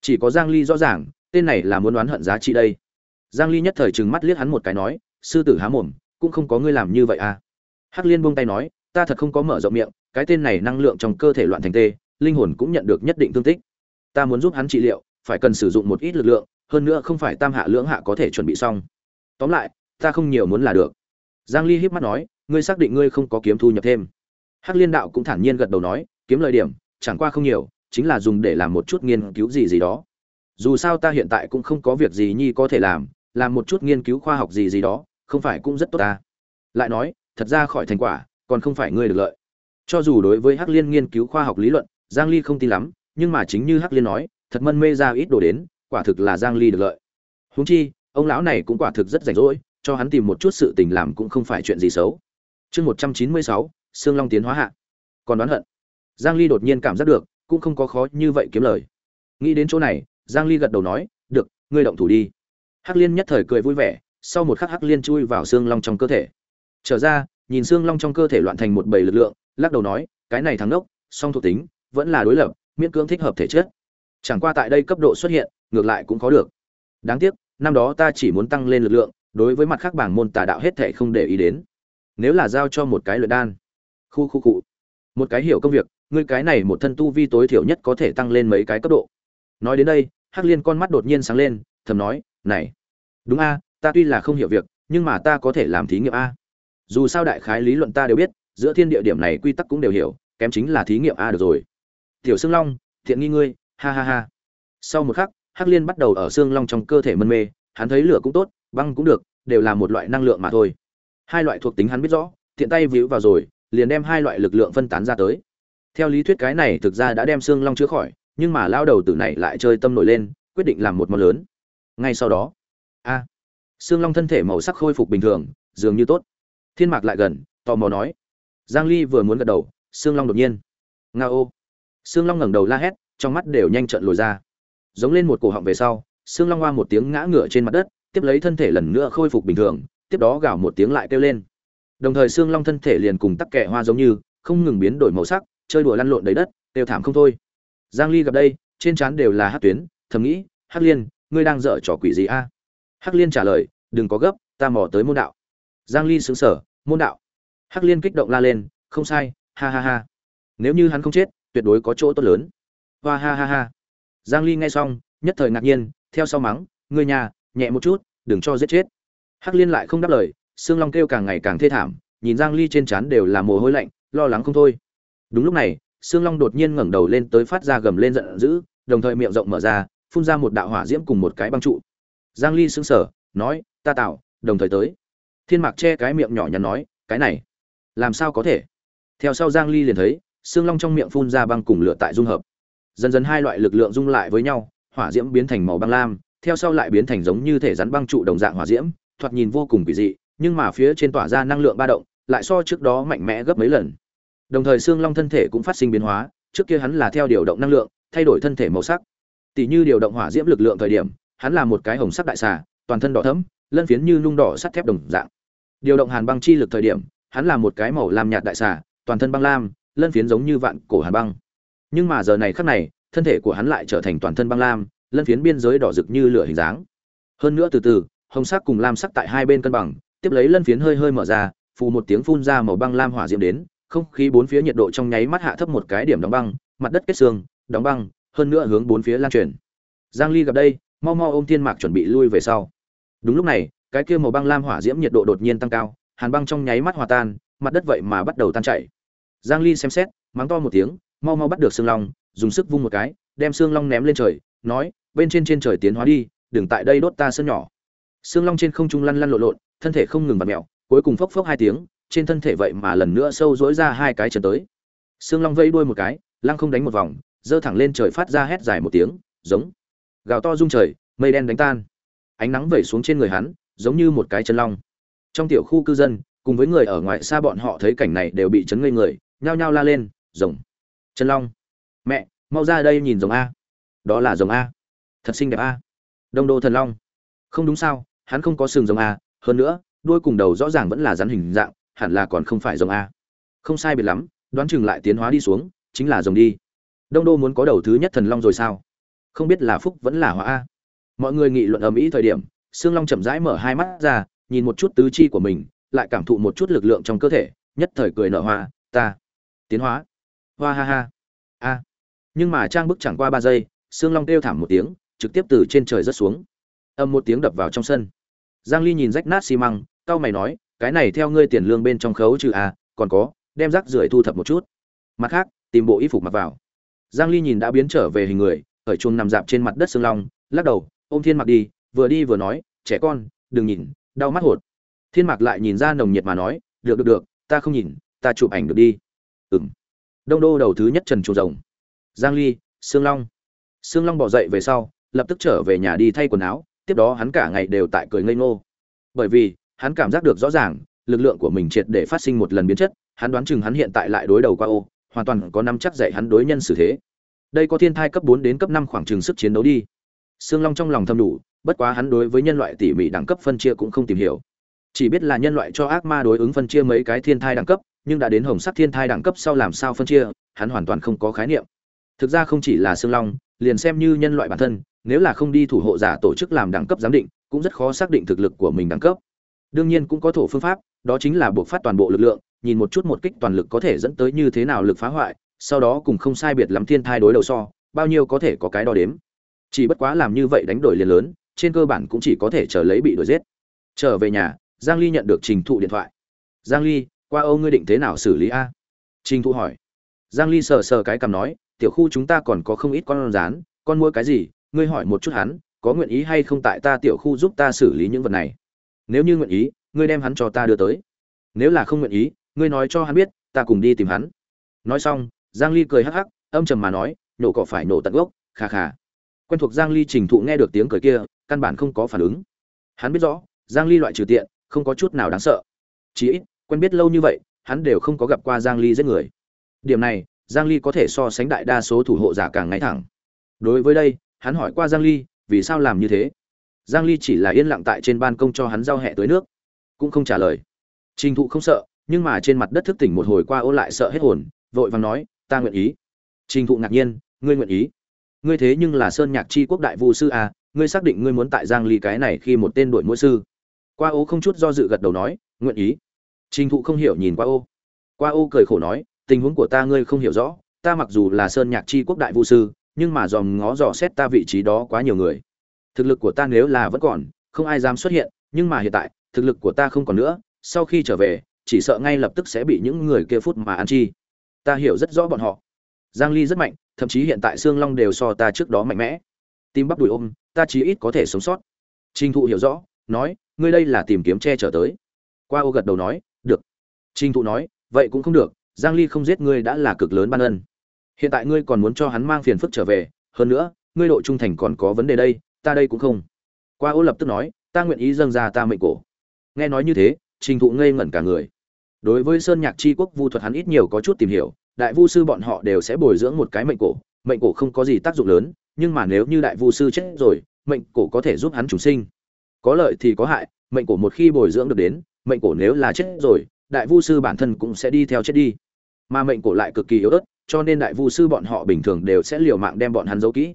Chỉ có giang ly rõ ràng, tên này là muốn đoán hận giá trị đây giang ly nhất thời trừng mắt liếc hắn một cái nói, sư tử há mồm, cũng không có ngươi làm như vậy à? Hắc liên buông tay nói, ta thật không có mở rộng miệng, cái tên này năng lượng trong cơ thể loạn thành tê, linh hồn cũng nhận được nhất định tương tích. Ta muốn giúp hắn trị liệu, phải cần sử dụng một ít lực lượng, hơn nữa không phải tam hạ lưỡng hạ có thể chuẩn bị xong. Tóm lại, ta không nhiều muốn là được. Giang ly híp mắt nói, ngươi xác định ngươi không có kiếm thu nhập thêm. Hắc liên đạo cũng thản nhiên gật đầu nói, kiếm lợi điểm, chẳng qua không nhiều, chính là dùng để làm một chút nghiên cứu gì gì đó. Dù sao ta hiện tại cũng không có việc gì nhi có thể làm làm một chút nghiên cứu khoa học gì gì đó không phải cũng rất tốt ta. Lại nói thật ra khỏi thành quả còn không phải ngươi được lợi. Cho dù đối với hắc liên nghiên cứu khoa học lý luận giang ly không tin lắm nhưng mà chính như hắc liên nói thật mân mê ra ít đồ đến quả thực là giang ly được lợi. Huống chi ông lão này cũng quả thực rất rảnh rỗi cho hắn tìm một chút sự tình làm cũng không phải chuyện gì xấu. Chương 196, xương long tiến hóa hạ. Còn đoán hận. Giang ly đột nhiên cảm giác được cũng không có khó như vậy kiếm lời. Nghĩ đến chỗ này giang ly gật đầu nói được ngươi động thủ đi hắc liên nhất thời cười vui vẻ, sau một khắc hắc liên chui vào xương long trong cơ thể. Trở ra, nhìn xương long trong cơ thể loạn thành một bầy lực lượng, lắc đầu nói, cái này thắng đốc song thuộc tính, vẫn là đối lập, miễn cưỡng thích hợp thể chất. Chẳng qua tại đây cấp độ xuất hiện, ngược lại cũng có được. Đáng tiếc, năm đó ta chỉ muốn tăng lên lực lượng, đối với mặt khác bảng môn tà đạo hết thể không để ý đến. Nếu là giao cho một cái luyện đan. Khu khu cụ một cái hiểu công việc, ngươi cái này một thân tu vi tối thiểu nhất có thể tăng lên mấy cái cấp độ. Nói đến đây, hắc liên con mắt đột nhiên sáng lên, thầm nói này, đúng a, ta tuy là không hiểu việc, nhưng mà ta có thể làm thí nghiệm a. Dù sao đại khái lý luận ta đều biết, giữa thiên địa điểm này quy tắc cũng đều hiểu, kém chính là thí nghiệm a được rồi. Tiểu xương long, thiện nghi ngươi, ha ha ha. Sau một khắc, hắc liên bắt đầu ở xương long trong cơ thể mân mê, hắn thấy lửa cũng tốt, băng cũng được, đều là một loại năng lượng mà thôi. Hai loại thuộc tính hắn biết rõ thiện tay víu vào rồi, liền đem hai loại lực lượng phân tán ra tới. Theo lý thuyết cái này thực ra đã đem xương long chữa khỏi, nhưng mà lao đầu tử này lại chơi tâm nổi lên, quyết định làm một món lớn ngay sau đó. A. Xương long thân thể màu sắc khôi phục bình thường, dường như tốt. Thiên mạc lại gần, tò mò nói. Giang ly vừa muốn gật đầu xương long đột nhiên. Nga ô. Xương long ngẩng đầu la hét, trong mắt đều nhanh trợn lồi ra. Giống lên một cổ họng về sau xương long hoa một tiếng ngã ngửa trên mặt đất, tiếp lấy thân thể lần nữa khôi phục bình thường, tiếp đó gào một tiếng lại kêu lên. Đồng thời xương long thân thể liền cùng tắc kẹ hoa giống như, không ngừng biến đổi màu sắc, chơi đùa lăn lộn đầy đất, đều thảm không thôi. Giang ly gặp đây, trên trán đều là hát tuyến, thầm nghĩ, hát liên ngươi đang dở trò quỷ gì a? Hắc liên trả lời, đừng có gấp, ta mò tới môn đạo. Giang ly sững sờ, môn đạo. Hắc liên kích động la lên, không sai, ha ha ha. Nếu như hắn không chết, tuyệt đối có chỗ tốt lớn. Hoa ha ha ha. Giang ly nghe xong, nhất thời ngạc nhiên, theo sau mắng, ngươi nhà, nhẹ một chút, đừng cho giết chết. Hắc liên lại không đáp lời, xương long kêu càng ngày càng thê thảm, nhìn giang ly trên trán đều là mồ hôi lạnh, lo lắng không thôi. Đúng lúc này, xương long đột nhiên ngẩng đầu lên tới phát ra gầm lên giận dữ, đồng thời miệng rộng mở ra phun ra một đạo hỏa diễm cùng một cái băng trụ. Giang ly sững sờ, nói, ta tạo, đồng thời tới. Thiên mạc che cái miệng nhỏ nhắn nói, cái này, làm sao có thể? Theo sau giang ly liền thấy, xương long trong miệng phun ra băng cùng lửa tại dung hợp. Dần dần hai loại lực lượng dung lại với nhau, hỏa diễm biến thành màu băng lam, theo sau lại biến thành giống như thể rắn băng trụ đồng dạng hỏa diễm, thoạt nhìn vô cùng kỳ dị, nhưng mà phía trên tỏa ra năng lượng ba động, lại so trước đó mạnh mẽ gấp mấy lần. Đồng thời xương long thân thể cũng phát sinh biến hóa, trước kia hắn là theo điều động năng lượng, thay đổi thân thể màu sắc tỷ như điều động hỏa diễm lực lượng thời điểm, hắn là một cái hồng sắc đại xà, toàn thân đỏ thẫm, lân phiến như lung đỏ sắt thép đồng dạng. Điều động hàn băng chi lực thời điểm, hắn là một cái màu lam nhạt đại xà, toàn thân băng lam, lân phiến giống như vạn cổ hàn băng. Nhưng mà giờ này khắc này, thân thể của hắn lại trở thành toàn thân băng lam, lân phiến biên giới đỏ rực như lửa hình dáng. Hơn nữa từ từ, hồng sắc cùng lam sắc tại hai bên cân bằng, tiếp lấy lân phiến hơi hơi mở ra, phù một tiếng phun ra màu băng lam hỏa diễm đến, không khí bốn phía nhiệt độ trong nháy mắt hạ thấp một cái điểm đóng băng, mặt đất kết xương, đóng băng hơn nữa hướng bốn phía lan truyền. Giang ly gặp đây, mau mau ôm thiên mạc chuẩn bị lui về sau. Đúng lúc này, cái kia màu băng lam hỏa diễm nhiệt độ đột nhiên tăng cao, hàn băng trong nháy mắt hòa tan, mặt đất vậy mà bắt đầu tan chảy. Giang ly xem xét, mắng to một tiếng, mau mau bắt được xương long, dùng sức vung một cái, đem xương long ném lên trời, nói, bên trên trên trời tiến hóa đi, đừng tại đây đốt ta sân nhỏ. Xương long trên không trung lăn lăn lộn lộn, thân thể không ngừng vặn mèo, cuối cùng phốc phốc hai tiếng, trên thân thể vậy mà lần nữa sâu rỗi ra hai cái chân tới. Xương long vây đuôi một cái, lăng không đánh một vòng giơ thẳng lên trời phát ra hét dài một tiếng, giống gào to rung trời, mây đen đánh tan. Ánh nắng vẩy xuống trên người hắn, giống như một cái chân long. Trong tiểu khu cư dân, cùng với người ở ngoài xa bọn họ thấy cảnh này đều bị chấn ngây người, nhao nhao la lên, rồng, chân long, mẹ, mau ra đây nhìn rồng a. Đó là rồng a. Thật xinh đẹp a. Đông đô thần long. Không đúng sao, hắn không có sừng rồng a, hơn nữa, đuôi cùng đầu rõ ràng vẫn là rắn hình dạng, hẳn là còn không phải rồng a. Không sai biệt lắm, đoán chừng lại tiến hóa đi xuống, chính là rồng đi đông đô muốn có đầu thứ nhất thần long rồi sao? Không biết là phúc vẫn là hóa a. Mọi người nghị luận ầm ĩ thời điểm, sương long chậm rãi mở hai mắt ra, nhìn một chút tứ chi của mình, lại cảm thụ một chút lực lượng trong cơ thể, nhất thời cười nở hoa, ta, tiến hóa. Hoa ha ha. A. Nhưng mà trang bức chẳng qua ba giây, sương long kêu thảm một tiếng, trực tiếp từ trên trời rớt xuống. Âm một tiếng đập vào trong sân. Giang ly nhìn rách nát xi măng, cau mày nói, cái này theo ngươi tiền lương bên trong khấu trừ a, còn có, đem rác rưởi thu thập một chút. Mặt khác, tìm bộ y phục mặc vào giang ly nhìn đã biến trở về hình người ở chuông nằm dạp trên mặt đất sương long, lắc đầu, ôm thiên mặc đi, vừa đi vừa nói, trẻ con, đừng nhìn, đau mắt hột. Thiên mặc lại nhìn ra nồng nhiệt mà nói, được được được, ta không nhìn, ta chụp ảnh được đi. Ừm. Đông đô đầu thứ nhất trần chuồng rồng. Giang ly sương long. Sương long bỏ dậy về sau, lập tức trở về nhà đi thay quần áo, tiếp đó hắn cả ngày đều tại cười ngây ngô. Bởi vì, hắn cảm giác được rõ ràng, lực lượng của mình triệt để phát sinh một lần biến chất, hắn đoán chừng hắn hiện tại lại đối đầu qua ô hoàn toàn có năm chắc dạy hắn đối nhân xử thế. Đây có thiên thai cấp 4 đến cấp 5 khoảng chừng sức chiến đấu đi. Sương long trong lòng thầm đủ, bất quá hắn đối với nhân loại tỉ mỉ đẳng cấp phân chia cũng không tìm hiểu. Chỉ biết là nhân loại cho ác ma đối ứng phân chia mấy cái thiên thai đẳng cấp, nhưng đã đến hồng sắc thiên thai đẳng cấp sau làm sao phân chia, hắn hoàn toàn không có khái niệm. Thực ra không chỉ là Sương long, liền xem như nhân loại bản thân, nếu là không đi thủ hộ giả tổ chức làm đẳng cấp giám định, cũng rất khó xác định thực lực của mình đẳng cấp đương nhiên cũng có thổ phương pháp, đó chính là buộc phát toàn bộ lực lượng, nhìn một chút một kích toàn lực có thể dẫn tới như thế nào lực phá hoại, sau đó cùng không sai biệt lắm thiên thai đối đầu so, bao nhiêu có thể có cái đo đếm. Chỉ bất quá làm như vậy đánh đổi liền lớn, trên cơ bản cũng chỉ có thể chờ lấy bị đuổi giết. Trở về nhà, giang ly nhận được trình thụ điện thoại. Giang ly, qua âu ngươi định thế nào xử lý a? Trình thụ hỏi. Giang ly sờ sờ cái cầm nói, tiểu khu chúng ta còn có không ít con rán, con mua cái gì, ngươi hỏi một chút hắn, có nguyện ý hay không tại ta tiểu khu giúp ta xử lý những vật này? Nếu như nguyện ý, ngươi đem hắn cho ta đưa tới. Nếu là không nguyện ý, ngươi nói cho hắn biết, ta cùng đi tìm hắn. Nói xong, giang ly cười hắc hắc, âm trầm mà nói, nổ cỏ phải nổ tận gốc khà khà quen thuộc giang ly trình thụ nghe được tiếng cười kia, căn bản không có phản ứng. Hắn biết rõ, giang ly loại trừ tiện, không có chút nào đáng sợ. Chỉ ít, quen biết lâu như vậy, hắn đều không có gặp qua giang ly giết người. Điểm này, giang ly có thể so sánh đại đa số thủ hộ giả càng ngay thẳng. Đối với đây, hắn hỏi qua giang ly, vì sao làm như thế? Giang ly chỉ là yên lặng tại trên ban công cho hắn giao hẹ tới nước, cũng không trả lời. Trình thụ không sợ, nhưng mà trên mặt đất thức tỉnh một hồi qua ô lại sợ hết hồn, vội vàng nói, ta nguyện ý. Trình thụ ngạc nhiên, ngươi nguyện ý? Ngươi thế nhưng là sơn nhạc chi quốc đại vu sư à ngươi xác định ngươi muốn tại giang ly cái này khi một tên đuổi mỗi sư? Qua ô không chút do dự gật đầu nói, nguyện ý. Trình thụ không hiểu nhìn qua ô. Qua ô cười khổ nói, tình huống của ta ngươi không hiểu rõ, ta mặc dù là sơn nhạc chi quốc đại vu sư, nhưng mà dòm ngó dò xét ta vị trí đó quá nhiều người thực lực của ta nếu là vẫn còn, không ai dám xuất hiện, nhưng mà hiện tại, thực lực của ta không còn nữa, sau khi trở về, chỉ sợ ngay lập tức sẽ bị những người kia phút mà ăn chi. Ta hiểu rất rõ bọn họ. Giang ly rất mạnh, thậm chí hiện tại xương long đều so ta trước đó mạnh mẽ. Tim bắp đùi ôm, ta chí ít có thể sống sót. Trình thụ hiểu rõ, nói, ngươi đây là tìm kiếm che trở tới. Qua ô gật đầu nói, được. Trình thụ nói, vậy cũng không được, giang ly không giết ngươi đã là cực lớn ban ân. Hiện tại ngươi còn muốn cho hắn mang phiền phức trở về, hơn nữa, ngươi độ trung thành còn có vấn đề đây ta đây cũng không. Qua ô lập tức nói, ta nguyện ý dâng ra ta mệnh cổ. Nghe nói như thế, trình thụ ngây ngẩn cả người. Đối với sơn nhạc tri quốc vu thuật hắn ít nhiều có chút tìm hiểu, đại vu sư bọn họ đều sẽ bồi dưỡng một cái mệnh cổ mệnh cổ không có gì tác dụng lớn, nhưng mà nếu như đại vu sư chết rồi, mệnh cổ có thể giúp hắn chủ sinh. Có lợi thì có hại, mệnh cổ một khi bồi dưỡng được đến, mệnh cổ nếu là chết rồi, đại vu sư bản thân cũng sẽ đi theo chết đi. Mà mệnh cổ lại cực kỳ yếu ớt, cho nên đại vu sư bọn họ bình thường đều sẽ liều mạng đem bọn hắn giấu kỹ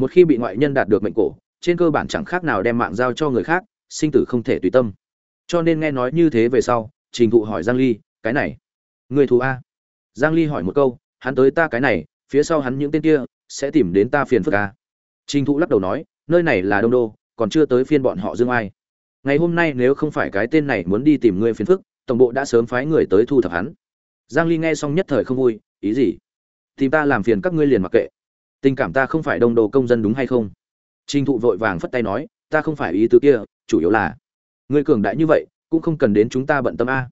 một khi bị ngoại nhân đạt được mệnh cổ, trên cơ bản chẳng khác nào đem mạng giao cho người khác, sinh tử không thể tùy tâm. Cho nên nghe nói như thế về sau, trình thụ hỏi giang ly, cái này, người thù a? Giang ly hỏi một câu, hắn tới ta cái này, phía sau hắn những tên kia, sẽ tìm đến ta phiền phức a. Trình thụ lắc đầu nói, nơi này là đông đô, còn chưa tới phiên bọn họ dương ai. Ngày hôm nay nếu không phải cái tên này muốn đi tìm ngươi phiền phức, tổng bộ đã sớm phái người tới thu thập hắn. Giang ly nghe xong nhất thời không vui, ý gì? Tìm ta làm phiền các ngươi liền mặc kệ tình cảm ta không phải đông đồ công dân đúng hay không? Trình thụ vội vàng phất tay nói, ta không phải ý tứ kia, chủ yếu là ngươi cường đại như vậy, cũng không cần đến chúng ta bận tâm a.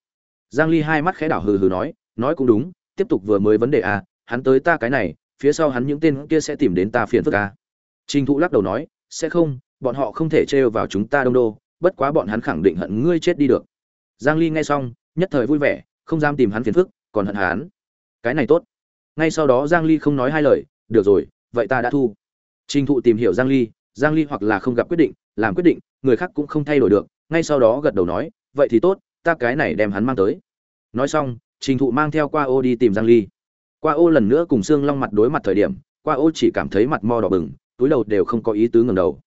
Giang ly hai mắt khẽ đảo hừ hừ nói nói cũng đúng, tiếp tục vừa mới vấn đề a, hắn tới ta cái này, phía sau hắn những tên kia sẽ tìm đến ta phiền phức a. Trình thụ lắc đầu nói, sẽ không, bọn họ không thể trêu vào chúng ta đông đô, bất quá bọn hắn khẳng định hận ngươi chết đi được. Giang ly nghe xong, nhất thời vui vẻ, không dám tìm hắn phiền phức, còn hận hắn. Cái này tốt. Ngay sau đó giang ly không nói hai lời, được rồi vậy ta đã thu trình thụ tìm hiểu giang ly giang ly hoặc là không gặp quyết định làm quyết định người khác cũng không thay đổi được ngay sau đó gật đầu nói vậy thì tốt ta cái này đem hắn mang tới nói xong trình thụ mang theo qua ô đi tìm giang ly qua ô lần nữa cùng xương long mặt đối mặt thời điểm qua ô chỉ cảm thấy mặt mo đỏ bừng túi đầu đều không có ý tứ ngẩng đầu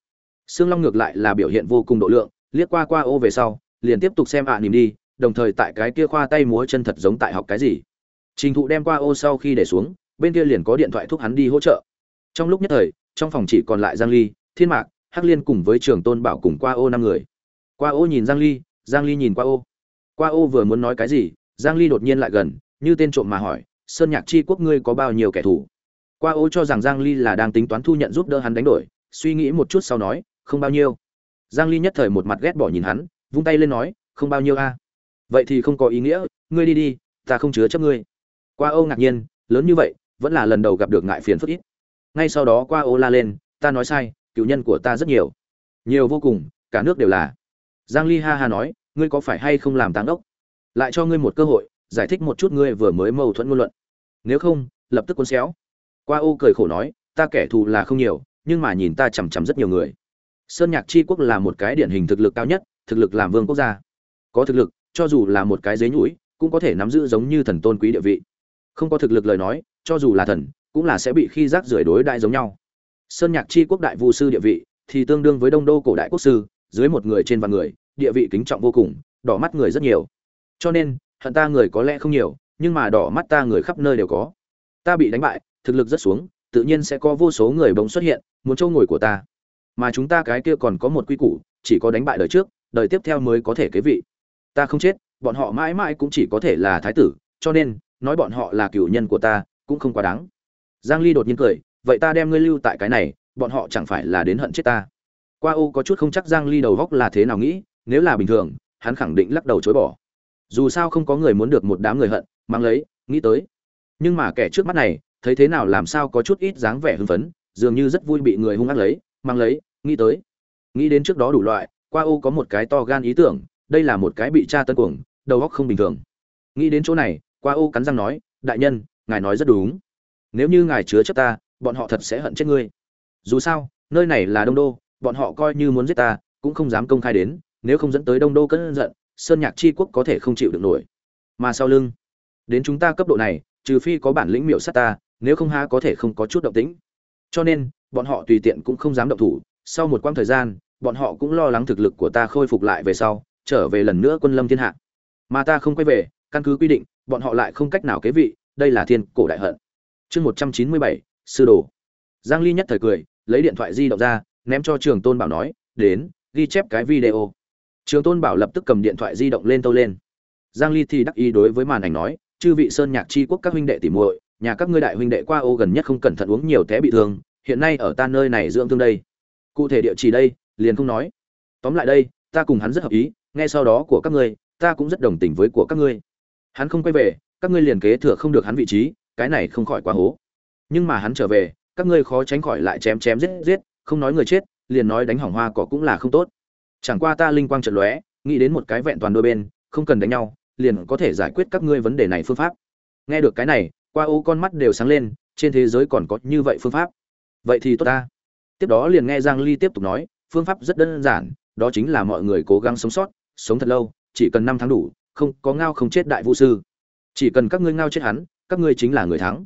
xương Long ngược lại là biểu hiện vô cùng độ lượng, liếc qua qua ô về sau, liền tiếp tục xem ạ à đi, đồng thời tại cái kia khoa tay múa chân thật giống tại học cái gì. Trình Thụ đem qua ô sau khi để xuống, bên kia liền có điện thoại thúc hắn đi hỗ trợ. Trong lúc nhất thời, trong phòng chỉ còn lại Giang Ly, Thiên Mạc, Hắc Liên cùng với Trường Tôn Bảo cùng qua ô năm người. Qua ô nhìn Giang Ly, Giang Ly nhìn qua ô. Qua ô vừa muốn nói cái gì, Giang Ly đột nhiên lại gần, như tên trộm mà hỏi, Sơn Nhạc Chi quốc ngươi có bao nhiêu kẻ thù? Qua ô cho rằng Giang Ly là đang tính toán thu nhận giúp đỡ hắn đánh đổi, suy nghĩ một chút sau nói, không bao nhiêu. Giang Ly nhất thời một mặt ghét bỏ nhìn hắn, vung tay lên nói, không bao nhiêu a. Vậy thì không có ý nghĩa, ngươi đi đi, ta không chứa chấp ngươi. Qua ô ngạc nhiên, lớn như vậy, vẫn là lần đầu gặp được ngại phiền phức ít. Ngay sau đó qua ô la lên, ta nói sai, cựu nhân của ta rất nhiều. Nhiều vô cùng, cả nước đều là. Giang Ly ha ha nói, ngươi có phải hay không làm táng ốc? Lại cho ngươi một cơ hội, giải thích một chút ngươi vừa mới mâu thuẫn ngôn luận. Nếu không, lập tức cuốn xéo. Qua ô cười khổ nói, ta kẻ thù là không nhiều, nhưng mà nhìn ta chằm chằm rất nhiều người. Sơn Nhạc Chi quốc là một cái điển hình thực lực cao nhất, thực lực làm vương quốc gia. Có thực lực, cho dù là một cái giấy nhũi, cũng có thể nắm giữ giống như thần tôn quý địa vị. Không có thực lực lời nói, cho dù là thần, cũng là sẽ bị khi rác rưởi đối đại giống nhau. Sơn Nhạc Chi quốc đại vu sư địa vị thì tương đương với Đông Đô cổ đại quốc sư, dưới một người trên vạn người, địa vị kính trọng vô cùng, đỏ mắt người rất nhiều. Cho nên, hận ta người có lẽ không nhiều, nhưng mà đỏ mắt ta người khắp nơi đều có. Ta bị đánh bại, thực lực rất xuống, tự nhiên sẽ có vô số người bỗng xuất hiện, muốn châu ngồi của ta. Mà chúng ta cái kia còn có một quy củ, chỉ có đánh bại đời trước, đời tiếp theo mới có thể kế vị. Ta không chết, bọn họ mãi mãi cũng chỉ có thể là thái tử, cho nên, nói bọn họ là cửu nhân của ta, cũng không quá đáng. Giang Ly đột nhiên cười, vậy ta đem ngươi lưu tại cái này, bọn họ chẳng phải là đến hận chết ta. Qua ô có chút không chắc Giang Ly đầu góc là thế nào nghĩ, nếu là bình thường, hắn khẳng định lắc đầu chối bỏ. Dù sao không có người muốn được một đám người hận, mang lấy, nghĩ tới. Nhưng mà kẻ trước mắt này, thấy thế nào làm sao có chút ít dáng vẻ hưng phấn, dường như rất vui bị người hung ác lấy, mang lấy, nghĩ tới. Nghĩ đến trước đó đủ loại, qua ô có một cái to gan ý tưởng, đây là một cái bị tra tân cuồng, đầu óc không bình thường. Nghĩ đến chỗ này, qua ô cắn răng nói, đại nhân, ngài nói rất đúng. Nếu như ngài chứa chấp ta, bọn họ thật sẽ hận chết ngươi. Dù sao, nơi này là Đông Đô, bọn họ coi như muốn giết ta, cũng không dám công khai đến, nếu không dẫn tới Đông Đô cơn giận, Sơn Nhạc chi quốc có thể không chịu được nổi. Mà sau lưng, đến chúng ta cấp độ này, trừ phi có bản lĩnh miệu sát ta, nếu không há có thể không có chút động tĩnh. Cho nên, bọn họ tùy tiện cũng không dám động thủ, sau một quãng thời gian, bọn họ cũng lo lắng thực lực của ta khôi phục lại về sau, trở về lần nữa quân lâm thiên hạ. Mà ta không quay về, căn cứ quy định, bọn họ lại không cách nào kế vị, đây là thiên cổ đại hận. Chương một trăm chín mươi bảy sư đồ. Giang Ly nhất thời cười, lấy điện thoại di động ra, ném cho Trường Tôn Bảo nói, "Đến, ghi chép cái video." Trường Tôn Bảo lập tức cầm điện thoại di động lên tâu lên. Giang Ly thì đắc ý đối với màn ảnh nói, "Chư vị Sơn Nhạc chi quốc các huynh đệ tỉ muội, nhà các ngươi đại huynh đệ qua ô gần nhất không cẩn thận uống nhiều té bị thương, hiện nay ở ta nơi này dưỡng thương đây. Cụ thể địa chỉ đây, liền không nói. Tóm lại đây, ta cùng hắn rất hợp ý, nghe sau đó của các ngươi, ta cũng rất đồng tình với của các ngươi. Hắn không quay về, các ngươi liền kế thừa không được hắn vị trí, cái này không khỏi quá hố. Nhưng mà hắn trở về, các ngươi khó tránh khỏi lại chém chém giết giết, không nói người chết, liền nói đánh hỏng hoa cỏ cũng là không tốt. Chẳng qua ta linh quang chợt lóe, nghĩ đến một cái vẹn toàn đôi bên, không cần đánh nhau, liền có thể giải quyết các ngươi vấn đề này phương pháp. Nghe được cái này, qua ô con mắt đều sáng lên, trên thế giới còn có như vậy phương pháp. Vậy thì tốt ta. Tiếp đó liền nghe Giang Ly tiếp tục nói, phương pháp rất đơn giản, đó chính là mọi người cố gắng sống sót, sống thật lâu, chỉ cần 5 tháng đủ, không có ngao không chết đại vũ sư. Chỉ cần các ngươi ngao chết hắn, các ngươi chính là người thắng.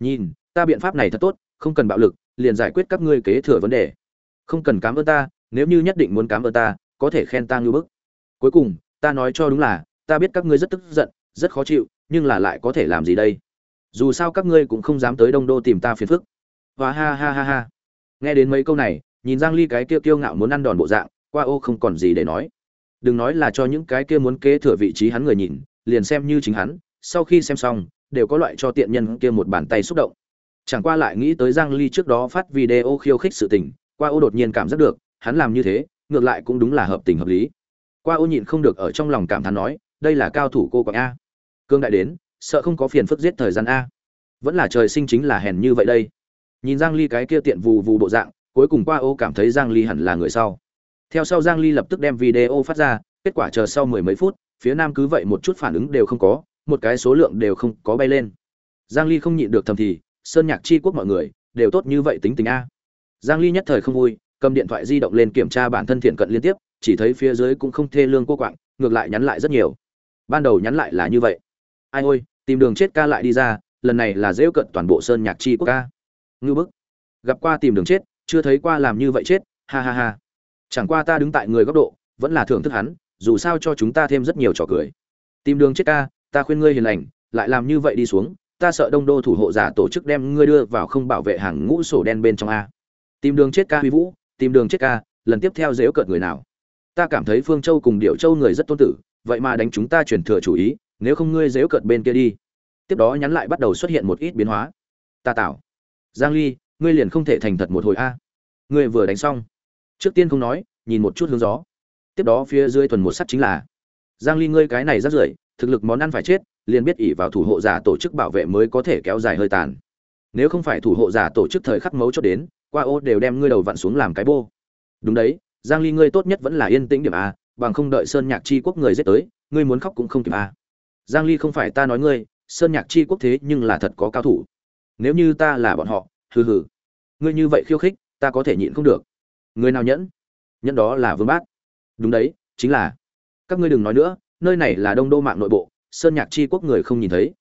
Nhìn, ta biện pháp này thật tốt, không cần bạo lực, liền giải quyết các ngươi kế thừa vấn đề. Không cần cảm ơn ta, nếu như nhất định muốn cảm ơn ta, có thể khen ta như bức. Cuối cùng, ta nói cho đúng là, ta biết các ngươi rất tức giận, rất khó chịu, nhưng là lại có thể làm gì đây? Dù sao các ngươi cũng không dám tới Đông Đô tìm ta phiền phức. và ha ha ha ha. Nghe đến mấy câu này, nhìn Giang Ly cái kia kiêu ngạo muốn ăn đòn bộ dạng, qua ô không còn gì để nói. Đừng nói là cho những cái kia muốn kế thừa vị trí hắn người nhìn, liền xem như chính hắn, sau khi xem xong, đều có loại cho tiện nhân kia một bàn tay xúc động. Chẳng qua lại nghĩ tới Giang Ly trước đó phát video khiêu khích sự tình, qua ô đột nhiên cảm giác được, hắn làm như thế, ngược lại cũng đúng là hợp tình hợp lý. Qua ô nhịn không được ở trong lòng cảm thán nói, đây là cao thủ cô quạng a. Cương đại đến, sợ không có phiền phức giết thời gian a. Vẫn là trời sinh chính là hèn như vậy đây. Nhìn Giang Ly cái kia tiện vù vù bộ dạng, cuối cùng qua ô cảm thấy Giang Ly hẳn là người sau. Theo sau Giang Ly lập tức đem video phát ra, kết quả chờ sau mười mấy phút, phía nam cứ vậy một chút phản ứng đều không có, một cái số lượng đều không có bay lên. Giang Ly không nhịn được thầm thì, sơn nhạc chi quốc mọi người đều tốt như vậy tính tình a. Giang ly nhất thời không vui cầm điện thoại di động lên kiểm tra bản thân thiện cận liên tiếp chỉ thấy phía dưới cũng không thê lương cô quạng ngược lại nhắn lại rất nhiều. Ban đầu nhắn lại là như vậy. Ai ôi tìm đường chết ca lại đi ra lần này là dễ cận toàn bộ sơn nhạc chi quốc ca. Ngư bức. Gặp qua tìm đường chết chưa thấy qua làm như vậy chết ha ha ha. Chẳng qua ta đứng tại người góc độ vẫn là thưởng thức hắn dù sao cho chúng ta thêm rất nhiều trò cười. Tìm đường chết ca ta khuyên ngươi hiền lành, lại làm như vậy đi xuống, ta sợ đông đô thủ hộ giả tổ chức đem ngươi đưa vào không bảo vệ hàng ngũ sổ đen bên trong a. Tìm đường chết ca huy vũ, tìm đường chết ca, lần tiếp theo dễ cợt người nào. Ta cảm thấy phương châu cùng điệu châu người rất tôn tử, vậy mà đánh chúng ta truyền thừa chủ ý, nếu không ngươi dễ cợt bên kia đi. Tiếp đó nhắn lại bắt đầu xuất hiện một ít biến hóa. Ta tạo giang ly, ngươi liền không thể thành thật một hồi a. Ngươi vừa đánh xong. Trước tiên không nói, nhìn một chút hướng gió. Tiếp đó phía dưới tuần một sắt chính là giang ly, ngươi cái này rất rưởi, thực lực món ăn phải chết, liền biết ỷ vào thủ hộ giả tổ chức bảo vệ mới có thể kéo dài hơi tàn. Nếu không phải thủ hộ giả tổ chức thời khắc mấu chốt đến, qua ô đều đem ngươi đầu vặn xuống làm cái bô. Đúng đấy, giang ly, ngươi tốt nhất vẫn là yên tĩnh điểm a, bằng không đợi sơn nhạc chi quốc người giết tới, ngươi muốn khóc cũng không kịp a. Giang ly, không phải ta nói ngươi, sơn nhạc chi quốc thế nhưng là thật có cao thủ. Nếu như ta là bọn họ, hừ hừ. Ngươi như vậy khiêu khích, ta có thể nhịn không được. Người nào nhẫn? Nhẫn đó là vương bát. Đúng đấy, chính là các ngươi đừng nói nữa, nơi này là đông đô mạng nội bộ, sơn nhạc chi quốc người không nhìn thấy.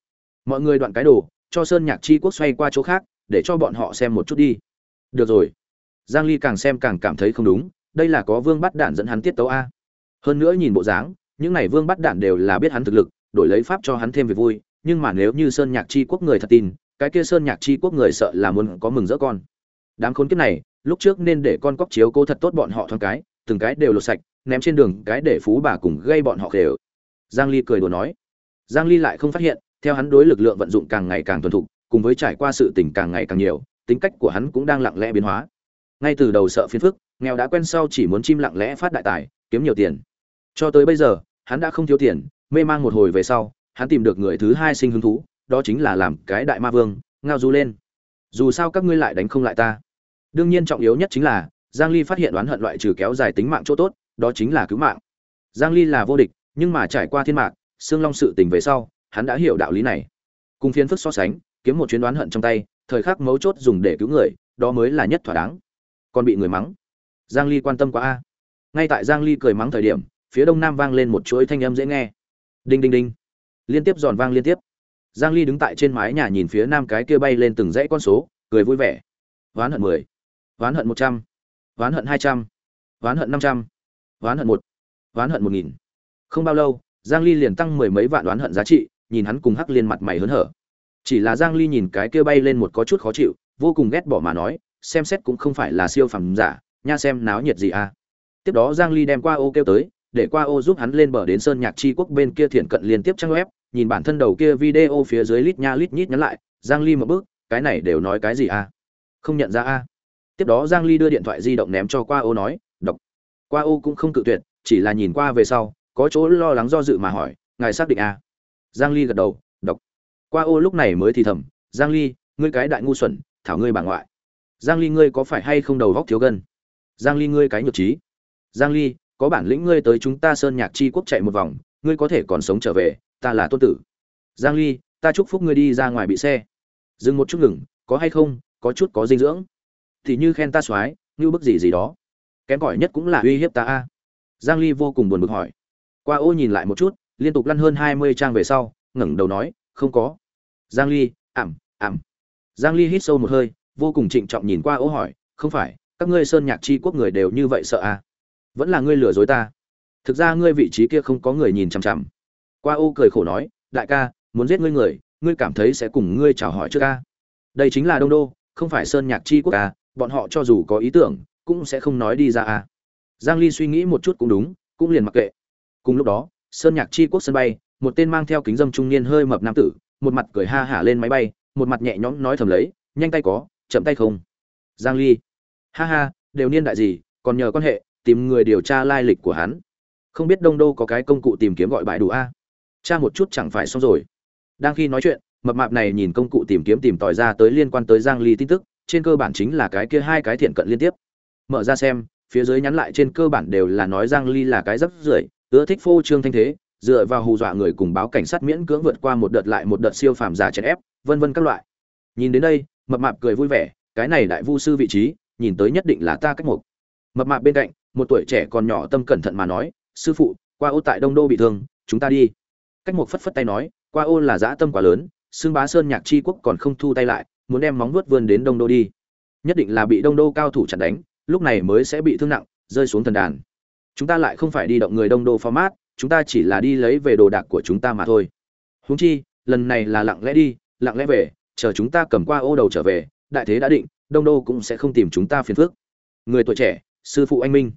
Mọi người đoạn cái đồ, cho sơn nhạc chi quốc xoay qua chỗ khác, để cho bọn họ xem một chút đi. Được rồi. Giang ly càng xem càng cảm thấy không đúng, đây là có vương bắt đạn dẫn hắn tiết tấu a. Hơn nữa nhìn bộ dáng, những này vương bắt đạn đều là biết hắn thực lực, đổi lấy pháp cho hắn thêm về vui, nhưng mà nếu như sơn nhạc chi quốc người thật tin, cái kia sơn nhạc chi quốc người sợ là muốn có mừng rỡ con. Đám khốn kiếp này, lúc trước nên để con cóc chiếu cố thật tốt bọn họ thoáng cái, từng cái đều lột sạch ném trên đường cái để phú bà cùng gây bọn họ khều. Giang ly cười đùa nói. Giang ly lại không phát hiện, theo hắn đối lực lượng vận dụng càng ngày càng thuần thục, cùng với trải qua sự tình càng ngày càng nhiều, tính cách của hắn cũng đang lặng lẽ biến hóa. Ngay từ đầu sợ phiền phức, nghèo đã quen sau chỉ muốn chim lặng lẽ phát đại tài, kiếm nhiều tiền. Cho tới bây giờ, hắn đã không thiếu tiền, mê mang một hồi về sau, hắn tìm được người thứ hai sinh hứng thú, đó chính là làm cái đại ma vương, ngao du lên. Dù sao các ngươi lại đánh không lại ta. Đương nhiên trọng yếu nhất chính là, giang ly phát hiện đoán hận loại trừ kéo dài tính mạng chỗ tốt đó chính là cứu mạng. Giang ly là vô địch nhưng mà trải qua thiên mạng xương long sự tình về sau hắn đã hiểu đạo lý này. Cùng phiến phức so sánh kiếm một chuyến đoán hận trong tay thời khắc mấu chốt dùng để cứu người đó mới là nhất thỏa đáng. Còn bị người mắng. Giang ly quan tâm quá a. Ngay tại giang ly cười mắng thời điểm phía đông nam vang lên một chuỗi thanh âm dễ nghe. Đinh đinh đinh. Liên tiếp giòn vang liên tiếp. Giang ly đứng tại trên mái nhà nhìn phía nam cái kia bay lên từng dãy con số cười vui vẻ. Ván hận 10, ván hận 100, ván hận 200, ván hận 500, oán hận một, oán hận 1000. không bao lâu, giang ly liền tăng mười mấy vạn đoán hận giá trị, nhìn hắn cùng hắc liên mặt mày hớn hở. Chỉ là giang ly nhìn cái kia bay lên một có chút khó chịu, vô cùng ghét bỏ mà nói, xem xét cũng không phải là siêu phẩm giả, nha xem náo nhiệt gì à. Tiếp đó giang ly đem qua ô kêu tới, để qua ô giúp hắn lên bờ đến sơn nhạc chi quốc bên kia thiện cận liên tiếp trang web, nhìn bản thân đầu kia video phía dưới lít nha lít nhít nhắn lại, giang ly một bước, cái này đều nói cái gì à? Không nhận ra à? Tiếp đó giang ly đưa điện thoại di động ném cho qua ô nói qua ô cũng không cự tuyệt, chỉ là nhìn qua về sau, có chỗ lo lắng do dự mà hỏi, ngài xác định à? Giang ly gật đầu đọc qua ô lúc này mới thì thầm, giang ly, ngươi cái đại ngu xuẩn, thảo ngươi bà ngoại. Giang ly ngươi có phải hay không đầu vóc thiếu gân? Giang ly ngươi cái nhược trí. Giang ly, có bản lĩnh ngươi tới chúng ta sơn nhạc chi quốc chạy một vòng, ngươi có thể còn sống trở về, ta là tôn tử. Giang ly, ta chúc phúc ngươi đi ra ngoài bị xe. Dừng một chút ngừng, có hay không, có chút có dinh dưỡng. Thì như khen ta soái, như bức gì gì đó kém cỏi nhất cũng là uy hiếp ta a. Giang ly vô cùng buồn bực hỏi. Qua ô nhìn lại một chút, liên tục lăn hơn 20 trang về sau, ngẩng đầu nói, không có. Giang ly, ảm ảm. Giang ly hít sâu một hơi, vô cùng trịnh trọng nhìn qua ô hỏi, không phải, các ngươi sơn nhạc chi quốc người đều như vậy sợ à? Vẫn là ngươi lừa dối ta. Thực ra ngươi vị trí kia không có người nhìn chằm chằm. Qua ô cười khổ nói, đại ca, muốn giết ngươi người, ngươi cảm thấy sẽ cùng ngươi chào hỏi trước ca đây chính là đông đô, không phải sơn nhạc chi quốc ca bọn họ cho dù có ý tưởng cũng sẽ không nói đi ra à. Giang ly suy nghĩ một chút cũng đúng, cũng liền mặc kệ. Cùng lúc đó, sơn nhạc chi quốc sân bay, một tên mang theo kính dâm trung niên hơi mập nam tử, một mặt cười ha hả lên máy bay, một mặt nhẹ nhõm nói thầm lấy, nhanh tay có, chậm tay không? Giang ly, ha ha, đều niên đại gì, còn nhờ quan hệ, tìm người điều tra lai lịch của hắn. Không biết đông đô có cái công cụ tìm kiếm gọi bãi đủ a? Tra một chút chẳng phải xong rồi. Đang khi nói chuyện, mập mạp này nhìn công cụ tìm kiếm tìm tòi ra tới liên quan tới giang ly tin tức, trên cơ bản chính là cái kia hai cái thiện cận liên tiếp mở ra xem, phía dưới nhắn lại trên cơ bản đều là nói giang ly là cái rất rưởi, ưa thích phô trương thanh thế, dựa vào hù dọa người cùng báo cảnh sát miễn cưỡng vượt qua một đợt lại một đợt siêu phàm giả chèn ép, vân vân các loại. Nhìn đến đây, mập mạp cười vui vẻ, cái này đại vu sư vị trí, nhìn tới nhất định là ta cách một mập mạp bên cạnh, một tuổi trẻ còn nhỏ tâm cẩn thận mà nói, sư phụ, qua ô tại đông đô bị thương, chúng ta đi. Cách một phất phất tay nói, qua ô là dã tâm quá lớn xương bá sơn nhạc chi quốc còn không thu tay lại, muốn đem móng vuốt vươn đến đông đô đi. Nhất định là bị đông đô cao thủ chặn đánh lúc này mới sẽ bị thương nặng, rơi xuống thần đàn. Chúng ta lại không phải đi động người đông đô format, chúng ta chỉ là đi lấy về đồ đạc của chúng ta mà thôi. Huống chi, lần này là lặng lẽ đi, lặng lẽ về, chờ chúng ta cầm qua ô đầu trở về, đại thế đã định, đông đô cũng sẽ không tìm chúng ta phiền phức. Người tuổi trẻ, sư phụ anh minh.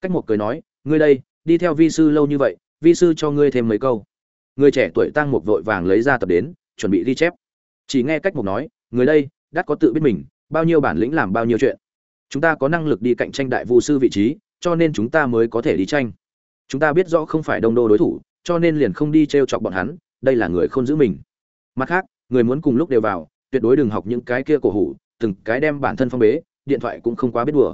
Cách một cười nói, ngươi đây, đi theo vi sư lâu như vậy, vi sư cho ngươi thêm mấy câu. Người trẻ tuổi tăng một vội vàng lấy ra tập đến, chuẩn bị ghi chép. Chỉ nghe cách một nói, người đây, đắt có tự biết mình, bao nhiêu bản lĩnh làm bao nhiêu chuyện chúng ta có năng lực đi cạnh tranh đại vu sư vị trí, cho nên chúng ta mới có thể đi tranh. Chúng ta biết rõ không phải đông đô đối thủ, cho nên liền không đi t r e o chọc bọn hắn, đây là người không giữ mình. Mặt khác, người muốn cùng lúc đều vào, tuyệt đối đừng học những cái kia cổ hủ, từng cái đem bản thân phong bế, điện thoại cũng không quá biết đùa.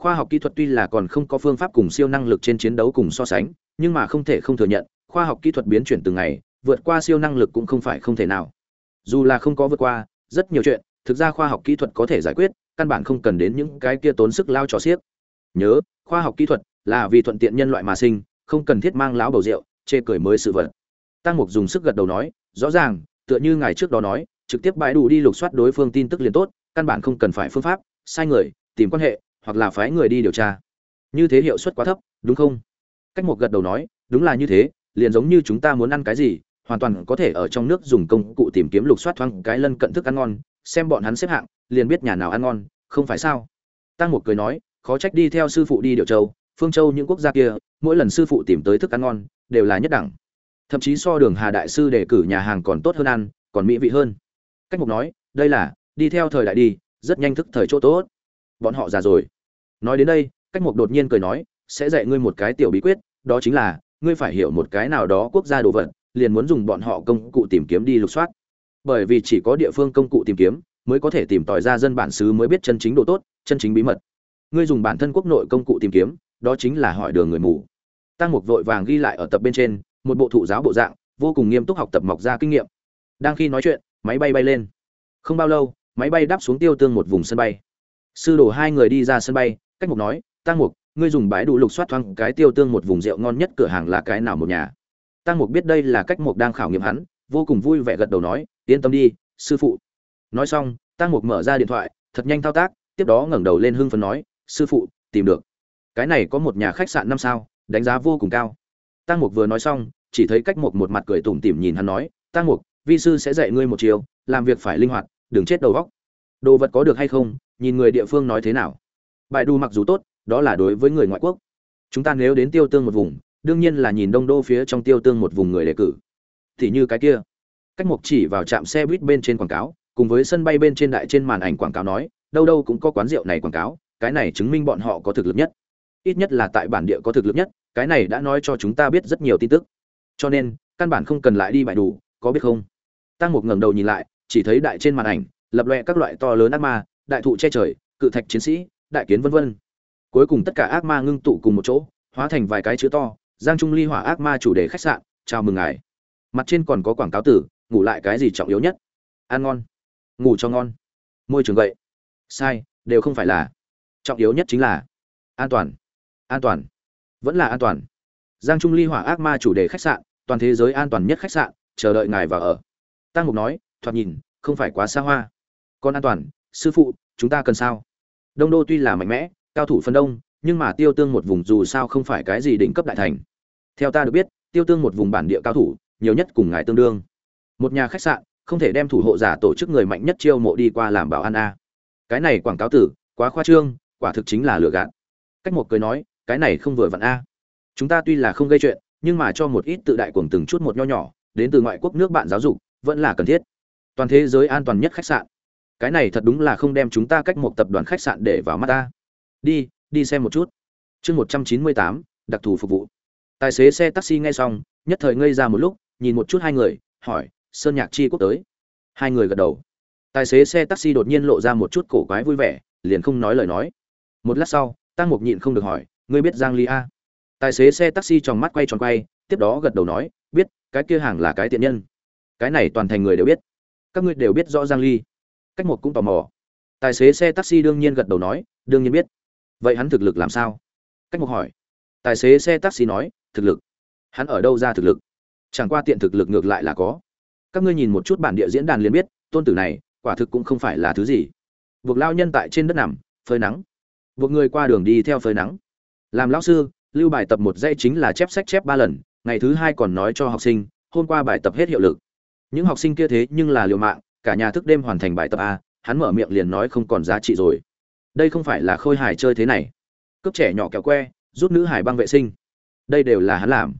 Khoa học kỹ thuật tuy là còn không có phương pháp cùng siêu năng lực trên chiến đấu cùng so sánh, nhưng mà không thể không thừa nhận, khoa học kỹ thuật biến chuyển từng ngày, vượt qua siêu năng lực cũng không phải không thể nào. Dù là không có vượt qua, rất nhiều chuyện, thực ra khoa học kỹ thuật có thể giải quyết căn bản không cần đến những cái kia tốn sức lao trò xiếc. Nhớ, khoa học kỹ thuật là vì thuận tiện nhân loại mà sinh, không cần thiết mang lão bầu rượu, chê cười mới sự vật. Tăng mục dùng sức gật đầu nói, rõ ràng, tựa như ngài trước đó nói, trực tiếp bãi đủ đi lục soát đối phương tin tức liền tốt, căn bản không cần phải phương pháp, sai người, tìm quan hệ, hoặc là phái người đi điều tra. Như thế hiệu suất quá thấp, đúng không? Cách một gật đầu nói, đúng là như thế, liền giống như chúng ta muốn ăn cái gì, hoàn toàn có thể ở trong nước dùng công cụ tìm kiếm lục soát thoáng cái lân cận thức ăn ngon xem bọn hắn xếp hạng, liền biết nhà nào ăn ngon, không phải sao? Tăng một cười nói, khó trách đi theo sư phụ đi điều châu, phương châu những quốc gia kia, mỗi lần sư phụ tìm tới thức ăn ngon, đều là nhất đẳng. Thậm chí so đường hà đại sư đề cử nhà hàng còn tốt hơn ăn, còn mỹ vị hơn. Cách mục nói, đây là, đi theo thời đại đi, rất nhanh thức thời chỗ tốt. Bọn họ già rồi. Nói đến đây, cách mục đột nhiên cười nói, sẽ dạy ngươi một cái tiểu bí quyết, đó chính là, ngươi phải hiểu một cái nào đó quốc gia đồ vật, liền muốn dùng bọn họ công cụ tìm kiếm đi lục soát bởi vì chỉ có địa phương công cụ tìm kiếm mới có thể tìm tòi ra dân bản xứ mới biết chân chính độ tốt, chân chính bí mật. Ngươi dùng bản thân quốc nội công cụ tìm kiếm, đó chính là hỏi đường người mù. Tăng mục vội vàng ghi lại ở tập bên trên, một bộ thụ giáo bộ dạng, vô cùng nghiêm túc học tập mọc ra kinh nghiệm. Đang khi nói chuyện, máy bay bay lên. Không bao lâu, máy bay đáp xuống tiêu tương một vùng sân bay. Sư đồ hai người đi ra sân bay, cách mục nói, tăng mục, ngươi dùng bãi đủ lục soát thoáng cái tiêu tương một vùng rượu ngon nhất cửa hàng là cái nào một nhà? Tăng mục biết đây là cách mục đang khảo nghiệm hắn vô cùng vui vẻ gật đầu nói, yên tâm đi, sư phụ. Nói xong tăng mục mở ra điện thoại, thật nhanh thao tác, tiếp đó ngẩng đầu lên hưng phấn nói, sư phụ, tìm được. Cái này có một nhà khách sạn năm sao, đánh giá vô cùng cao. Tăng mục vừa nói xong, chỉ thấy cách mục một mặt cười tủm tỉm nhìn hắn nói tăng mục, vi sư sẽ dạy ngươi một chiều làm việc phải linh hoạt, đừng chết đầu góc đồ vật có được hay không, nhìn người địa phương nói thế nào. Bài đu mặc dù tốt, đó là đối với người ngoại quốc. Chúng ta nếu đến tiêu tương một vùng, đương nhiên là nhìn đông đô phía trong tiêu tương một vùng người đề cử thì như cái kia. Cách mục chỉ vào trạm xe buýt bên trên quảng cáo, cùng với sân bay bên trên đại trên màn ảnh quảng cáo nói, đâu đâu cũng có quán rượu này quảng cáo, cái này chứng minh bọn họ có thực lực nhất. Ít nhất là tại bản địa có thực lực nhất, cái này đã nói cho chúng ta biết rất nhiều tin tức. Cho nên, căn bản không cần lại đi bài đủ, có biết không? Tăng một ngẩng đầu nhìn lại, chỉ thấy đại trên màn ảnh, lập loè các loại to lớn ác ma, đại thụ che trời, cự thạch chiến sĩ, đại kiến vân vân. Cuối cùng tất cả ác ma ngưng tụ cùng một chỗ, hóa thành vài cái chữ to, giang trung ly hỏa ác ma chủ đề khách sạn, chào mừng ngài mặt trên còn có quảng cáo tử, ngủ lại cái gì trọng yếu nhất? Ăn ngon. Ngủ cho ngon. Môi trường vậy sai, đều không phải là. Trọng yếu nhất chính là an toàn. An toàn. Vẫn là an toàn. Giang trung ly hỏa ác ma chủ đề khách sạn, toàn thế giới an toàn nhất khách sạn, chờ đợi ngài vào ở. Tăng mục nói, thoạt nhìn, không phải quá xa hoa. Còn an toàn, sư phụ, chúng ta cần sao? Đông đô tuy là mạnh mẽ, cao thủ phân đông, nhưng mà tiêu tương một vùng dù sao không phải cái gì đỉnh cấp đại thành. Theo ta được biết, tiêu tương một vùng bản địa cao thủ nhiều nhất cùng ngài tương đương. Một nhà khách sạn, không thể đem thủ hộ giả tổ chức người mạnh nhất chiêu mộ đi qua làm bảo an a. Cái này quảng cáo tử, quá khoa trương, quả thực chính là lừa gạt. Cách một cười nói, cái này không vừa vặn a. Chúng ta tuy là không gây chuyện, nhưng mà cho một ít tự đại cuồng từng chút một nho nhỏ, đến từ ngoại quốc nước bạn giáo dục, vẫn là cần thiết. Toàn thế giới an toàn nhất khách sạn. Cái này thật đúng là không đem chúng ta cách một tập đoàn khách sạn để vào mắt ta. Đi đi xem một chút. Chương một trăm chín mươi tám, đặc thù phục vụ. Tài xế xe taxi nghe xong, nhất thời ngây ra một lúc nhìn một chút hai người, hỏi, sơn nhạc chi quốc tới? Hai người gật đầu. Tài xế xe taxi đột nhiên lộ ra một chút cổ quái vui vẻ, liền không nói lời nói. Một lát sau, tăng mục nhịn không được hỏi, ngươi biết giang ly a? Tài xế xe taxi tròng mắt quay tròn quay, tiếp đó gật đầu nói, biết, cái kia hàng là cái tiện nhân. Cái này toàn thành người đều biết. Các ngươi đều biết rõ giang ly. Cách một cũng tò mò. Tài xế xe taxi đương nhiên gật đầu nói, đương nhiên biết. Vậy hắn thực lực làm sao? Cách một hỏi. Tài xế xe taxi nói, thực lực? Hắn ở đâu ra thực lực? Chẳng qua tiện thực lực ngược lại là có. Các ngươi nhìn một chút bản địa diễn đàn liền biết, tôn tử này, quả thực cũng không phải là thứ gì. Buộc lao nhân tại trên đất nằm, phơi nắng. Buộc người qua đường đi theo phơi nắng. Làm lão sư, lưu bài tập một dây chính là chép sách chép ba lần, ngày thứ hai còn nói cho học sinh, hôm qua bài tập hết hiệu lực. Những học sinh kia thế nhưng là liều mạng, cả nhà thức đêm hoàn thành bài tập a, hắn mở miệng liền nói không còn giá trị rồi. Đây không phải là khôi hài chơi thế này. Cướp trẻ nhỏ kéo que, rút nữ hải băng vệ sinh. Đây đều là hắn làm.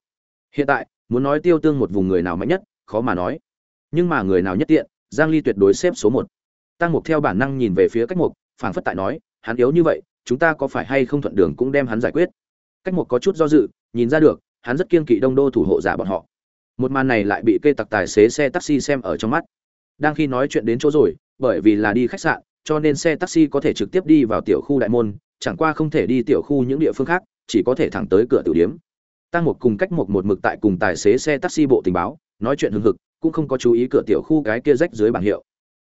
Hiện tại muốn nói tiêu tương một vùng người nào mạnh nhất, khó mà nói. Nhưng mà người nào nhất tiện, giang ly tuyệt đối xếp số một. Tăng mục theo bản năng nhìn về phía cách mục, phảng phất tại nói, hắn yếu như vậy, chúng ta có phải hay không thuận đường cũng đem hắn giải quyết. Cách mục có chút do dự, nhìn ra được, hắn rất kiên kỵ đông đô thủ hộ giả bọn họ. Một màn này lại bị cây tặc tài xế xe taxi xem ở trong mắt. Đang khi nói chuyện đến chỗ rồi, bởi vì là đi khách sạn, cho nên xe taxi có thể trực tiếp đi vào tiểu khu đại môn, chẳng qua không thể đi tiểu khu những địa phương khác, chỉ có thể thẳng tới cửa tiểu điếm tăng một cùng cách một một mực tại cùng tài xế xe taxi bộ tình báo, nói chuyện hưng hực, cũng không có chú ý cửa tiểu khu cái kia rách dưới bảng hiệu.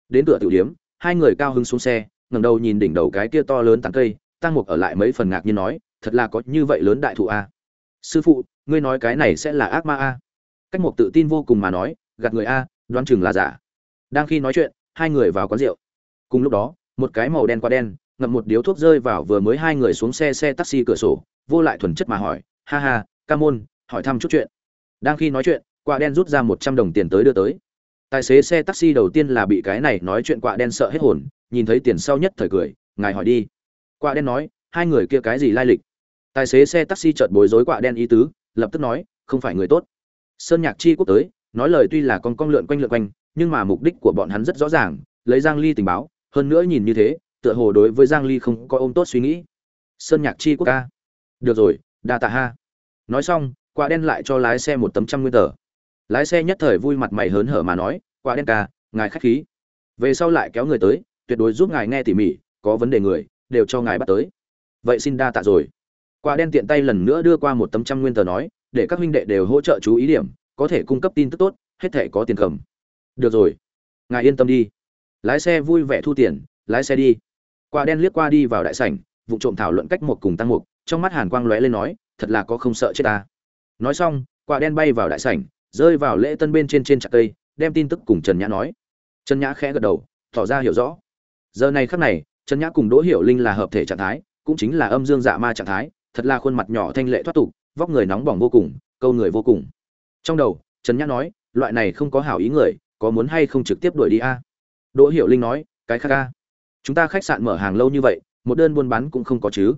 Đến cửa tiểu điếm hai người cao hứng xuống xe, ngẩng đầu nhìn đỉnh đầu cái kia to lớn tán cây tăng một ở lại mấy phần ngạc nhiên nói, thật là có như vậy lớn đại thụ a sư phụ, ngươi nói cái này sẽ là ác ma a cách một tự tin vô cùng mà nói, gạt người a đoán chừng là giả. Đang khi nói chuyện, hai người vào quán rượu. Cùng lúc đó, một cái màu đen qua đen, ngậm một điếu thuốc rơi vào vừa mới hai người xuống xe xe taxi cửa sổ, vô lại thuần chất mà hỏi, ha ha ca môn, hỏi thăm chút chuyện. Đang khi nói chuyện quạ đen rút ra một trăm đồng tiền tới đưa tới. Tài xế xe taxi đầu tiên là bị cái này nói chuyện quạ đen sợ hết hồn, nhìn thấy tiền sau nhất thời cười, ngài hỏi đi. Quạ đen nói, hai người kia cái gì lai lịch? Tài xế xe taxi chợt bối rối quạ đen ý tứ, lập tức nói, không phải người tốt. Sơn nhạc chi quốc tới, nói lời tuy là con con lượn quanh lượn quanh, nhưng mà mục đích của bọn hắn rất rõ ràng, lấy giang ly tình báo, hơn nữa nhìn như thế, tựa hồ đối với giang ly không có ôm tốt suy nghĩ. Sơn nhạc chi quốc ca. Được rồi, đa tạ ha nói xong, quả đen lại cho lái xe một tấm trăm nguyên tờ. Lái xe nhất thời vui mặt mày hớn hở mà nói, quả đen ca, ngài khách khí. Về sau lại kéo người tới, tuyệt đối giúp ngài nghe tỉ mỉ, có vấn đề người, đều cho ngài bắt tới. Vậy xin đa tạ rồi. Quả đen tiện tay lần nữa đưa qua một tấm trăm nguyên tờ nói, để các huynh đệ đều hỗ trợ chú ý điểm, có thể cung cấp tin tức tốt, hết thể có tiền cầm. Được rồi, ngài yên tâm đi. Lái xe vui vẻ thu tiền, lái xe đi. Quả đen liếc qua đi vào đại sảnh, vụ trộm thảo luận cách một cùng tăng mục trong mắt hàn quang lóe lên nói thật là có không sợ chết ta. Nói xong, quả đen bay vào đại sảnh, rơi vào lễ tân bên trên trên trạc cây, đem tin tức cùng trần nhã nói. Trần nhã khẽ gật đầu, tỏ ra hiểu rõ. Giờ này khắc này, trần nhã cùng đỗ hiểu linh là hợp thể trạng thái, cũng chính là âm dương dạ ma trạng thái, thật là khuôn mặt nhỏ thanh lệ thoát tục, vóc người nóng bỏng vô cùng, câu người vô cùng. Trong đầu, trần nhã nói, loại này không có hảo ý người, có muốn hay không trực tiếp đuổi đi a? Đỗ hiểu linh nói, cái khác a? Chúng ta khách sạn mở hàng lâu như vậy, một đơn buôn bán cũng không có chứ.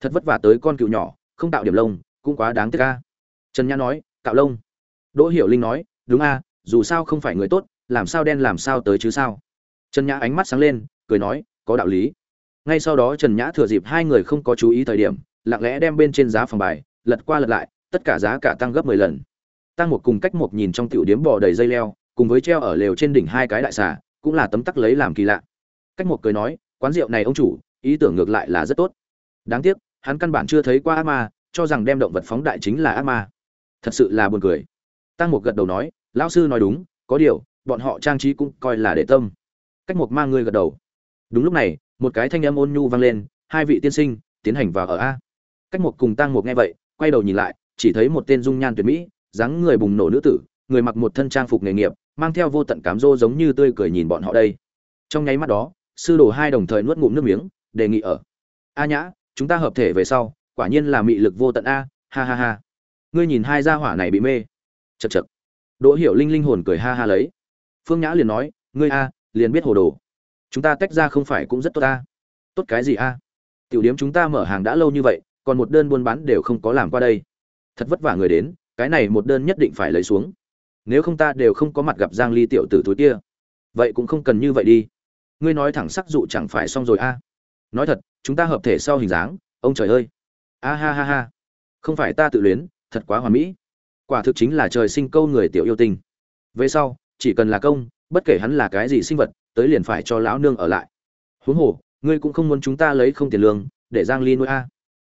Thật vất vả tới con cựu nhỏ không tạo điểm lông, cũng quá đáng tiếc ca trần nhã nói cạo lông. Đỗ hiểu linh nói, đúng a, dù sao không phải người tốt, làm sao đen làm sao tới chứ sao. Trần nhã ánh mắt sáng lên, cười nói, có đạo lý. Ngay sau đó trần nhã thừa dịp hai người không có chú ý thời điểm, lặng lẽ đem bên trên giá phòng bài, lật qua lật lại, tất cả giá cả tăng gấp mười lần. Tăng một cùng cách một nhìn trong tiểu điếm bò đầy dây leo, cùng với treo ở lều trên đỉnh hai cái đại xà, cũng là tấm tắc lấy làm kỳ lạ. Cách một cười nói, quán rượu này ông chủ, ý tưởng ngược lại là rất tốt. Đáng tiếc hắn căn bản chưa thấy qua ác ma, cho rằng đem động vật phóng đại chính là ác ma. Thật sự là buồn cười. Tăng một gật đầu nói, lão sư nói đúng, có điều, bọn họ trang trí cũng coi là để tâm. Cách một mang người gật đầu. Đúng lúc này, một cái thanh âm ôn nhu vang lên, hai vị tiên sinh, tiến hành vào ở a. Cách một cùng tăng một nghe vậy, quay đầu nhìn lại, chỉ thấy một tên dung nhan tuyệt mỹ, dáng người bùng nổ nữ tử, người mặc một thân trang phục nghề nghiệp, mang theo vô tận cám rô giống như tươi cười nhìn bọn họ đây. Trong nháy mắt đó, sư đồ hai đồng thời nuốt ngụm nước miếng, đề nghị ở. A nhã chúng ta hợp thể về sau quả nhiên là mị lực vô tận a ha ha ha. Ngươi nhìn hai gia hỏa này bị mê. Chật chật đỗ hiểu linh linh hồn cười ha ha lấy. Phương nhã liền nói ngươi a liền biết hồ đồ. Chúng ta tách ra không phải cũng rất tốt a, tốt cái gì a? Tiểu điếm chúng ta mở hàng đã lâu như vậy còn một đơn buôn bán đều không có làm qua đây. Thật vất vả người đến cái này một đơn nhất định phải lấy xuống. Nếu không ta đều không có mặt gặp giang ly tiểu tử túi kia. Vậy cũng không cần như vậy đi. Ngươi nói thẳng sắc dụ chẳng phải xong rồi a nói thật, chúng ta hợp thể sau hình dáng, ông trời ơi. A ha ha ha. Không phải ta tự luyến, thật quá hoàn mỹ. Quả thực chính là trời sinh câu người tiểu yêu tinh. Về sau, chỉ cần là công, bất kể hắn là cái gì sinh vật, tới liền phải cho lão nương ở lại. Huống hồ, ngươi cũng không muốn chúng ta lấy không tiền lương, để giang ly nuôi a.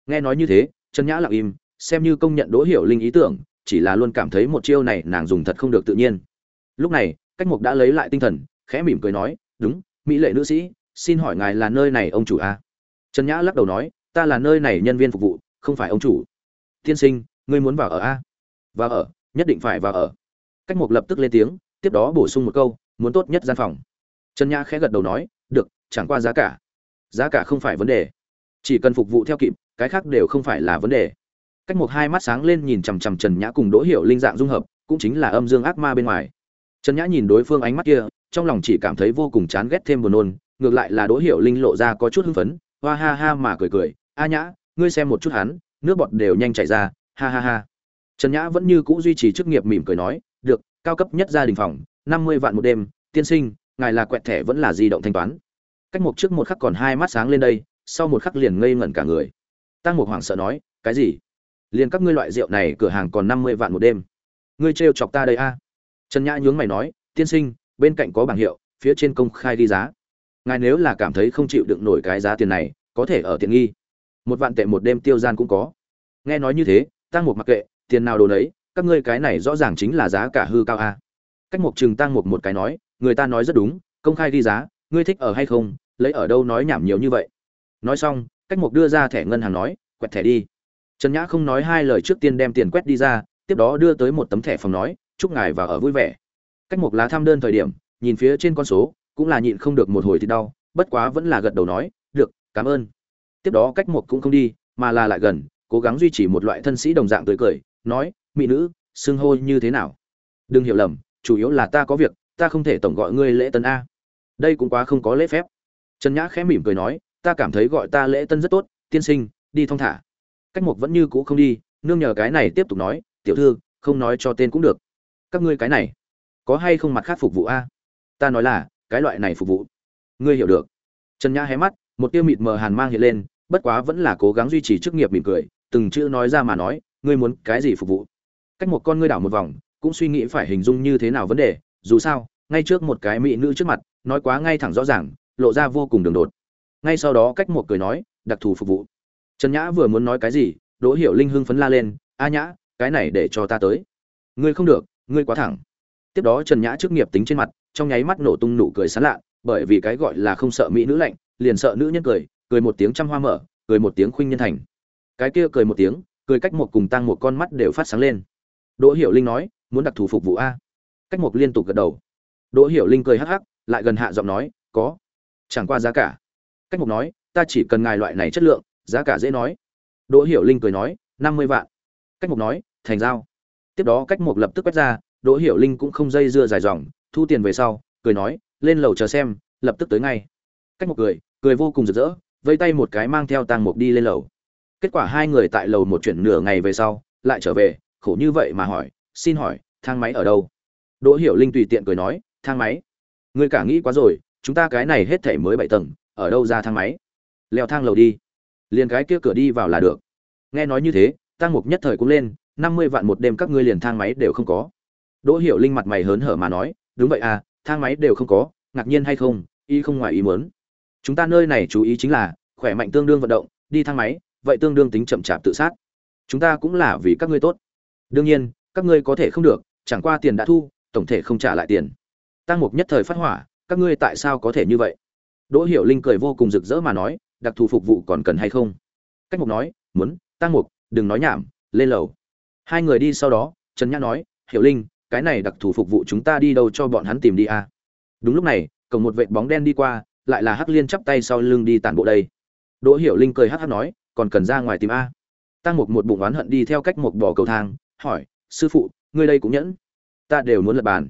Nghe nói như thế, trần nhã lặng im, xem như công nhận đỗ hiểu linh ý tưởng, chỉ là luôn cảm thấy một chiêu này nàng dùng thật không được tự nhiên. Lúc này, cách mục đã lấy lại tinh thần, khẽ mỉm cười nói, đúng, mỹ lệ nữ sĩ xin hỏi ngài là nơi này ông chủ à? trần nhã lắc đầu nói, ta là nơi này nhân viên phục vụ, không phải ông chủ. Tiên sinh, ngươi muốn vào ở a vào ở, nhất định phải vào ở. Cách mục lập tức lên tiếng, tiếp đó bổ sung một câu, muốn tốt nhất gian phòng. Trần nhã khẽ gật đầu nói, được, chẳng qua giá cả. Giá cả không phải vấn đề. Chỉ cần phục vụ theo kịp, cái khác đều không phải là vấn đề. Cách một hai mắt sáng lên nhìn chằm chằm trần nhã cùng đỗ hiểu linh dạng dung hợp, cũng chính là âm dương ác ma bên ngoài. Trần nhã nhìn đối phương ánh mắt kia, trong lòng chỉ cảm thấy vô cùng chán ghét thêm buồn nôn ngược lại là đỗ hiểu linh lộ ra có chút hưng phấn, hoa ha ha mà cười cười, a nhã, ngươi xem một chút hắn, nước bọt đều nhanh chảy ra, ha ha ha. Trần nhã vẫn như cũ duy trì chức nghiệp mỉm cười nói, được, cao cấp nhất gia đình phòng, năm mươi vạn một đêm, tiên sinh, ngài là quẹt thẻ vẫn là di động thanh toán. Cách một trước một khắc còn hai mắt sáng lên đây, sau một khắc liền ngây ngẩn cả người. Tăng một hoảng sợ nói, cái gì? Liền các ngươi loại rượu này, cửa hàng còn năm mươi vạn một đêm. Ngươi trêu chọc ta đây a. Trần nhã nhướng mày nói, tiên sinh, bên cạnh có bảng hiệu, phía trên công khai ghi giá ngài nếu là cảm thấy không chịu đựng nổi cái giá tiền này, có thể ở tiện nghi. Một vạn tệ một đêm tiêu gian cũng có. Nghe nói như thế, tăng một mặc kệ, tiền nào đồ đấy các ngươi cái này rõ ràng chính là giá cả hư cao a. Cách một chừng tăng một một cái nói, người ta nói rất đúng, công khai ghi giá, ngươi thích ở hay không, lấy ở đâu nói nhảm nhiều như vậy. Nói xong, cách một đưa ra thẻ ngân hàng nói, quẹt thẻ đi. Trần nhã không nói hai lời trước tiên đem tiền quét đi ra, tiếp đó đưa tới một tấm thẻ phòng nói, chúc ngài và ở vui vẻ. Cách một lá tham đơn thời điểm, nhìn phía trên con số cũng là nhịn không được một hồi thì đau, bất quá vẫn là gật đầu nói, được, cảm ơn. Tiếp đó cách một cũng không đi, mà là lại gần, cố gắng duy trì một loại thân sĩ đồng dạng tươi cười, nói, mỹ nữ, xưng hô như thế nào? Đừng hiểu lầm, chủ yếu là ta có việc, ta không thể tổng gọi ngươi lễ tân a. Đây cũng quá không có lễ phép. Trần nhã khẽ mỉm cười nói, ta cảm thấy gọi ta lễ tân rất tốt, tiên sinh, đi thong thả. Cách mục vẫn như cũ không đi, nương nhờ cái này tiếp tục nói, tiểu thư, không nói cho tên cũng được. Các ngươi cái này, có hay không mặt khác phục vụ a? Ta nói là cái loại này phục vụ. Ngươi hiểu được. Trần nhã hé mắt, một tiêu mịt mờ hàn mang hiện lên, bất quá vẫn là cố gắng duy trì chức nghiệp mỉm cười, từng chữ nói ra mà nói, ngươi muốn cái gì phục vụ? Cách một con ngươi đảo một vòng, cũng suy nghĩ phải hình dung như thế nào vấn đề, dù sao, ngay trước một cái mỹ nữ trước mặt, nói quá ngay thẳng rõ ràng, lộ ra vô cùng đường đột. Ngay sau đó cách một cười nói, đặc thù phục vụ. Trần nhã vừa muốn nói cái gì, đỗ hiểu linh hưng phấn la lên, a nhã, cái này để cho ta tới. Ngươi không được, ngươi quá thẳng. Tiếp đó trần nhã trước nghiệp tính trên mặt trong nháy mắt nổ tung nụ cười sán lạ, bởi vì cái gọi là không sợ mỹ nữ lạnh, liền sợ nữ nhân cười cười một tiếng trăm hoa mở, cười một tiếng khuynh nhân thành. Cái kia cười một tiếng, cười cách một cùng tăng một con mắt đều phát sáng lên. Đỗ hiểu linh nói, muốn đặc thù phục vụ a? Cách một liên tục gật đầu. Đỗ hiểu linh cười hắc hắc, lại gần hạ giọng nói, có. Chẳng qua giá cả. Cách một nói, ta chỉ cần ngài loại này chất lượng, giá cả dễ nói. Đỗ hiểu linh cười nói, năm mươi vạn. Cách một nói, thành giao. Tiếp đó cách một lập tức quét ra, đỗ hiểu linh cũng không dây dưa dài dòng thu tiền về sau, cười nói, lên lầu chờ xem, lập tức tới ngay. Cách một cười cười vô cùng rực rỡ vây tay một cái mang theo tang mục đi lên lầu. Kết quả hai người tại lầu một chuyển nửa ngày về sau, lại trở về, khổ như vậy mà hỏi, xin hỏi, thang máy ở đâu? Đỗ hiểu linh tùy tiện cười nói, thang máy. Ngươi cả nghĩ quá rồi, chúng ta cái này hết thể mới bảy tầng, ở đâu ra thang máy? Leo thang lầu đi. Liền cái kia cửa đi vào là được. Nghe nói như thế tăng mục nhất thời cũng lên, năm mươi vạn một đêm các ngươi liền thang máy đều không có. Đỗ hiểu linh mặt mày hớn hở mà nói đúng vậy à thang máy đều không có, ngạc nhiên hay không, y không ngoài ý muốn. Chúng ta nơi này chú ý chính là, khỏe mạnh tương đương vận động, đi thang máy, vậy tương đương tính chậm chạp tự sát. Chúng ta cũng là vì các ngươi tốt. Đương nhiên, các ngươi có thể không được, chẳng qua tiền đã thu, tổng thể không trả lại tiền. Tăng mục nhất thời phát hỏa, các ngươi tại sao có thể như vậy? Đỗ hiểu linh cười vô cùng rực rỡ mà nói, đặc thù phục vụ còn cần hay không? Cách mục nói, muốn, tăng mục, đừng nói nhảm, lên lầu. Hai người đi sau đó, trần nhã nói, hiểu linh cái này đặc thù phục vụ chúng ta đi đâu cho bọn hắn tìm đi à? đúng lúc này, cổng một vệt bóng đen đi qua, lại là hắc liên chắp tay sau lưng đi tản bộ đây. Đỗ hiểu linh cười hắc hắc nói, còn cần ra ngoài tìm a? Tăng mục một bụng oán hận đi theo cách một bỏ cầu thang, hỏi, sư phụ, ngươi đây cũng nhẫn? Ta đều muốn lập bàn.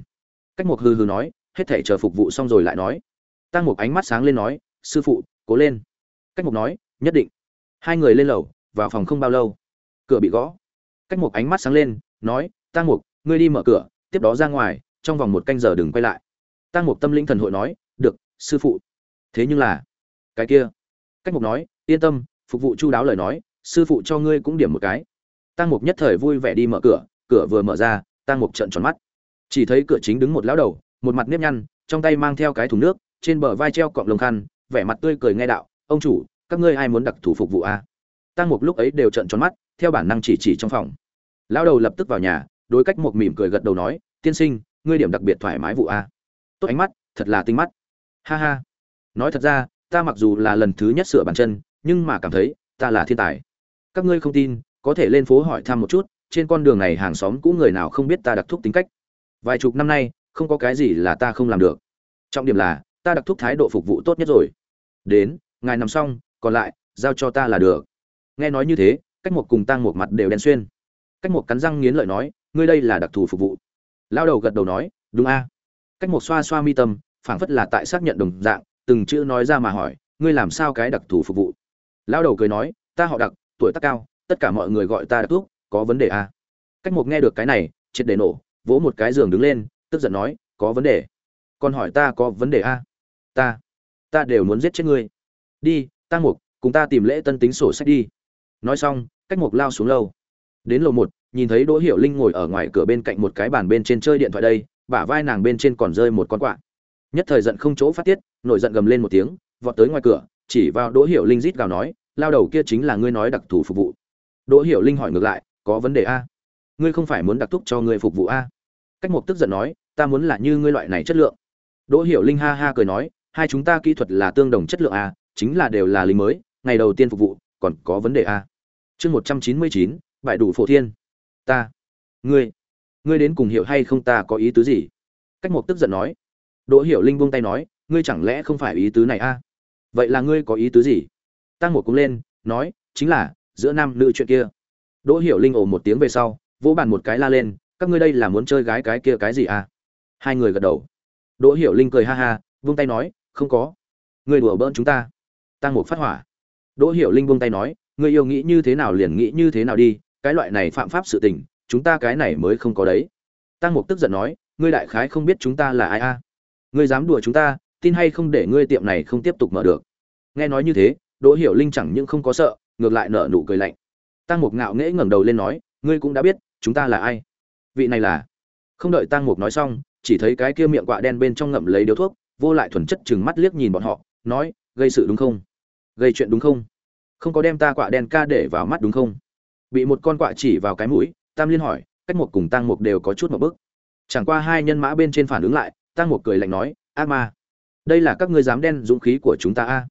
Cách một hừ hừ nói, hết thể chờ phục vụ xong rồi lại nói. Tăng mục ánh mắt sáng lên nói, sư phụ, cố lên. Cách một nói, nhất định. Hai người lên lầu, vào phòng không bao lâu. Cửa bị gõ. Cách một ánh mắt sáng lên, nói, tăng mục, ngươi đi mở cửa tiếp đó ra ngoài, trong vòng một canh giờ đừng quay lại. Tăng mục tâm linh thần hội nói, được, sư phụ. Thế nhưng là, cái kia, cách mục nói, yên tâm, phục vụ chu đáo lời nói, sư phụ cho ngươi cũng điểm một cái. Tăng mục nhất thời vui vẻ đi mở cửa cửa vừa mở ra, tăng mục trợn tròn mắt. Chỉ thấy cửa chính đứng một lão đầu, một mặt nếp nhăn, trong tay mang theo cái thùng nước, trên bờ vai treo cọng lồng khăn, vẻ mặt tươi cười nghe đạo, ông chủ, các ngươi ai muốn đặc thủ phục vụ a tăng mục lúc ấy đều trợn tròn mắt, theo bản năng chỉ chỉ trong phòng. Lão đầu lập tức vào nhà đối cách một mỉm cười gật đầu nói, tiên sinh, ngươi điểm đặc biệt thoải mái vụ a. Tốt ánh mắt, thật là tinh mắt. Ha ha. Nói thật ra, ta mặc dù là lần thứ nhất sửa bàn chân, nhưng mà cảm thấy, ta là thiên tài. Các ngươi không tin, có thể lên phố hỏi thăm một chút, trên con đường này hàng xóm cũ người nào không biết ta đặc thúc tính cách. Vài chục năm nay, không có cái gì là ta không làm được. Trọng điểm là, ta đặc thúc thái độ phục vụ tốt nhất rồi. Đến, ngài nằm xong, còn lại, giao cho ta là được. Nghe nói như thế, cách một cùng tăng một mặt đều đen xuyên. Cách một cắn răng nghiến lợi nói ngươi đây là đặc thù phục vụ. Lao đầu gật đầu nói, đúng a. Cách một xoa xoa mi tâm, phảng phất là tại xác nhận đồng dạng, từng chữ nói ra mà hỏi, ngươi làm sao cái đặc thù phục vụ? Lao đầu cười nói, ta họ đặc, tuổi tác cao, tất cả mọi người gọi ta đặc thuốc có vấn đề a. Cách một nghe được cái này, triệt để nổ, vỗ một cái giường đứng lên, tức giận nói, có vấn đề. Còn hỏi ta có vấn đề a? Ta ta đều muốn giết chết ngươi. Đi tăng mục, cùng ta tìm lễ tân tính sổ sách đi. Nói xong, cách mục lao xuống lâu đến lầu một nhìn thấy đỗ hiểu linh ngồi ở ngoài cửa bên cạnh một cái bàn bên trên chơi điện thoại đây, bả vai nàng bên trên còn rơi một con quạ. Nhất thời giận không chỗ phát tiết, nổi giận gầm lên một tiếng, vọt tới ngoài cửa, chỉ vào đỗ hiểu linh rít gào nói, lao đầu kia chính là ngươi nói đặc thù phục vụ. Đỗ hiểu linh hỏi ngược lại, có vấn đề a? Ngươi không phải muốn đặc thúc cho ngươi phục vụ a? Cách mục tức giận nói, ta muốn là như ngươi loại này chất lượng. Đỗ hiểu linh ha ha cười nói, hai chúng ta kỹ thuật là tương đồng chất lượng a, chính là đều là lính mới, ngày đầu tiên phục vụ, còn có vấn đề a. Chương một trăm chín mươi chín, bại đủ phổ thiên ta, ngươi ngươi đến cùng hiểu hay không ta có ý tứ gì? Cách mục tức giận nói. Đỗ hiểu linh buông tay nói, ngươi chẳng lẽ không phải ý tứ này a vậy là ngươi có ý tứ gì? Tăng một cũng lên, nói, chính là, giữa nam nữ chuyện kia. Đỗ hiểu linh ồ một tiếng về sau, vỗ bàn một cái la lên, các ngươi đây là muốn chơi gái cái kia cái gì à? Hai người gật đầu. Đỗ hiểu linh cười ha ha vung tay nói, không có. Ngươi đùa bỡn chúng ta. Tăng một phát hỏa. Đỗ hiểu linh vung tay nói, ngươi yêu nghĩ như thế nào liền nghĩ như thế nào đi cái loại này phạm pháp sự tình, chúng ta cái này mới không có đấy. Tăng mục tức giận nói, ngươi đại khái không biết chúng ta là ai a? À? ngươi dám đùa chúng ta, tin hay không để ngươi tiệm này không tiếp tục mở được. Nghe nói như thế, đỗ hiểu linh chẳng những không có sợ, ngược lại nở nụ cười lạnh. Tăng mục ngạo nghễ ngẩng đầu lên nói, ngươi cũng đã biết, chúng ta là ai? Vị này là? Không đợi tăng mục nói xong, chỉ thấy cái kia miệng quạ đen bên trong ngậm lấy điếu thuốc, vô lại thuần chất chừng mắt liếc nhìn bọn họ, nói, gây sự đúng không? Gây chuyện đúng không? Không có đem ta quạ đen ca để vào mắt đúng không? Bị một con quạ chỉ vào cái mũi, tam liên hỏi, cách một cùng tăng một đều có chút một bức chẳng qua hai nhân mã bên trên phản ứng lại tăng một cười lạnh nói, ác ma, đây là các ngươi dám đen dũng khí của chúng ta a.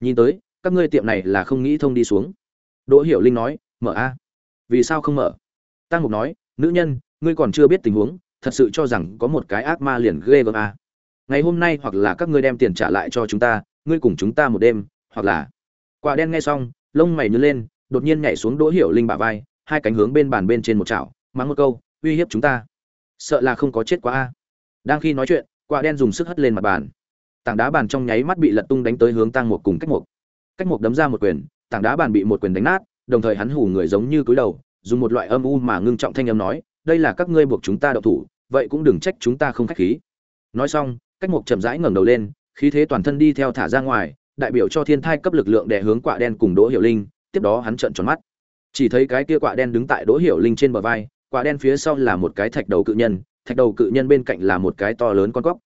Nhìn tới, các ngươi tiệm này là không nghĩ thông đi xuống. Đỗ hiểu linh nói, mở a. Vì sao không mở? Tăng mục nói, nữ nhân, ngươi còn chưa biết tình huống, thật sự cho rằng có một cái ác ma liền ghê gớm à. ngày hôm nay hoặc là các ngươi đem tiền trả lại cho chúng ta, ngươi cùng chúng ta một đêm, hoặc là quả đen nghe xong, lông mày nhớ lên đột nhiên nhảy xuống đỗ hiểu linh bả vai, hai cánh hướng bên bàn bên trên một chảo, mắng một câu, uy hiếp chúng ta. Sợ là không có chết quá a. Đang khi nói chuyện, quả đen dùng sức hất lên mặt bàn. Tảng đá bàn trong nháy mắt bị lật tung đánh tới hướng tăng một cùng cách một cách một đấm ra một quyền, tảng đá bàn bị một quyền đánh nát, đồng thời hắn hù người giống như cúi đầu, dùng một loại âm u mà ngưng trọng thanh âm nói, đây là các ngươi buộc chúng ta đậu thủ, vậy cũng đừng trách chúng ta không khách khí. Nói xong, cách một chậm rãi ngẩng đầu lên, khí thế toàn thân đi theo thả ra ngoài, đại biểu cho thiên thai cấp lực lượng để hướng quạ đen cùng đỗ hiểu linh tiếp đó hắn trợn tròn mắt. Chỉ thấy cái kia quạ đen đứng tại đỗ hiểu linh trên bờ vai quạ đen phía sau là một cái thạch đầu cự nhân, thạch đầu cự nhân bên cạnh là một cái to lớn con cóc.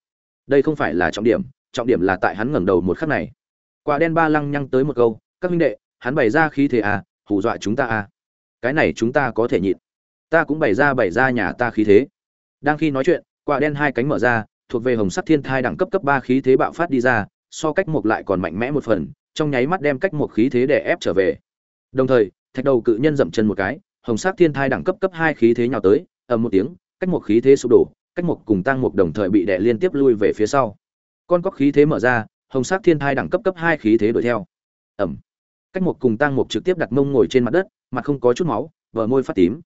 Đây không phải là trọng điểm trọng điểm là tại hắn ngẩng đầu một khắc này. Quạ đen ba lăng nhăng tới một câu, các huynh đệ, hắn bày ra khí thế à hù dọa chúng ta à. Cái này chúng ta có thể nhịn. Ta cũng bày ra bày ra nhà ta khí thế. Đang khi nói chuyện, quả đen hai cánh mở ra, thuộc về hồng sắc thiên thai đẳng cấp cấp ba khí thế bạo phát đi ra, so cách một lại còn mạnh mẽ một phần, trong nháy mắt đem cách một khí thế để ép trở về đồng thời, thạch đầu cự nhân dậm chân một cái, hồng sắc thiên thai đẳng cấp cấp hai khí thế nhào tới, ầm một tiếng, cách một khí thế sụp đổ, cách một cùng tăng một đồng thời bị đè liên tiếp lui về phía sau. Con cóc khí thế mở ra, hồng sắc thiên thai đẳng cấp cấp hai khí thế đuổi theo. Ầm. Cách một cùng tăng một trực tiếp đặt mông ngồi trên mặt đất, mặt không có chút máu vờ môi phát tím.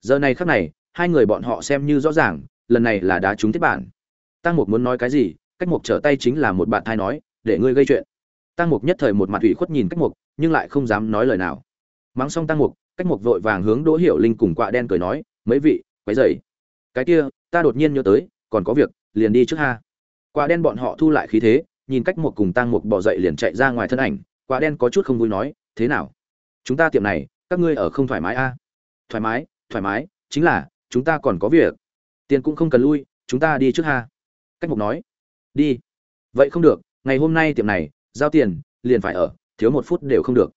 Giờ này khắc này, hai người bọn họ xem như rõ ràng, lần này là đá trúng thiết bản. Tăng một muốn nói cái gì, cách một trở tay chính là một bạn thai nói, để ngươi gây chuyện tăng mục nhất thời một mặt ủy khuất nhìn cách mục, nhưng lại không dám nói lời nào. Mắng xong tăng mục, cách mục vội vàng hướng đỗ hiểu linh cùng quạ đen cười nói, mấy vị, quấy dậy cái kia, ta đột nhiên nhớ tới, còn có việc, liền đi trước ha. Quạ đen bọn họ thu lại khí thế, nhìn cách mục cùng tăng mục bỏ dậy liền chạy ra ngoài thân ảnh. Quạ đen có chút không vui nói, thế nào? Chúng ta tiệm này, các ngươi ở không thoải mái a? À? thoải mái thoải mái, chính là, chúng ta còn có việc. Tiền cũng không cần lui, chúng ta đi trước ha. Cách mục nói, đi. Vậy không được, ngày hôm nay tiệm này giao tiền, liền phải ở, thiếu một phút đều không được.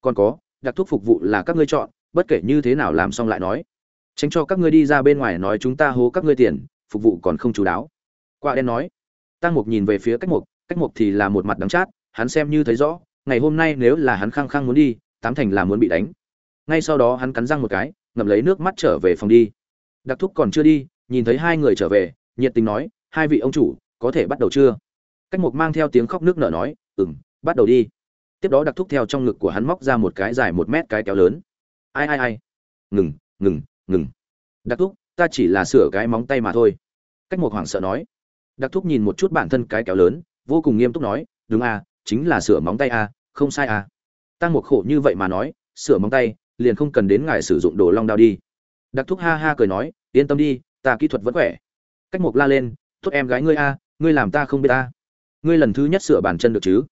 Còn có, đặc thuốc phục vụ là các ngươi chọn, bất kể như thế nào làm xong lại nói. Tránh cho các ngươi đi ra bên ngoài nói chúng ta hố các ngươi tiền, phục vụ còn không chú đáo. Quạ đen nói. Tăng mục nhìn về phía cách mục cách mục thì là một mặt đắng chát, hắn xem như thấy rõ, ngày hôm nay nếu là hắn khăng khăng muốn đi, tám thành là muốn bị đánh. Ngay sau đó hắn cắn răng một cái, ngậm lấy nước mắt trở về phòng đi. Đặc thúc còn chưa đi, nhìn thấy hai người trở về, nhiệt tình nói, hai vị ông chủ, có thể bắt đầu chưa? Cách mục mang theo tiếng khóc nước nở nói ừ m bắt đầu đi. Tiếp đó đặc thúc theo trong ngực của hắn móc ra một cái dài một mét cái kéo lớn. Ai ai ai? Ngừng ngừng ngừng. Đặc thúc, ta chỉ là sửa cái móng tay mà thôi. Cách một hoảng sợ nói. Đặc thúc nhìn một chút bản thân cái kéo lớn, vô cùng nghiêm túc nói, đúng à chính là sửa móng tay à không sai à. Tăng một khổ như vậy mà nói, sửa móng tay, liền không cần đến ngài sử dụng đồ long đao đi. Đặc thúc ha ha cười nói, yên tâm đi, ta kỹ thuật vẫn khỏe. Cách một la lên Thúc em gái ngươi a, ngươi làm ta không biết ta ngươi lần thứ nhất sửa bàn chân được chứ?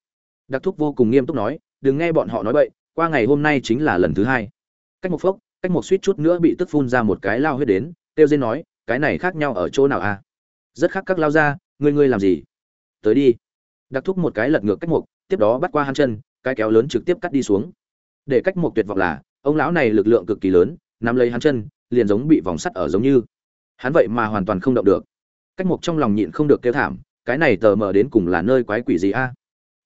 Đặc thúc vô cùng nghiêm túc nói, đừng nghe bọn họ nói bậy, qua ngày hôm nay chính là lần thứ hai. Cách một phốc, cách một suýt chút nữa bị tức phun ra một cái lao huyết đến, tiêu dên nói, cái này khác nhau ở chỗ nào a rất khác các lao ra ngươi ngươi làm gì? Tới đi. Đặc thúc một cái lật ngược cách một, tiếp đó bắt qua hắn chân, cái kéo lớn trực tiếp cắt đi xuống. Để cách một tuyệt vọng là, ông lão này lực lượng cực kỳ lớn, nắm lấy hắn chân, liền giống bị vòng sắt ở giống như. Hắn vậy mà hoàn toàn không động được. Cách một trong lòng nhịn không được kêu thảm cái này tờ mờ đến cùng là nơi quái quỷ gì a?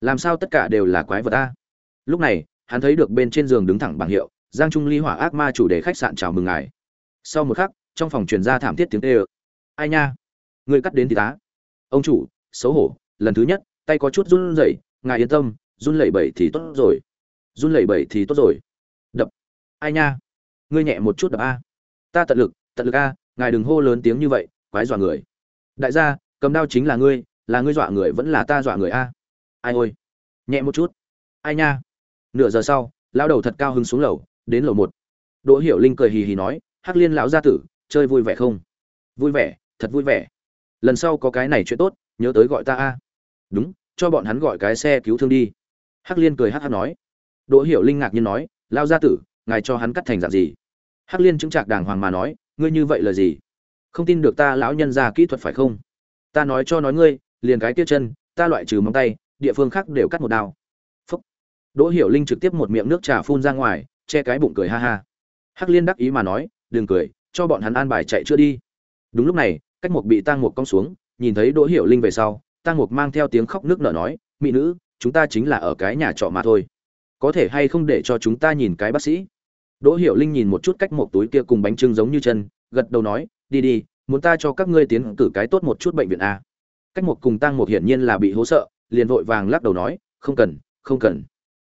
Làm sao tất cả đều là quái vật a? Lúc này, hắn thấy được bên trên giường đứng thẳng bảng hiệu, giang trung ly hỏa ác ma chủ đề khách sạn chào mừng ngài. Sau một khắc, trong phòng truyền ra thảm thiết tiếng tê ơ ai nha? Người cắt đến thì tá. Ông chủ, xấu hổ, lần thứ nhất, tay có chút run rẩy, ngài yên tâm, run lẩy bẩy thì tốt rồi. Run lẩy bẩy thì tốt rồi. Đập. Ai nha? Ngươi nhẹ một chút đập a. Ta tận lực tận lực a, ngài đừng hô lớn tiếng như vậy, quái dọa người. Đại gia, cầm đao chính là ngươi là ngươi dọa người vẫn là ta dọa người a? Ai ôi, nhẹ một chút. Ai nha? Nửa giờ sau, lão đầu thật cao hứng xuống lầu, đến lầu một. Đỗ hiểu linh cười hì hì nói, hắc liên lão gia tử, chơi vui vẻ không? Vui vẻ, thật vui vẻ. Lần sau có cái này chuyện tốt, nhớ tới gọi ta a. Đúng, cho bọn hắn gọi cái xe cứu thương đi. Hắc liên cười hắc hắc nói. Đỗ hiểu linh ngạc nhiên nói lao gia tử, ngài cho hắn cắt thành dạng gì? Hắc liên chứng trạc đàng hoàng mà nói, ngươi như vậy là gì? Không tin được ta lão nhân ra kỹ thuật phải không? Ta nói cho nói ngươi liền cái tiết chân, ta loại trừ móng tay, địa phương khác đều cắt một đao. Phúc. Đỗ hiểu linh trực tiếp một miệng nước trà phun ra ngoài, che cái bụng cười ha ha. Hắc liên đắc ý mà nói, đừng cười, cho bọn hắn an bài chạy chưa đi. Đúng lúc này, cách một bị tang một cong xuống, nhìn thấy đỗ hiểu linh về sau, tang một mang theo tiếng khóc nước nở nói mỹ nữ, chúng ta chính là ở cái nhà trọ mà thôi. Có thể hay không để cho chúng ta nhìn cái bác sĩ? Đỗ hiểu linh nhìn một chút cách một túi kia cùng bánh trưng giống như chân, gật đầu nói, đi đi, muốn ta cho các ngươi tiến cử cái tốt một chút bệnh viện a cách một cùng tăng một hiển nhiên là bị hố sợ, liền vội vàng lắc đầu nói, không cần không cần.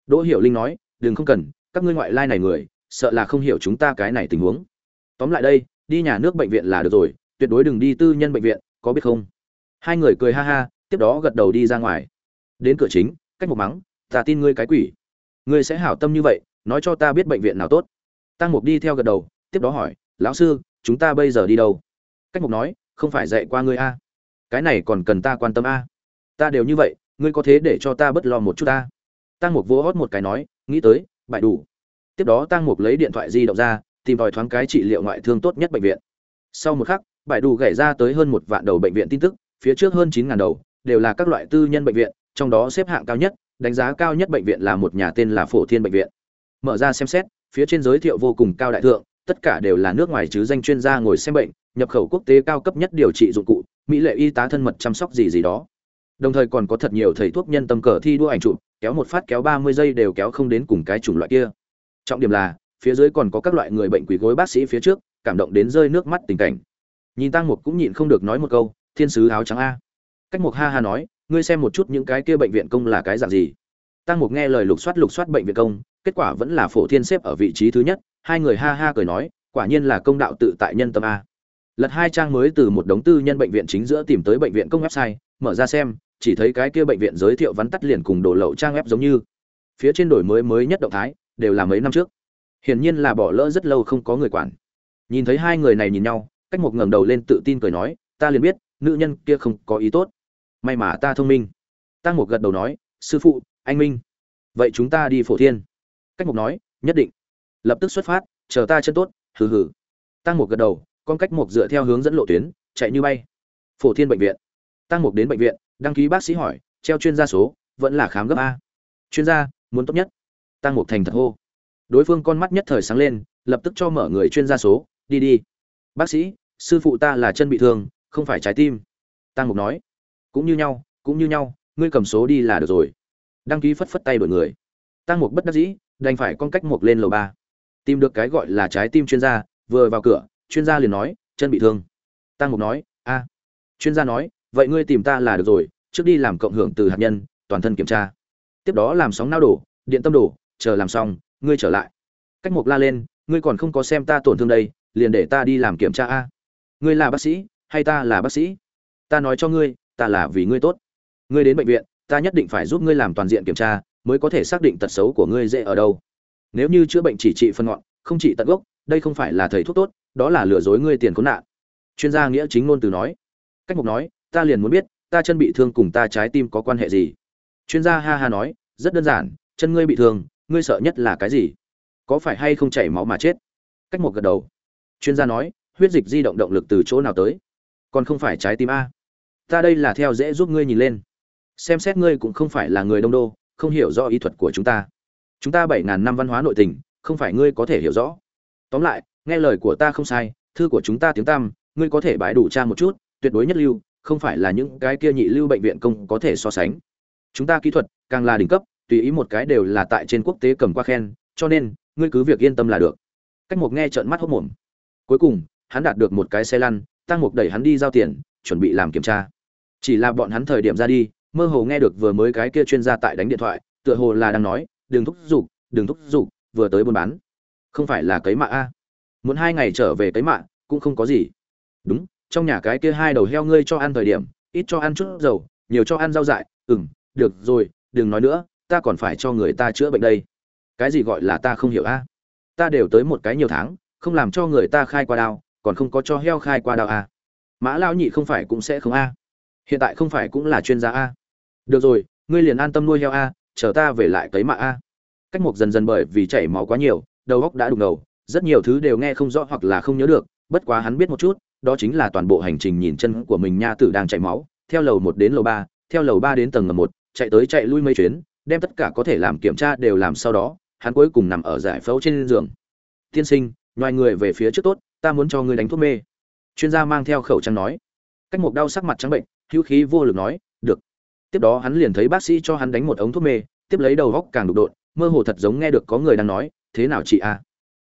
Đỗ hiểu linh nói, đừng không cần, các ngươi ngoại lai này người, sợ là không hiểu chúng ta cái này tình huống. Tóm lại đây, đi nhà nước bệnh viện là được rồi, tuyệt đối đừng đi tư nhân bệnh viện, có biết không? Hai người cười ha ha, tiếp đó gật đầu đi ra ngoài. Đến cửa chính, cách một mắng, ta tin ngươi cái quỷ. Ngươi sẽ hảo tâm như vậy, nói cho ta biết bệnh viện nào tốt. Tăng mục đi theo gật đầu, tiếp đó hỏi, lão sư, chúng ta bây giờ đi đâu? Cách mục nói, không phải dạy qua ngươi a cái này còn cần ta quan tâm a. Ta đều như vậy, ngươi có thế để cho ta bất lo một chút ta? Tăng mục vỗ hót một cái nói, nghĩ tới, bại đủ. Tiếp đó tăng mục lấy điện thoại di động ra, tìm tòi thoáng cái trị liệu ngoại thương tốt nhất bệnh viện. Sau một khắc, bại đủ gảy ra tới hơn một vạn đầu bệnh viện tin tức, phía trước hơn chín ngàn đầu, đều là các loại tư nhân bệnh viện, trong đó xếp hạng cao nhất, đánh giá cao nhất bệnh viện là một nhà tên là phổ thiên bệnh viện. Mở ra xem xét, phía trên giới thiệu vô cùng cao đại thượng, tất cả đều là nước ngoài chứ danh chuyên gia ngồi xem bệnh, nhập khẩu quốc tế cao cấp nhất điều trị dụng cụ mỹ lệ y tá thân mật chăm sóc gì gì đó. Đồng thời còn có thật nhiều thầy thuốc nhân tâm cờ thi đua ảnh chụp, kéo một phát kéo ba mươi giây đều kéo không đến cùng cái chủng loại kia. Trọng điểm là, phía dưới còn có các loại người bệnh quỳ gối bác sĩ phía trước, cảm động đến rơi nước mắt tình cảnh. Nhìn tăng mục cũng nhịn không được nói một câu, thiên sứ áo trắng a. Cách mục ha ha nói, ngươi xem một chút những cái kia bệnh viện công là cái dạng gì? Tăng mục nghe lời lục soát lục soát bệnh viện công, kết quả vẫn là phổ thiên xếp ở vị trí thứ nhất, hai người ha ha cười nói, quả nhiên là công đạo tự tại nhân tâm a lật hai trang mới từ một đống tư nhân bệnh viện chính giữa tìm tới bệnh viện công website, mở ra xem, chỉ thấy cái kia bệnh viện giới thiệu vắn tắt liền cùng đổ lậu trang web giống như. Phía trên đổi mới mới nhất động thái, đều là mấy năm trước. Hiển nhiên là bỏ lỡ rất lâu không có người quản. Nhìn thấy hai người này nhìn nhau, cách một ngẩng đầu lên tự tin cười nói, ta liền biết, nữ nhân kia không có ý tốt. May mà ta thông minh. Tăng một gật đầu nói, sư phụ, anh minh, vậy chúng ta đi phổ thiên. Cách một nói, nhất định. Lập tức xuất phát, chờ ta chân tốt, hừ hừ. Tăng một gật đầu con cách mục dựa theo hướng dẫn lộ tuyến, chạy như bay. Phổ thiên bệnh viện. Tăng mục đến bệnh viện, đăng ký bác sĩ hỏi, treo chuyên gia số, vẫn là khám gấp a. Chuyên gia, muốn tốt nhất. Tăng mục thành thật hô. Đối phương con mắt nhất thời sáng lên, lập tức cho mở người chuyên gia số, đi đi. Bác sĩ, sư phụ ta là chân bị thương, không phải trái tim. Tăng mục nói. Cũng như nhau, cũng như nhau, ngươi cầm số đi là được rồi. Đăng ký phất phất tay đổi người. Tăng mục bất đắc dĩ, đành phải con cách mục lên lầu ba. Tìm được cái gọi là trái tim chuyên gia, vừa vào cửa chuyên gia liền nói, chân bị thương. Tăng mục nói, a, chuyên gia nói, vậy ngươi tìm ta là được rồi, trước đi làm cộng hưởng từ hạt nhân, toàn thân kiểm tra. Tiếp đó làm sóng nao đổ, điện tâm đổ, chờ làm xong, ngươi trở lại. Cách mục la lên, ngươi còn không có xem ta tổn thương đây, liền để ta đi làm kiểm tra a. Ngươi là bác sĩ, hay ta là bác sĩ? Ta nói cho ngươi, ta là vì ngươi tốt. Ngươi đến bệnh viện, ta nhất định phải giúp ngươi làm toàn diện kiểm tra, mới có thể xác định tật xấu của ngươi dễ ở đâu. Nếu như chữa bệnh chỉ trị phân ngọn, không trị tận gốc đây không phải là thầy thuốc tốt, đó là lừa dối ngươi tiền khốn nạn. Chuyên gia nghĩa chính ngôn từ nói. Cách mục nói, ta liền muốn biết, ta chân bị thương cùng ta trái tim có quan hệ gì? Chuyên gia ha ha nói, rất đơn giản, chân ngươi bị thương, ngươi sợ nhất là cái gì? Có phải hay không chảy máu mà chết? Cách một gật đầu. Chuyên gia nói, huyết dịch di động động lực từ chỗ nào tới? Còn không phải trái tim a. Ta đây là theo dễ giúp ngươi nhìn lên. Xem xét ngươi cũng không phải là người đông đô, không hiểu rõ ý thuật của chúng ta. Chúng ta bảy ngàn năm văn hóa nội tình, không phải ngươi có thể hiểu rõ tóm lại, nghe lời của ta không sai, thư của chúng ta tiếng tam ngươi có thể bãi đủ cha một chút, tuyệt đối nhất lưu, không phải là những cái kia nhị lưu bệnh viện công có thể so sánh. Chúng ta kỹ thuật, càng là đỉnh cấp, tùy ý một cái đều là tại trên quốc tế cầm qua khen, cho nên, ngươi cứ việc yên tâm là được. Cách một nghe trợn mắt hốc mồm. Cuối cùng, hắn đạt được một cái xe lăn, tăng mục đẩy hắn đi giao tiền, chuẩn bị làm kiểm tra. Chỉ là bọn hắn thời điểm ra đi, mơ hồ nghe được vừa mới cái kia chuyên gia tại đánh điện thoại, tựa hồ là đang nói, đừng thúc giục, đừng thúc giục, vừa tới buôn bán không phải là cấy mạ a? Muốn hai ngày trở về cấy mạ, cũng không có gì. Đúng, trong nhà cái kia hai đầu heo ngươi cho ăn thời điểm, ít cho ăn chút dầu, nhiều cho ăn rau dại. Ừm, được rồi, đừng nói nữa, ta còn phải cho người ta chữa bệnh đây. Cái gì gọi là ta không hiểu a? Ta đều tới một cái nhiều tháng, không làm cho người ta khai qua đao, còn không có cho heo khai qua đao a. Mã lao nhị không phải cũng sẽ không a? Hiện tại không phải cũng là chuyên gia a? Được rồi, ngươi liền an tâm nuôi heo a, chờ ta về lại cấy mạ a. Cách mục dần dần bởi vì chảy máu quá nhiều đầu óc đã đục ngầu, rất nhiều thứ đều nghe không rõ hoặc là không nhớ được, bất quá hắn biết một chút, đó chính là toàn bộ hành trình nhìn chân của mình nha tử đang chảy máu, theo lầu một đến lầu ba, theo lầu ba đến tầng ngầm một, chạy tới chạy lui mấy chuyến, đem tất cả có thể làm kiểm tra đều làm sau đó, hắn cuối cùng nằm ở giải phẫu trên giường. Tiên sinh ngoài người về phía trước tốt, ta muốn cho ngươi đánh thuốc mê. Chuyên gia mang theo khẩu trang nói. Cách mục đau sắc mặt trắng bệnh, hữu khí vô lực nói, được. Tiếp đó hắn liền thấy bác sĩ cho hắn đánh một ống thuốc mê, tiếp lấy đầu góc càng đục độn mơ hồ thật giống nghe được có người đang nói thế nào chị a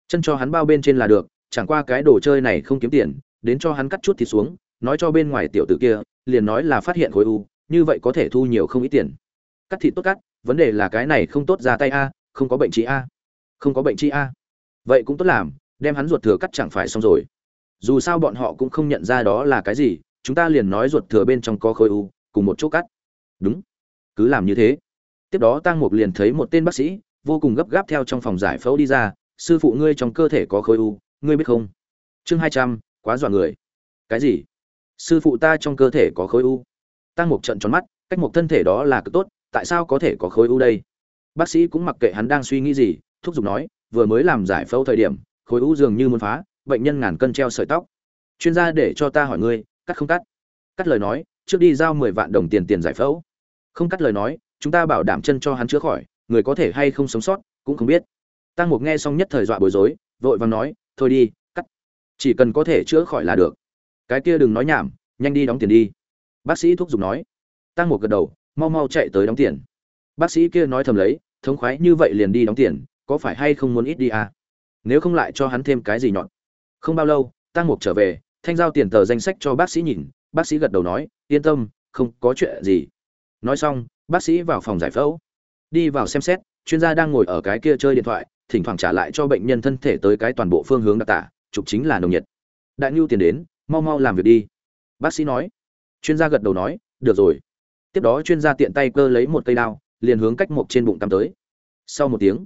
chân cho hắn bao bên trên là được, chẳng qua cái đồ chơi này không kiếm tiền, đến cho hắn cắt chút thì xuống, nói cho bên ngoài tiểu tử kia, liền nói là phát hiện khối u, như vậy có thể thu nhiều không ít tiền. Cắt thịt tốt cắt, vấn đề là cái này không tốt ra tay a, không có bệnh trị a. Không có bệnh trị a. Vậy cũng tốt làm, đem hắn ruột thừa cắt chẳng phải xong rồi. Dù sao bọn họ cũng không nhận ra đó là cái gì, chúng ta liền nói ruột thừa bên trong có khối u, cùng một chỗ cắt. Đúng. Cứ làm như thế. Tiếp đó tang mục liền thấy một tên bác sĩ vô cùng gấp gáp theo trong phòng giải phẫu đi ra, sư phụ ngươi trong cơ thể có khối u, ngươi biết không? Chương hai trăm, quá dọa người. Cái gì? Sư phụ ta trong cơ thể có khối u. Tăng mục trận tròn mắt, cách một thân thể đó là cực tốt, tại sao có thể có khối u đây? Bác sĩ cũng mặc kệ hắn đang suy nghĩ gì, thúc giục nói, vừa mới làm giải phẫu thời điểm, khối u dường như muốn phá, bệnh nhân ngàn cân treo sợi tóc. Chuyên gia để cho ta hỏi ngươi, cắt không cắt? Cắt lời nói, trước đi giao mười vạn đồng tiền tiền giải phẫu. Không cắt lời nói, chúng ta bảo đảm chân cho hắn chữa khỏi người có thể hay không sống sót, cũng không biết. Tăng mục nghe xong nhất thời dọa bối rối, vội vàng nói, thôi đi, cắt. Chỉ cần có thể chữa khỏi là được. Cái kia đừng nói nhảm, nhanh đi đóng tiền đi. Bác sĩ thuốc giục nói. Tăng mục gật đầu, mau mau chạy tới đóng tiền. Bác sĩ kia nói thầm lấy, thống khoái như vậy liền đi đóng tiền, có phải hay không muốn ít đi à? nếu không lại cho hắn thêm cái gì nhọn không bao lâu tăng mục trở về, thanh giao tiền tờ danh sách cho bác sĩ nhìn. Bác sĩ gật đầu nói, yên tâm, không có chuyện gì. Nói xong, bác sĩ vào phòng giải phẫu đi vào xem xét, chuyên gia đang ngồi ở cái kia chơi điện thoại, thỉnh thoảng trả lại cho bệnh nhân thân thể tới cái toàn bộ phương hướng đặc tả chụp chính là nồng nhiệt. Đại nhu tiền đến, mau mau làm việc đi. Bác sĩ nói. Chuyên gia gật đầu nói, được rồi. Tiếp đó chuyên gia tiện tay cơ lấy một cây đao, liền hướng cách mộc trên bụng tắm tới. Sau một tiếng,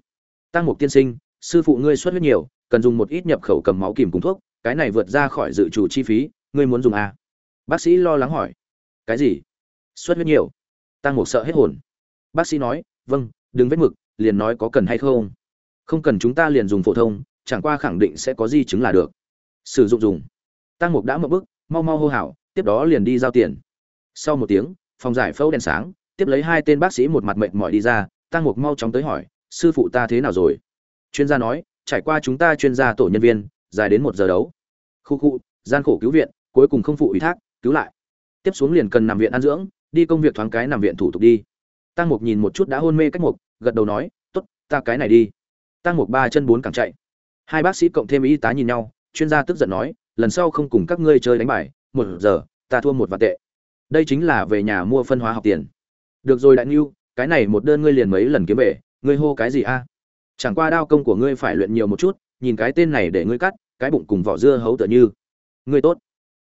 tăng mục tiên sinh, sư phụ ngươi xuất huyết nhiều, cần dùng một ít nhập khẩu cầm máu kìm cùng thuốc, cái này vượt ra khỏi dự trù chi phí, ngươi muốn dùng à? bác sĩ lo lắng hỏi. Cái gì? Xuất huyết nhiều? Tăng mục sợ hết hồn. Bác sĩ nói vâng đừng vết mực, liền nói có cần hay không. Không cần chúng ta liền dùng phổ thông, chẳng qua khẳng định sẽ có di chứng là được. Sử dụng dùng. Tăng mục đã mở bức mau mau hô hào, tiếp đó liền đi giao tiền. Sau một tiếng, phòng giải phẫu đèn sáng, tiếp lấy hai tên bác sĩ một mặt mệt mỏi đi ra, tăng mục mau chóng tới hỏi, sư phụ ta thế nào rồi? Chuyên gia nói, trải qua chúng ta chuyên gia tổ nhân viên, dài đến một giờ đấu. Khu khu, gian khổ cứu viện, cuối cùng không phụ ủy thác, cứu lại. Tiếp xuống liền cần nằm viện ăn dưỡng, đi công việc thoáng cái nằm viện thủ tục đi tăng mục nhìn một chút đã hôn mê cách mục, gật đầu nói t ố t ta cái này đi. Tăng mục ba chân bốn càng chạy. Hai bác sĩ cộng thêm y tá nhìn nhau, chuyên gia tức giận nói, lần sau không cùng các ngươi chơi đánh bài, một giờ, ta thua một vạn tệ. Đây chính là về nhà mua phân hóa học tiền. Được rồi đại ngưu cái này một đơn ngươi liền mấy lần kiếm về, ngươi hô cái gì a? Chẳng qua đao công của ngươi phải luyện nhiều một chút, nhìn cái tên này để ngươi cắt, cái bụng cùng vỏ dưa hấu tựa như. Ngươi tốt.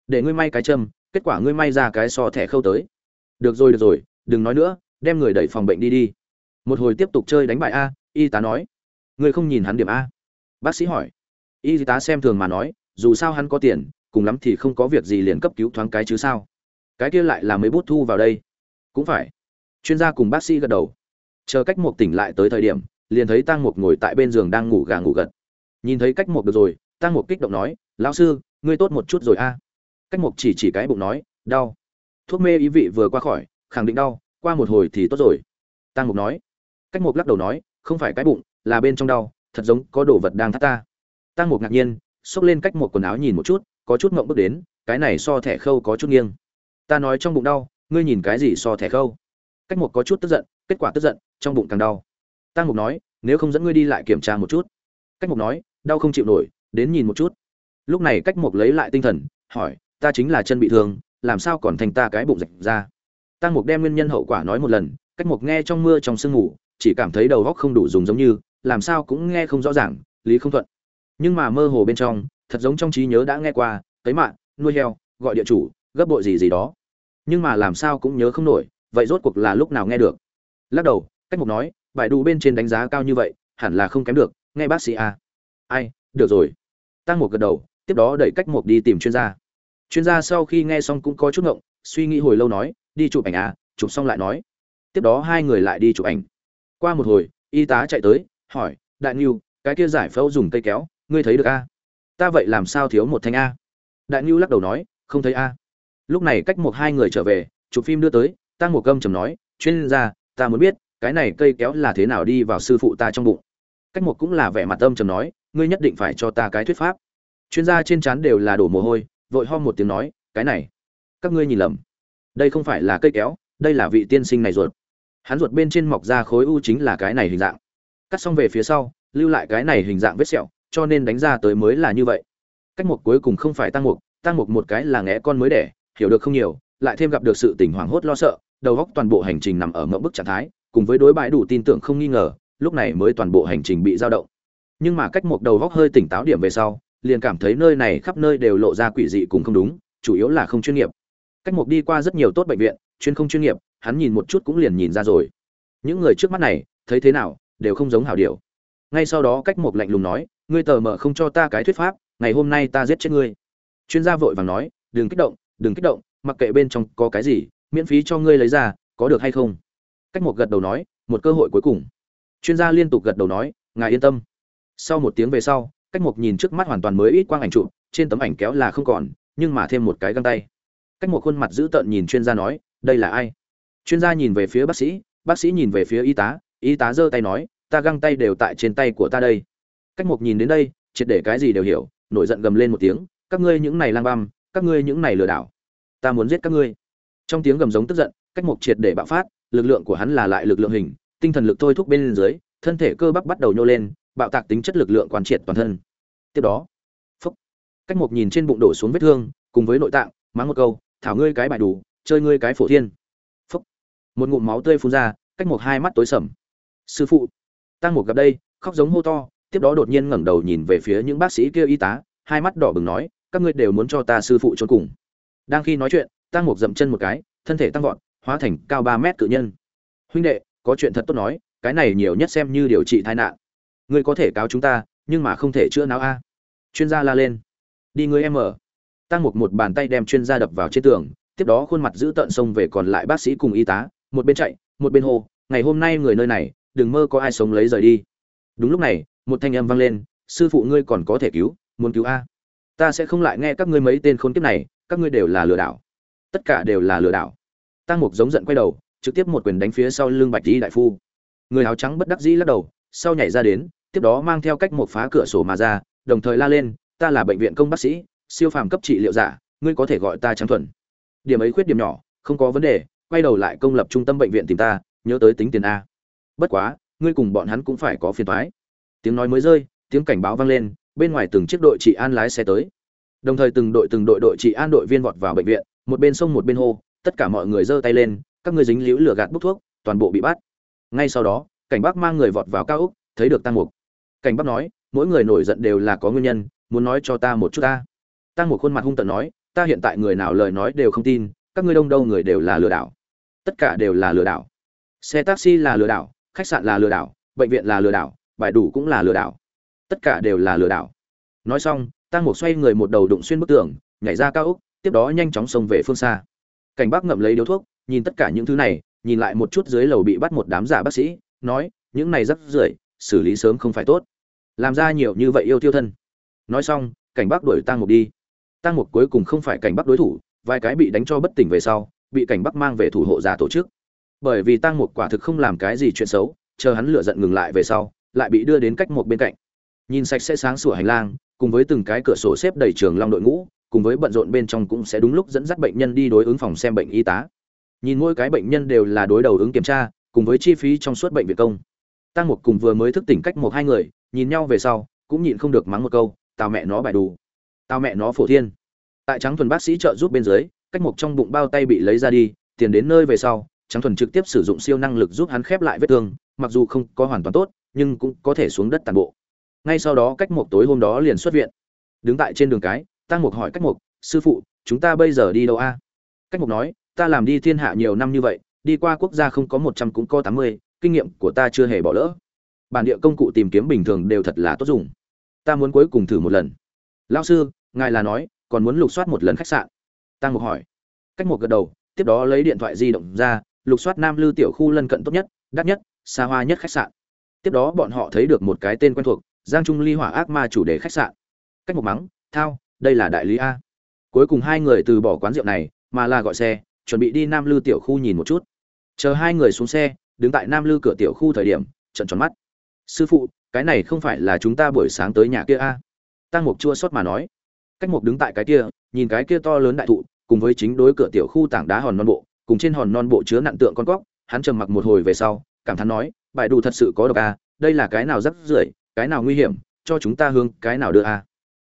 Để ngươi may cái châm, kết quả ngươi may ra cái so thẻ khâu tới. Được rồi được rồi, đừng nói nữa đem người đẩy phòng bệnh đi đi. Một hồi tiếp tục chơi đánh bại a, y tá nói. Người không nhìn hắn điểm a. Bác sĩ hỏi. Y tá xem thường mà nói, dù sao hắn có tiền, cùng lắm thì không có việc gì liền cấp cứu thoáng cái chứ sao. Cái kia lại là mấy bút thu vào đây. Cũng phải. Chuyên gia cùng bác sĩ gật đầu. Chờ cách một tỉnh lại tới thời điểm, liền thấy tăng mục ngồi tại bên giường đang ngủ gà ngủ gật. Nhìn thấy cách một được rồi tăng mục kích động nói, lão sư, ngươi tốt một chút rồi a. Cách một chỉ chỉ cái bụng nói, đau. Thuốc mê ý vị vừa qua khỏi, khẳng định đau qua một hồi thì tốt rồi. Tăng mục nói. Cách mục lắc đầu nói, không phải cái bụng, là bên trong đau, thật giống có đồ vật đang thắt ta. Tăng mục ngạc nhiên, xốc lên cách một quần áo nhìn một chút, có chút ngộng bước đến, cái này so thẻ khâu có chút nghiêng. Ta nói trong bụng đau, ngươi nhìn cái gì so thẻ khâu? Cách một có chút tức giận, kết quả tức giận, trong bụng càng đau. Tăng mục nói, nếu không dẫn ngươi đi lại kiểm tra một chút. Cách mục nói, đau không chịu nổi, đến nhìn một chút. Lúc này cách mục lấy lại tinh thần, hỏi, ta chính là chân bị thương, làm sao còn thành ta cái bụng rạch ra? Tăng mục đem nguyên nhân hậu quả nói một lần, cách mục nghe trong mưa trong sương ngủ, chỉ cảm thấy đầu óc không đủ dùng giống như, làm sao cũng nghe không rõ ràng, lý không thuận. Nhưng mà mơ hồ bên trong, thật giống trong trí nhớ đã nghe qua cấy mạng, nuôi heo, gọi địa chủ, gấp bội gì gì đó. Nhưng mà làm sao cũng nhớ không nổi, vậy rốt cuộc là lúc nào nghe được? Lắc đầu, cách mục nói, bài đủ bên trên đánh giá cao như vậy, hẳn là không kém được, nghe bác sĩ a. Ai, được rồi. Tăng Mục gật đầu, tiếp đó đẩy cách mục đi tìm chuyên gia. Chuyên gia sau khi nghe xong cũng có chút ngộng, suy nghĩ hồi lâu nói đi chụp ảnh à? Chụp xong lại nói. Tiếp đó hai người lại đi chụp ảnh. Qua một hồi, y tá chạy tới, hỏi, đại ngưu, cái kia giải phẫu dùng cây kéo, ngươi thấy được a? Ta vậy làm sao thiếu một thanh a? Đại ngưu lắc đầu nói, không thấy a. Lúc này cách một hai người trở về, chụp phim đưa tới tăng một gâm chầm nói, chuyên gia, ta muốn biết, cái này cây kéo là thế nào đi vào sư phụ ta trong bụng? Cách một cũng là vẻ mặt âm trầm nói, ngươi nhất định phải cho ta cái thuyết pháp. Chuyên gia trên trán đều là đổ mồ hôi, vội ho một tiếng nói, cái này, các ngươi nhìn lầm đây không phải là cây kéo, đây là vị tiên sinh này ruột. Hắn ruột bên trên mọc ra khối u chính là cái này hình dạng. Cắt xong về phía sau, lưu lại cái này hình dạng vết sẹo, cho nên đánh ra tới mới là như vậy. Cách mục cuối cùng không phải tăng mục tăng mục một cái là ngẽ con mới đẻ, hiểu được không nhiều, lại thêm gặp được sự tình hoảng hốt lo sợ, đầu góc toàn bộ hành trình nằm ở mẫu bức trạng thái, cùng với đối bãi đủ tin tưởng không nghi ngờ, lúc này mới toàn bộ hành trình bị dao động. Nhưng mà cách mục đầu góc hơi tỉnh táo điểm về sau, liền cảm thấy nơi này khắp nơi đều lộ ra quỷ dị cùng không đúng, chủ yếu là không chuyên nghiệp cách Mục đi qua rất nhiều tốt bệnh viện, chuyên không chuyên nghiệp, hắn nhìn một chút cũng liền nhìn ra rồi. Những người trước mắt này, thấy thế nào, đều không giống hảo điều. Ngay sau đó cách Mục lạnh lùng nói, ngươi tờ mờ không cho ta cái thuyết pháp, ngày hôm nay ta giết chết ngươi. Chuyên gia vội vàng nói, đừng kích động, đừng kích động, mặc kệ bên trong có cái gì, miễn phí cho ngươi lấy ra, có được hay không? Cách một gật đầu nói, một cơ hội cuối cùng. Chuyên gia liên tục gật đầu nói, ngài yên tâm. Sau một tiếng về sau, cách một nhìn trước mắt hoàn toàn mới ít quang ảnh trụ trên tấm ảnh kéo là không còn, nhưng mà thêm một cái găng tay cách một khuôn mặt dữ tợn nhìn chuyên gia nói, đây là ai? Chuyên gia nhìn về phía bác sĩ bác sĩ nhìn về phía y tá y tá giơ tay nói, ta găng tay đều tại trên tay của ta đây. Cách một nhìn đến đây, triệt để cái gì đều hiểu, nổi giận gầm lên một tiếng, các ngươi những này lang băm, các ngươi những này lừa đảo. Ta muốn giết các ngươi. Trong tiếng gầm giống tức giận, cách một triệt để bạo phát, lực lượng của hắn là lại lực lượng hình, tinh thần lực thôi thúc bên dưới, thân thể cơ bắp bắt đầu nhô lên, bạo tạc tính chất lực lượng quan triệt toàn thân. Tiếp đó, phúc. Cách một nhìn trên bụng đổ xuống vết thương, cùng với nội tạng, mắng một câu thảo ngươi cái bài đủ, chơi ngươi cái phổ thiên. Phúc. Một ngụm máu tươi phun ra, cách một hai mắt tối sầm. Sư phụ. Tăng một gặp đây, khóc giống hô to, tiếp đó đột nhiên ngẩng đầu nhìn về phía những bác sĩ kia y tá, hai mắt đỏ bừng nói, các ngươi đều muốn cho ta sư phụ trốn cùng. Đang khi nói chuyện tăng một dậm chân một cái, thân thể tăng vọt, hóa thành cao ba mét cự nhân. Huynh đệ, có chuyện thật tốt nói, cái này nhiều nhất xem như điều trị tai nạn. Ngươi có thể cáo chúng ta, nhưng mà không thể chữa não a. Chuyên gia la lên. Đi ngươi em ở tăng một một bàn tay đem chuyên gia đập vào trên tường, tiếp đó khuôn mặt giữ tợn xông về còn lại bác sĩ cùng y tá, một bên chạy, một bên hô, ngày hôm nay người nơi này, đừng mơ có ai sống lấy rời đi. Đúng lúc này, một thanh âm vang lên, sư phụ ngươi còn có thể cứu, muốn cứu a. Ta sẽ không lại nghe các ngươi mấy tên khốn kiếp này, các ngươi đều là lừa đảo. Tất cả đều là lừa đảo. Tăng mục giống giận quay đầu, trực tiếp một quyền đánh phía sau lưng bạch lý đại phu. Người áo trắng bất đắc dĩ lắc đầu, sau nhảy ra đến, tiếp đó mang theo cách một phá cửa sổ mà ra, đồng thời la lên, ta là bệnh viện công bác sĩ siêu phàm cấp trị liệu giả, ngươi có thể gọi ta trắng thuần. Điểm ấy khuyết điểm nhỏ, không có vấn đề, quay đầu lại công lập trung tâm bệnh viện tìm ta, nhớ tới tính tiền a. Bất quá, ngươi cùng bọn hắn cũng phải có phiền thoái tiếng nói mới rơi, tiếng cảnh báo vang lên, bên ngoài từng chiếc đội trị an lái xe tới. Đồng thời từng đội từng đội đội trị an đội viên vọt vào bệnh viện, một bên sông một bên hô, tất cả mọi người giơ tay lên, các ngươi dính liễu lửa gạt bốc thuốc, toàn bộ bị bắt. Ngay sau đó, cảnh bác mang người vọt vào cao úc thấy được tăng mục. Cảnh bác nói, mỗi người nổi giận đều là có nguyên nhân, muốn nói cho ta một chút ta tăng một khuôn mặt hung tợn nói, ta hiện tại người nào lời nói đều không tin, các ngươi đông đâu người đều là lừa đảo. Tất cả đều là lừa đảo. Xe taxi là lừa đảo, khách sạn là lừa đảo, bệnh viện là lừa đảo, bài đủ cũng là lừa đảo. Tất cả đều là lừa đảo. Nói xong tăng một xoay người một đầu đụng xuyên bức tường, nhảy ra cao úc tiếp đó nhanh chóng xông về phương xa. Cảnh bác ngậm lấy điếu thuốc, nhìn tất cả những thứ này, nhìn lại một chút dưới lầu bị bắt một đám giả bác sĩ, nói, những này rất rưởi, xử lý sớm không phải tốt. Làm ra nhiều như vậy yêu tiêu thân. Nói xong, cảnh bác đuổi tăng một đi tăng một cuối cùng không phải cảnh bắc đối thủ, vài cái bị đánh cho bất tỉnh về sau, bị cảnh bắc mang về thủ hộ giả tổ chức. Bởi vì tăng một quả thực không làm cái gì chuyện xấu, chờ hắn lựa giận ngừng lại về sau, lại bị đưa đến cách một bên cạnh. Nhìn sạch sẽ sáng sủa hành lang, cùng với từng cái cửa sổ xếp đầy trường long đội ngũ, cùng với bận rộn bên trong cũng sẽ đúng lúc dẫn dắt bệnh nhân đi đối ứng phòng xem bệnh y tá. Nhìn mỗi cái bệnh nhân đều là đối đầu ứng kiểm tra, cùng với chi phí trong suốt bệnh viện công. Tăng một cùng vừa mới thức tỉnh cách một hai người, nhìn nhau về sau, cũng nhịn không được mắng một câu tào mẹ nó bài đủ. Tào mẹ nó phổ thiên tại trắng thuần bác sĩ trợ giúp bên dưới, cách mục trong bụng bao tay bị lấy ra đi, tiền đến nơi về sau, trắng thuần trực tiếp sử dụng siêu năng lực giúp hắn khép lại vết thương, mặc dù không có hoàn toàn tốt, nhưng cũng có thể xuống đất tàn bộ. Ngay sau đó cách mục tối hôm đó liền xuất viện. Đứng tại trên đường cái tăng mục hỏi cách mục sư phụ, chúng ta bây giờ đi đâu a? Cách mục nói, ta làm đi thiên hạ nhiều năm như vậy, đi qua quốc gia không có một trăm cũng có tám mươi, kinh nghiệm của ta chưa hề bỏ lỡ. Bản địa công cụ tìm kiếm bình thường đều thật là tốt dùng. Ta muốn cuối cùng thử một lần. Lao sư, ngài là nói còn muốn lục soát một lần khách sạn. Tăng mục hỏi. Cách một gật đầu, tiếp đó lấy điện thoại di động ra, lục soát nam lư tiểu khu lân cận tốt nhất, đắt nhất, xa hoa nhất khách sạn. Tiếp đó bọn họ thấy được một cái tên quen thuộc, giang trung ly hỏa ác ma chủ đề khách sạn. Cách một mắng, thao, đây là đại lý a. Cuối cùng hai người từ bỏ quán rượu này, mà là gọi xe, chuẩn bị đi nam lư tiểu khu nhìn một chút. Chờ hai người xuống xe, đứng tại nam lư cửa tiểu khu thời điểm, trận tròn mắt. Sư phụ, cái này không phải là chúng ta buổi sáng tới nhà kia a? Tăng mục chua xót mà nói cách mục đứng tại cái kia, nhìn cái kia to lớn đại thụ, cùng với chính đối cửa tiểu khu tảng đá hòn non bộ, cùng trên hòn non bộ chứa nặng tượng con cóc, hắn trầm mặc một hồi về sau, cảm thán nói, bài đủ thật sự có độc a, đây là cái nào rắc rưởi, cái nào nguy hiểm, cho chúng ta hướng cái nào đưa a?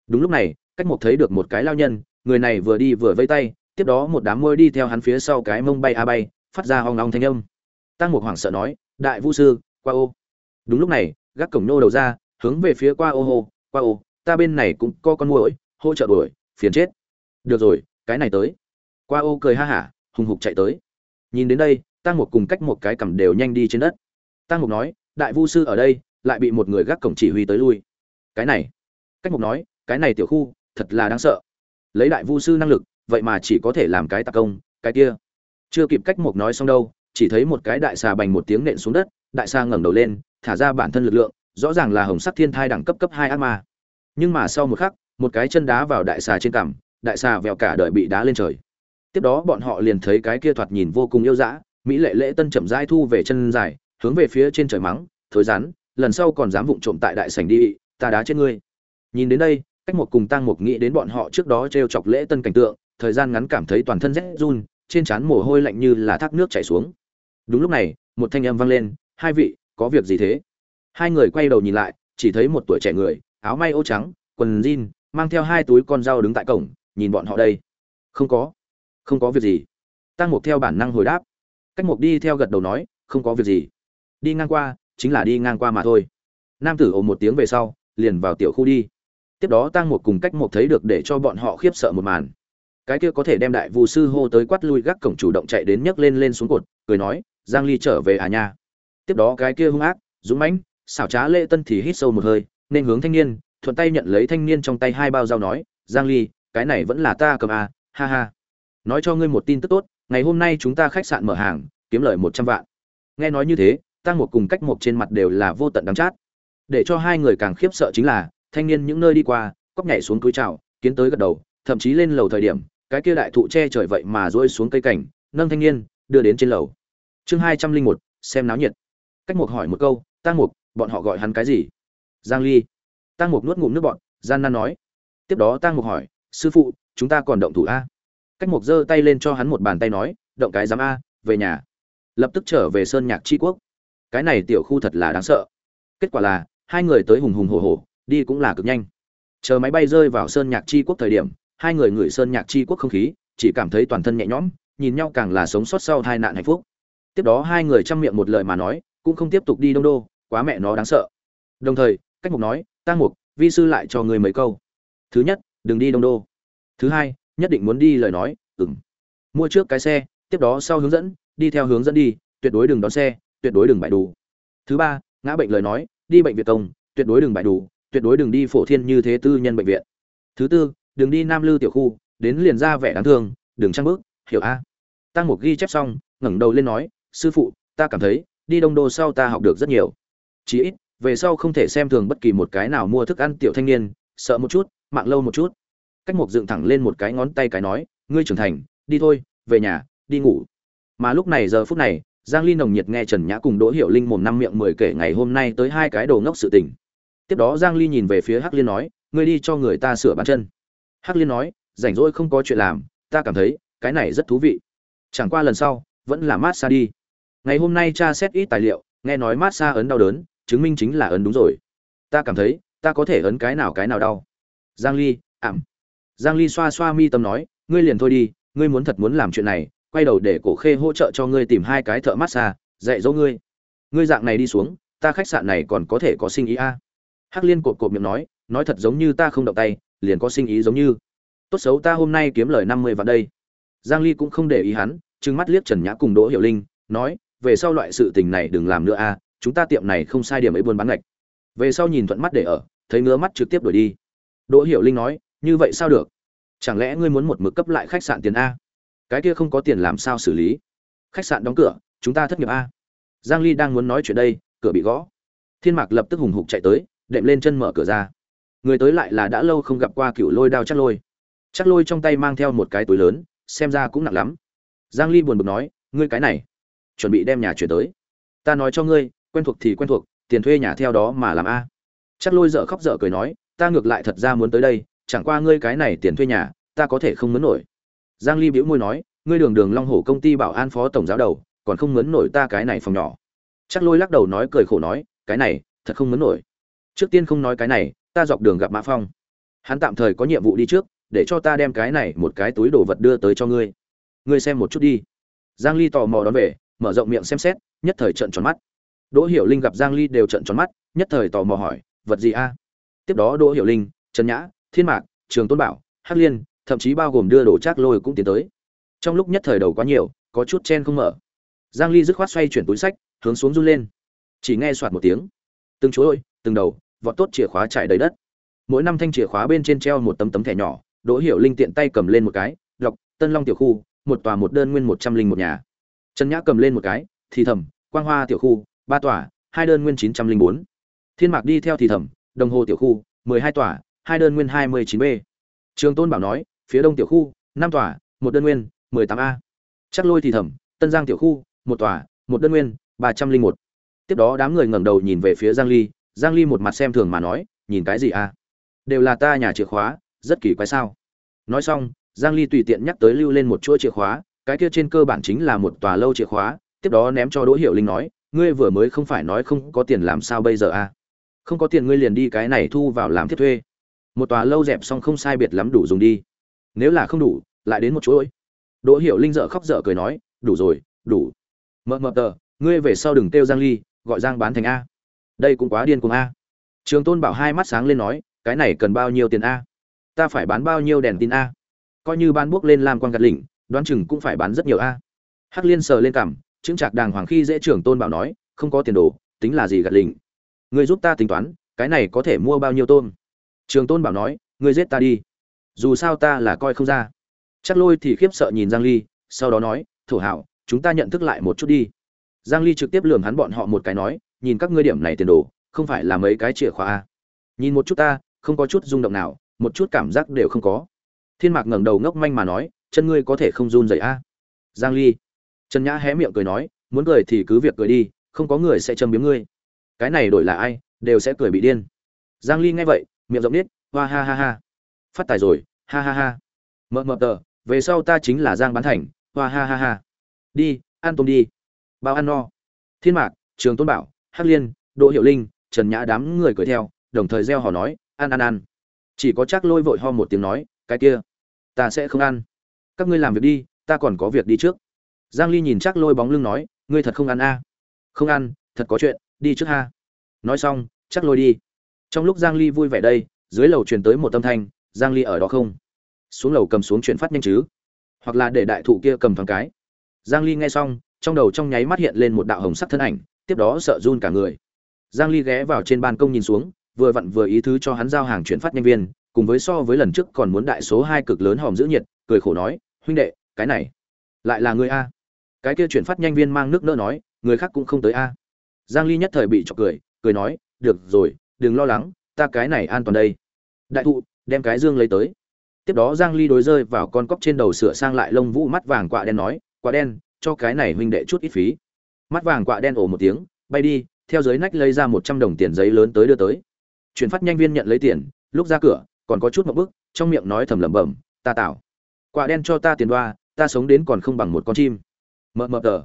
Đúng lúc này, cách một thấy được một cái lao nhân, người này vừa đi vừa vây tay, tiếp đó một đám môi đi theo hắn phía sau cái mông bay a bay, phát ra hoang long thanh âm. Tăng một hoảng sợ nói, đại vũ sư, qua ô. Đúng lúc này, gác cổng nô đầu ra, hướng về phía qua ô hô, qua ô, ta bên này cũng có con muỗi hỗ trợ đuổi, phiền chết. Được rồi, cái này tới. Qua ô cười ha hả, hùng hục chạy tới. Nhìn đến đây tăng một cùng cách một cái cầm đều nhanh đi trên đất. Tăng một nói, đại vu sư ở đây, lại bị một người gác cổng chỉ huy tới lui. Cái này? Cách một nói, cái này tiểu khu, thật là đáng sợ. Lấy đại vu sư năng lực, vậy mà chỉ có thể làm cái tạc công, cái kia. Chưa kịp cách một nói xong đâu, chỉ thấy một cái đại xà bành một tiếng nện xuống đất, đại xà ngẩng đầu lên, thả ra bản thân lực lượng, rõ ràng là hồng sắc thiên thai đẳng cấp cấp hai ác ma. Nhưng mà sau một khắc một cái chân đá vào đại xà trên cằm, đại xà vẹo cả đời bị đá lên trời. Tiếp đó bọn họ liền thấy cái kia thoạt nhìn vô cùng yêu dã, mỹ lệ lễ tân chậm rãi thu về chân dài, hướng về phía trên trời mắng thối rắn, lần sau còn dám vụng trộm tại đại sảnh đi, ta đá chết ngươi. Nhìn đến đây, cách một cùng tăng một nghĩ đến bọn họ trước đó t chọc lễ tân cảnh tượng, thời gian ngắn cảm thấy toàn thân rét run, trên trán mồ hôi lạnh như là thác nước chảy xuống. Đúng lúc này, một thanh âm vang lên, hai vị, có việc gì thế? Hai người quay đầu nhìn lại, chỉ thấy một tuổi trẻ người, áo may ô trắng, quần jean mang theo hai túi con dao đứng tại cổng, nhìn bọn họ đây. Không có. Không có việc gì. Tăng mục theo bản năng hồi đáp. Cách mục đi theo gật đầu nói, không có việc gì. Đi ngang qua, chính là đi ngang qua mà thôi. Nam tử ồ một tiếng về sau, liền vào tiểu khu đi. Tiếp đó tăng Mục cùng cách Mục thấy được để cho bọn họ khiếp sợ một màn. Cái kia có thể đem đại vụ sư hô tới quát lui gác cổng chủ động chạy đến nhấc lên lên xuống cột, cười nói, giang ly trở về à nha. Tiếp đó cái kia hung ác, dũng mãnh, xảo trá Lệ tân thì hít sâu một hơi, nên hướng thanh niên thuận tay nhận lấy thanh niên trong tay hai bao dao nói, giang ly, cái này vẫn là ta cầm à ha ha. Nói cho ngươi một tin tức tốt, ngày hôm nay chúng ta khách sạn mở hàng, kiếm lời 100 vạn. Nghe nói như thế tăng một cùng cách một trên mặt đều là vô tận đắng chát. Để cho hai người càng khiếp sợ chính là, thanh niên những nơi đi qua, cóc nhảy xuống túi chào, kiến tới gật đầu, thậm chí lên lầu thời điểm, cái kia đại thụ che trời vậy mà rơi xuống cây cảnh, nâng thanh niên, đưa đến trên lầu. Chương hai trăm linh một, xem náo nhiệt. Cách một hỏi một câu tăng mục, bọn họ gọi hắn cái gì? Giang ly. Tang mục nuốt ngụm nước bọn gian nan nói. Tiếp đó Tang mục hỏi, sư phụ, chúng ta còn động thủ a? Cách mục giơ tay lên cho hắn một bàn tay nói, động cái giám a, về nhà. Lập tức trở về sơn nhạc tri quốc. Cái này tiểu khu thật là đáng sợ. Kết quả là, hai người tới hùng hùng hổ hổ, đi cũng là cực nhanh. Chờ máy bay rơi vào sơn nhạc chi quốc thời điểm, hai người ngửi sơn nhạc chi quốc không khí, chỉ cảm thấy toàn thân nhẹ nhõm, nhìn nhau càng là sống sót sau tai nạn hạnh phúc. Tiếp đó hai người chăm miệng một lời mà nói, cũng không tiếp tục đi đông đô, quá mẹ nó đáng sợ. Đồng thời, cách mục nói tăng mục, vi sư lại cho người mấy câu. Thứ nhất, đừng đi đông đô. Thứ hai, nhất định muốn đi lời nói. Ừng mua trước cái xe, tiếp đó sau hướng dẫn, đi theo hướng dẫn đi, tuyệt đối đừng đón xe, tuyệt đối đừng bại đủ. Thứ ba, ngã bệnh lời nói, đi bệnh viện công, tuyệt đối đừng bại đủ, tuyệt đối đừng đi phổ thiên như thế tư nhân bệnh viện. Thứ tư, đừng đi nam lư tiểu khu, đến liền ra vẻ đáng thương, đừng trăng bước, hiểu a? Tăng mục ghi chép xong, ngẩng đầu lên nói, sư phụ, ta cảm thấy, đi đông đô sau ta học được rất nhiều. Chí ít về sau không thể xem thường bất kỳ một cái nào mua thức ăn tiểu thanh niên, sợ một chút, mạng lâu một chút. Cách mục dựng thẳng lên một cái ngón tay cái nói, ngươi trưởng thành, đi thôi, về nhà, đi ngủ. Mà lúc này giờ phút này, giang ly nồng nhiệt nghe trần nhã cùng đỗ hiểu linh mồm năm miệng mười kể ngày hôm nay tới hai cái đồ ngốc sự tình. Tiếp đó giang ly nhìn về phía hắc liên nói, ngươi đi cho người ta sửa bàn chân. Hắc liên nói, rảnh rỗi không có chuyện làm, ta cảm thấy, cái này rất thú vị. Chẳng qua lần sau, vẫn là mát xa đi. Ngày hôm nay cha xét ít tài liệu, nghe nói mát xa ấn đau đớn chứng minh chính là ấn đúng rồi. Ta cảm thấy, ta có thể ấn cái nào cái nào đau. Giang ly, ảm. Giang ly xoa xoa mi tâm nói, ngươi liền thôi đi, ngươi muốn thật muốn làm chuyện này, quay đầu để cổ khê hỗ trợ cho ngươi tìm hai cái thợ massage, dạy dỗ ngươi. Ngươi dạng này đi xuống, ta khách sạn này còn có thể có sinh ý a. Hắc liên cột cột miệng nói nói thật giống như ta không động tay, liền có sinh ý giống như. Tốt xấu ta hôm nay kiếm lời năm mươi vạn đây. Giang ly cũng không để ý hắn, trừng mắt liếc trần nhã cùng đỗ hiểu linh, nói, về sau loại sự tình này đừng làm nữa a chúng ta tiệm này không sai điểm ấy buôn bán ngạch. Về sau nhìn thuận mắt để ở, thấy ngứa mắt trực tiếp đổi đi. Đỗ hiểu linh nói, như vậy sao được? Chẳng lẽ ngươi muốn một mực cấp lại khách sạn tiền a? Cái kia không có tiền làm sao xử lý? Khách sạn đóng cửa, chúng ta thất nghiệp a. Giang ly đang muốn nói chuyện đây, cửa bị gõ. Thiên mạc lập tức hùng hục chạy tới, đệm lên chân mở cửa ra. Người tới lại là đã lâu không gặp qua cựu lôi đao chắc lôi. Chắc lôi trong tay mang theo một cái túi lớn, xem ra cũng nặng lắm. Giang ly buồn bực nói, ngươi cái này, chuẩn bị đem nhà chuyển tới. Ta nói cho ngươi quen thuộc thì quen thuộc, tiền thuê nhà theo đó mà làm a. Chắc lôi dở khóc dở cười nói, ta ngược lại thật ra muốn tới đây, chẳng qua ngươi cái này tiền thuê nhà, ta có thể không mướn nổi. Giang ly bĩu môi nói, ngươi đường đường long hổ công ty bảo an phó tổng giáo đầu, còn không mướn nổi ta cái này phòng nhỏ. Chắc lôi lắc đầu nói cười khổ nói, cái này, thật không mướn nổi. Trước tiên không nói cái này, ta dọc đường gặp mã phong. Hắn tạm thời có nhiệm vụ đi trước, để cho ta đem cái này một cái túi đồ vật đưa tới cho ngươi. Ngươi xem một chút đi. Giang ly tò mò đón về, mở rộng miệng xem xét, nhất thời trợn tròn mắt đỗ hiểu linh gặp giang ly đều trợn tròn mắt nhất thời tò mò hỏi vật gì a? Tiếp đó đỗ hiểu linh trần nhã thiên mạc trường tôn bảo hắc liên thậm chí bao gồm đưa đồ trác lôi cũng tiến tới. Trong lúc nhất thời đầu quá nhiều có chút chen không mở. Giang ly dứt khoát xoay chuyển túi sách hướng xuống run lên. Chỉ nghe soạt một tiếng. Từng chuỗi ơi, từng đầu vọt tốt chìa khóa chạy đầy đất. Mỗi năm thanh chìa khóa bên trên treo một tấm tấm thẻ nhỏ đỗ hiểu linh tiện tay cầm lên một cái đọc tân long tiểu khu một tòa một đơn nguyên một trăm linh một nhà. Trần nhã cầm lên một cái thì thầm quang hoa tiểu khu ba tòa hai đơn nguyên chín trăm linh bốn. Thiên mạc đi theo thì thẩm, đồng hồ tiểu khu mười hai tòa hai đơn nguyên hai mươi chín b. Trường tôn bảo nói phía đông tiểu khu năm tòa một đơn nguyên mười tám a. Chắc lôi thì thẩm, tân giang tiểu khu một tòa một đơn nguyên ba trăm linh một. Tiếp đó đám người ngẩng đầu nhìn về phía giang ly giang ly một mặt xem thường mà nói nhìn cái gì a? Đều là ta nhà chìa khóa rất kỳ quái sao? Nói xong giang ly tùy tiện nhắc tới lưu lên một chuỗi chìa khóa cái kia trên cơ bản chính là một tòa lâu chìa khóa tiếp đó ném cho đỗ hiểu linh nói ngươi vừa mới không phải nói không có tiền làm sao bây giờ à? không có tiền ngươi liền đi cái này thu vào làm thiết thuê. Một tòa lâu dẹp xong không sai biệt lắm đủ dùng đi. Nếu là không đủ, lại đến một chuỗi đỗ hiểu linh dở khóc dở cười nói, đủ rồi, đủ. Mờ mờ tờ, ngươi về sau đừng kêu giang ly, gọi giang bán thành a. Đây cũng quá điên cuồng a. Trường tôn bảo hai mắt sáng lên nói, cái này cần bao nhiêu tiền a? Ta phải bán bao nhiêu đèn tin a? Coi như bán bước lên làm quan gạt lỉnh đoán chừng cũng phải bán rất nhiều a. Hắc liên sờ lên cằm chứng trạc đàng hoàng khi dễ trưởng tôn bảo nói, không có tiền đồ, tính là gì gạt lình người giúp ta tính toán, cái này có thể mua bao nhiêu tôm? Trường tôn bảo nói, người giết ta đi. Dù sao ta là coi không ra. Chắc lôi thì khiếp sợ nhìn giang ly, sau đó nói, thổ hảo chúng ta nhận thức lại một chút đi. Giang ly trực tiếp lườm hắn bọn họ một cái nói, nhìn các ngươi điểm này tiền đồ, không phải là mấy cái chìa khóa a nhìn một chút ta, không có chút rung động nào, một chút cảm giác đều không có. Thiên mạc ngẩng đầu ngốc manh mà nói, chân ngươi có thể không run rẩy a giang ly trần nhã hé miệng cười nói, muốn cười thì cứ việc cười đi, không có người sẽ châm biếm ngươi. Cái này đổi là ai, đều sẽ cười bị điên. Giang ly nghe vậy, miệng rộng nít hoa ha ha ha. Phát tài rồi, ha ha ha. Mờ mờ tờ, về sau ta chính là giang bán thành, hoa ha ha ha. Đi, ăn tôm đi. Bao ăn no. Thiên mạc, trường tôn bảo, hắc liên, đỗ hiệu linh, trần nhã đám người cười theo, đồng thời reo hò nói, ăn ăn ăn. Chỉ có chắc lôi vội ho một tiếng nói, cái kia, ta sẽ không ăn. Các ngươi làm việc đi, ta còn có việc đi trước giang ly nhìn chắc lôi bóng lưng nói, ngươi thật không ăn a? Không ăn, thật có chuyện, đi trước ha. Nói xong, chắc lôi đi. Trong lúc giang ly vui vẻ đây, dưới lầu truyền tới một âm thanh, giang ly ở đó không? Xuống lầu cầm xuống chuyển phát nhanh chứ. Hoặc là để đại thụ kia cầm thoáng cái. Giang ly nghe xong, trong đầu trong nháy mắt hiện lên một đạo hồng sắc thân ảnh, tiếp đó sợ run cả người. Giang ly ghé vào trên ban công nhìn xuống, vừa vặn vừa ý thứ cho hắn giao hàng chuyển phát nhanh viên, cùng với so với lần trước còn muốn đại số hai cực lớn hòm giữ nhiệt, cười khổ nói, huynh đệ, cái này lại là ngươi a? Cái kia chuyển phát nhanh viên mang nước nỡ nói, người khác cũng không tới a. Giang ly nhất thời bị chọc cười cười nói, được rồi, đừng lo lắng, ta cái này an toàn đây. Đại thụ, đem cái dương lấy tới. Tiếp đó giang ly đối rơi vào con cóc trên đầu sửa sang lại lông vũ mắt vàng quạ đen nói, quạ đen, cho cái này huynh đệ chút ít phí. Mắt vàng quạ đen ồ một tiếng, bay đi, theo dưới nách lấy ra 100 đồng tiền giấy lớn tới đưa tới. Chuyển phát nhanh viên nhận lấy tiền, lúc ra cửa, còn có chút một bước trong miệng nói thầm lẩm bẩm, ta tạo quạ đen cho ta tiền đoa, ta sống đến còn không bằng một con chim mờ mờ tờ.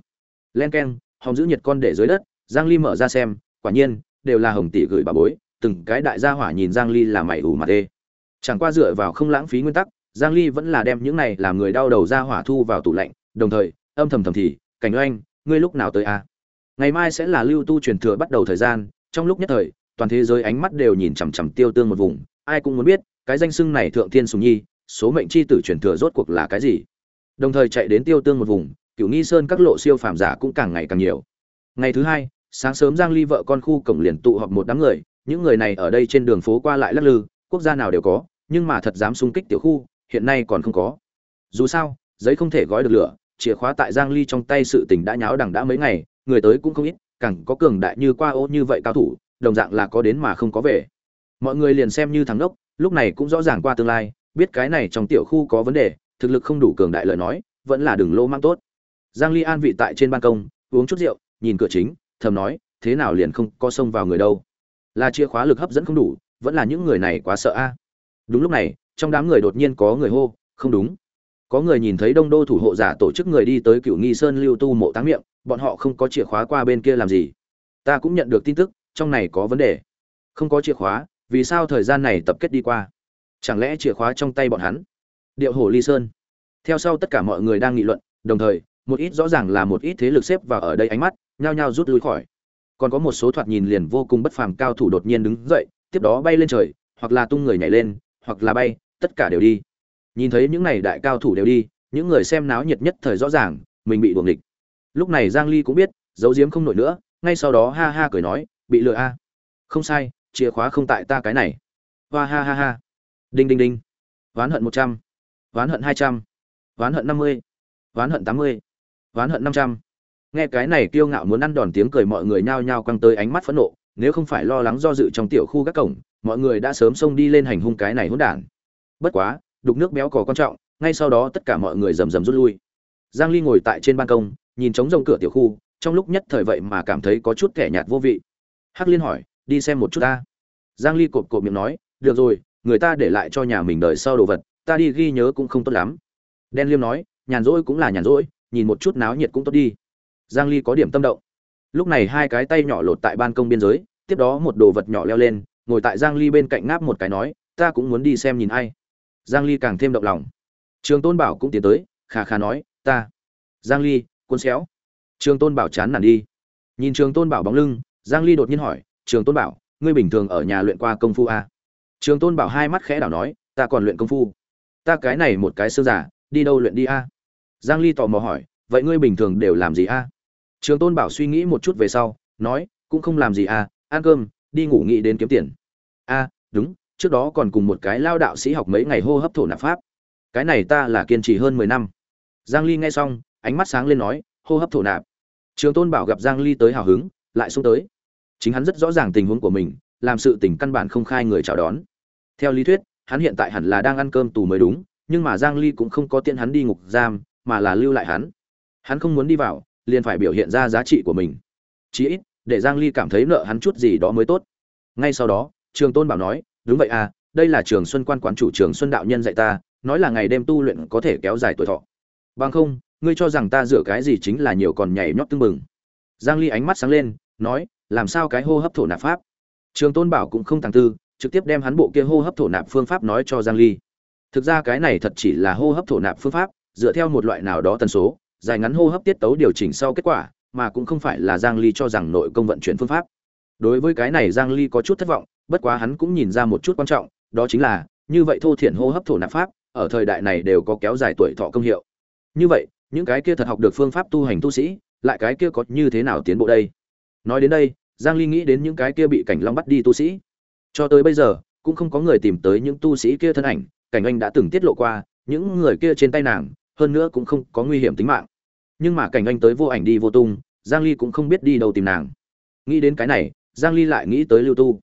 Len keng hòng giữ nhiệt con để dưới đất, giang ly mở ra xem, quả nhiên, đều là hồng tỷ gửi bà bối, từng cái đại gia hỏa nhìn giang ly là mày ủ mà đê chẳng qua dựa vào không lãng phí nguyên tắc, giang ly vẫn là đem những này làm người đau đầu ra hỏa thu vào tủ lạnh, đồng thời, âm thầm thầm thì, cảnh oanh, ngươi lúc nào tới a à? ngày mai sẽ là lưu tu truyền thừa bắt đầu thời gian, trong lúc nhất thời, toàn thế giới ánh mắt đều nhìn chằm chằm tiêu tương một vùng, ai cũng muốn biết, cái danh xưng này thượng thiên sùng nhi, số mệnh chi tử truyền thừa rốt cuộc là cái gì. Đồng thời chạy đến tiêu tương một vùng cựu nghi sơn các lộ siêu phàm giả cũng càng ngày càng nhiều. Ngày thứ hai, sáng sớm giang ly vợ con khu cổng liền tụ họp một đám người, những người này ở đây trên đường phố qua lại lắc lư, quốc gia nào đều có, nhưng mà thật dám xung kích tiểu khu, hiện nay còn không có. Dù sao, giấy không thể gói được lửa, chìa khóa tại giang ly trong tay sự tình đã nháo đằng đã mấy ngày, người tới cũng không ít, càng có cường đại như qua ô như vậy cao thủ, đồng dạng là có đến mà không có về. Mọi người liền xem như thắng đốc, lúc này cũng rõ ràng qua tương lai, biết cái này trong tiểu khu có vấn đề, thực lực không đủ cường đại lời nói, vẫn là đừng lô mang tốt giang ly an vị tại trên ban công, uống chút rượu, nhìn cửa chính, thầm nói, thế nào liền không có xông vào người đâu? Là chìa khóa lực hấp dẫn không đủ, vẫn là những người này quá sợ a. Đúng lúc này, trong đám người đột nhiên có người hô, không đúng. Có người nhìn thấy đông đô thủ hộ giả tổ chức người đi tới Cửu nghi sơn lưu tu mộ táng miệng, bọn họ không có chìa khóa qua bên kia làm gì? Ta cũng nhận được tin tức, trong này có vấn đề. Không có chìa khóa, vì sao thời gian này tập kết đi qua? Chẳng lẽ chìa khóa trong tay bọn hắn? Điệu Hổ ly sơn. Theo sau tất cả mọi người đang nghị luận, đồng thời một ít rõ ràng là một ít thế lực xếp vào ở đây ánh mắt nhao nhao rút lui khỏi. Còn có một số thoạt nhìn liền vô cùng bất phàm cao thủ đột nhiên đứng dậy tiếp đó bay lên trời hoặc là tung người nhảy lên hoặc là bay tất cả đều đi. Nhìn thấy những này đại cao thủ đều đi những người xem náo nhiệt nhất thời rõ ràng mình bị đuồng địch lúc này giang ly cũng biết giấu giếm không nổi nữa ngay sau đó ha ha cười nói bị lừa a? Không sai chìa khóa không tại ta cái này. Hoa ha ha ha. Đinh đinh đinh. Ván hận 100, ván hận 200, ván hận 50, ván hận 80, ván hận 500. nghe cái này kiêu ngạo muốn ăn đòn tiếng cười mọi người nhao nhao quăng tới ánh mắt phẫn nộ, nếu không phải lo lắng do dự trong tiểu khu các cổng, mọi người đã sớm xông đi lên hành hung cái này hỗn đản. Bất quá, đục nước béo cò quan trọng, ngay sau đó tất cả mọi người rầm rầm rút lui. Giang ly ngồi tại trên ban công, nhìn trống rông cửa tiểu khu, trong lúc nhất thời vậy mà cảm thấy có chút kẻ nhạt vô vị. Hắc liên hỏi, đi xem một chút ta. Giang ly cột cột miệng nói, được rồi, người ta để lại cho nhà mình đợi sau đồ vật, ta đi ghi nhớ cũng không tốt lắm. Đen liêm nói, nhàn rỗi cũng là nhàn rỗi nhìn một chút náo nhiệt cũng tốt đi. Giang ly có điểm tâm động. Lúc này hai cái tay nhỏ lột tại ban công biên giới, tiếp đó một đồ vật nhỏ leo lên, ngồi tại giang ly bên cạnh ngáp một cái nói, ta cũng muốn đi xem nhìn ai. Giang ly càng thêm động lòng. Trường tôn bảo cũng tiến tới, khà khà nói, ta. Giang ly, cuốn xéo. Trường tôn bảo chán nản đi. Nhìn trường tôn bảo bóng lưng, giang ly đột nhiên hỏi, trường tôn bảo, ngươi bình thường ở nhà luyện qua công phu à? trường tôn bảo hai mắt khẽ đảo nói, ta còn luyện công phu. Ta cái này một cái xương giả đi đâu luyện đi a? à? Giang ly tò mò hỏi, vậy ngươi bình thường đều làm gì a? À? trường tôn bảo suy nghĩ một chút về sau, nói, cũng không làm gì à ăn cơm, đi ngủ nghĩ đến kiếm tiền. A, đúng, trước đó còn cùng một cái lao đạo sĩ học mấy ngày hô hấp thổ nạp pháp. Cái này ta là kiên trì hơn mười năm. Giang ly nghe xong, ánh mắt sáng lên nói, hô hấp thổ nạp. Trường tôn bảo gặp giang ly tới hào hứng, lại xuống tới. Chính hắn rất rõ ràng tình huống của mình, làm sự tình căn bản không khai người chào đón. Theo lý thuyết, hắn hiện tại hẳn là đang ăn cơm tù mới đúng, nhưng mà giang ly cũng không có tiện hắn đi ngục giam mà là lưu lại hắn. Hắn không muốn đi vào, liền phải biểu hiện ra giá trị của mình. Chí ít, để giang ly cảm thấy nợ hắn chút gì đó mới tốt. Ngay sau đó, trường tôn bảo nói, đúng vậy à đây là trường xuân quan quán chủ trường xuân đạo nhân dạy ta, nói là ngày đêm tu luyện có thể kéo dài tuổi thọ. Bằng không, ngươi cho rằng ta dựa cái gì chính là nhiều còn nhảy nhót tương bừng. Giang ly ánh mắt sáng lên, nói, làm sao cái hô hấp thổ nạp pháp? Trường tôn bảo cũng không tàng tư, trực tiếp đem hắn bộ kia hô hấp thổ nạp phương pháp nói cho giang ly. Thực ra cái này thật chỉ là hô hấp thổ nạp phương pháp dựa theo một loại nào đó tần số, dài ngắn hô hấp tiết tấu điều chỉnh sau kết quả, mà cũng không phải là giang ly cho rằng nội công vận chuyển phương pháp. Đối với cái này giang ly có chút thất vọng, bất quá hắn cũng nhìn ra một chút quan trọng, đó chính là, như vậy thô thiển hô hấp thổ nạp pháp, ở thời đại này đều có kéo dài tuổi thọ công hiệu. Như vậy, những cái kia thật học được phương pháp tu hành tu sĩ, lại cái kia có như thế nào tiến bộ đây? Nói đến đây, giang ly nghĩ đến những cái kia bị cảnh long bắt đi tu sĩ. Cho tới bây giờ, cũng không có người tìm tới những tu sĩ kia thân ảnh, cảnh anh đã từng tiết lộ qua, những người kia trên tay nàng hơn nữa cũng không có nguy hiểm tính mạng. Nhưng mà cảnh anh tới vô ảnh đi vô tung giang ly cũng không biết đi đâu tìm nàng. Nghĩ đến cái này giang ly lại nghĩ tới lưu tu.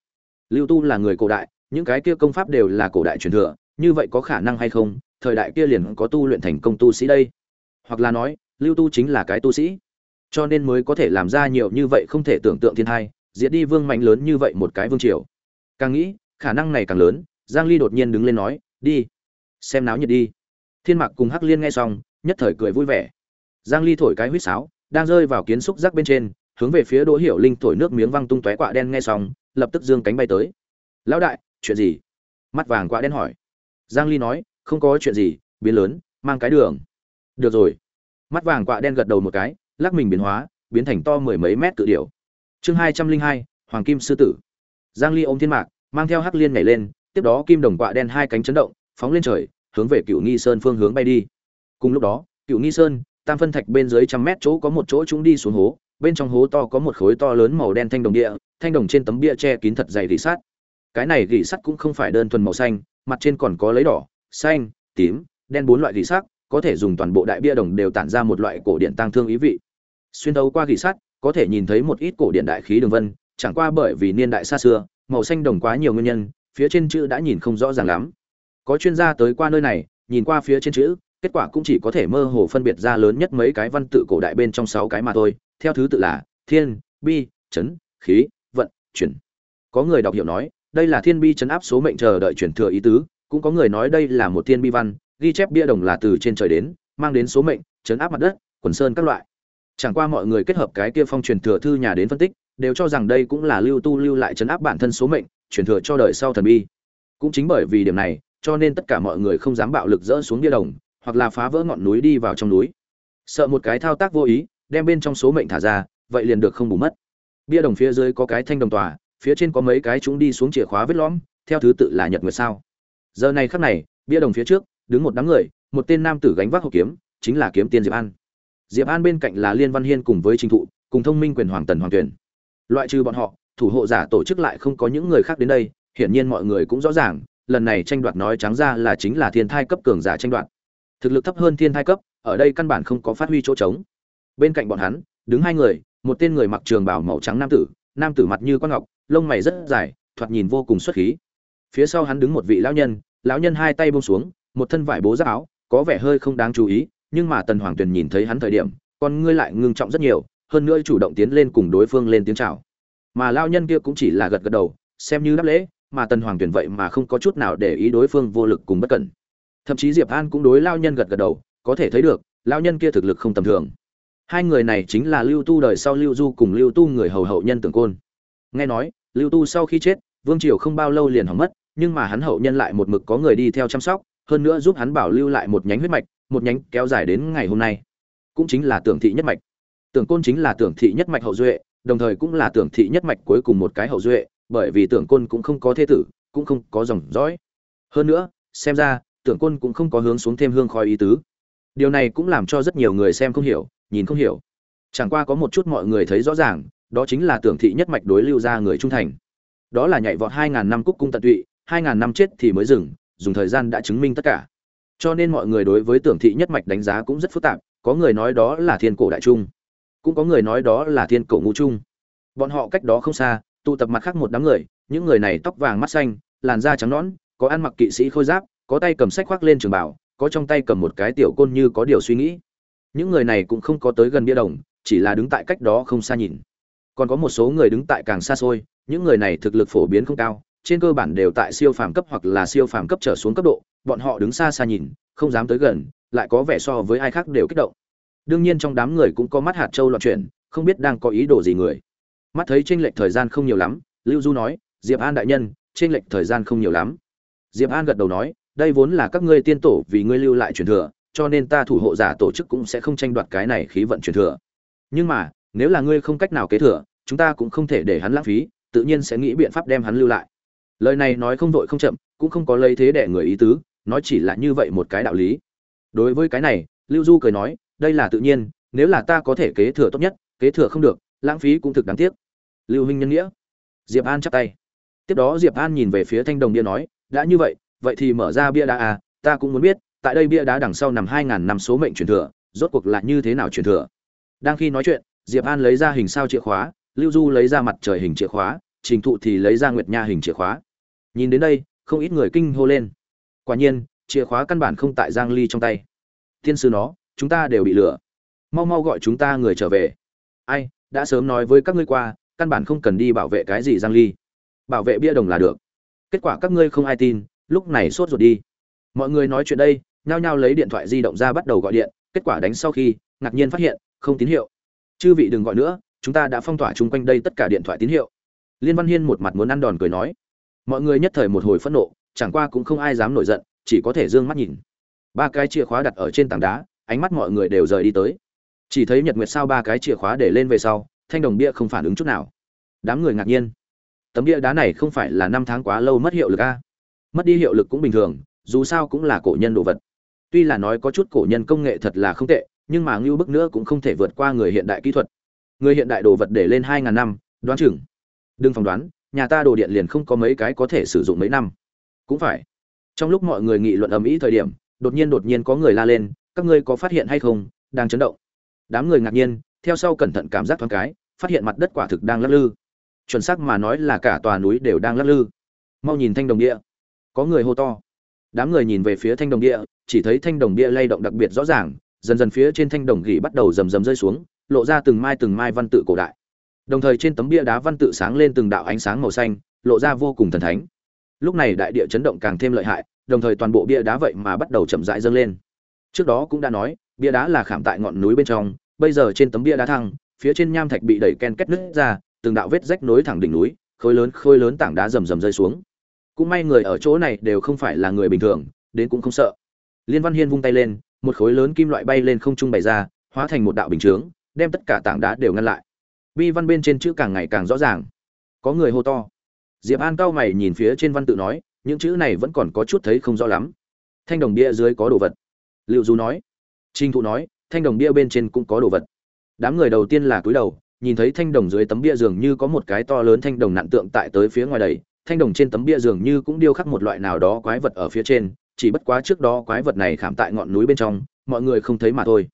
Lưu tu là người cổ đại những cái kia công pháp đều là cổ đại truyền thừa như vậy có khả năng hay không? Thời đại kia liền có tu luyện thành công tu sĩ đây. Hoặc là nói lưu tu chính là cái tu sĩ. Cho nên mới có thể làm ra nhiều như vậy không thể tưởng tượng thiên hai, diệt đi vương mạnh lớn như vậy một cái vương triều. Càng nghĩ khả năng này càng lớn giang ly đột nhiên đứng lên nói đi xem náo nhiệt đi thiên mạc cùng hắc liên nghe xong, nhất thời cười vui vẻ. Giang ly thổi cái huýt sáo, đang rơi vào kiến xúc rắc bên trên, hướng về phía đỗ hiểu linh thổi nước miếng văng tung tóe quạ đen nghe xong, lập tức dương cánh bay tới. Lão đại, chuyện gì? Mắt vàng quạ đen hỏi. Giang ly nói, không có chuyện gì, biến lớn, mang cái đường. Được rồi. Mắt vàng quạ đen gật đầu một cái, lắc mình biến hóa, biến thành to mười mấy mét tự điểu. Chương hai trăm linh hai, hoàng kim sư tử. Giang ly ôm thiên mạc, mang theo hắc liên nhảy lên, tiếp đó kim đồng quạ đen hai cánh chấn động, phóng lên trời hướng về cựu nghi sơn phương hướng bay đi. Cùng lúc đó cựu nghi sơn, tam phân thạch bên dưới trăm mét chỗ có một chỗ chúng đi xuống hố, bên trong hố to có một khối to lớn màu đen thanh đồng địa, thanh đồng trên tấm bia che kín thật dày gỉ sắt. Cái này gỉ sắt cũng không phải đơn thuần màu xanh, mặt trên còn có lấy đỏ, xanh, tím, đen bốn loại gỉ sắt, có thể dùng toàn bộ đại bia đồng đều tản ra một loại cổ điện tăng thương ý vị. Xuyên tấu qua gỉ sắt, có thể nhìn thấy một ít cổ điện đại khí đường vân, chẳng qua bởi vì niên đại xa xưa, màu xanh đồng quá nhiều nguyên nhân, phía trên chữ đã nhìn không rõ ràng lắm có chuyên gia tới qua nơi này, nhìn qua phía trên chữ, kết quả cũng chỉ có thể mơ hồ phân biệt ra lớn nhất mấy cái văn tự cổ đại bên trong sáu cái mà thôi. Theo thứ tự là thiên, bi, chấn, khí, vận, chuyển. Có người đọc hiểu nói, đây là thiên, bi, chấn áp số mệnh chờ đợi chuyển thừa ý tứ, cũng có người nói đây là một thiên, bi văn, ghi chép bia đồng là từ trên trời đến, mang đến số mệnh, chấn áp mặt đất, quần sơn các loại. Chẳng qua mọi người kết hợp cái kia phong truyền thừa thư nhà đến phân tích, đều cho rằng đây cũng là lưu tu lưu lại chấn áp bản thân số mệnh, truyền thừa cho đời sau thần bi. Cũng chính bởi vì điểm này cho nên tất cả mọi người không dám bạo lực dỡ xuống bia đồng, hoặc là phá vỡ ngọn núi đi vào trong núi. Sợ một cái thao tác vô ý, đem bên trong số mệnh thả ra, vậy liền được không bù mất. Bia đồng phía dưới có cái thanh đồng tòa, phía trên có mấy cái chúng đi xuống chìa khóa vết lõm, theo thứ tự là nhật nguyệt sao. Giờ này khắc này, bia đồng phía trước, đứng một đám người, một tên nam tử gánh vác hộp kiếm, chính là kiếm tiên diệp an. Diệp an bên cạnh là liên văn hiên cùng với trình thụ, cùng thông minh quyền hoàng tần hoàng tuyển loại trừ bọn họ, thủ hộ giả tổ chức lại không có những người khác đến đây, hiển nhiên mọi người cũng rõ ràng lần này tranh đoạt nói trắng ra là chính là thiên thai cấp cường giả tranh đoạt. Thực lực thấp hơn thiên thai cấp, ở đây căn bản không có phát huy chỗ trống. Bên cạnh bọn hắn, đứng hai người, một tên người mặc trường bào màu trắng nam tử nam tử mặt như quan ngọc, lông mày rất dài, thoạt nhìn vô cùng xuất khí. Phía sau hắn đứng một vị lão nhân lão nhân hai tay buông xuống, một thân vải bố giáp áo, có vẻ hơi không đáng chú ý, nhưng mà tần hoàng tuyền nhìn thấy hắn thời điểm, con ngươi lại ngưng trọng rất nhiều, hơn nữa chủ động tiến lên cùng đối phương lên tiếng chào. Mà lão nhân kia cũng chỉ là gật gật đầu, xem như đáp lễ mà tần hoàng tuyển vậy mà không có chút nào để ý đối phương vô lực cùng bất cẩn. Thậm chí diệp an cũng đối lão nhân gật gật đầu, có thể thấy được lão nhân kia thực lực không tầm thường. Hai người này chính là lưu tu đời sau lưu du cùng lưu tu người hầu hậu nhân tưởng côn. Nghe nói, lưu tu sau khi chết, vương triều không bao lâu liền hỏng mất, nhưng mà hắn hậu nhân lại một mực có người đi theo chăm sóc, hơn nữa giúp hắn bảo lưu lại một nhánh huyết mạch, một nhánh kéo dài đến ngày hôm nay. Cũng chính là tưởng thị nhất mạch. Tưởng côn chính là tưởng thị nhất mạch hậu duệ, đồng thời cũng là tưởng thị nhất mạch cuối cùng một cái hậu duệ bởi vì tưởng côn cũng không có thế tử, cũng không có dòng dõi. Hơn nữa, xem ra, tưởng côn cũng không có hướng xuống thêm hương khói ý tứ. Điều này cũng làm cho rất nhiều người xem không hiểu, nhìn không hiểu. Chẳng qua có một chút mọi người thấy rõ ràng, đó chính là tưởng thị nhất mạch đối lưu ra người trung thành. Đó là nhảy vọt hai ngàn năm cúc cung tận tụy, hai ngàn năm chết thì mới dừng, dùng thời gian đã chứng minh tất cả. Cho nên mọi người đối với tưởng thị nhất mạch đánh giá cũng rất phức tạp, có người nói đó là thiên cổ đại trung, cũng có người nói đó là thiên cổ ngũ trung. Bọn họ cách đó không xa tụ tập mặt khác một đám người, những người này tóc vàng mắt xanh, làn da trắng nõn, có ăn mặc kỵ sĩ khôi giáp, có tay cầm sách khoác lên trường bảo có trong tay cầm một cái tiểu côn như có điều suy nghĩ. Những người này cũng không có tới gần bia đồng, chỉ là đứng tại cách đó không xa nhìn. Còn có một số người đứng tại càng xa xôi, những người này thực lực phổ biến không cao, trên cơ bản đều tại siêu phàm cấp hoặc là siêu phàm cấp trở xuống cấp độ, bọn họ đứng xa xa nhìn, không dám tới gần, lại có vẻ so với ai khác đều kích động. Đương nhiên trong đám người cũng có mắt hạt châu loạn chuyển, không biết đang có ý đồ gì người mắt thấy tranh lệch thời gian không nhiều lắm, lưu du nói, diệp an đại nhân tranh lệch thời gian không nhiều lắm. Diệp an gật đầu nói, đây vốn là các ngươi tiên tổ vì ngươi lưu lại truyền thừa, cho nên ta thủ hộ giả tổ chức cũng sẽ không tranh đoạt cái này khí vận truyền thừa. Nhưng mà, nếu là ngươi không cách nào kế thừa, chúng ta cũng không thể để hắn lãng phí, tự nhiên sẽ nghĩ biện pháp đem hắn lưu lại. Lời này nói không vội không chậm, cũng không có lấy thế để người ý tứ, nói chỉ là như vậy một cái đạo lý. Đối với cái này, lưu du cười nói, đây là tự nhiên, nếu là ta có thể kế thừa tốt nhất, kế thừa không được lãng phí cũng thực đáng tiếc. Lưu huynh nhân nghĩa. Diệp an chắp tay. Tiếp đó diệp an nhìn về phía thanh đồng bia nói, đã như vậy vậy thì mở ra bia đá à ta cũng muốn biết, tại đây bia đá đằng sau nằm hai ngàn năm số mệnh truyền thừa, rốt cuộc là như thế nào truyền thừa? Đang khi nói chuyện, diệp an lấy ra hình sao chìa khóa, lưu du lấy ra mặt trời hình chìa khóa, trình thụ thì lấy ra nguyệt nha hình chìa khóa. Nhìn đến đây, không ít người kinh hô lên. Quả nhiên, chìa khóa căn bản không tại giang ly trong tay. Thiên sư nó, chúng ta đều bị lừa. Mau mau gọi chúng ta người trở về. Ai đã sớm nói với các ngươi qua, căn bản không cần đi bảo vệ cái gì giang ly. Bảo vệ bia đồng là được. Kết quả các ngươi không ai tin, lúc này sốt ruột đi. Mọi người nói chuyện đây, nhao nhao lấy điện thoại di động ra bắt đầu gọi điện, kết quả đánh sau khi, ngạc nhiên phát hiện, không tín hiệu. Chư vị đừng gọi nữa, chúng ta đã phong tỏa chung quanh đây tất cả điện thoại tín hiệu. Liên văn hiên một mặt muốn ăn đòn cười nói. Mọi người nhất thời một hồi phẫn nộ, chẳng qua cũng không ai dám nổi giận, chỉ có thể d ư ơ n g mắt nhìn. Ba cái chìa khóa đặt ở trên tảng đá, ánh mắt mọi người đều rời đi tới chỉ thấy nhật nguyệt sao ba cái chìa khóa để lên về sau, thanh đồng bia không phản ứng chút nào. Đám người ngạc nhiên. Tấm bia đá này không phải là năm tháng quá lâu mất hiệu lực a mất đi hiệu lực cũng bình thường, dù sao cũng là cổ nhân đồ vật. Tuy là nói có chút cổ nhân công nghệ thật là không tệ, nhưng mà ngưu bức nữa cũng không thể vượt qua người hiện đại kỹ thuật. Người hiện đại đồ vật để lên hai ngàn năm, đoán chừng. Đừng phỏng đoán, nhà ta đồ điện liền không có mấy cái có thể sử dụng mấy năm. Cũng phải. Trong lúc mọi người nghị luận ầm ĩ thời điểm, đột nhiên đột nhiên có người la lên, các ngươi có phát hiện hay không? Đang chấn động đám người ngạc nhiên, theo sau cẩn thận cảm giác thoáng cái, phát hiện mặt đất quả thực đang lắc lư. Chuẩn xác mà nói là cả tòa núi đều đang lắc lư. Mau nhìn thanh đồng địa. Có người hô to. Đám người nhìn về phía thanh đồng địa, chỉ thấy thanh đồng địa lay động đặc biệt rõ ràng, dần dần phía trên thanh đồng gỉ bắt đầu rầm rầm rơi xuống, lộ ra từng mai từng mai văn tự cổ đại. Đồng thời trên tấm bia đá văn tự sáng lên từng đạo ánh sáng màu xanh, lộ ra vô cùng thần thánh. Lúc này đại địa chấn động càng thêm lợi hại, đồng thời toàn bộ bia đá vậy mà bắt đầu chậm rãi dâng lên. Trước đó cũng đã nói bia đá là khảm tại ngọn núi bên trong, bây giờ trên tấm bia đá thăng, phía trên nham thạch bị đẩy ken kết nứt ra, từng đạo vết rách nối thẳng đỉnh núi, khối lớn khối lớn tảng đá rầm rầm rơi xuống. Cũng may người ở chỗ này đều không phải là người bình thường, đến cũng không sợ. Liên văn hiên vung tay lên, một khối lớn kim loại bay lên không trung bày ra, hóa thành một đạo bình chướng, đem tất cả tảng đá đều ngăn lại. Bi văn bên trên chữ càng ngày càng rõ ràng. Có người hô to. Diệp an cao mày nhìn phía trên văn tự nói, những chữ này vẫn còn có chút thấy không rõ lắm. Thanh đồng bia dưới có đồ vật. Liệu du nói Trình thụ nói, thanh đồng bia bên trên cũng có đồ vật. Đám người đầu tiên là cúi đầu, nhìn thấy thanh đồng dưới tấm bia dường như có một cái to lớn thanh đồng nạn tượng tại tới phía ngoài đầy, thanh đồng trên tấm bia dường như cũng điêu khắc một loại nào đó quái vật ở phía trên, chỉ bất quá trước đó quái vật này khảm tại ngọn núi bên trong, mọi người không thấy mà thôi.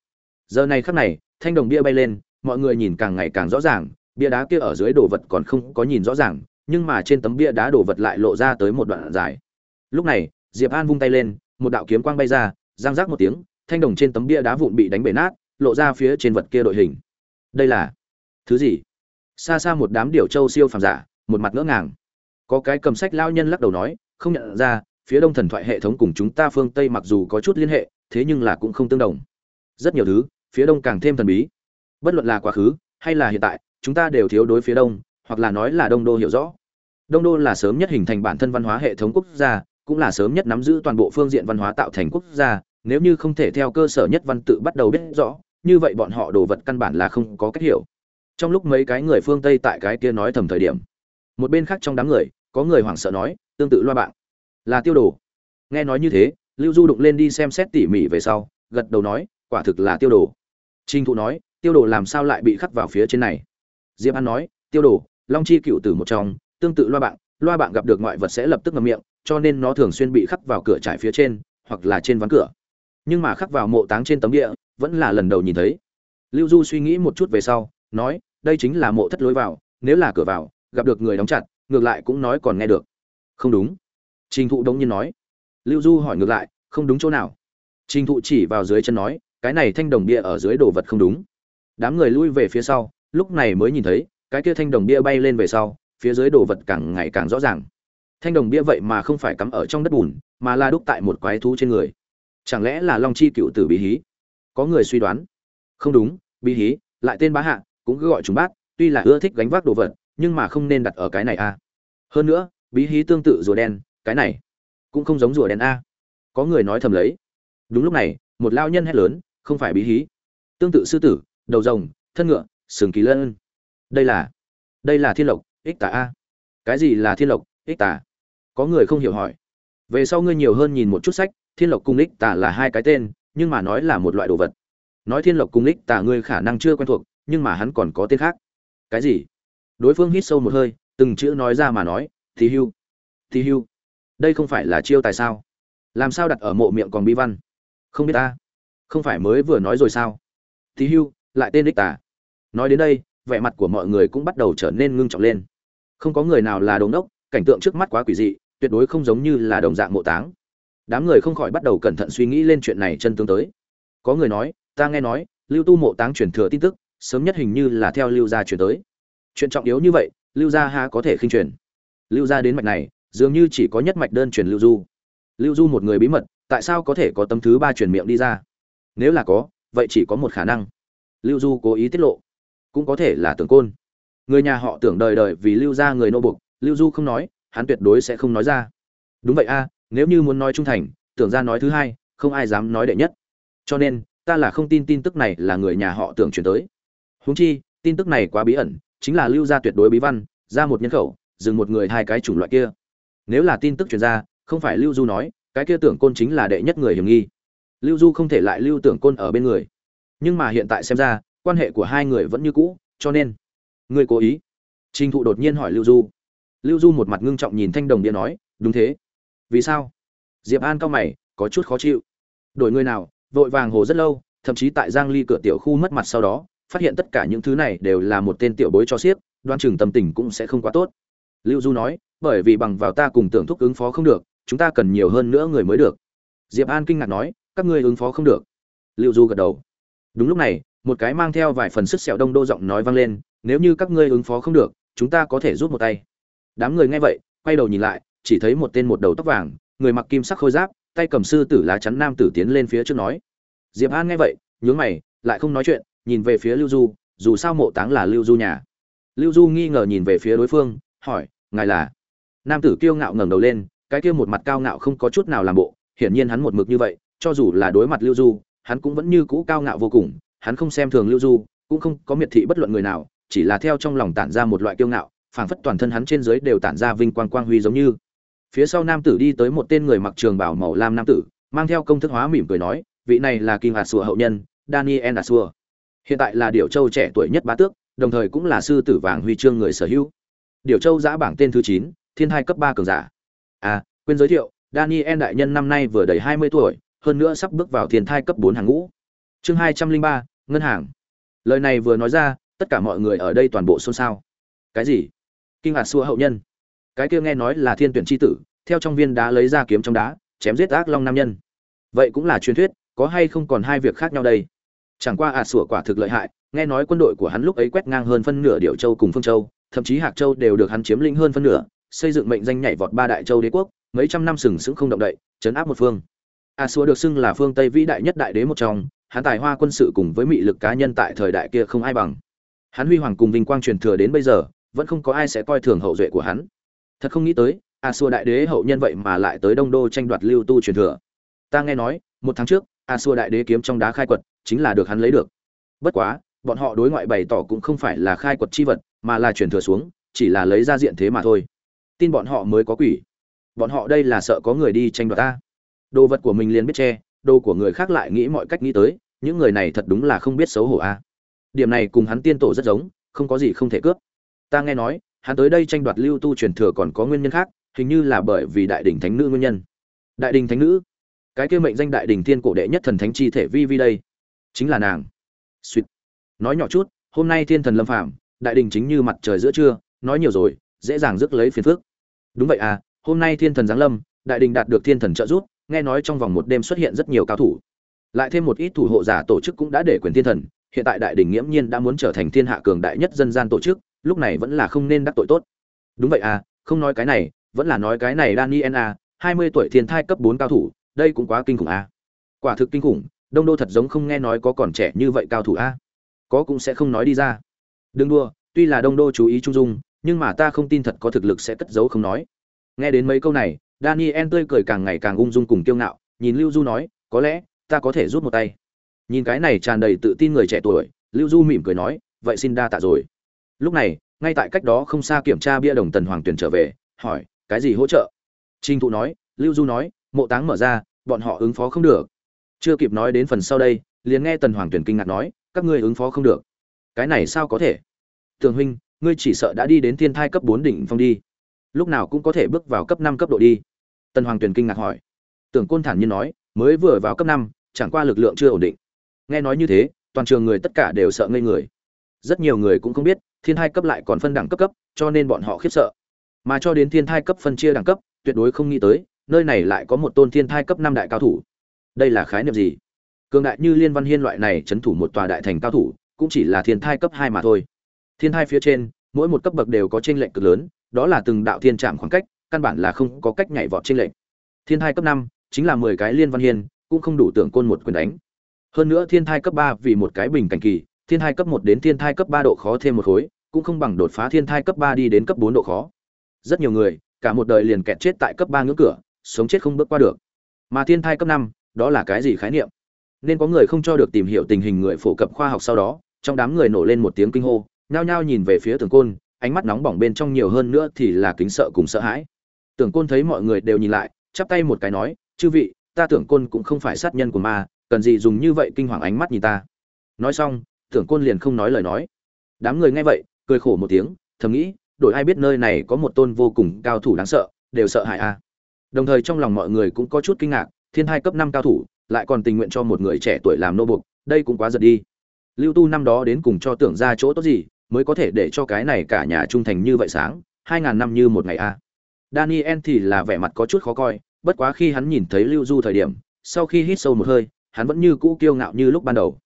Giờ này khắc này, thanh đồng bia bay lên, mọi người nhìn càng ngày càng rõ ràng, bia đá kia ở dưới đồ vật còn không có nhìn rõ ràng, nhưng mà trên tấm bia đá đồ vật lại lộ ra tới một đoạn dài. Lúc này, diệp an vung tay lên, một đạo kiếm quang bay ra giang rác một tiếng thanh đồng trên tấm bia đá vụn bị đánh bể nát, lộ ra phía trên vật kia đội hình. Đây là thứ gì? Xa xa một đám điểu châu siêu phàm giả, một mặt ngỡ ngàng. Có cái cầm sách lão nhân lắc đầu nói, không nhận ra, phía đông thần thoại hệ thống cùng chúng ta phương tây mặc dù có chút liên hệ, thế nhưng là cũng không tương đồng. Rất nhiều thứ, phía đông càng thêm thần bí. Bất luận là quá khứ, hay là hiện tại, chúng ta đều thiếu đối phía đông, hoặc là nói là đông đô hiểu rõ. Đông đô là sớm nhất hình thành bản thân văn hóa hệ thống quốc gia, cũng là sớm nhất nắm giữ toàn bộ phương diện văn hóa tạo thành quốc gia nếu như không thể theo cơ sở nhất văn tự bắt đầu biết rõ, như vậy bọn họ đồ vật căn bản là không có cách hiểu. Trong lúc mấy cái người phương tây tại cái kia nói thầm thời điểm, một bên khác trong đám người, có người hoảng sợ nói, tương tự loa bạn, là tiêu đồ. Nghe nói như thế, lưu du đụng lên đi xem xét tỉ mỉ về sau, gật đầu nói, quả thực là tiêu đồ. Trinh thụ nói, tiêu đồ làm sao lại bị khắc vào phía trên này? Diệp an nói, tiêu đồ, long chi cựu tử một trong, tương tự loa bạn loa bạn gặp được ngoại vật sẽ lập tức ngậm miệng, cho nên nó thường xuyên bị khắc vào cửa trải phía trên, hoặc là trên ván cửa nhưng mà khắc vào mộ táng trên tấm địa, vẫn là lần đầu nhìn thấy. Lưu du suy nghĩ một chút về sau, nói, đây chính là mộ thất lối vào, nếu là cửa vào, gặp được người đóng chặt, ngược lại cũng nói còn nghe được. Không đúng. Trình thụ đống nhiên nói. Lưu du hỏi ngược lại, không đúng chỗ nào? Trình thụ chỉ vào dưới chân nói, cái này thanh đồng bia ở dưới đồ vật không đúng. Đám người lui về phía sau, lúc này mới nhìn thấy, cái kia thanh đồng bia bay lên về sau, phía dưới đồ vật càng ngày càng rõ ràng. Thanh đồng bia vậy mà không phải cắm ở trong đất bùn, mà là đúc tại một quái thú trên người chẳng lẽ là long chi cựu tử bí hí? Có người suy đoán. Không đúng, bí hí, lại tên bá hạ, cũng cứ gọi chúng bác, tuy là ưa thích gánh vác đồ vật, nhưng mà không nên đặt ở cái này a hơn nữa, bí hí tương tự rùa đen, cái này cũng không giống rùa đen a. Có người nói thầm lấy. Đúng lúc này, một lao nhân hét lớn, không phải bí hí. Tương tự sư tử, đầu rồng, thân ngựa, sừng kỳ lân. Đây là đây là thiên lộc, ích tà a. Cái gì là thiên lộc, ích tà? Có người không hiểu hỏi. Về sau ngươi nhiều hơn nhìn một chút sách thiên lộc cung ích tà là hai cái tên, nhưng mà nói là một loại đồ vật. Nói thiên lộc cung ích tà ngươi khả năng chưa quen thuộc, nhưng mà hắn còn có tên khác. Cái gì? Đối phương hít sâu một hơi, từng chữ nói ra mà nói thì hưu thì hưu, đây không phải là chiêu tài sao? Làm sao đặt ở mộ miệng còn bi văn? Không biết ta, không phải mới vừa nói rồi sao? Thì hưu, lại tên đích tà. Nói đến đây, vẻ mặt của mọi người cũng bắt đầu trở nên ngưng trọng lên. Không có người nào là đống đốc cảnh tượng trước mắt quá quỷ dị, tuyệt đối không giống như là đồng dạng mộ táng đám người không khỏi bắt đầu cẩn thận suy nghĩ lên chuyện này chân tướng tới. Có người nói, ta nghe nói, lưu tu mộ táng truyền thừa tin tức, sớm nhất hình như là theo lưu gia truyền tới. Chuyện trọng yếu như vậy, lưu gia ha có thể khinh truyền? Lưu gia đến mạch này, dường như chỉ có nhất mạch đơn truyền lưu du. Lưu du một người bí mật, tại sao có thể có tấm thứ ba truyền miệng đi ra? Nếu là có, vậy chỉ có một khả năng. Lưu du cố ý tiết lộ. Cũng có thể là tưởng côn. Người nhà họ tưởng đời đời vì lưu gia người nô bục lưu du không nói, hắn tuyệt đối sẽ không nói ra. Đúng vậy a nếu như muốn nói trung thành, tưởng ra nói thứ hai, không ai dám nói đệ nhất. Cho nên, ta là không tin tin tức này là người nhà họ tưởng chuyển tới. Huống chi, tin tức này quá bí ẩn, chính là lưu gia tuyệt đối bí văn, ra một nhân khẩu, dừng một người hai cái chủng loại kia. Nếu là tin tức truyền ra, không phải lưu du nói, cái kia tưởng côn chính là đệ nhất người hiểm nghi. Lưu du không thể lại lưu tưởng côn ở bên người. Nhưng mà hiện tại xem ra, quan hệ của hai người vẫn như cũ, cho nên người cố ý. Trình thụ đột nhiên hỏi lưu du. Lưu du một mặt ngưng trọng nhìn thanh đồng bia nói, đúng thế vì sao? Diệp an cao mày, có chút khó chịu. Đổi người nào, vội vàng hồ rất lâu, thậm chí tại giang ly cửa tiểu khu mất mặt sau đó, phát hiện tất cả những thứ này đều là một tên tiểu bối cho xiếc đoan chừng tâm tình cũng sẽ không quá tốt. Lưu du nói, bởi vì bằng vào ta cùng tưởng thúc ứng phó không được, chúng ta cần nhiều hơn nữa người mới được. Diệp an kinh ngạc nói, các ngươi ứng phó không được. Lưu du gật đầu. Đúng lúc này, một cái mang theo vài phần sức sẹo đông đô giọng nói vang lên, nếu như các ngươi ứng phó không được, chúng ta có thể rút một tay. Đám người nghe vậy, quay đầu nhìn lại chỉ thấy một tên một đầu tóc vàng, người mặc kim sắc khôi giáp, tay cầm sư tử lá chắn nam tử tiến lên phía trước nói. Diệp an nghe vậy, nhướng mày, lại không nói chuyện, nhìn về phía lưu du, dù sao mộ táng là lưu du nhà. Lưu du nghi ngờ nhìn về phía đối phương, hỏi, ngài là? Nam tử kiêu ngạo ngẩng đầu lên, cái kia một mặt cao ngạo không có chút nào làm bộ, hiển nhiên hắn một mực như vậy, cho dù là đối mặt lưu du, hắn cũng vẫn như cũ cao ngạo vô cùng, hắn không xem thường lưu du, cũng không có miệt thị bất luận người nào, chỉ là theo trong lòng tản ra một loại kiêu ngạo, phảng phất toàn thân hắn trên dưới đều tản ra vinh quang quang huy giống như phía sau nam tử đi tới một tên người mặc trường bảo màu lam nam tử, mang theo công thức hóa mỉm cười nói, vị này là kinh hạt sùa hậu nhân, daniel asua hiện tại là điểu châu trẻ tuổi nhất bá tước, đồng thời cũng là sư tử vàng huy chương người sở hữu. Điểu châu giã bảng tên thứ chín, thiên hai cấp ba cường giả. À quên giới thiệu, daniel đại nhân năm nay vừa đầy hai mươi tuổi, hơn nữa sắp bước vào thiên thai cấp bốn hàng ngũ. Chương hai trăm linh ba, ngân hàng. Lời này vừa nói ra, tất cả mọi người ở đây toàn bộ xôn xao. Cái gì? Kinh hạt xua hậu nhân cái kia nghe nói là thiên tuyển chi tử, theo trong viên đá lấy ra kiếm trong đá, chém giết ác long nam nhân. Vậy cũng là truyền thuyết, có hay không còn hai việc khác nhau đây? Chẳng qua ạt sủa quả thực lợi hại, nghe nói quân đội của hắn lúc ấy quét ngang hơn phân nửa điệu châu cùng phương châu, thậm chí hạc châu đều được hắn chiếm lĩnh hơn phân nửa, xây dựng mệnh danh nhảy vọt ba đại châu đế quốc, mấy trăm năm sừng sững không động đậy chấn áp một phương. A xua được xưng là phương tây vĩ đại nhất đại đế một trong, hắn tài hoa quân sự cùng với mị lực cá nhân tại thời đại kia không ai bằng. Hắn huy hoàng cùng vinh quang truyền thừa đến bây giờ, vẫn không có ai sẽ coi thường hậu duệ của hắn thật không nghĩ tới, a xua đại đế hậu nhân vậy mà lại tới đông đô tranh đoạt lưu tu truyền thừa. Ta nghe nói, một tháng trước, a xua đại đế kiếm trong đá khai quật, chính là được hắn lấy được. Bất quá, bọn họ đối ngoại bày tỏ cũng không phải là khai quật chi vật, mà là truyền thừa xuống, chỉ là lấy ra diện thế mà thôi. Tin bọn họ mới có quỷ. Bọn họ đây là sợ có người đi tranh đoạt ta. Đồ vật của mình liền biết che, đồ của người khác lại nghĩ mọi cách nghĩ tới, những người này thật đúng là không biết xấu hổ a. Điểm này cùng hắn tiên tổ rất giống, không có gì không thể cướp. Ta nghe nói hắn tới đây tranh đoạt lưu tu truyền thừa còn có nguyên nhân khác hình như là bởi vì đại đình thánh nữ nguyên nhân. Đại đình thánh nữ? Cái kia mệnh danh đại đình thiên cổ đệ nhất thần thánh chi thể vi vi đây. Chính là nàng. Suýt nói nhỏ chút hôm nay thiên thần lâm phạm, đại đình chính như mặt trời giữa trưa nói nhiều rồi dễ dàng rước lấy phiền phước đúng vậy à hôm nay thiên thần giáng lâm đại đình đạt được thiên thần trợ giúp nghe nói trong vòng một đêm xuất hiện rất nhiều cao thủ. Lại thêm một ít thủ hộ giả tổ chức cũng đã để quyền thiên thần hiện tại đại đình nghiễm nhiên đã muốn trở thành thiên hạ cường đại nhất dân gian tổ chức lúc này vẫn là không nên đắc tội tốt. Đúng vậy à không nói cái này, vẫn là nói cái này daniel à hai mươi tuổi thiên thai cấp bốn cao thủ, đây cũng quá kinh khủng à. Quả thực kinh khủng, đông đô thật giống không nghe nói có còn trẻ như vậy cao thủ à. Có cũng sẽ không nói đi ra. Đừng đua tuy là đông đô chú ý trung dung, nhưng mà ta không tin thật có thực lực sẽ cất giấu không nói. Nghe đến mấy câu này, daniel tươi cười càng ngày càng ung dung cùng kiêu ngạo, nhìn lưu du nói, có lẽ, ta có thể rút một tay. Nhìn cái này tràn đầy tự tin người trẻ tuổi, lưu du mỉm cười nói, vậy xin đa tạ rồi lúc này, ngay tại cách đó không xa kiểm tra bia đồng tần hoàng tuyển trở về, hỏi, cái gì hỗ trợ? Trinh thụ nói, lưu du nói, mộ táng mở ra, bọn họ ứng phó không được. Chưa kịp nói đến phần sau đây, liền nghe tần hoàng tuyển kinh ngạc nói, các ngươi ứng phó không được. Cái này sao có thể? Tường huynh, ngươi chỉ sợ đã đi đến thiên thai cấp bốn đỉnh phong đi. Lúc nào cũng có thể bước vào cấp năm cấp độ đi. Tần hoàng tuyển kinh ngạc hỏi. Tưởng côn thản nhiên nói, mới vừa vào cấp năm, chẳng qua lực lượng chưa ổn định. Nghe nói như thế, toàn trường người tất cả đều sợ ngây người rất nhiều người cũng không biết, thiên thai cấp lại còn phân đẳng cấp cấp, cho nên bọn họ khiếp sợ. Mà cho đến thiên thai cấp phân chia đẳng cấp, tuyệt đối không nghĩ tới, nơi này lại có một tôn thiên thai cấp năm đại cao thủ. Đây là khái niệm gì? Cường đại như liên văn hiên loại này c h ấ n thủ một tòa đại thành cao thủ, cũng chỉ là thiên thai cấp hai mà thôi. Thiên thai phía trên, mỗi một cấp bậc đều có t r ê n lệch cực lớn, đó là từng đạo thiên trạm khoảng cách, căn bản là không có cách nhảy vọt t r ê n lệch. Thiên thai cấp năm, chính là mười cái liên văn hiên, cũng không đủ tưởng côn một quyền đánh. Hơn nữa thiên thai cấp ba vì một cái bình cảnh kỳ thiên thai cấp một đến thiên thai cấp ba độ khó thêm một khối, cũng không bằng đột phá thiên thai cấp ba đi đến cấp bốn độ khó. Rất nhiều người, cả một đời liền kẹt chết tại cấp ba ngưỡng cửa, sống chết không bước qua được. Mà thiên thai cấp năm, đó là cái gì khái niệm? Nên có người không cho được tìm hiểu tình hình người phổ cập khoa học sau đó, trong đám người nổ lên một tiếng kinh hô, nhao nhao nhìn về phía tưởng côn, ánh mắt nóng bỏng bên trong nhiều hơn nữa thì là kính sợ cùng sợ hãi. Tưởng côn thấy mọi người đều nhìn lại, chắp tay một cái nói, chư vị, ta tưởng côn cũng không phải sát nhân của ma, cần gì dùng như vậy kinh hoàng ánh mắt nhìn ta? Nói xong tưởng côn liền không nói lời nói. Đám người nghe vậy, cười khổ một tiếng, thầm nghĩ, đổi ai biết nơi này có một tôn vô cùng cao thủ đáng sợ, đều sợ hãi a. Đồng thời trong lòng mọi người cũng có chút kinh ngạc, thiên hai cấp năm cao thủ, lại còn tình nguyện cho một người trẻ tuổi làm nô buộc, đây cũng quá giật đi. Lưu tu năm đó đến cùng cho tưởng ra chỗ tốt gì, mới có thể để cho cái này cả nhà trung thành như vậy sáng, hai ngàn năm như một ngày a. Daniel thì là vẻ mặt có chút khó coi, bất quá khi hắn nhìn thấy lưu du thời điểm, sau khi hít sâu một hơi, hắn vẫn như cũ kiêu ngạo như lúc ban đầu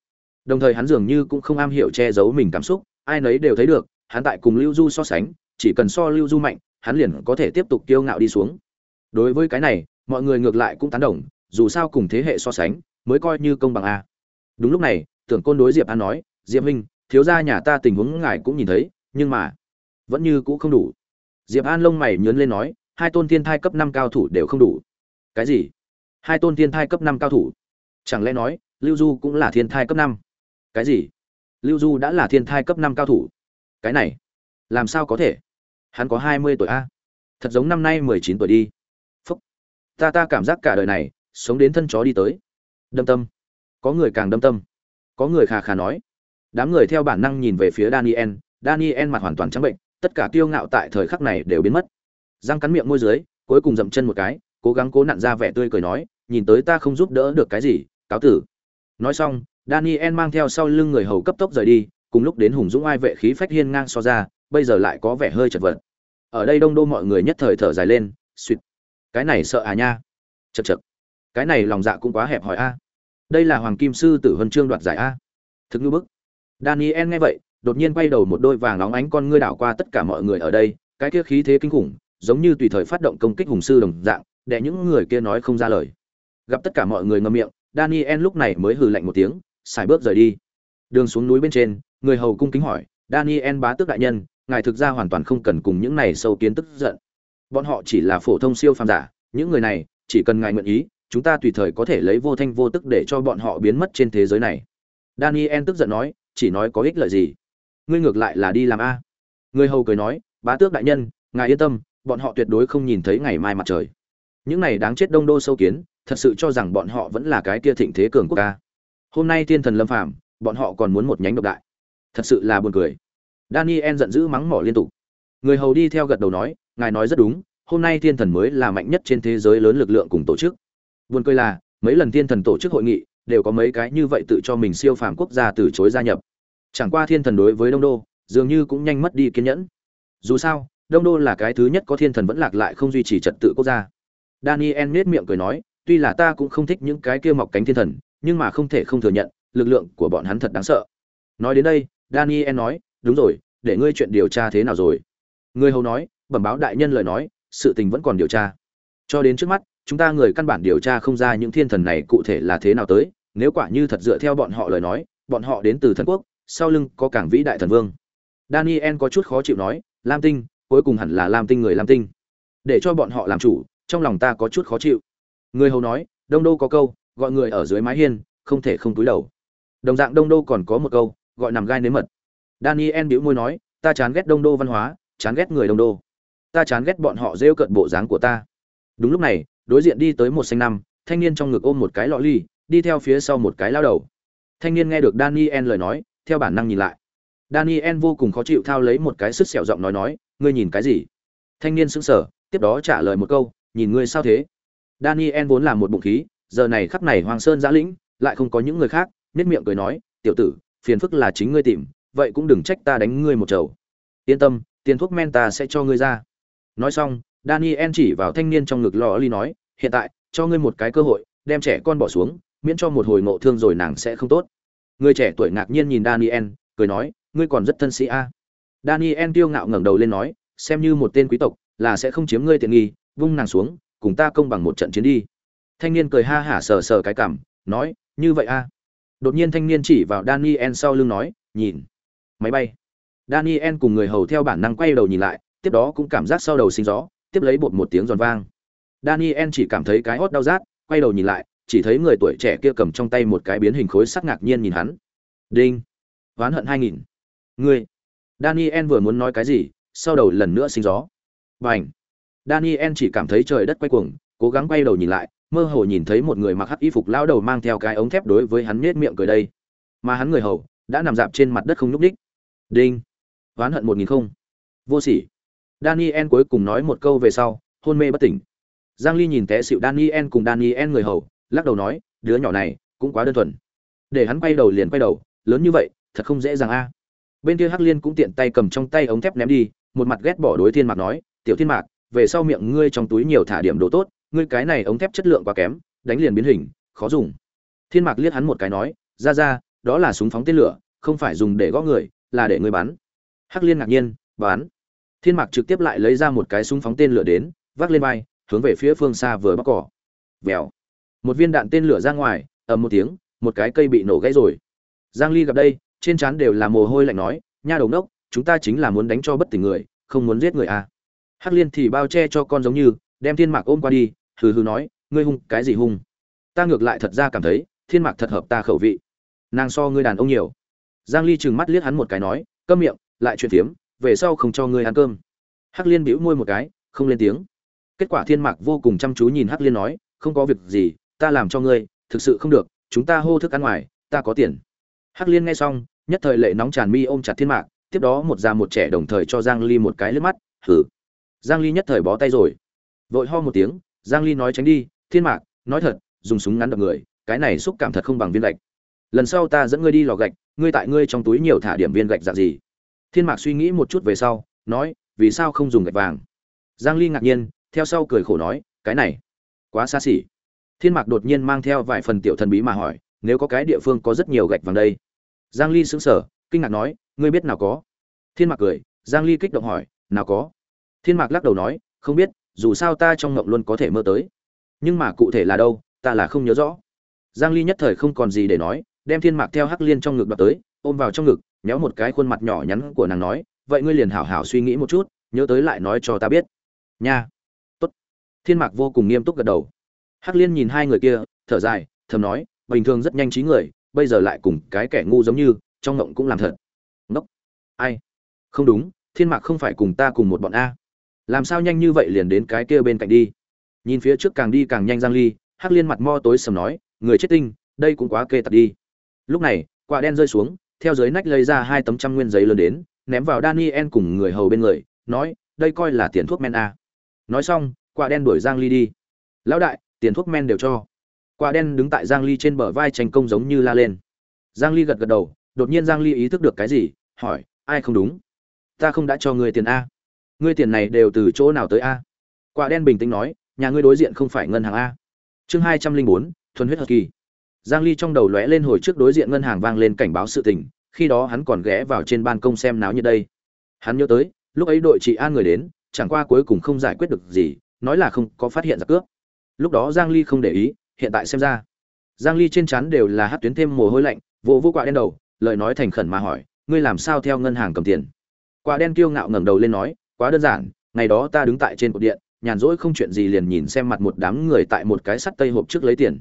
đồng thời hắn dường như cũng không am hiểu che giấu mình cảm xúc, ai nấy đều thấy được, hắn tại cùng lưu du so sánh, chỉ cần so lưu du mạnh, hắn liền có thể tiếp tục kiêu ngạo đi xuống. Đối với cái này, mọi người ngược lại cũng tán đồng, dù sao cùng thế hệ so sánh, mới coi như công bằng a. Đúng lúc này, tưởng côn đối diệp an nói, diệp huynh, thiếu gia nhà ta tình huống ngài cũng nhìn thấy, nhưng mà vẫn như cũ không đủ. Diệp an lông mày nhớn lên nói, hai tôn thiên thai cấp năm cao thủ đều không đủ. Cái gì? Hai tôn thiên thai cấp năm cao thủ. Chẳng lẽ nói, lưu du cũng là thiên thai cấp năm? Cái gì? Lưu du đã là thiên thai cấp năm cao thủ. Cái này, làm sao có thể? Hắn có hai mươi tuổi a. Thật giống năm nay mười chín tuổi đi. Phúc. Ta ta cảm giác cả đời này, sống đến thân chó đi tới. Đâm tâm. Có người càng đâm tâm. Có người khà khà nói. Đám người theo bản năng nhìn về phía daniel. Daniel mặt hoàn toàn trắng bệnh, tất cả kiêu ngạo tại thời khắc này đều biến mất. Răng cắn miệng môi dưới, cuối cùng dậm chân một cái, cố gắng cố nặn ra vẻ tươi cười nói, nhìn tới ta không giúp đỡ được cái gì, cáo tử. Nói xong daniel mang theo sau lưng người hầu cấp tốc rời đi, cùng lúc đến hùng dũng ai vệ khí phách hiên ngang so ra, bây giờ lại có vẻ hơi chật vật. Ở đây đông đô mọi người nhất thời thở dài lên, suýt. Cái này sợ à nha. Chật chật cái này lòng dạ cũng quá hẹp hòi a. Đây là hoàng kim sư tử huân chương đoạt giải a. Thực như bức. Daniel nghe vậy, đột nhiên quay đầu một đôi vàng óng ánh con ngươi đảo qua tất cả mọi người ở đây, cái kia khí thế kinh khủng, giống như tùy thời phát động công kích hùng sư đồng dạng, để những người kia nói không ra lời. Gặp tất cả mọi người ngậm miệng, daniel lúc này mới hừ lạnh một tiếng xài bước rời đi. Đường xuống núi bên trên, người hầu cung kính hỏi, daniel bá tước đại nhân, ngài thực ra hoàn toàn không cần cùng những này sâu kiến tức giận. Bọn họ chỉ là phổ thông siêu phàm giả, những người này, chỉ cần ngài nguyện ý, chúng ta tùy thời có thể lấy vô thanh vô tức để cho bọn họ biến mất trên thế giới này. Daniel tức giận nói, chỉ nói có ích lợi gì? Ngươi ngược lại là đi làm a. Người hầu cười nói, bá tước đại nhân, ngài yên tâm, bọn họ tuyệt đối không nhìn thấy ngày mai mặt trời. Những này đáng chết đông đô sâu kiến, thật sự cho rằng bọn họ vẫn là cái kia thịnh thế cường quốc ca hôm nay thiên thần lâm phàm bọn họ còn muốn một nhánh độc đại thật sự là buồn cười daniel giận dữ mắng mỏ liên tục người hầu đi theo gật đầu nói ngài nói rất đúng hôm nay thiên thần mới là mạnh nhất trên thế giới lớn lực lượng cùng tổ chức Buồn cười là, mấy lần thiên thần tổ chức hội nghị, đều có mấy cái như vậy tự cho mình siêu phàm quốc gia từ chối gia nhập. Chẳng qua thiên thần đối với Đông Đô, dường như cũng nhanh mất đi kiên nhẫn. Dù sao, Đông Đô là cái thứ nhất có thiên thần vẫn lạc lại không duy trì trật tự quốc gia. Daniel nhếch miệng cười nói, tuy là ta cũng không thích những cái kia mọc cánh thiên thần, nhưng mà không thể không thừa nhận, lực lượng của bọn hắn thật đáng sợ. Nói đến đây, Daniel nói, đúng rồi, để ngươi chuyện điều tra thế nào rồi? Ngươi hầu nói, bẩm báo đại nhân lời nói, sự tình vẫn còn điều tra. Cho đến trước mắt, chúng ta người căn bản điều tra không ra những thiên thần này cụ thể là thế nào tới nếu quả như thật dựa theo bọn họ lời nói bọn họ đến từ thần quốc sau lưng có cảng vĩ đại thần vương daniel có chút khó chịu nói lam tinh cuối cùng hẳn là lam tinh người lam tinh để cho bọn họ làm chủ trong lòng ta có chút khó chịu người hầu nói đông đô có câu gọi người ở dưới mái hiên, không thể không túi đầu. Đồng dạng đông đô còn có một câu, gọi nằm gai nếm mật. Daniel bĩu môi nói, ta chán ghét đông đô văn hóa, chán ghét người đông đô. Ta chán ghét bọn họ rêu cận bộ dáng của ta. Đúng lúc này, đối diện đi tới một xanh năm, thanh niên trong ngực ôm một cái lọ ly, đi theo phía sau một cái lao đầu. Thanh niên nghe được daniel lời nói, theo bản năng nhìn lại. Daniel vô cùng khó chịu thao lấy một cái sức sẹo giọng nói nói, ngươi nhìn cái gì? Thanh niên sững sờ, tiếp đó trả lời một câu, nhìn ngươi sao thế? Daniel vốn là một bụng khí giờ này khắp này hoàng sơn giã lĩnh, lại không có những người khác nết miệng cười nói, tiểu tử, phiền phức là chính ngươi tìm, vậy cũng đừng trách ta đánh ngươi một chầu. Yên tâm, tiền thuốc men ta sẽ cho ngươi ra. Nói xong, daniel chỉ vào thanh niên trong ngực lò ly nói, hiện tại, cho ngươi một cái cơ hội, đem trẻ con bỏ xuống, miễn cho một hồi ngộ thương rồi nàng sẽ không tốt. Người trẻ tuổi ngạc nhiên nhìn daniel, cười nói, ngươi còn rất thân sĩ a. Daniel tiêu ngạo ngẩng đầu lên nói, xem như một tên quý tộc, là sẽ không chiếm ngươi tiện nghi, vung nàng xuống, cùng ta công bằng một trận chiến đi thanh niên cười ha hả sờ sờ cái cảm nói như vậy a đột nhiên thanh niên chỉ vào daniel sau lưng nói nhìn máy bay. Daniel cùng người hầu theo bản năng quay đầu nhìn lại tiếp đó cũng cảm giác sau đầu sinh gió tiếp lấy bột một tiếng giòn vang. Daniel chỉ cảm thấy cái hót đau rát quay đầu nhìn lại chỉ thấy người tuổi trẻ kia cầm trong tay một cái biến hình khối sắc ngạc nhiên nhìn hắn. Đinh oán hận hai nghìn. Ngươi. Daniel vừa muốn nói cái gì sau đầu lần nữa sinh gió. Bành. Daniel chỉ cảm thấy trời đất quay cuồng, cố gắng quay đầu nhìn lại, mơ hồ nhìn thấy một người mặc hắc y phục lão đầu mang theo cái ống thép đối với hắn nhếch miệng cười đây. Mà hắn người hầu đã nằm dạp trên mặt đất không nhúc nhích. Đinh. Oán hận một nghìn không. Vô sỉ. Daniel cuối cùng nói một câu về sau, hôn mê bất tỉnh. Giang Ly nhìn té xỉu Daniel cùng Daniel người hầu, lắc đầu nói, đứa nhỏ này cũng quá đơn thuần. Để hắn quay đầu liền quay đầu, lớn như vậy, thật không dễ dàng a. Bên kia Hắc Liên cũng tiện tay cầm trong tay ống thép ném đi, một mặt ghét bỏ đối Thiên Mạc nói, tiểu thiên mạc về sau miệng ngươi trong túi nhiều thả điểm đồ tốt ngươi cái này ống thép chất lượng quá kém, đánh liền biến hình, khó dùng. Thiên mạc liếc hắn một cái nói, ra ra, đó là súng phóng tên lửa, không phải dùng để gõ người, là để ngươi bắn. Hắc liên ngạc nhiên, bắn. Thiên mạc trực tiếp lại lấy ra một cái súng phóng tên lửa đến, vác lên vai, hướng về phía phương xa vừa bóc cỏ. Vèo. Một viên đạn tên lửa ra ngoài, ầm một tiếng, một cái cây bị nổ gãy rồi. Giang ly gặp đây, trên trán đều là mồ hôi lạnh nói, nha đầu đốc chúng ta chính là muốn đánh cho bất tỉnh người, không muốn giết người à. Hắc liên thì bao che cho con giống như, đem thiên mạc ôm qua đi hừ hừ nói, ngươi hung, cái gì hung? Ta ngược lại thật ra cảm thấy, thiên mạc thật hợp ta khẩu vị. Nàng so ngươi đàn ông nhiều. Giang ly trừng mắt liếc hắn một cái nói, câm miệng, lại chuyện tiếm về sau không cho ngươi ăn cơm. Hắc liên bĩu môi một cái, không lên tiếng. Kết quả thiên mạc vô cùng chăm chú nhìn hắc liên nói, không có việc gì, ta làm cho ngươi, thực sự không được, chúng ta hô thức ăn ngoài, ta có tiền. Hắc liên nghe xong, nhất thời lệ nóng tràn mi ôm chặt thiên mạc, tiếp đó một già một trẻ đồng thời cho giang ly một cái lướt mắt hử giang ly nhất thời bó tay rồi. Vội ho một tiếng giang ly nói tránh đi, thiên mạc, nói thật, dùng súng ngắn đập người, cái này xúc cảm thật không bằng viên gạch. Lần sau ta dẫn ngươi đi lò gạch, ngươi tại ngươi trong túi nhiều thả điểm viên gạch dạng gì? Thiên mạc suy nghĩ một chút về sau, nói, vì sao không dùng gạch vàng? Giang ly ngạc nhiên, theo sau cười khổ nói, cái này, quá xa xỉ. Thiên mạc đột nhiên mang theo vài phần tiểu thần bí mà hỏi, nếu có cái địa phương có rất nhiều gạch vàng đây? Giang ly sững sờ, kinh ngạc nói, ngươi biết nào có? Thiên mạc cười, giang ly kích động hỏi, nào có? Thiên mạc lắc đầu nói, không biết dù sao ta trong ngộng luôn có thể mơ tới. Nhưng mà cụ thể là đâu, ta là không nhớ rõ. Giang ly nhất thời không còn gì để nói, đem thiên mạc theo hắc liên trong ngực đoạt tới, ôm vào trong ngực nhéo một cái khuôn mặt nhỏ nhắn của nàng nói, vậy ngươi liền hảo hảo suy nghĩ một chút, nhớ tới lại nói cho ta biết. Nha. Tốt. Thiên mạc vô cùng nghiêm túc gật đầu. Hắc liên nhìn hai người kia, thở dài, thầm nói, bình thường rất nhanh trí người, bây giờ lại cùng cái kẻ ngu giống như, trong ngộng cũng làm thật. Ngốc. Ai? Không đúng, thiên mạc không phải cùng ta cùng một bọn a làm sao nhanh như vậy liền đến cái kia bên cạnh đi? Nhìn phía trước càng đi càng nhanh giang ly, hắc liên mặt mo tối sầm nói, người chết tinh, đây cũng quá kê tật đi. Lúc này, quả đen rơi xuống, theo dưới nách lấy ra hai tấm trăm nguyên giấy lớn đến, ném vào daniel cùng người hầu bên người, nói, đây coi là tiền thuốc men a nói xong, quả đen đuổi giang ly đi. Lão đại, tiền thuốc men đều cho. Quả đen đứng tại giang ly trên bờ vai tranh công giống như la lên. Giang ly gật gật đầu, đột nhiên giang ly ý thức được cái gì, hỏi, ai không đúng? Ta không đã cho người tiền a ngươi tiền này đều từ chỗ nào tới a? Quả đen bình tĩnh nói, nhà ngươi đối diện không phải ngân hàng a? Chương hai trăm linh bốn, thuần huyết hờ kỳ. Giang ly trong đầu lóe lên hồi trước đối diện ngân hàng vang lên cảnh báo sự tình, khi đó hắn còn ghé vào trên ban công xem náo như đây. Hắn nhớ tới, lúc ấy đội chị an người đến, chẳng qua cuối cùng không giải quyết được gì, nói là không có phát hiện ra cướp. Lúc đó giang ly không để ý, hiện tại xem ra. Giang ly trên chắn đều là hát tuyến thêm mồ hôi lạnh vô vô quạ đen đầu, lời nói thành khẩn mà hỏi, ngươi làm sao theo ngân hàng cầm tiền? Quạ đen kiêu ngạo ngẩng đầu lên nói quá đơn giản, ngày đó ta đứng tại trên cột điện, nhàn rỗi không chuyện gì liền nhìn xem mặt một đám người tại một cái sắt tây hộp trước lấy tiền.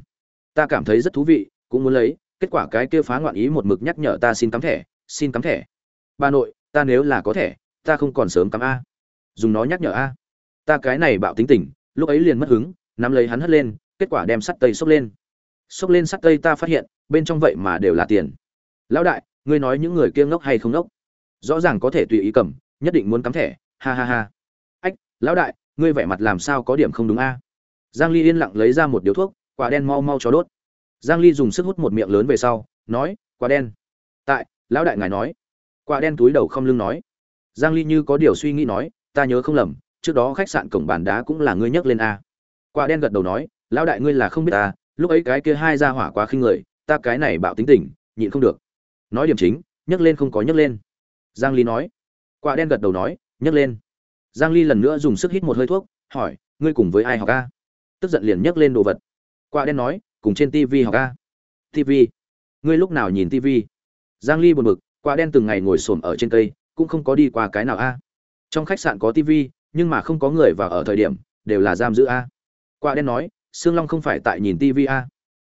Ta cảm thấy rất thú vị, cũng muốn lấy, kết quả cái kia phá ngoạn ý một mực nhắc nhở ta xin cắm thẻ, xin cắm thẻ. Bà nội, ta nếu là có thể ta không còn sớm cắm a. Dùng nó nhắc nhở a. Ta cái này bạo tính tình, lúc ấy liền mất hứng, nắm lấy hắn hất lên, kết quả đem sắt tây xốc lên. Xốc lên sắt tây ta phát hiện, bên trong vậy mà đều là tiền. Lão đại, ngươi nói những người kia ngốc hay không ngốc? Rõ ràng có thể tùy ý cầm, nhất định muốn cắm thẻ ha ha ha. Ách, lão đại, ngươi vẻ mặt làm sao có điểm không đúng a? Giang ly yên lặng lấy ra một điếu thuốc, quả đen mau mau cho đốt. Giang ly dùng sức hút một miệng lớn về sau, nói, quả đen. Tại, lão đại ngài nói. Quả đen túi đầu không lưng nói. Giang ly như có điều suy nghĩ nói, ta nhớ không lầm, trước đó khách sạn cổng bàn đá cũng là ngươi nhắc lên a. Quả đen gật đầu nói, lão đại ngươi là không biết ta, lúc ấy cái kia hai ra hỏa quá khinh người, ta cái này bạo tính tình, nhịn không được. Nói điểm chính, nhấc lên không có nhấc lên. Giang ly nói. Quả đen gật đầu nói nhấc lên. Giang ly lần nữa dùng sức hít một hơi thuốc, hỏi, ngươi cùng với ai học a? Tức giận liền nhấc lên đồ vật. Quả đen nói, cùng trên tivi học a. Tivi ngươi lúc nào nhìn tivi giang ly buồn bực, quả đen từng ngày ngồi xổm ở trên cây, cũng không có đi qua cái nào a. Trong khách sạn có tivi nhưng mà không có người vào ở thời điểm, đều là giam giữ a. Quả đen nói, sương long không phải tại nhìn tivi a.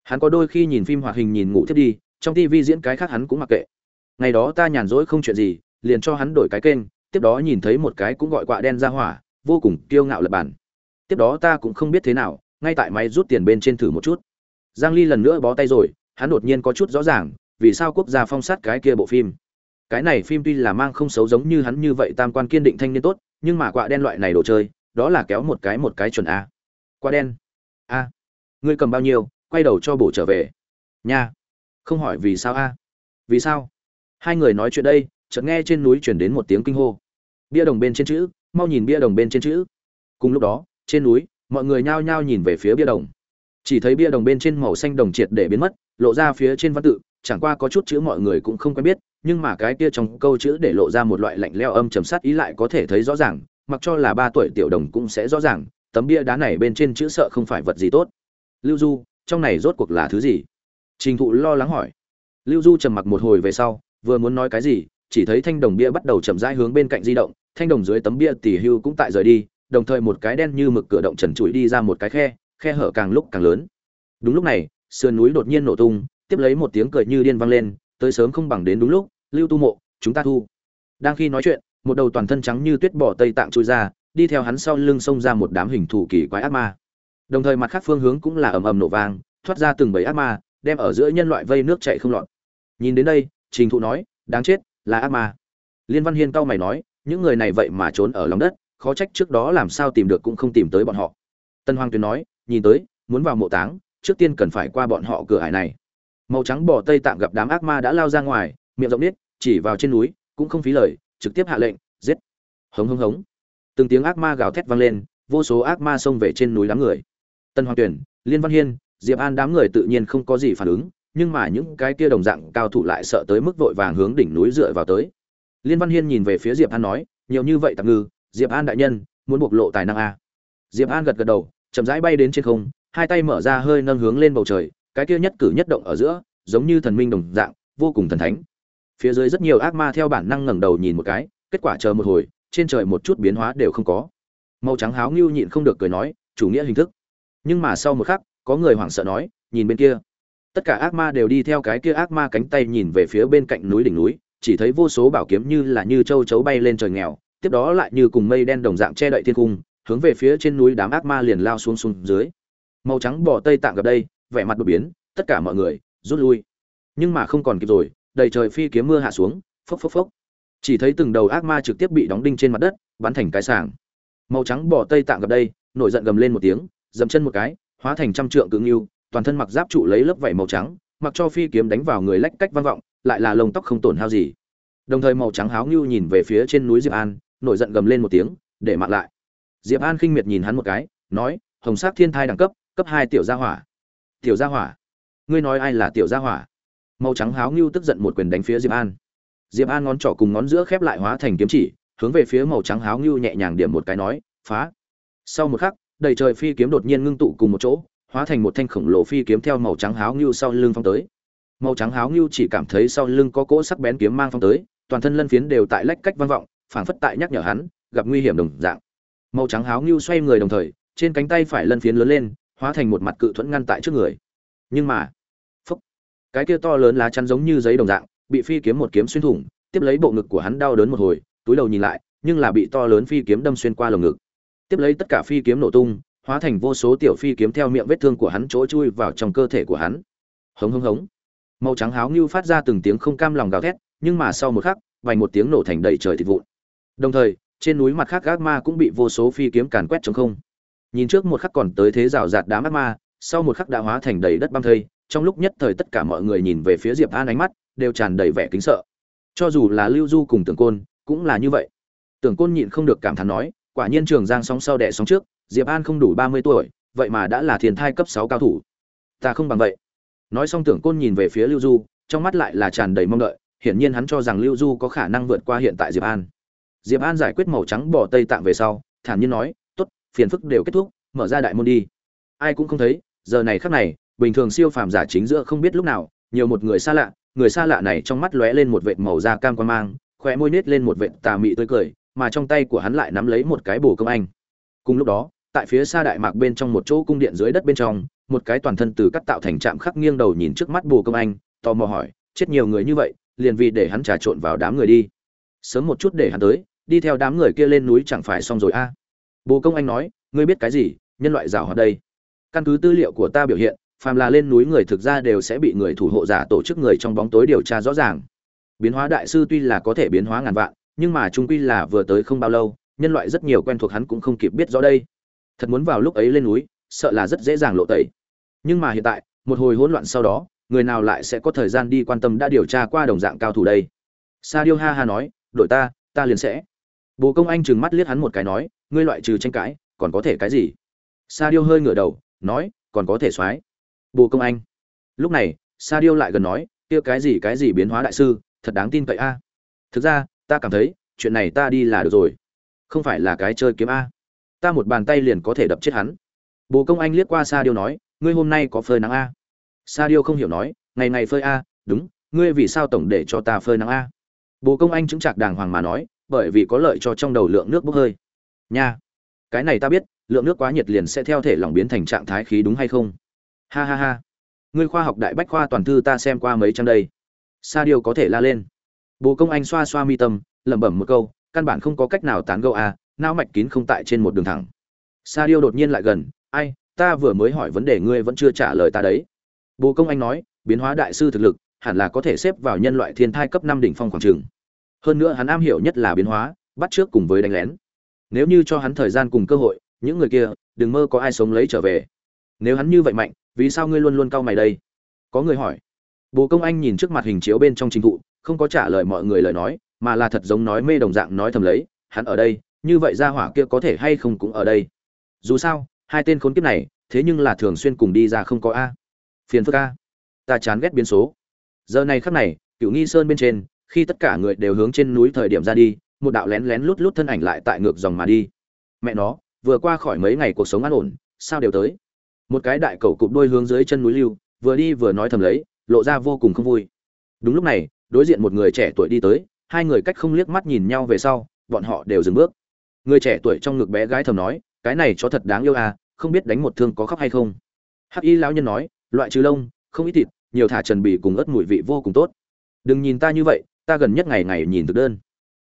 Hắn có đôi khi nhìn phim hoạt hình nhìn ngủ thiết đi, trong tivi diễn cái khác hắn cũng mặc kệ. Ngày đó ta nhàn rỗi không chuyện gì, liền cho hắn đổi cái kênh tiếp đó nhìn thấy một cái cũng gọi quạ đen ra hỏa, vô cùng kiêu ngạo lập bản tiếp đó ta cũng không biết thế nào, ngay tại máy rút tiền bên trên thử một chút. Giang ly lần nữa bó tay rồi, hắn đột nhiên có chút rõ ràng, vì sao quốc gia phong sát cái kia bộ phim. Cái này phim tuy là mang không xấu giống như hắn như vậy tam quan kiên định thanh niên tốt, nhưng mà quạ đen loại này đồ chơi, đó là kéo một cái một cái chuẩn a. Quạ đen. A. Ngươi cầm bao nhiêu, quay đầu cho bổ trở về. Nha. Không hỏi vì sao a. Vì sao? Hai người nói chuyện đây, chợt nghe trên núi chuyển đến một tiếng kinh hô bia đồng bên trên chữ, mau nhìn bia đồng bên trên chữ. Cùng lúc đó, trên núi, mọi người nhao nhao nhìn về phía bia đồng. Chỉ thấy bia đồng bên trên màu xanh đồng triệt để biến mất, lộ ra phía trên văn tự, chẳng qua có chút chữ mọi người cũng không quen biết, nhưng mà cái kia trong câu chữ để lộ ra một loại lạnh leo âm trầm sát ý lại có thể thấy rõ ràng, mặc cho là ba tuổi tiểu đồng cũng sẽ rõ ràng, tấm bia đá này bên trên chữ sợ không phải vật gì tốt. Lưu du, trong này rốt cuộc là thứ gì? Trình thụ lo lắng hỏi. Lưu du trầm mặc một hồi về sau, vừa muốn nói cái gì, chỉ thấy thanh đồng bia bắt đầu chậm rãi hướng bên cạnh di động thanh đồng dưới tấm bia tỷ hưu cũng tại rời đi, đồng thời một cái đen như mực cửa động trần trụi đi ra một cái khe khe hở càng lúc càng lớn. Đúng lúc này, sườn núi đột nhiên nổ tung, tiếp lấy một tiếng cười như điên vang lên, tới sớm không bằng đến đúng lúc, lưu tu mộ, chúng ta thu. Đang khi nói chuyện, một đầu toàn thân trắng như tuyết bỏ tây tạng trôi ra, đi theo hắn sau lưng xông ra một đám hình thủ kỳ quái ác ma. Đồng thời mặt khác phương hướng cũng là ầm ầm nổ vang, thoát ra từng bầy ác ma, đem ở giữa nhân loại vây nước chạy không lọt. Nhìn đến đây, trình thụ nói, đáng chết, là ác ma. Liên văn hiên cao mày nói những người này vậy mà trốn ở lòng đất, khó trách trước đó làm sao tìm được cũng không tìm tới bọn họ. Tân hoàng tuyền nói, nhìn tới, muốn vào mộ táng, trước tiên cần phải qua bọn họ cửa hải này. Màu trắng bỏ tây tạm gặp đám ác ma đã lao ra ngoài, miệng rộng nít chỉ vào trên núi, cũng không phí lời, trực tiếp hạ lệnh, giết. Hống hống hống. Từng tiếng ác ma gào thét vang lên, vô số ác ma xông về trên núi đám người. Tân hoàng tuyển liên văn hiên, diệp an đám người tự nhiên không có gì phản ứng, nhưng mà những cái kia đồng dạng cao thủ lại sợ tới mức vội vàng hướng đỉnh núi dựa vào tới liên văn hiên nhìn về phía diệp an nói, nhiều như vậy tạm ngư, diệp an đại nhân, muốn bộc lộ tài năng a diệp an gật gật đầu, chậm rãi bay đến trên không, hai tay mở ra hơi nâng hướng lên bầu trời, cái kia nhất cử nhất động ở giữa, giống như thần minh đồng dạng, vô cùng thần thánh. Phía dưới rất nhiều ác ma theo bản năng ngẩng đầu nhìn một cái, kết quả chờ một hồi, trên trời một chút biến hóa đều không có. Màu trắng háo ngưu nhịn không được cười nói, chủ nghĩa hình thức. Nhưng mà sau một khắc, có người hoảng sợ nói, nhìn bên kia. Tất cả ác ma đều đi theo cái kia ác ma cánh tay nhìn về phía bên cạnh núi đỉnh núi chỉ thấy vô số bảo kiếm như là như châu chấu bay lên trời nghèo, tiếp đó lại như cùng mây đen đồng dạng che đậy thiên cung, hướng về phía trên núi đám ác ma liền lao xuống xuống dưới. Màu trắng bỏ tây tạng gặp đây, vẻ mặt đột biến, tất cả mọi người rút lui. Nhưng mà không còn kịp rồi, đầy trời phi kiếm mưa hạ xuống, phốc phốc phốc. Chỉ thấy từng đầu ác ma trực tiếp bị đóng đinh trên mặt đất, bắn thành cái sàng màu trắng bỏ tây tạng gặp đây, nổi giận gầm lên một tiếng, dậm chân một cái, hóa thành trăm trượng cứng yêu toàn thân mặc giáp trụ lấy lớp vảy màu trắng, mặc cho phi kiếm đánh vào người lách cách vang vọng lại là lông tóc không tổn hao gì. Đồng thời màu trắng háo ngưu nhìn về phía trên núi diệp an, nổi giận gầm lên một tiếng, để mạng lại. Diệp an khinh miệt nhìn hắn một cái, nói, hồng sắc thiên thai đẳng cấp cấp hai tiểu gia hỏa. Tiểu gia hỏa? Ngươi nói ai là tiểu gia hỏa? Màu trắng háo ngưu tức giận một quyền đánh phía diệp an. Diệp an ngón trỏ cùng ngón giữa khép lại hóa thành kiếm chỉ, hướng về phía màu trắng háo ngưu nhẹ nhàng điểm một cái nói, phá. Sau một khắc, đầy trời phi kiếm đột nhiên ngưng tụ cùng một chỗ, hóa thành một thanh khổng lồ phi kiếm theo màu trắng háo ngưu sau lưng phong tới màu trắng háo ngưu chỉ cảm thấy sau lưng có cỗ sắc bén kiếm mang phong tới toàn thân lân phiến đều tại lách cách vang vọng phảng phất tại nhắc nhở hắn gặp nguy hiểm đồng dạng. Màu trắng háo ngưu xoay người đồng thời trên cánh tay phải lân phiến lớn lên hóa thành một mặt cự thuẫn ngăn tại trước người. Nhưng mà phúc, cái kia to lớn lá chắn giống như giấy đồng dạng bị phi kiếm một kiếm xuyên thủng tiếp lấy bộ ngực của hắn đau đớn một hồi túi đầu nhìn lại nhưng là bị to lớn phi kiếm đâm xuyên qua lồng ngực. Tiếp lấy tất cả phi kiếm nổ tung hóa thành vô số tiểu phi kiếm theo miệng vết thương của hắn chỗ chui vào trong cơ thể của hắn. Hống hống hống màu trắng háo như phát ra từng tiếng không cam lòng gào thét, nhưng mà sau một khắc vành một tiếng nổ thành đầy trời thịt vụn. Đồng thời, trên núi mặt khác gác ma cũng bị vô số phi kiếm càn quét trong không. Nhìn trước một khắc còn tới thế rào rạt đám ác ma, sau một khắc đã hóa thành đầy đất băng thây, trong lúc nhất thời tất cả mọi người nhìn về phía diệp an ánh mắt, đều tràn đầy vẻ kính sợ. Cho dù là lưu du cùng tưởng côn, cũng là như vậy. Tưởng côn nhịn không được cảm thán nói, quả nhiên trường giang sóng sau đẻ sóng trước, diệp an không đủ ba mươi tuổi, vậy mà đã là thiền thai cấp sáu cao thủ. Ta không bằng vậy nói xong tưởng côn nhìn về phía lưu du, trong mắt lại là tràn đầy mong đợi, hiển nhiên hắn cho rằng lưu du có khả năng vượt qua hiện tại diệp an. Diệp an giải quyết màu trắng bỏ tây tạng về sau, thản nhiên nói t ố t phiền phức đều kết thúc, mở ra đại môn đi. Ai cũng không thấy, giờ này khắc này, bình thường siêu phàm giả chính giữa không biết lúc nào, nhiều một người xa lạ, người xa lạ này trong mắt lóe lên một vệt màu da cam quan mang, khóe môi nết lên một vệt tà mị tươi cười, mà trong tay của hắn lại nắm lấy một cái bồ công anh. Cùng lúc đó, tại phía xa đại mạc bên trong một chỗ cung điện dưới đất bên trong một cái toàn thân từ cắt tạo thành trạm khắc nghiêng đầu nhìn trước mắt bồ công anh, tò mò hỏi, chết nhiều người như vậy, liền vì để hắn trà trộn vào đám người đi? Sớm một chút để hắn tới, đi theo đám người kia lên núi chẳng phải xong rồi a? À. bồ công anh nói, ngươi biết cái gì, nhân loại rào hoạt đây. Căn cứ tư liệu của ta biểu hiện, phàm là lên núi người thực ra đều sẽ bị người thủ hộ giả tổ chức người trong bóng tối điều tra rõ ràng. Biến hóa đại sư tuy là có thể biến hóa ngàn vạn, nhưng mà trung quy là vừa tới không bao lâu, nhân loại rất nhiều quen thuộc hắn cũng không kịp biết rõ đây. Thật muốn vào lúc ấy lên núi, sợ là rất dễ dàng lộ tẩy nhưng mà hiện tại, một hồi hỗn loạn sau đó, người nào lại sẽ có thời gian đi quan tâm đã điều tra qua đồng dạng cao thủ đây? Sa điêu ha ha nói, đội ta ta liền sẽ. Bồ công anh trừng mắt liếc hắn một cái nói, ngươi loại trừ tranh cãi, còn có thể cái gì? Sa điêu hơi ngửa đầu, nói, còn có thể soái bồ công anh, lúc này sa điêu lại gần nói, kia cái gì cái gì biến hóa đại sư, thật đáng tin cậy a. Thực ra, ta cảm thấy, chuyện này ta đi là được rồi. Không phải là cái chơi kiếm a. Ta một bàn tay liền có thể đập chết hắn. Bồ công anh liếc qua sa điêu nói ngươi hôm nay có phơi nắng a? Sa điêu không hiểu nói, ngày ngày phơi a, đúng, ngươi vì sao tổng để cho ta phơi nắng a? Bồ công anh chứng chạc đàng hoàng mà nói, bởi vì có lợi cho trong đầu lượng nước bốc hơi. Nha, cái này ta biết, lượng nước quá nhiệt liền sẽ theo thể lỏng biến thành trạng thái khí đúng hay không? Ha ha ha, ngươi khoa học đại bách khoa toàn thư ta xem qua mấy trăm đây. Sa điêu có thể la lên. Bồ công anh xoa xoa mi tâm, lẩm bẩm một câu, căn bản không có cách nào tán gẫu a, não mạch kín không tại trên một đường thẳng. Sa điêu đột nhiên lại gần, ai ta vừa mới hỏi vấn đề ngươi vẫn chưa trả lời ta đấy. Bồ công anh nói, biến hóa đại sư thực lực, hẳn là có thể xếp vào nhân loại thiên thai cấp năm đỉnh phong khoảng trường. Hơn nữa hắn am hiểu nhất là biến hóa, bắt trước cùng với đánh lén. Nếu như cho hắn thời gian cùng cơ hội, những người kia, đừng mơ có ai sống lấy trở về. Nếu hắn như vậy mạnh, vì sao ngươi luôn luôn cau mày đây? Có người hỏi. Bồ công anh nhìn trước mặt hình chiếu bên trong trình thụ, không có trả lời mọi người lời nói, mà là thật giống nói mê đồng dạng nói thầm lấy, hắn ở đây, như vậy ra hỏa kia có thể hay không cũng ở đây? Dù sao hai tên khốn kiếp này, thế nhưng là thường xuyên cùng đi ra không có a. Phiền phức a. Ta chán ghét biến số. Giờ này khắc này cựu nghi sơn bên trên, khi tất cả người đều hướng trên núi thời điểm ra đi, một đạo lén lén lút lút thân ảnh lại tại ngược dòng mà đi. Mẹ nó, vừa qua khỏi mấy ngày cuộc sống an ổn, sao đều tới? Một cái đại cầu cụp đôi hướng dưới chân núi lưu, vừa đi vừa nói thầm lấy, lộ ra vô cùng không vui. Đúng lúc này, đối diện một người trẻ tuổi đi tới, hai người cách không liếc mắt nhìn nhau về sau, bọn họ đều dừng bước. Người trẻ tuổi trong ngực bé gái thầm nói, cái này chó thật đáng yêu à không biết đánh một thương có khóc hay không. Hắc y lão nhân nói, loại trừ lông, không ít thịt, nhiều thả trần bì cùng ớt mùi vị vô cùng tốt. Đừng nhìn ta như vậy, ta gần nhất ngày ngày nhìn thực đơn.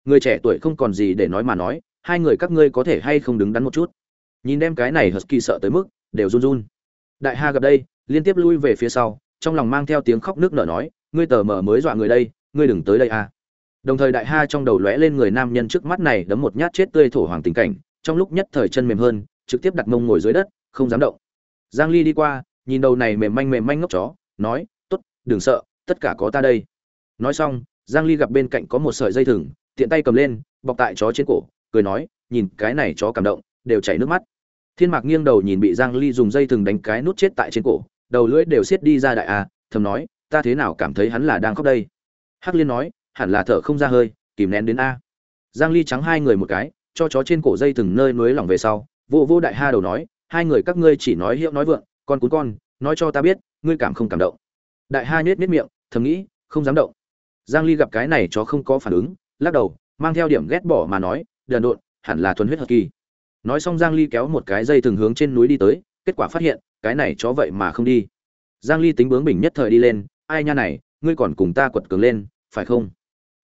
Người trẻ tuổi không còn gì để nói mà nói, hai người các ngươi có thể hay không đứng đắn một chút? Nhìn đem cái này husky sợ tới mức, đều run run. Đại ha gặp đây, liên tiếp lui về phía sau, trong lòng mang theo tiếng khóc nước nở nói, ngươi tờ mờ mới dọa người đây, ngươi đừng tới đây a đồng thời đại ha trong đầu lóe lên người nam nhân trước mắt này đấm một nhát chết tươi thổ hoàng tình cảnh, trong lúc nhất thời chân mềm hơn trực tiếp đặt mông ngồi dưới đất, không dám động. Giang ly đi qua, nhìn đầu này mềm manh mềm manh ngốc chó, nói, tốt, đừng sợ, tất cả có ta đây. Nói xong, giang ly gặp bên cạnh có một sợi dây thừng, tiện tay cầm lên, bọc tại chó trên cổ, cười nói, nhìn cái này chó cảm động, đều chảy nước mắt. Thiên mạc nghiêng đầu nhìn bị giang ly dùng dây thừng đánh cái nút chết tại trên cổ, đầu lưỡi đều xiết đi ra đại a thầm nói, ta thế nào cảm thấy hắn là đang khóc đây? Hắc liên nói, hẳn là thở không ra hơi, kìm nén đến a. Giang ly trắng hai người một cái, cho chó trên cổ dây thừng nơi núi lỏng về sau vô vô đại ha đầu nói, hai người các ngươi chỉ nói hiệu nói vượng, con cún con, nói cho ta biết, ngươi cảm không cảm động. Đại ha nhếch nhếch miệng, thầm nghĩ, không dám động. Giang ly gặp cái này chó không có phản ứng, lắc đầu, mang theo điểm ghét bỏ mà nói, đần độn, hẳn là thuần huyết hợp kỳ. Nói xong giang ly kéo một cái dây từng hướng trên núi đi tới, kết quả phát hiện, cái này chó vậy mà không đi. Giang ly tính bướng bỉnh nhất thời đi lên, ai nha này, ngươi còn cùng ta quật cường lên, phải không?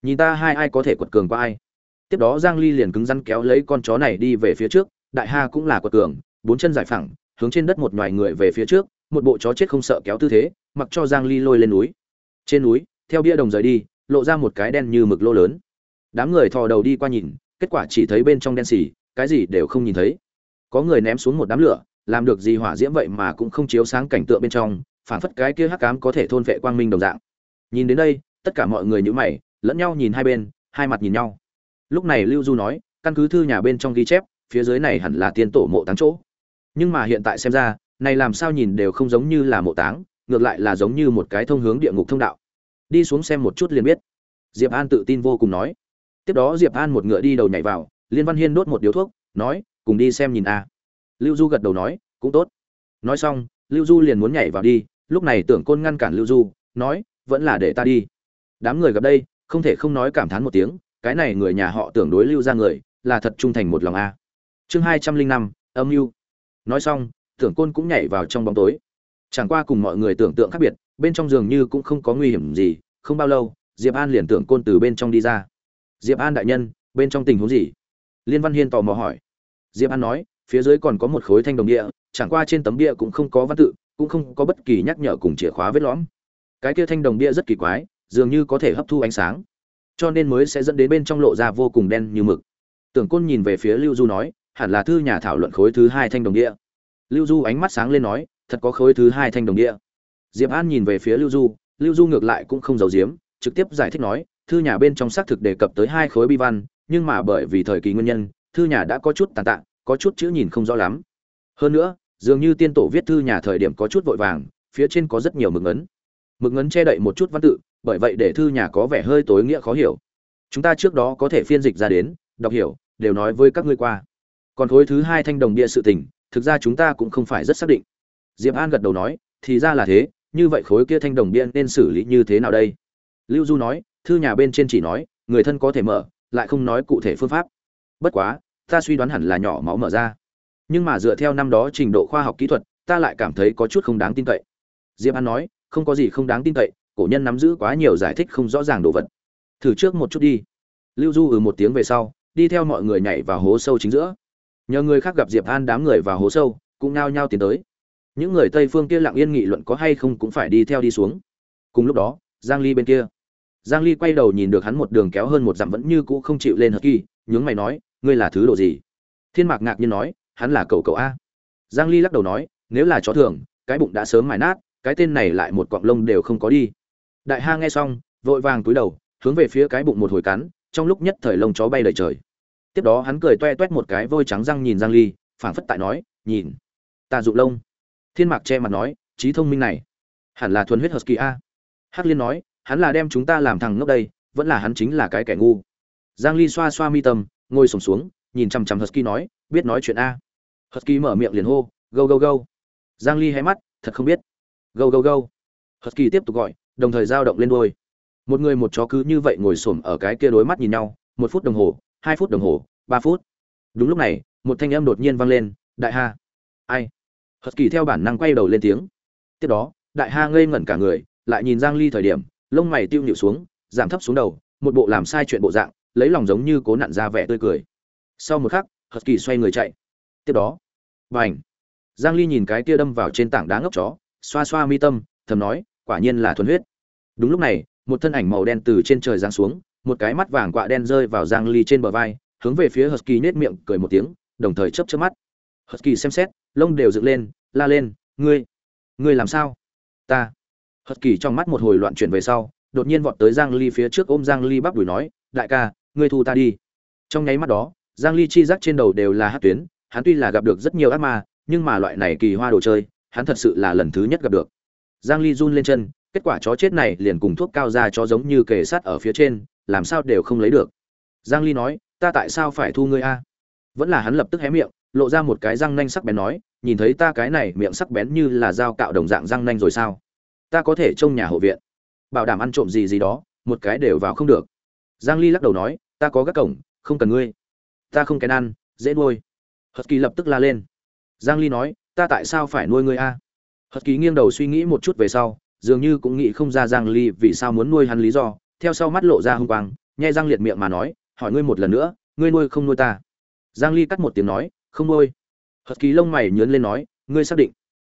Nhìn ta hai ai có thể quật cường qua ai? Tiếp đó giang ly liền cứng rắn kéo lấy con chó này đi về phía trước đại ha cũng là quật cường, bốn chân giải phẳng, hướng trên đất một ngoài người về phía trước, một bộ chó chết không sợ kéo tư thế, mặc cho giang ly lôi lên núi. Trên núi, theo bia đồng rời đi, lộ ra một cái đen như mực lô lớn. Đám người thò đầu đi qua nhìn, kết quả chỉ thấy bên trong đen xì, cái gì đều không nhìn thấy. Có người ném xuống một đám lửa, làm được gì hỏa diễm vậy mà cũng không chiếu sáng cảnh tượng bên trong phản phất cái kia hắc ám có thể thôn vệ quang minh đồng dạng. Nhìn đến đây, tất cả mọi người nhíu mày, lẫn nhau nhìn hai bên, hai mặt nhìn nhau. Lúc này lưu du nói, căn cứ thư nhà bên trong ghi chép phía dưới này hẳn là tiên tổ mộ táng chỗ. Nhưng mà hiện tại xem ra, này làm sao nhìn đều không giống như là mộ táng, ngược lại là giống như một cái thông hướng địa ngục thông đạo. Đi xuống xem một chút liền biết. Diệp an tự tin vô cùng nói. Tiếp đó diệp an một ngựa đi đầu nhảy vào, liên văn hiên đốt một điếu thuốc, nói, cùng đi xem nhìn a. Lưu du gật đầu nói, cũng tốt. Nói xong, lưu du liền muốn nhảy vào đi, lúc này tưởng côn ngăn cản lưu du, nói, vẫn là để ta đi. Đám người gặp đây, không thể không nói cảm thán một tiếng, cái này người nhà họ tưởng đối lưu ra người, là thật trung thành một lòng a chương hai trăm linh năm, âm mưu. Nói xong, tưởng côn cũng nhảy vào trong bóng tối. Chẳng qua cùng mọi người tưởng tượng khác biệt, bên trong giường như cũng không có nguy hiểm gì, không bao lâu, diệp an liền tưởng côn từ bên trong đi ra. Diệp an đại nhân, bên trong tình huống gì? Liên văn hiên tò mò hỏi. Diệp an nói, phía dưới còn có một khối thanh đồng địa, chẳng qua trên tấm địa cũng không có văn tự, cũng không có bất kỳ nhắc nhở cùng chìa khóa vết lõm. Cái kia thanh đồng địa rất kỳ quái, dường như có thể hấp thu ánh sáng, cho nên mới sẽ dẫn đến bên trong lộ ra vô cùng đen như mực. Tưởng côn nhìn về phía lưu du nói hẳn là thư nhà thảo luận khối thứ hai thanh đồng địa. Lưu du ánh mắt sáng lên nói, thật có khối thứ hai thanh đồng địa. Diệp an nhìn về phía lưu du lưu du ngược lại cũng không giấu giếm, trực tiếp giải thích nói, thư nhà bên trong xác thực đề cập tới hai khối bi văn, nhưng mà bởi vì thời kỳ nguyên nhân, thư nhà đã có chút tàn tạ, có chút chữ nhìn không rõ lắm. Hơn nữa, dường như tiên tổ viết thư nhà thời điểm có chút vội vàng, phía trên có rất nhiều mực ấn mực ấn che đậy một chút văn tự, bởi vậy để thư nhà có vẻ hơi tối nghĩa khó hiểu. Chúng ta trước đó có thể phiên dịch ra đến, đọc hiểu, đều nói với các ngươi qua còn khối thứ hai thanh đồng bia sự tình, thực ra chúng ta cũng không phải rất xác định. Diệp an gật đầu nói, thì ra là thế, như vậy khối kia thanh đồng bia nên xử lý như thế nào đây? Lưu du nói, thư nhà bên trên chỉ nói, người thân có thể mở, lại không nói cụ thể phương pháp. Bất quá, ta suy đoán hẳn là nhỏ máu mở ra. Nhưng mà dựa theo năm đó trình độ khoa học kỹ thuật, ta lại cảm thấy có chút không đáng tin cậy. Diệp an nói, không có gì không đáng tin cậy, cổ nhân nắm giữ quá nhiều giải thích không rõ ràng đồ vật. Thử trước một chút đi. Lưu du ừ một tiếng về sau, đi theo mọi người nhảy vào hố sâu chính giữa nhờ người khác gặp diệp an đám người vào hố sâu, cũng nao nhao tiến tới. Những người tây phương kia lặng yên nghị luận có hay không cũng phải đi theo đi xuống. Cùng lúc đó, giang ly bên kia. Giang ly quay đầu nhìn được hắn một đường kéo hơn một dặm vẫn như cũ không chịu lên hờ kỳ, nhướng mày nói, ngươi là thứ độ gì? Thiên mạc ngạc nhiên nói, hắn là cậu cậu a. Giang ly lắc đầu nói, nếu là chó thường, cái bụng đã sớm mài nát, cái tên này lại một quặng lông đều không có đi. Đại ha nghe xong, vội vàng túi đầu, hướng về phía cái bụng một hồi cắn, trong lúc nhất thời lông chó bay đầy trời tiếp đó hắn cười toe toét một cái vôi trắng răng nhìn giang ly, phảng phất tại nói, nhìn, ta dụ lông. Thiên mạc che mặt nói trí thông minh này, hẳn là thuần huyết husky a. Hắc liên nói, hắn là đem chúng ta làm thằng ngốc đây, vẫn là hắn chính là cái kẻ ngu. Giang ly xoa xoa mi tâm, ngồi sổng xuống, nhìn chăm chăm husky nói, biết nói chuyện a. Husky mở miệng liền hô go go go giang ly hé mắt, thật không biết. Go go go husky tiếp tục gọi, đồng thời dao động lên đuôi. Một người một chó cứ như vậy ngồi xổm ở cái kia đối mắt nhìn nhau, một phút đồng hồ hai phút đồng hồ, ba phút. Đúng lúc này, một thanh âm đột nhiên vang lên, đại ha. Ai? Hất kỳ theo bản năng quay đầu lên tiếng. Tiếp đó, đại ha ngây ngẩn cả người, lại nhìn giang ly thời điểm, lông mày tiêu nhịu xuống, giảm thấp xuống đầu, một bộ làm sai chuyện bộ dạng, lấy lòng giống như cố nặn ra vẻ tươi cười. Sau một khắc hất kỳ xoay người chạy. Tiếp đó, bành! Giang ly nhìn cái kia đâm vào trên tảng đá ngốc chó, xoa xoa mi tâm, thầm nói, quả nhiên là thuần huyết. Đúng lúc này, một thân ảnh màu đen từ trên trời giáng xuống một cái mắt vàng quạ đen rơi vào giang ly trên bờ vai, hướng về phía husky nết miệng cười một tiếng, đồng thời chớp chớp mắt. Husky xem xét, lông đều dựng lên, la lên, ngươi ngươi làm sao? Ta. Husky trong mắt một hồi loạn chuyển về sau, đột nhiên vọt tới giang ly phía trước ôm giang ly bắp đuổi nói, đại ca, ngươi thu ta đi. Trong nháy mắt đó, giang ly chi giác trên đầu đều là hát tuyến, hắn tuy là gặp được rất nhiều ác ma, nhưng mà loại này kỳ hoa đồ chơi, hắn thật sự là lần thứ nhất gặp được. Giang ly run lên chân, kết quả chó chết này liền cùng thuốc cao ra cho giống như kề sát ở phía trên làm sao đều không lấy được. Giang ly nói, ta tại sao phải thu ngươi a? Vẫn là hắn lập tức hé miệng, lộ ra một cái răng nanh sắc bén nói, nhìn thấy ta cái này miệng sắc bén như là dao cạo đồng dạng răng nanh rồi sao? Ta có thể trông nhà hộ viện. Bảo đảm ăn trộm gì gì đó, một cái đều vào không được. Giang ly lắc đầu nói, ta có các cổng, không cần ngươi. Ta không kén ăn, dễ nuôi. Hất kỳ lập tức la lên. Giang ly nói, ta tại sao phải nuôi ngươi a? Hất kỳ nghiêng đầu suy nghĩ một chút về sau, dường như cũng nghĩ không ra giang ly vì sao muốn nuôi hắn lý do theo sau mắt lộ ra hung quang nhe răng liệt miệng mà nói, hỏi ngươi một lần nữa, ngươi nuôi không nuôi ta? Giang ly cắt một tiếng nói, không nuôi. Hợp kỳ lông mày nhướng lên nói, ngươi xác định?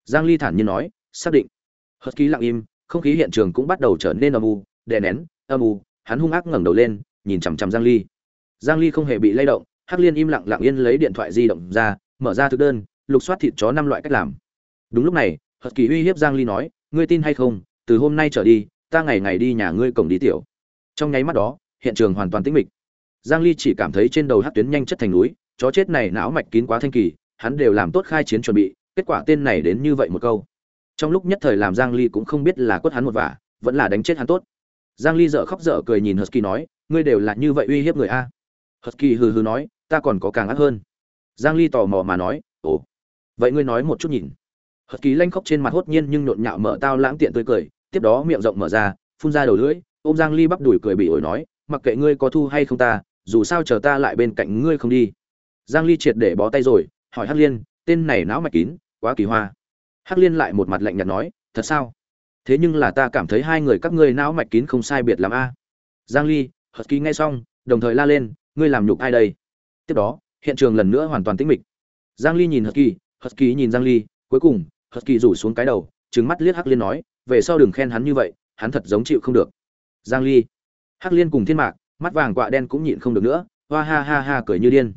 Giang ly thản nhiên nói, xác định. Hợp kỳ lặng im, không khí hiện trường cũng bắt đầu trở nên âm u, đè nén, âm u, hắn hung ác ngẩng đầu lên, nhìn chằm chằm giang ly. Giang ly không hề bị lay động, hắc liên im lặng lặng yên lấy điện thoại di động ra, mở ra thực đơn, lục soát thịt chó năm loại cách làm. Đúng lúc này hợp kỳ uy hiếp giang ly nói, ngươi tin hay không? Từ hôm nay trở đi, ta ngày ngày đi nhà ngươi cổng đi tiểu trong nháy mắt đó, hiện trường hoàn toàn tĩnh mịch. Giang ly chỉ cảm thấy trên đầu hát tuyến nhanh chất thành núi, chó chết này não mạch kín quá thanh kỳ, hắn đều làm tốt khai chiến chuẩn bị, kết quả tên này đến như vậy một câu. Trong lúc nhất thời làm giang ly cũng không biết là quất hắn một vả, vẫn là đánh chết hắn tốt. Giang ly dở khóc dở cười nhìn husky nói, ngươi đều là như vậy uy hiếp người a? Husky hừ hừ nói, ta còn có càng ác hơn. Giang ly tò mò mà nói, ồ, vậy ngươi nói một chút nhìn. Husky lanh khóc trên mặt hốt nhiên nhưng nhộn nhạo mở tao lãng tiện tươi cười, tiếp đó miệng rộng mở ra, phun ra đầu lưỡi ôm giang ly bắp đuổi cười bị ổi nói, mặc kệ ngươi có thu hay không ta, dù sao chờ ta lại bên cạnh ngươi không đi. Giang ly triệt để bó tay rồi, hỏi hắc liên, tên này não mạch kín, quá kỳ hoa. Hắc liên lại một mặt lạnh nhạt nói, thật sao? Thế nhưng là ta cảm thấy hai người các ngươi não mạch kín không sai biệt lắm a. Giang ly hất ký nghe xong, đồng thời la lên, ngươi làm nhục ai đây? Tiếp đó, hiện trường lần nữa hoàn toàn tĩnh mịch. Giang ly nhìn hất kỳ hất ký nhìn giang ly, cuối cùng hất kỳ rủ xuống cái đầu, trừng mắt liếc hắc liên nói, về sau đừng khen hắn như vậy, hắn thật giống chịu không được giang ly. Hắc liên cùng thiên mạc, mắt vàng quạ đen cũng nhịn không được nữa, hoa ha ha ha cười như điên.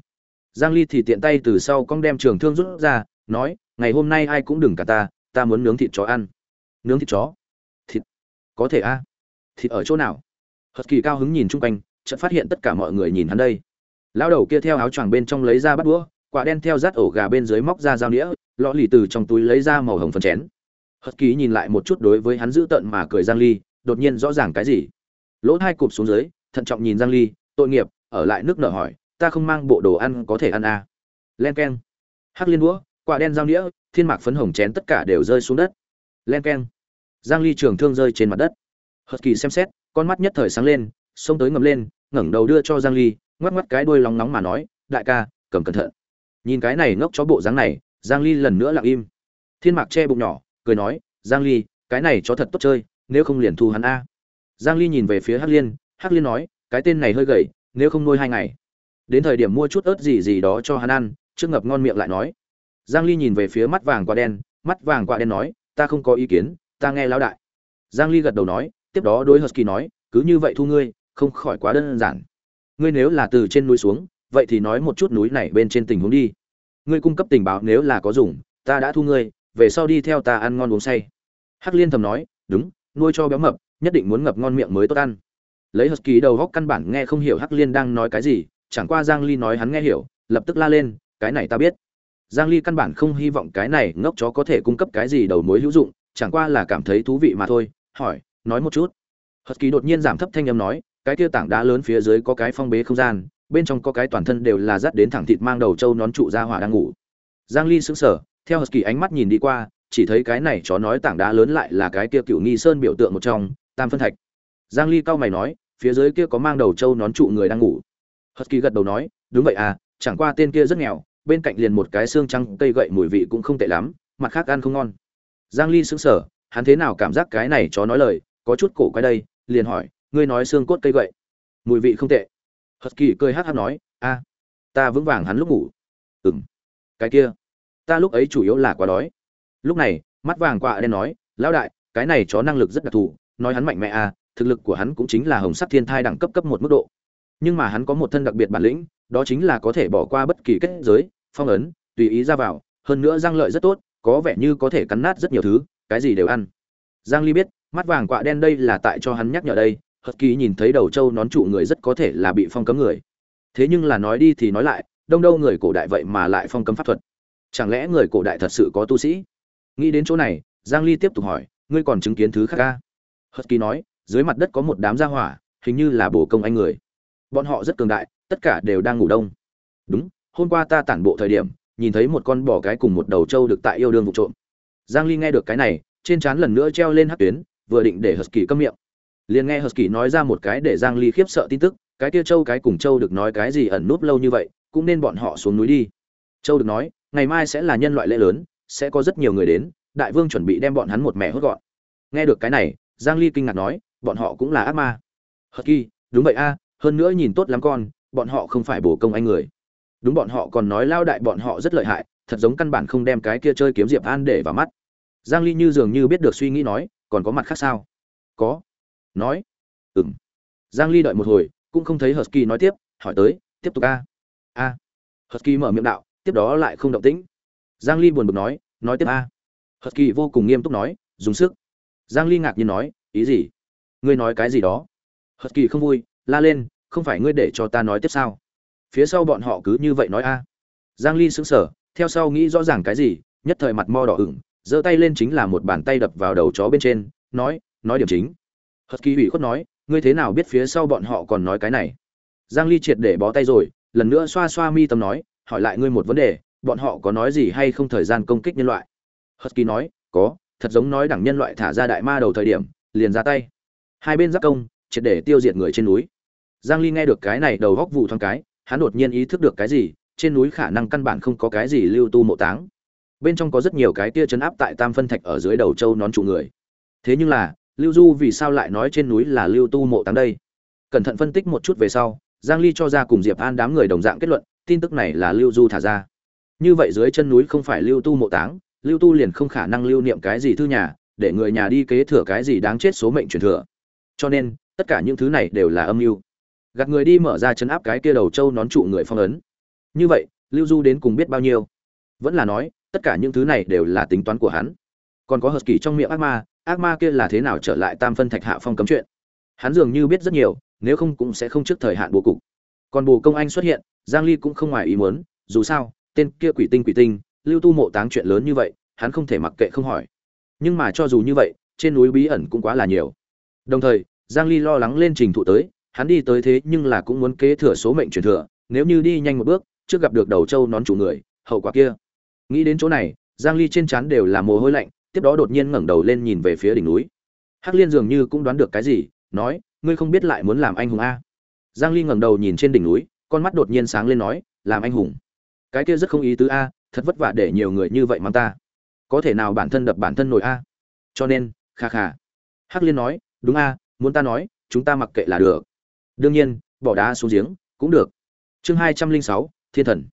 Giang ly thì tiện tay từ sau cong đem trường thương rút ra, nói, ngày hôm nay ai cũng đừng cả ta ta muốn nướng thịt chó ăn. Nướng thịt chó? Thịt? Có thể a? Thịt ở chỗ nào? Hật kỳ cao hứng nhìn chung quanh, chợt phát hiện tất cả mọi người nhìn hắn đây. Lão đầu kia theo áo choàng bên trong lấy ra bắt đũa quả đen theo rát ổ gà bên dưới móc ra dao đĩa lọ lì từ trong túi lấy ra màu hồng phần chén. Hật kỳ nhìn lại một chút đối với hắn giữ tận mà cười giang ly đột nhiên rõ ràng cái gì? Lỗ hai cụp xuống dưới, thận trọng nhìn giang ly, tội nghiệp, ở lại nước nở hỏi, ta không mang bộ đồ ăn có thể ăn à. len keng. Hắc liên đũa, quả đen dao đĩa thiên mạc phấn hồng chén tất cả đều rơi xuống đất. Len keng. Giang ly trường thương rơi trên mặt đất. Hất kỳ xem xét, con mắt nhất thời sáng lên, xông tới ngầm lên, ngẩng đầu đưa cho giang ly, ngoắc ngoắc cái đuôi lóng nóng mà nói, đại ca, cầm cẩn thận. Nhìn cái này ngốc chó bộ dáng này, giang ly lần nữa lặng im. Thiên mạc che bụng nhỏ, cười nói, giang ly, cái này chó thật tốt chơi nếu không liền thu hắn a. Giang ly nhìn về phía hắc liên hắc liên nói, cái tên này hơi gầy, nếu không nuôi hai ngày. Đến thời điểm mua chút ớt gì gì đó cho hắn ăn, trước ngập ngon miệng lại nói. Giang ly nhìn về phía mắt vàng quả đen, mắt vàng quả đen nói, ta không có ý kiến, ta nghe lão đại. Giang ly gật đầu nói, tiếp đó đối husky nói, cứ như vậy thu ngươi, không khỏi quá đơn giản. Ngươi nếu là từ trên núi xuống, vậy thì nói một chút núi này bên trên tình huống đi. Ngươi cung cấp tình báo nếu là có dùng, ta đã thu ngươi, về sau đi theo ta ăn ngon uống say. Hắc liên thầm nói, đúng nuôi cho béo mập, nhất định muốn ngập ngon miệng mới tốt ăn. Lấy husky đầu góc căn bản nghe không hiểu hắc liên đang nói cái gì, chẳng qua giang ly nói hắn nghe hiểu, lập tức la lên, cái này ta biết. Giang ly căn bản không hy vọng cái này ngốc chó có thể cung cấp cái gì đầu mối hữu dụng, chẳng qua là cảm thấy thú vị mà thôi, hỏi, nói một chút. Hờ kỳ đột nhiên giảm thấp thanh âm nói, cái kia tảng đá lớn phía dưới có cái phong bế không gian, bên trong có cái toàn thân đều là dắt đến thẳng thịt mang đầu trâu nón trụ ra hỏa đang ngủ. Giang ly sững sờ, theo hờ kỳ ánh mắt nhìn đi qua chỉ thấy cái này chó nói tảng đá lớn lại là cái kia cựu nghi sơn biểu tượng một trong, tam phân thạch. Giang ly cao mày nói, phía dưới kia có mang đầu trâu nón trụ người đang ngủ. Hất kỳ gật đầu nói, đúng vậy à chẳng qua tên kia rất nghèo, bên cạnh liền một cái xương trắng cây gậy mùi vị cũng không tệ lắm, mặt khác ăn không ngon. Giang ly sững sờ, hắn thế nào cảm giác cái này chó nói lời, có chút cổ quay đây, liền hỏi, ngươi nói xương cốt cây gậy, mùi vị không tệ. Hất kỳ cười hắt hắt nói, a, ta vững vàng hắn lúc ngủ. Ừm, cái kia, ta lúc ấy chủ yếu là quá đói lúc này, mắt vàng quạ đen nói, lão đại, cái này chó năng lực rất đặc thù, nói hắn mạnh mẽ a thực lực của hắn cũng chính là hồng sắc thiên thai đẳng cấp cấp một mức độ. Nhưng mà hắn có một thân đặc biệt bản lĩnh, đó chính là có thể bỏ qua bất kỳ kết giới, phong ấn, tùy ý ra vào, hơn nữa răng lợi rất tốt, có vẻ như có thể cắn nát rất nhiều thứ, cái gì đều ăn. Giang ly biết, mắt vàng quạ đen đây là tại cho hắn nhắc nhở đây hật kỳ nhìn thấy đầu trâu nón trụ người rất có thể là bị phong cấm người. Thế nhưng là nói đi thì nói lại, đông đâu người cổ đại vậy mà lại phong cấm pháp thuật? Chẳng lẽ người cổ đại thật sự có tu sĩ? Nghĩ đến chỗ này, giang ly tiếp tục hỏi, ngươi còn chứng kiến thứ khác ca? Hất kỳ nói, dưới mặt đất có một đám gia hỏa, hình như là bổ công anh người. Bọn họ rất cường đại, tất cả đều đang ngủ đông. Đúng, hôm qua ta tản bộ thời điểm, nhìn thấy một con bò cái cùng một đầu trâu được tại yêu đương vụ trộm. Giang ly nghe được cái này, trên trán lần nữa treo lên hắc tuyến, vừa định để husky câm miệng. Liền nghe husky nói ra một cái để giang ly khiếp sợ tin tức, cái kia trâu cái cùng trâu được nói cái gì ẩn núp lâu như vậy, cũng nên bọn họ xuống núi đi. Trâu được nói, ngày mai sẽ là nhân loại lễ lớn sẽ có rất nhiều người đến, đại vương chuẩn bị đem bọn hắn một mẹ hốt gọn. Nghe được cái này, giang ly kinh ngạc nói, bọn họ cũng là ác ma. Husky đúng vậy a, hơn nữa nhìn tốt lắm con, bọn họ không phải bổ công anh người. Đúng bọn họ còn nói lao đại bọn họ rất lợi hại, thật giống căn bản không đem cái kia chơi kiếm diệp an để vào mắt. Giang ly như dường như biết được suy nghĩ nói, còn có mặt khác sao? Có. Nói. Ừm. Giang ly đợi một hồi, cũng không thấy husky nói tiếp, hỏi tới, tiếp tục a. A. Husky mở miệng đạo, tiếp đó lại không động tĩnh. Giang ly buồn bực nói nói tiếp a. Husky vô cùng nghiêm túc nói, dùng sức. Giang ly ngạc nhiên nói, ý gì? Ngươi nói cái gì đó? Husky không vui, la lên, không phải ngươi để cho ta nói tiếp sao? Phía sau bọn họ cứ như vậy nói a. Giang ly sững sờ, theo sau nghĩ rõ ràng cái gì, nhất thời mặt mo đỏ ửng, giơ tay lên chính là một bàn tay đập vào đầu chó bên trên, nói nói điểm chính. Husky ủy khuất nói, ngươi thế nào biết phía sau bọn họ còn nói cái này? Giang ly triệt để bó tay rồi, lần nữa xoa xoa mi tâm nói, hỏi lại ngươi một vấn đề bọn họ có nói gì hay không thời gian công kích nhân loại? Husky nói, có, thật giống nói đẳng nhân loại thả ra đại ma đầu thời điểm, liền ra tay. Hai bên giác công, triệt để tiêu diệt người trên núi. Giang ly nghe được cái này đầu góc vụ thoáng cái, hắn đột nhiên ý thức được cái gì, trên núi khả năng căn bản không có cái gì lưu tu mộ táng. Bên trong có rất nhiều cái tia chấn áp tại tam phân thạch ở dưới đầu châu nón trụ người. Thế nhưng là, lưu du vì sao lại nói trên núi là lưu tu mộ táng đây? Cẩn thận phân tích một chút về sau, giang ly cho ra cùng diệp an đám người đồng dạng kết luận, tin tức này là lưu du thả ra như vậy dưới chân núi không phải lưu tu mộ táng, lưu tu liền không khả năng lưu niệm cái gì thư nhà, để người nhà đi kế thừa cái gì đáng chết số mệnh truyền thừa. Cho nên, tất cả những thứ này đều là âm mưu. Gạt người đi mở ra chấn áp cái kia đầu trâu nón trụ người phong ấn. Như vậy, lưu du đến cùng biết bao nhiêu? Vẫn là nói, tất cả những thứ này đều là tính toán của hắn. Còn có hờt kỳ trong miệng ác ma ác ma kia là thế nào trở lại tam phân thạch hạ phong cấm chuyện? Hắn dường như biết rất nhiều, nếu không cũng sẽ không trước thời hạn bố cục. Còn bồ công anh xuất hiện, giang ly cũng không ngoài ý muốn, dù sao tên kia quỷ tinh quỷ tinh, lưu tu mộ táng chuyện lớn như vậy, hắn không thể mặc kệ không hỏi. Nhưng mà cho dù như vậy, trên núi bí ẩn cũng quá là nhiều. Đồng thời, giang ly lo lắng lên trình thụ tới, hắn đi tới thế nhưng là cũng muốn kế thừa số mệnh truyền thừa, nếu như đi nhanh một bước, trước gặp được đầu châu nón chủ người, hậu quả kia. Nghĩ đến chỗ này, giang ly trên trán đều là mồ hôi lạnh, tiếp đó đột nhiên ngẩng đầu lên nhìn về phía đỉnh núi. Hắc liên dường như cũng đoán được cái gì, nói, ngươi không biết lại muốn làm anh hùng a? Giang ly ngẩng đầu nhìn trên đỉnh núi, con mắt đột nhiên sáng lên nói, làm anh hùng cái kia rất không ý tứ a, thật vất vả để nhiều người như vậy mang ta. Có thể nào bản thân đập bản thân nổi a? Cho nên, kha kha. Hắc liên nói, đúng a, muốn ta nói, chúng ta mặc kệ là được. Đương nhiên, bỏ đá xuống giếng, cũng được. Chương hai trăm linh sáu, thiên thần.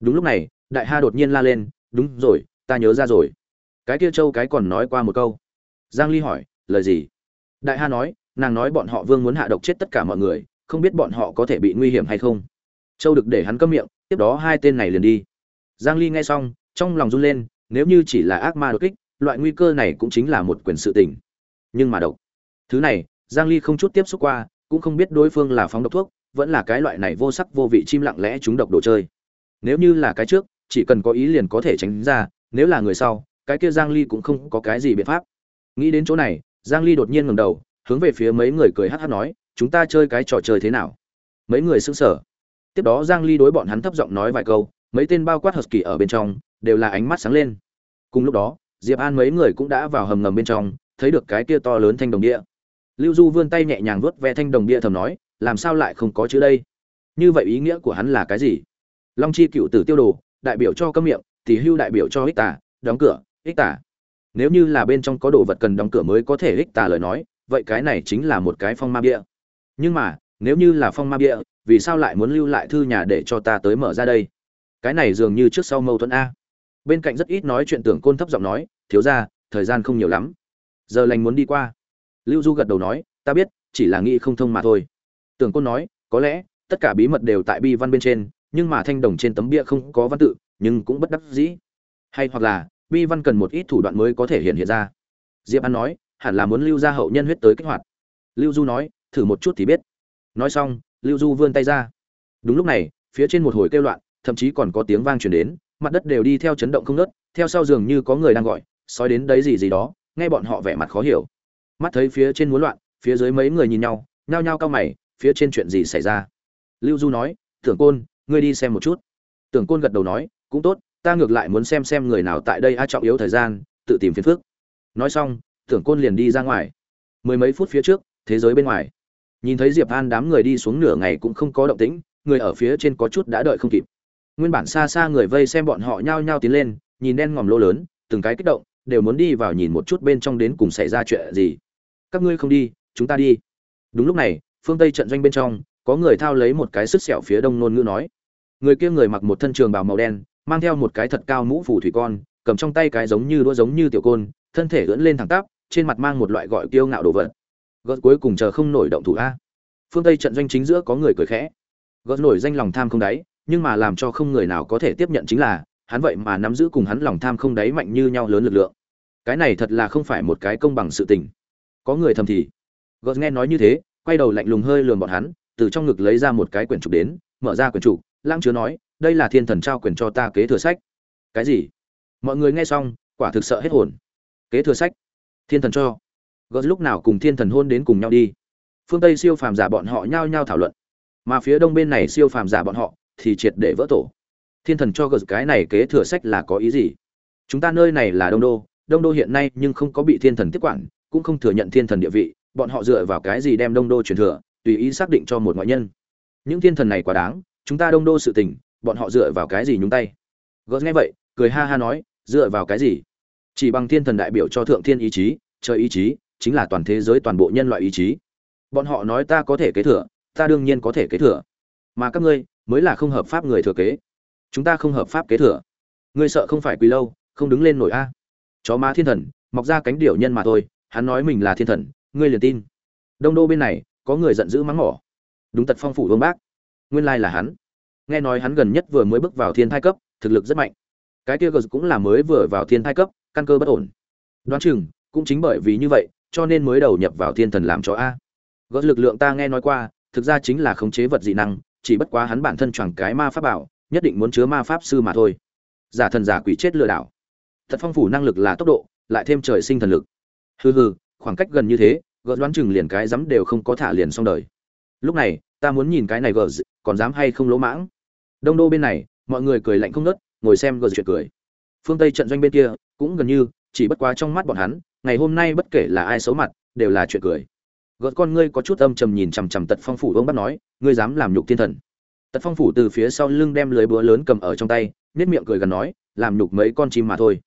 Đúng lúc này, đại ha đột nhiên la lên, đúng rồi, ta nhớ ra rồi. Cái kia châu cái còn nói qua một câu. Giang ly hỏi, lời gì? Đại ha nói, nàng nói bọn họ vương muốn hạ độc chết tất cả mọi người, không biết bọn họ có thể bị nguy hiểm hay không. Châu được để hắn câm miệng tiếp đó hai tên này liền đi. Giang ly nghe xong, trong lòng run lên, nếu như chỉ là ác ma đột kích, loại nguy cơ này cũng chính là một quyền sự tình. Nhưng mà độc. Thứ này, giang ly không chút tiếp xúc qua, cũng không biết đối phương là phóng độc thuốc, vẫn là cái loại này vô sắc vô vị chim lặng lẽ chúng độc đồ chơi. Nếu như là cái trước, chỉ cần có ý liền có thể tránh ra, nếu là người sau, cái kia giang ly cũng không có cái gì biện pháp. Nghĩ đến chỗ này, giang ly đột nhiên ngẩng đầu, hướng về phía mấy người cười hắt hắt nói, chúng ta chơi cái trò chơi thế nào? Mấy người sững sờ tiếp đó giang ly đối bọn hắn thấp giọng nói vài câu, mấy tên bao quát kỳ ở bên trong đều là ánh mắt sáng lên. Cùng lúc đó, diệp an mấy người cũng đã vào hầm ngầm bên trong, thấy được cái kia to lớn thanh đồng địa. Lưu du vươn tay nhẹ nhàng vuốt ve thanh đồng địa thầm nói, làm sao lại không có chữ đây? Như vậy ý nghĩa của hắn là cái gì? Long chi cựu tử tiêu đồ, đại biểu cho câm miệng thì hưu đại biểu cho ích tả, đóng cửa, ích tả. Nếu như là bên trong có đồ vật cần đóng cửa mới có thể ích tả lời nói, vậy cái này chính là một cái phong ma bia. Nhưng mà, nếu như là phong ma bia vì sao lại muốn lưu lại thư nhà để cho ta tới mở ra đây? Cái này dường như trước sau mâu thuẫn a. Bên cạnh rất ít nói chuyện tưởng côn thấp giọng nói, thiếu ra thời gian không nhiều lắm. Giờ lành muốn đi qua. Lưu du gật đầu nói, ta biết, chỉ là nghĩ không thông mà thôi. Tưởng côn nói, có lẽ, tất cả bí mật đều tại bi văn bên trên, nhưng mà thanh đồng trên tấm bia không có văn tự, nhưng cũng bất đắc dĩ. Hay hoặc là, bi văn cần một ít thủ đoạn mới có thể hiện hiện ra. Diệp an nói, hẳn là muốn lưu ra hậu nhân huyết tới kích hoạt. Lưu du nói, thử một chút thì biết. Nói xong lưu du vươn tay ra. Đúng lúc này, phía trên một hồi kêu loạn, thậm chí còn có tiếng vang truyền đến, mặt đất đều đi theo chấn động không nớt theo sau giường như có người đang gọi, sói đến đấy gì gì đó, nghe bọn họ vẻ mặt khó hiểu. Mắt thấy phía trên muốn loạn, phía dưới mấy người nhìn nhau, nhao nhao cao mày, phía trên chuyện gì xảy ra? Lưu du nói tưởng côn, ngươi đi xem một chút. Tưởng côn gật đầu nói, cũng tốt, ta ngược lại muốn xem xem người nào tại đây a trọng yếu thời gian, tự tìm phiền phức. Nói xong tưởng côn liền đi ra ngoài. Mười mấy phút phía trước, thế giới bên ngoài nhìn thấy diệp an đám người đi xuống nửa ngày cũng không có động tĩnh, người ở phía trên có chút đã đợi không kịp. Nguyên bản xa xa người vây xem bọn họ nhao nhao tiến lên, nhìn đen ngòm lô lớn, từng cái kích động, đều muốn đi vào nhìn một chút bên trong đến cùng xảy ra chuyện gì. Các ngươi không đi, chúng ta đi. Đúng lúc này, phương tây trận doanh bên trong, có người thao lấy một cái sức sẹo phía đông nôn ngữ nói. Người kia người mặc một thân trường bào màu đen, mang theo một cái thật cao mũ phủ thủy con, cầm trong tay cái giống như đũa giống như tiểu côn, thân thể ưỡn lên thẳng tắp, trên mặt mang một loại gọi kiêu ngạo đồ vật gợt cuối cùng chờ không nổi động thủ a. Phương tây trận doanh chính giữa có người cười khẽ. Gợt nổi danh lòng tham không đáy, nhưng mà làm cho không người nào có thể tiếp nhận chính là, hắn vậy mà nắm giữ cùng hắn lòng tham không đáy mạnh như nhau lớn lực lượng. Cái này thật là không phải một cái công bằng sự tình. Có người thầm thì gợt nghe nói như thế, quay đầu lạnh lùng hơi lườn bọn hắn, từ trong ngực lấy ra một cái quyển trục đến, mở ra quyển trục, lãng chứa nói, đây là thiên thần trao quyền cho ta kế thừa sách. Cái gì? Mọi người nghe xong, quả thực sợ hết hồn. Kế thừa sách? Thiên thần cho? Gớt lúc nào cùng thiên thần hôn đến cùng nhau đi. Phương tây siêu phàm giả bọn họ nhao nhao thảo luận. Mà phía đông bên này siêu phàm giả bọn họ thì triệt để vỡ tổ. Thiên thần cho gớt cái này kế thừa sách là có ý gì? Chúng ta nơi này là đông đô đông đô hiện nay nhưng không có bị thiên thần tiếp quản, cũng không thừa nhận thiên thần địa vị, bọn họ dựa vào cái gì đem đông đô truyền thừa, tùy ý xác định cho một ngoại nhân. Những thiên thần này quá đáng, chúng ta đông đô sự tình, bọn họ dựa vào cái gì nhúng tay? Gớt nghe vậy, cười ha ha nói, dựa vào cái gì? Chỉ bằng thiên thần đại biểu cho thượng thiên ý chí, trời ý chí chính là toàn thế giới toàn bộ nhân loại ý chí. Bọn họ nói ta có thể kế thừa, ta đương nhiên có thể kế thừa. Mà các ngươi, mới là không hợp pháp người thừa kế. Chúng ta không hợp pháp kế thừa. Ngươi sợ không phải quỳ lâu, không đứng lên nổi a. Chó má thiên thần, mọc ra cánh điểu nhân mà thôi, hắn nói mình là thiên thần, ngươi liền tin. Đông đô bên này, có người giận dữ mắng mỏ. Đúng tật phong phủ vương bác. Nguyên lai là hắn. Nghe nói hắn gần nhất vừa mới bước vào thiên thai cấp, thực lực rất mạnh. Cái kia cũng là mới vừa vào thiên thai cấp, căn cơ bất ổn. Đoán chừng, cũng chính bởi vì như vậy cho nên mới đầu nhập vào thiên thần làm cho a. Gỡ lực lượng ta nghe nói qua, thực ra chính là khống chế vật dị năng, chỉ bất quá hắn bản thân chẳng cái ma pháp bảo, nhất định muốn chứa ma pháp sư mà thôi. Giả thần giả quỷ chết lừa đảo. Thật phong phủ năng lực là tốc độ, lại thêm trời sinh thần lực. Hừ hừ, khoảng cách gần như thế, gỡ đoán chừng liền cái dám đều không có thả liền xong đời. Lúc này, ta muốn nhìn cái này gờ còn dám hay không lỗ mãng? Đông đô bên này, mọi người cười lạnh không nớt ngồi xem gờ chuyện cười. Phương tây trận doanh bên kia, cũng gần như, chỉ bất quá trong mắt bọn hắn ngày hôm nay bất kể là ai xấu mặt, đều là chuyện cười. Gợt con ngươi có chút âm trầm nhìn chằm chằm tật phong phủ, ông bắt nói, ngươi dám làm nhục thiên thần. Tật phong phủ từ phía sau lưng đem lưới búa lớn cầm ở trong tay nết miệng cười gần nói, làm nhục mấy con chim mà thôi.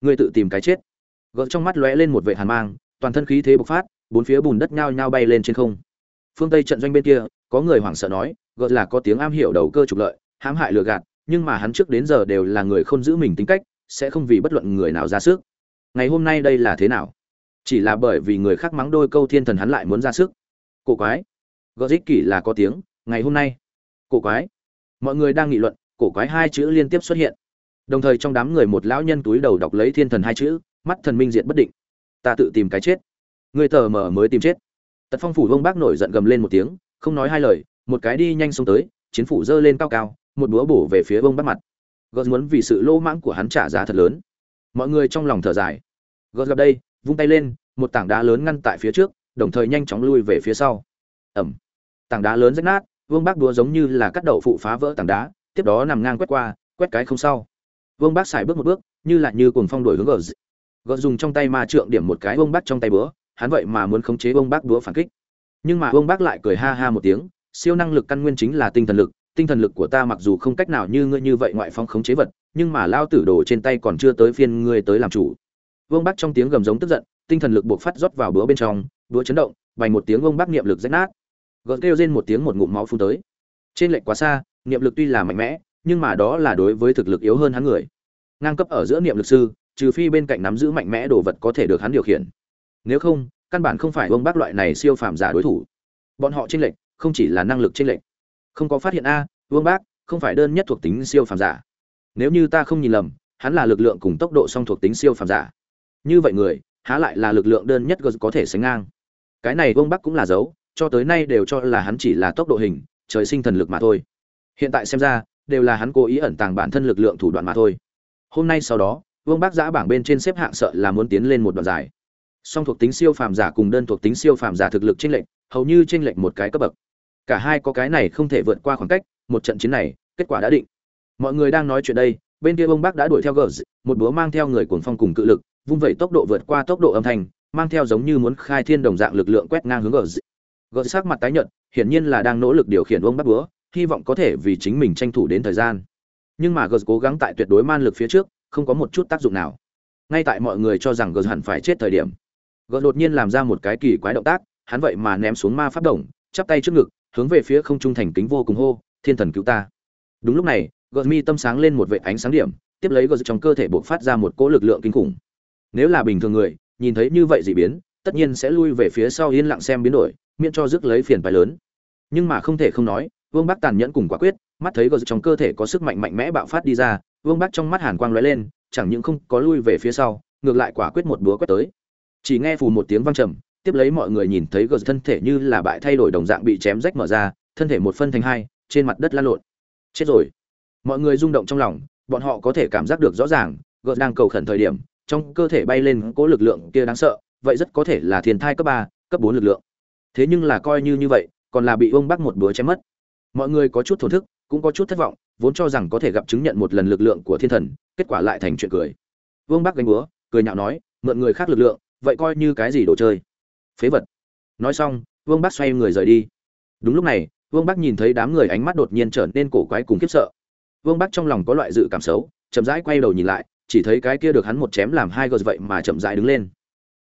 Ngươi tự tìm cái chết. Gợt trong mắt lóe lên một vệ hàn mang, toàn thân khí thế bộc phát, bốn phía bùn đất nhao nhao bay lên trên không. Phương tây trận doanh bên kia, có người hoảng sợ nói, gợt là có tiếng am hiểu đầu cơ trục lợi, hãm hại lừa gạt, nhưng mà hắn trước đến giờ đều là người không giữ mình tính cách, sẽ không vì bất luận người nào ra sức ngày hôm nay đây là thế nào? Chỉ là bởi vì người khác mắng đôi câu thiên thần hắn lại muốn ra sức. Cổ quái. Gợ dích kỷ là có tiếng, ngày hôm nay. Cổ quái. Mọi người đang nghị luận, cổ quái hai chữ liên tiếp xuất hiện. Đồng thời trong đám người một lão nhân túi đầu đọc lấy thiên thần hai chữ, mắt thần minh diện bất định. Ta tự tìm cái chết. Người tờ mở mới tìm chết. Tật phong phủ vông bác nổi giận gầm lên một tiếng, không nói hai lời, một cái đi nhanh xông tới, chiến phủ giơ lên cao cao, một búa bổ về phía vông bác mặt. Gợt muốn vì sự lỗ mãng của hắn trả giá thật lớn mọi người trong lòng thở dài. Gợt gặp đây, vung tay lên, một tảng đá lớn ngăn tại phía trước, đồng thời nhanh chóng lui về phía sau. Ẩm tảng đá lớn rách nát, vương bác đúa giống như là cắt đậu phụ phá vỡ tảng đá, tiếp đó nằm ngang quét qua, quét cái không sau. Vương bác xài bước một bước, như là như cuồng phong đổi hướng gợt. Gợt dùng trong tay ma trượng điểm một cái vương bác trong tay búa, hắn vậy mà muốn khống chế vương bác đúa phản kích. Nhưng mà vương bác lại cười ha ha một tiếng, siêu năng lực căn nguyên chính là tinh thần lực, tinh thần lực của ta mặc dù không cách nào như ngươi như vậy ngoại phong khống chế vật nhưng mà lao tử đồ trên tay còn chưa tới phiên ngươi tới làm chủ. Vương bắc trong tiếng gầm giống tức giận, tinh thần lực buộc phát rót vào búa bên trong búa chấn động, bành một tiếng vương bắc niệm lực rách nát. Gợn kêu lên một tiếng một ngụm máu phun tới. Trên lệnh quá xa, niệm lực tuy là mạnh mẽ, nhưng mà đó là đối với thực lực yếu hơn hắn người. Ngang cấp ở giữa niệm lực sư, trừ phi bên cạnh nắm giữ mạnh mẽ đồ vật có thể được hắn điều khiển. Nếu không, căn bản không phải vương bắc loại này siêu phàm giả đối thủ. Bọn họ trên lệch, không chỉ là năng lực trên lệch. Không có phát hiện a, vương bác không phải đơn nhất thuộc tính siêu phàm giả nếu như ta không nhìn lầm, hắn là lực lượng cùng tốc độ song thuộc tính siêu phàm giả. Như vậy người, há lại là lực lượng đơn nhất có thể sánh ngang. Cái này vương bắc cũng là dấu, cho tới nay đều cho là hắn chỉ là tốc độ hình, trời sinh thần lực mà thôi. Hiện tại xem ra, đều là hắn cố ý ẩn tàng bản thân lực lượng thủ đoạn mà thôi. Hôm nay sau đó, vương Bắc giã bảng bên trên xếp hạng sợ là muốn tiến lên một đoạn dài. Song thuộc tính siêu phàm giả cùng đơn thuộc tính siêu phàm giả thực lực chênh lệch, hầu như chênh lệch một cái cấp bậc. Cả hai có cái này không thể vượt qua khoảng cách, một trận chiến này, kết quả đã định mọi người đang nói chuyện đây, bên kia bông bác đã đuổi theo gờ một búa mang theo người cuồng phong cùng cự lực, vung vẩy tốc độ vượt qua tốc độ âm thanh, mang theo giống như muốn khai thiên đồng dạng lực lượng quét ngang hướng gờ gờ sắc mặt tái nhợt, hiển nhiên là đang nỗ lực điều khiển bông bác búa, hy vọng có thể vì chính mình tranh thủ đến thời gian. Nhưng mà gờ cố gắng tại tuyệt đối man lực phía trước, không có một chút tác dụng nào. Ngay tại mọi người cho rằng gờ hẳn phải chết thời điểm gờ đột nhiên làm ra một cái kỳ quái động tác, hắn vậy mà ném xuống ma pháp đồng, chắp tay trước ngực, hướng về phía không trung thành kính vô cùng hô, thiên thần cứu ta. Đúng lúc này gợt mi tâm sáng lên một vệ ánh sáng điểm, tiếp lấy gợt trong cơ thể bộc phát ra một cỗ lực lượng kinh khủng. Nếu là bình thường người, nhìn thấy như vậy dị biến, tất nhiên sẽ lui về phía sau yên lặng xem biến đổi, miễn cho rước lấy phiền phái lớn. Nhưng mà không thể không nói, vương bắc tàn nhẫn cùng quả quyết, mắt thấy gợt trong cơ thể có sức mạnh mạnh mẽ bạo phát đi ra, vương bắc trong mắt hàn quang lóe lên, chẳng những không có lui về phía sau, ngược lại quả quyết một búa quét tới. Chỉ nghe phù một tiếng vang trầm, tiếp lấy mọi người nhìn thấy gợt thân thể như là bại thay đổi đồng dạng bị chém rách mở ra, thân thể một phân thành hai, trên mặt đất lăn lộn. Chết rồi mọi người rung động trong lòng, bọn họ có thể cảm giác được rõ ràng, gợt đang cầu khẩn thời điểm, trong cơ thể bay lên cố lực lượng kia đáng sợ, vậy rất có thể là thiên thai cấp ba, cấp bốn lực lượng. Thế nhưng là coi như như vậy, còn là bị ông bắc một búa chém mất. Mọi người có chút thổn thức, cũng có chút thất vọng, vốn cho rằng có thể gặp chứng nhận một lần lực lượng của thiên thần, kết quả lại thành chuyện cười. Vương bắc gánh búa, cười nhạo nói, mượn người khác lực lượng, vậy coi như cái gì đồ chơi? Phế vật. Nói xong, vương bắc xoay người rời đi. Đúng lúc này, vương bắc nhìn thấy đám người ánh mắt đột nhiên trở nên cổ quái cùng khiếp sợ vương bắc trong lòng có loại dự cảm xấu, chậm rãi quay đầu nhìn lại, chỉ thấy cái kia được hắn một chém làm hai gờ vậy mà chậm rãi đứng lên.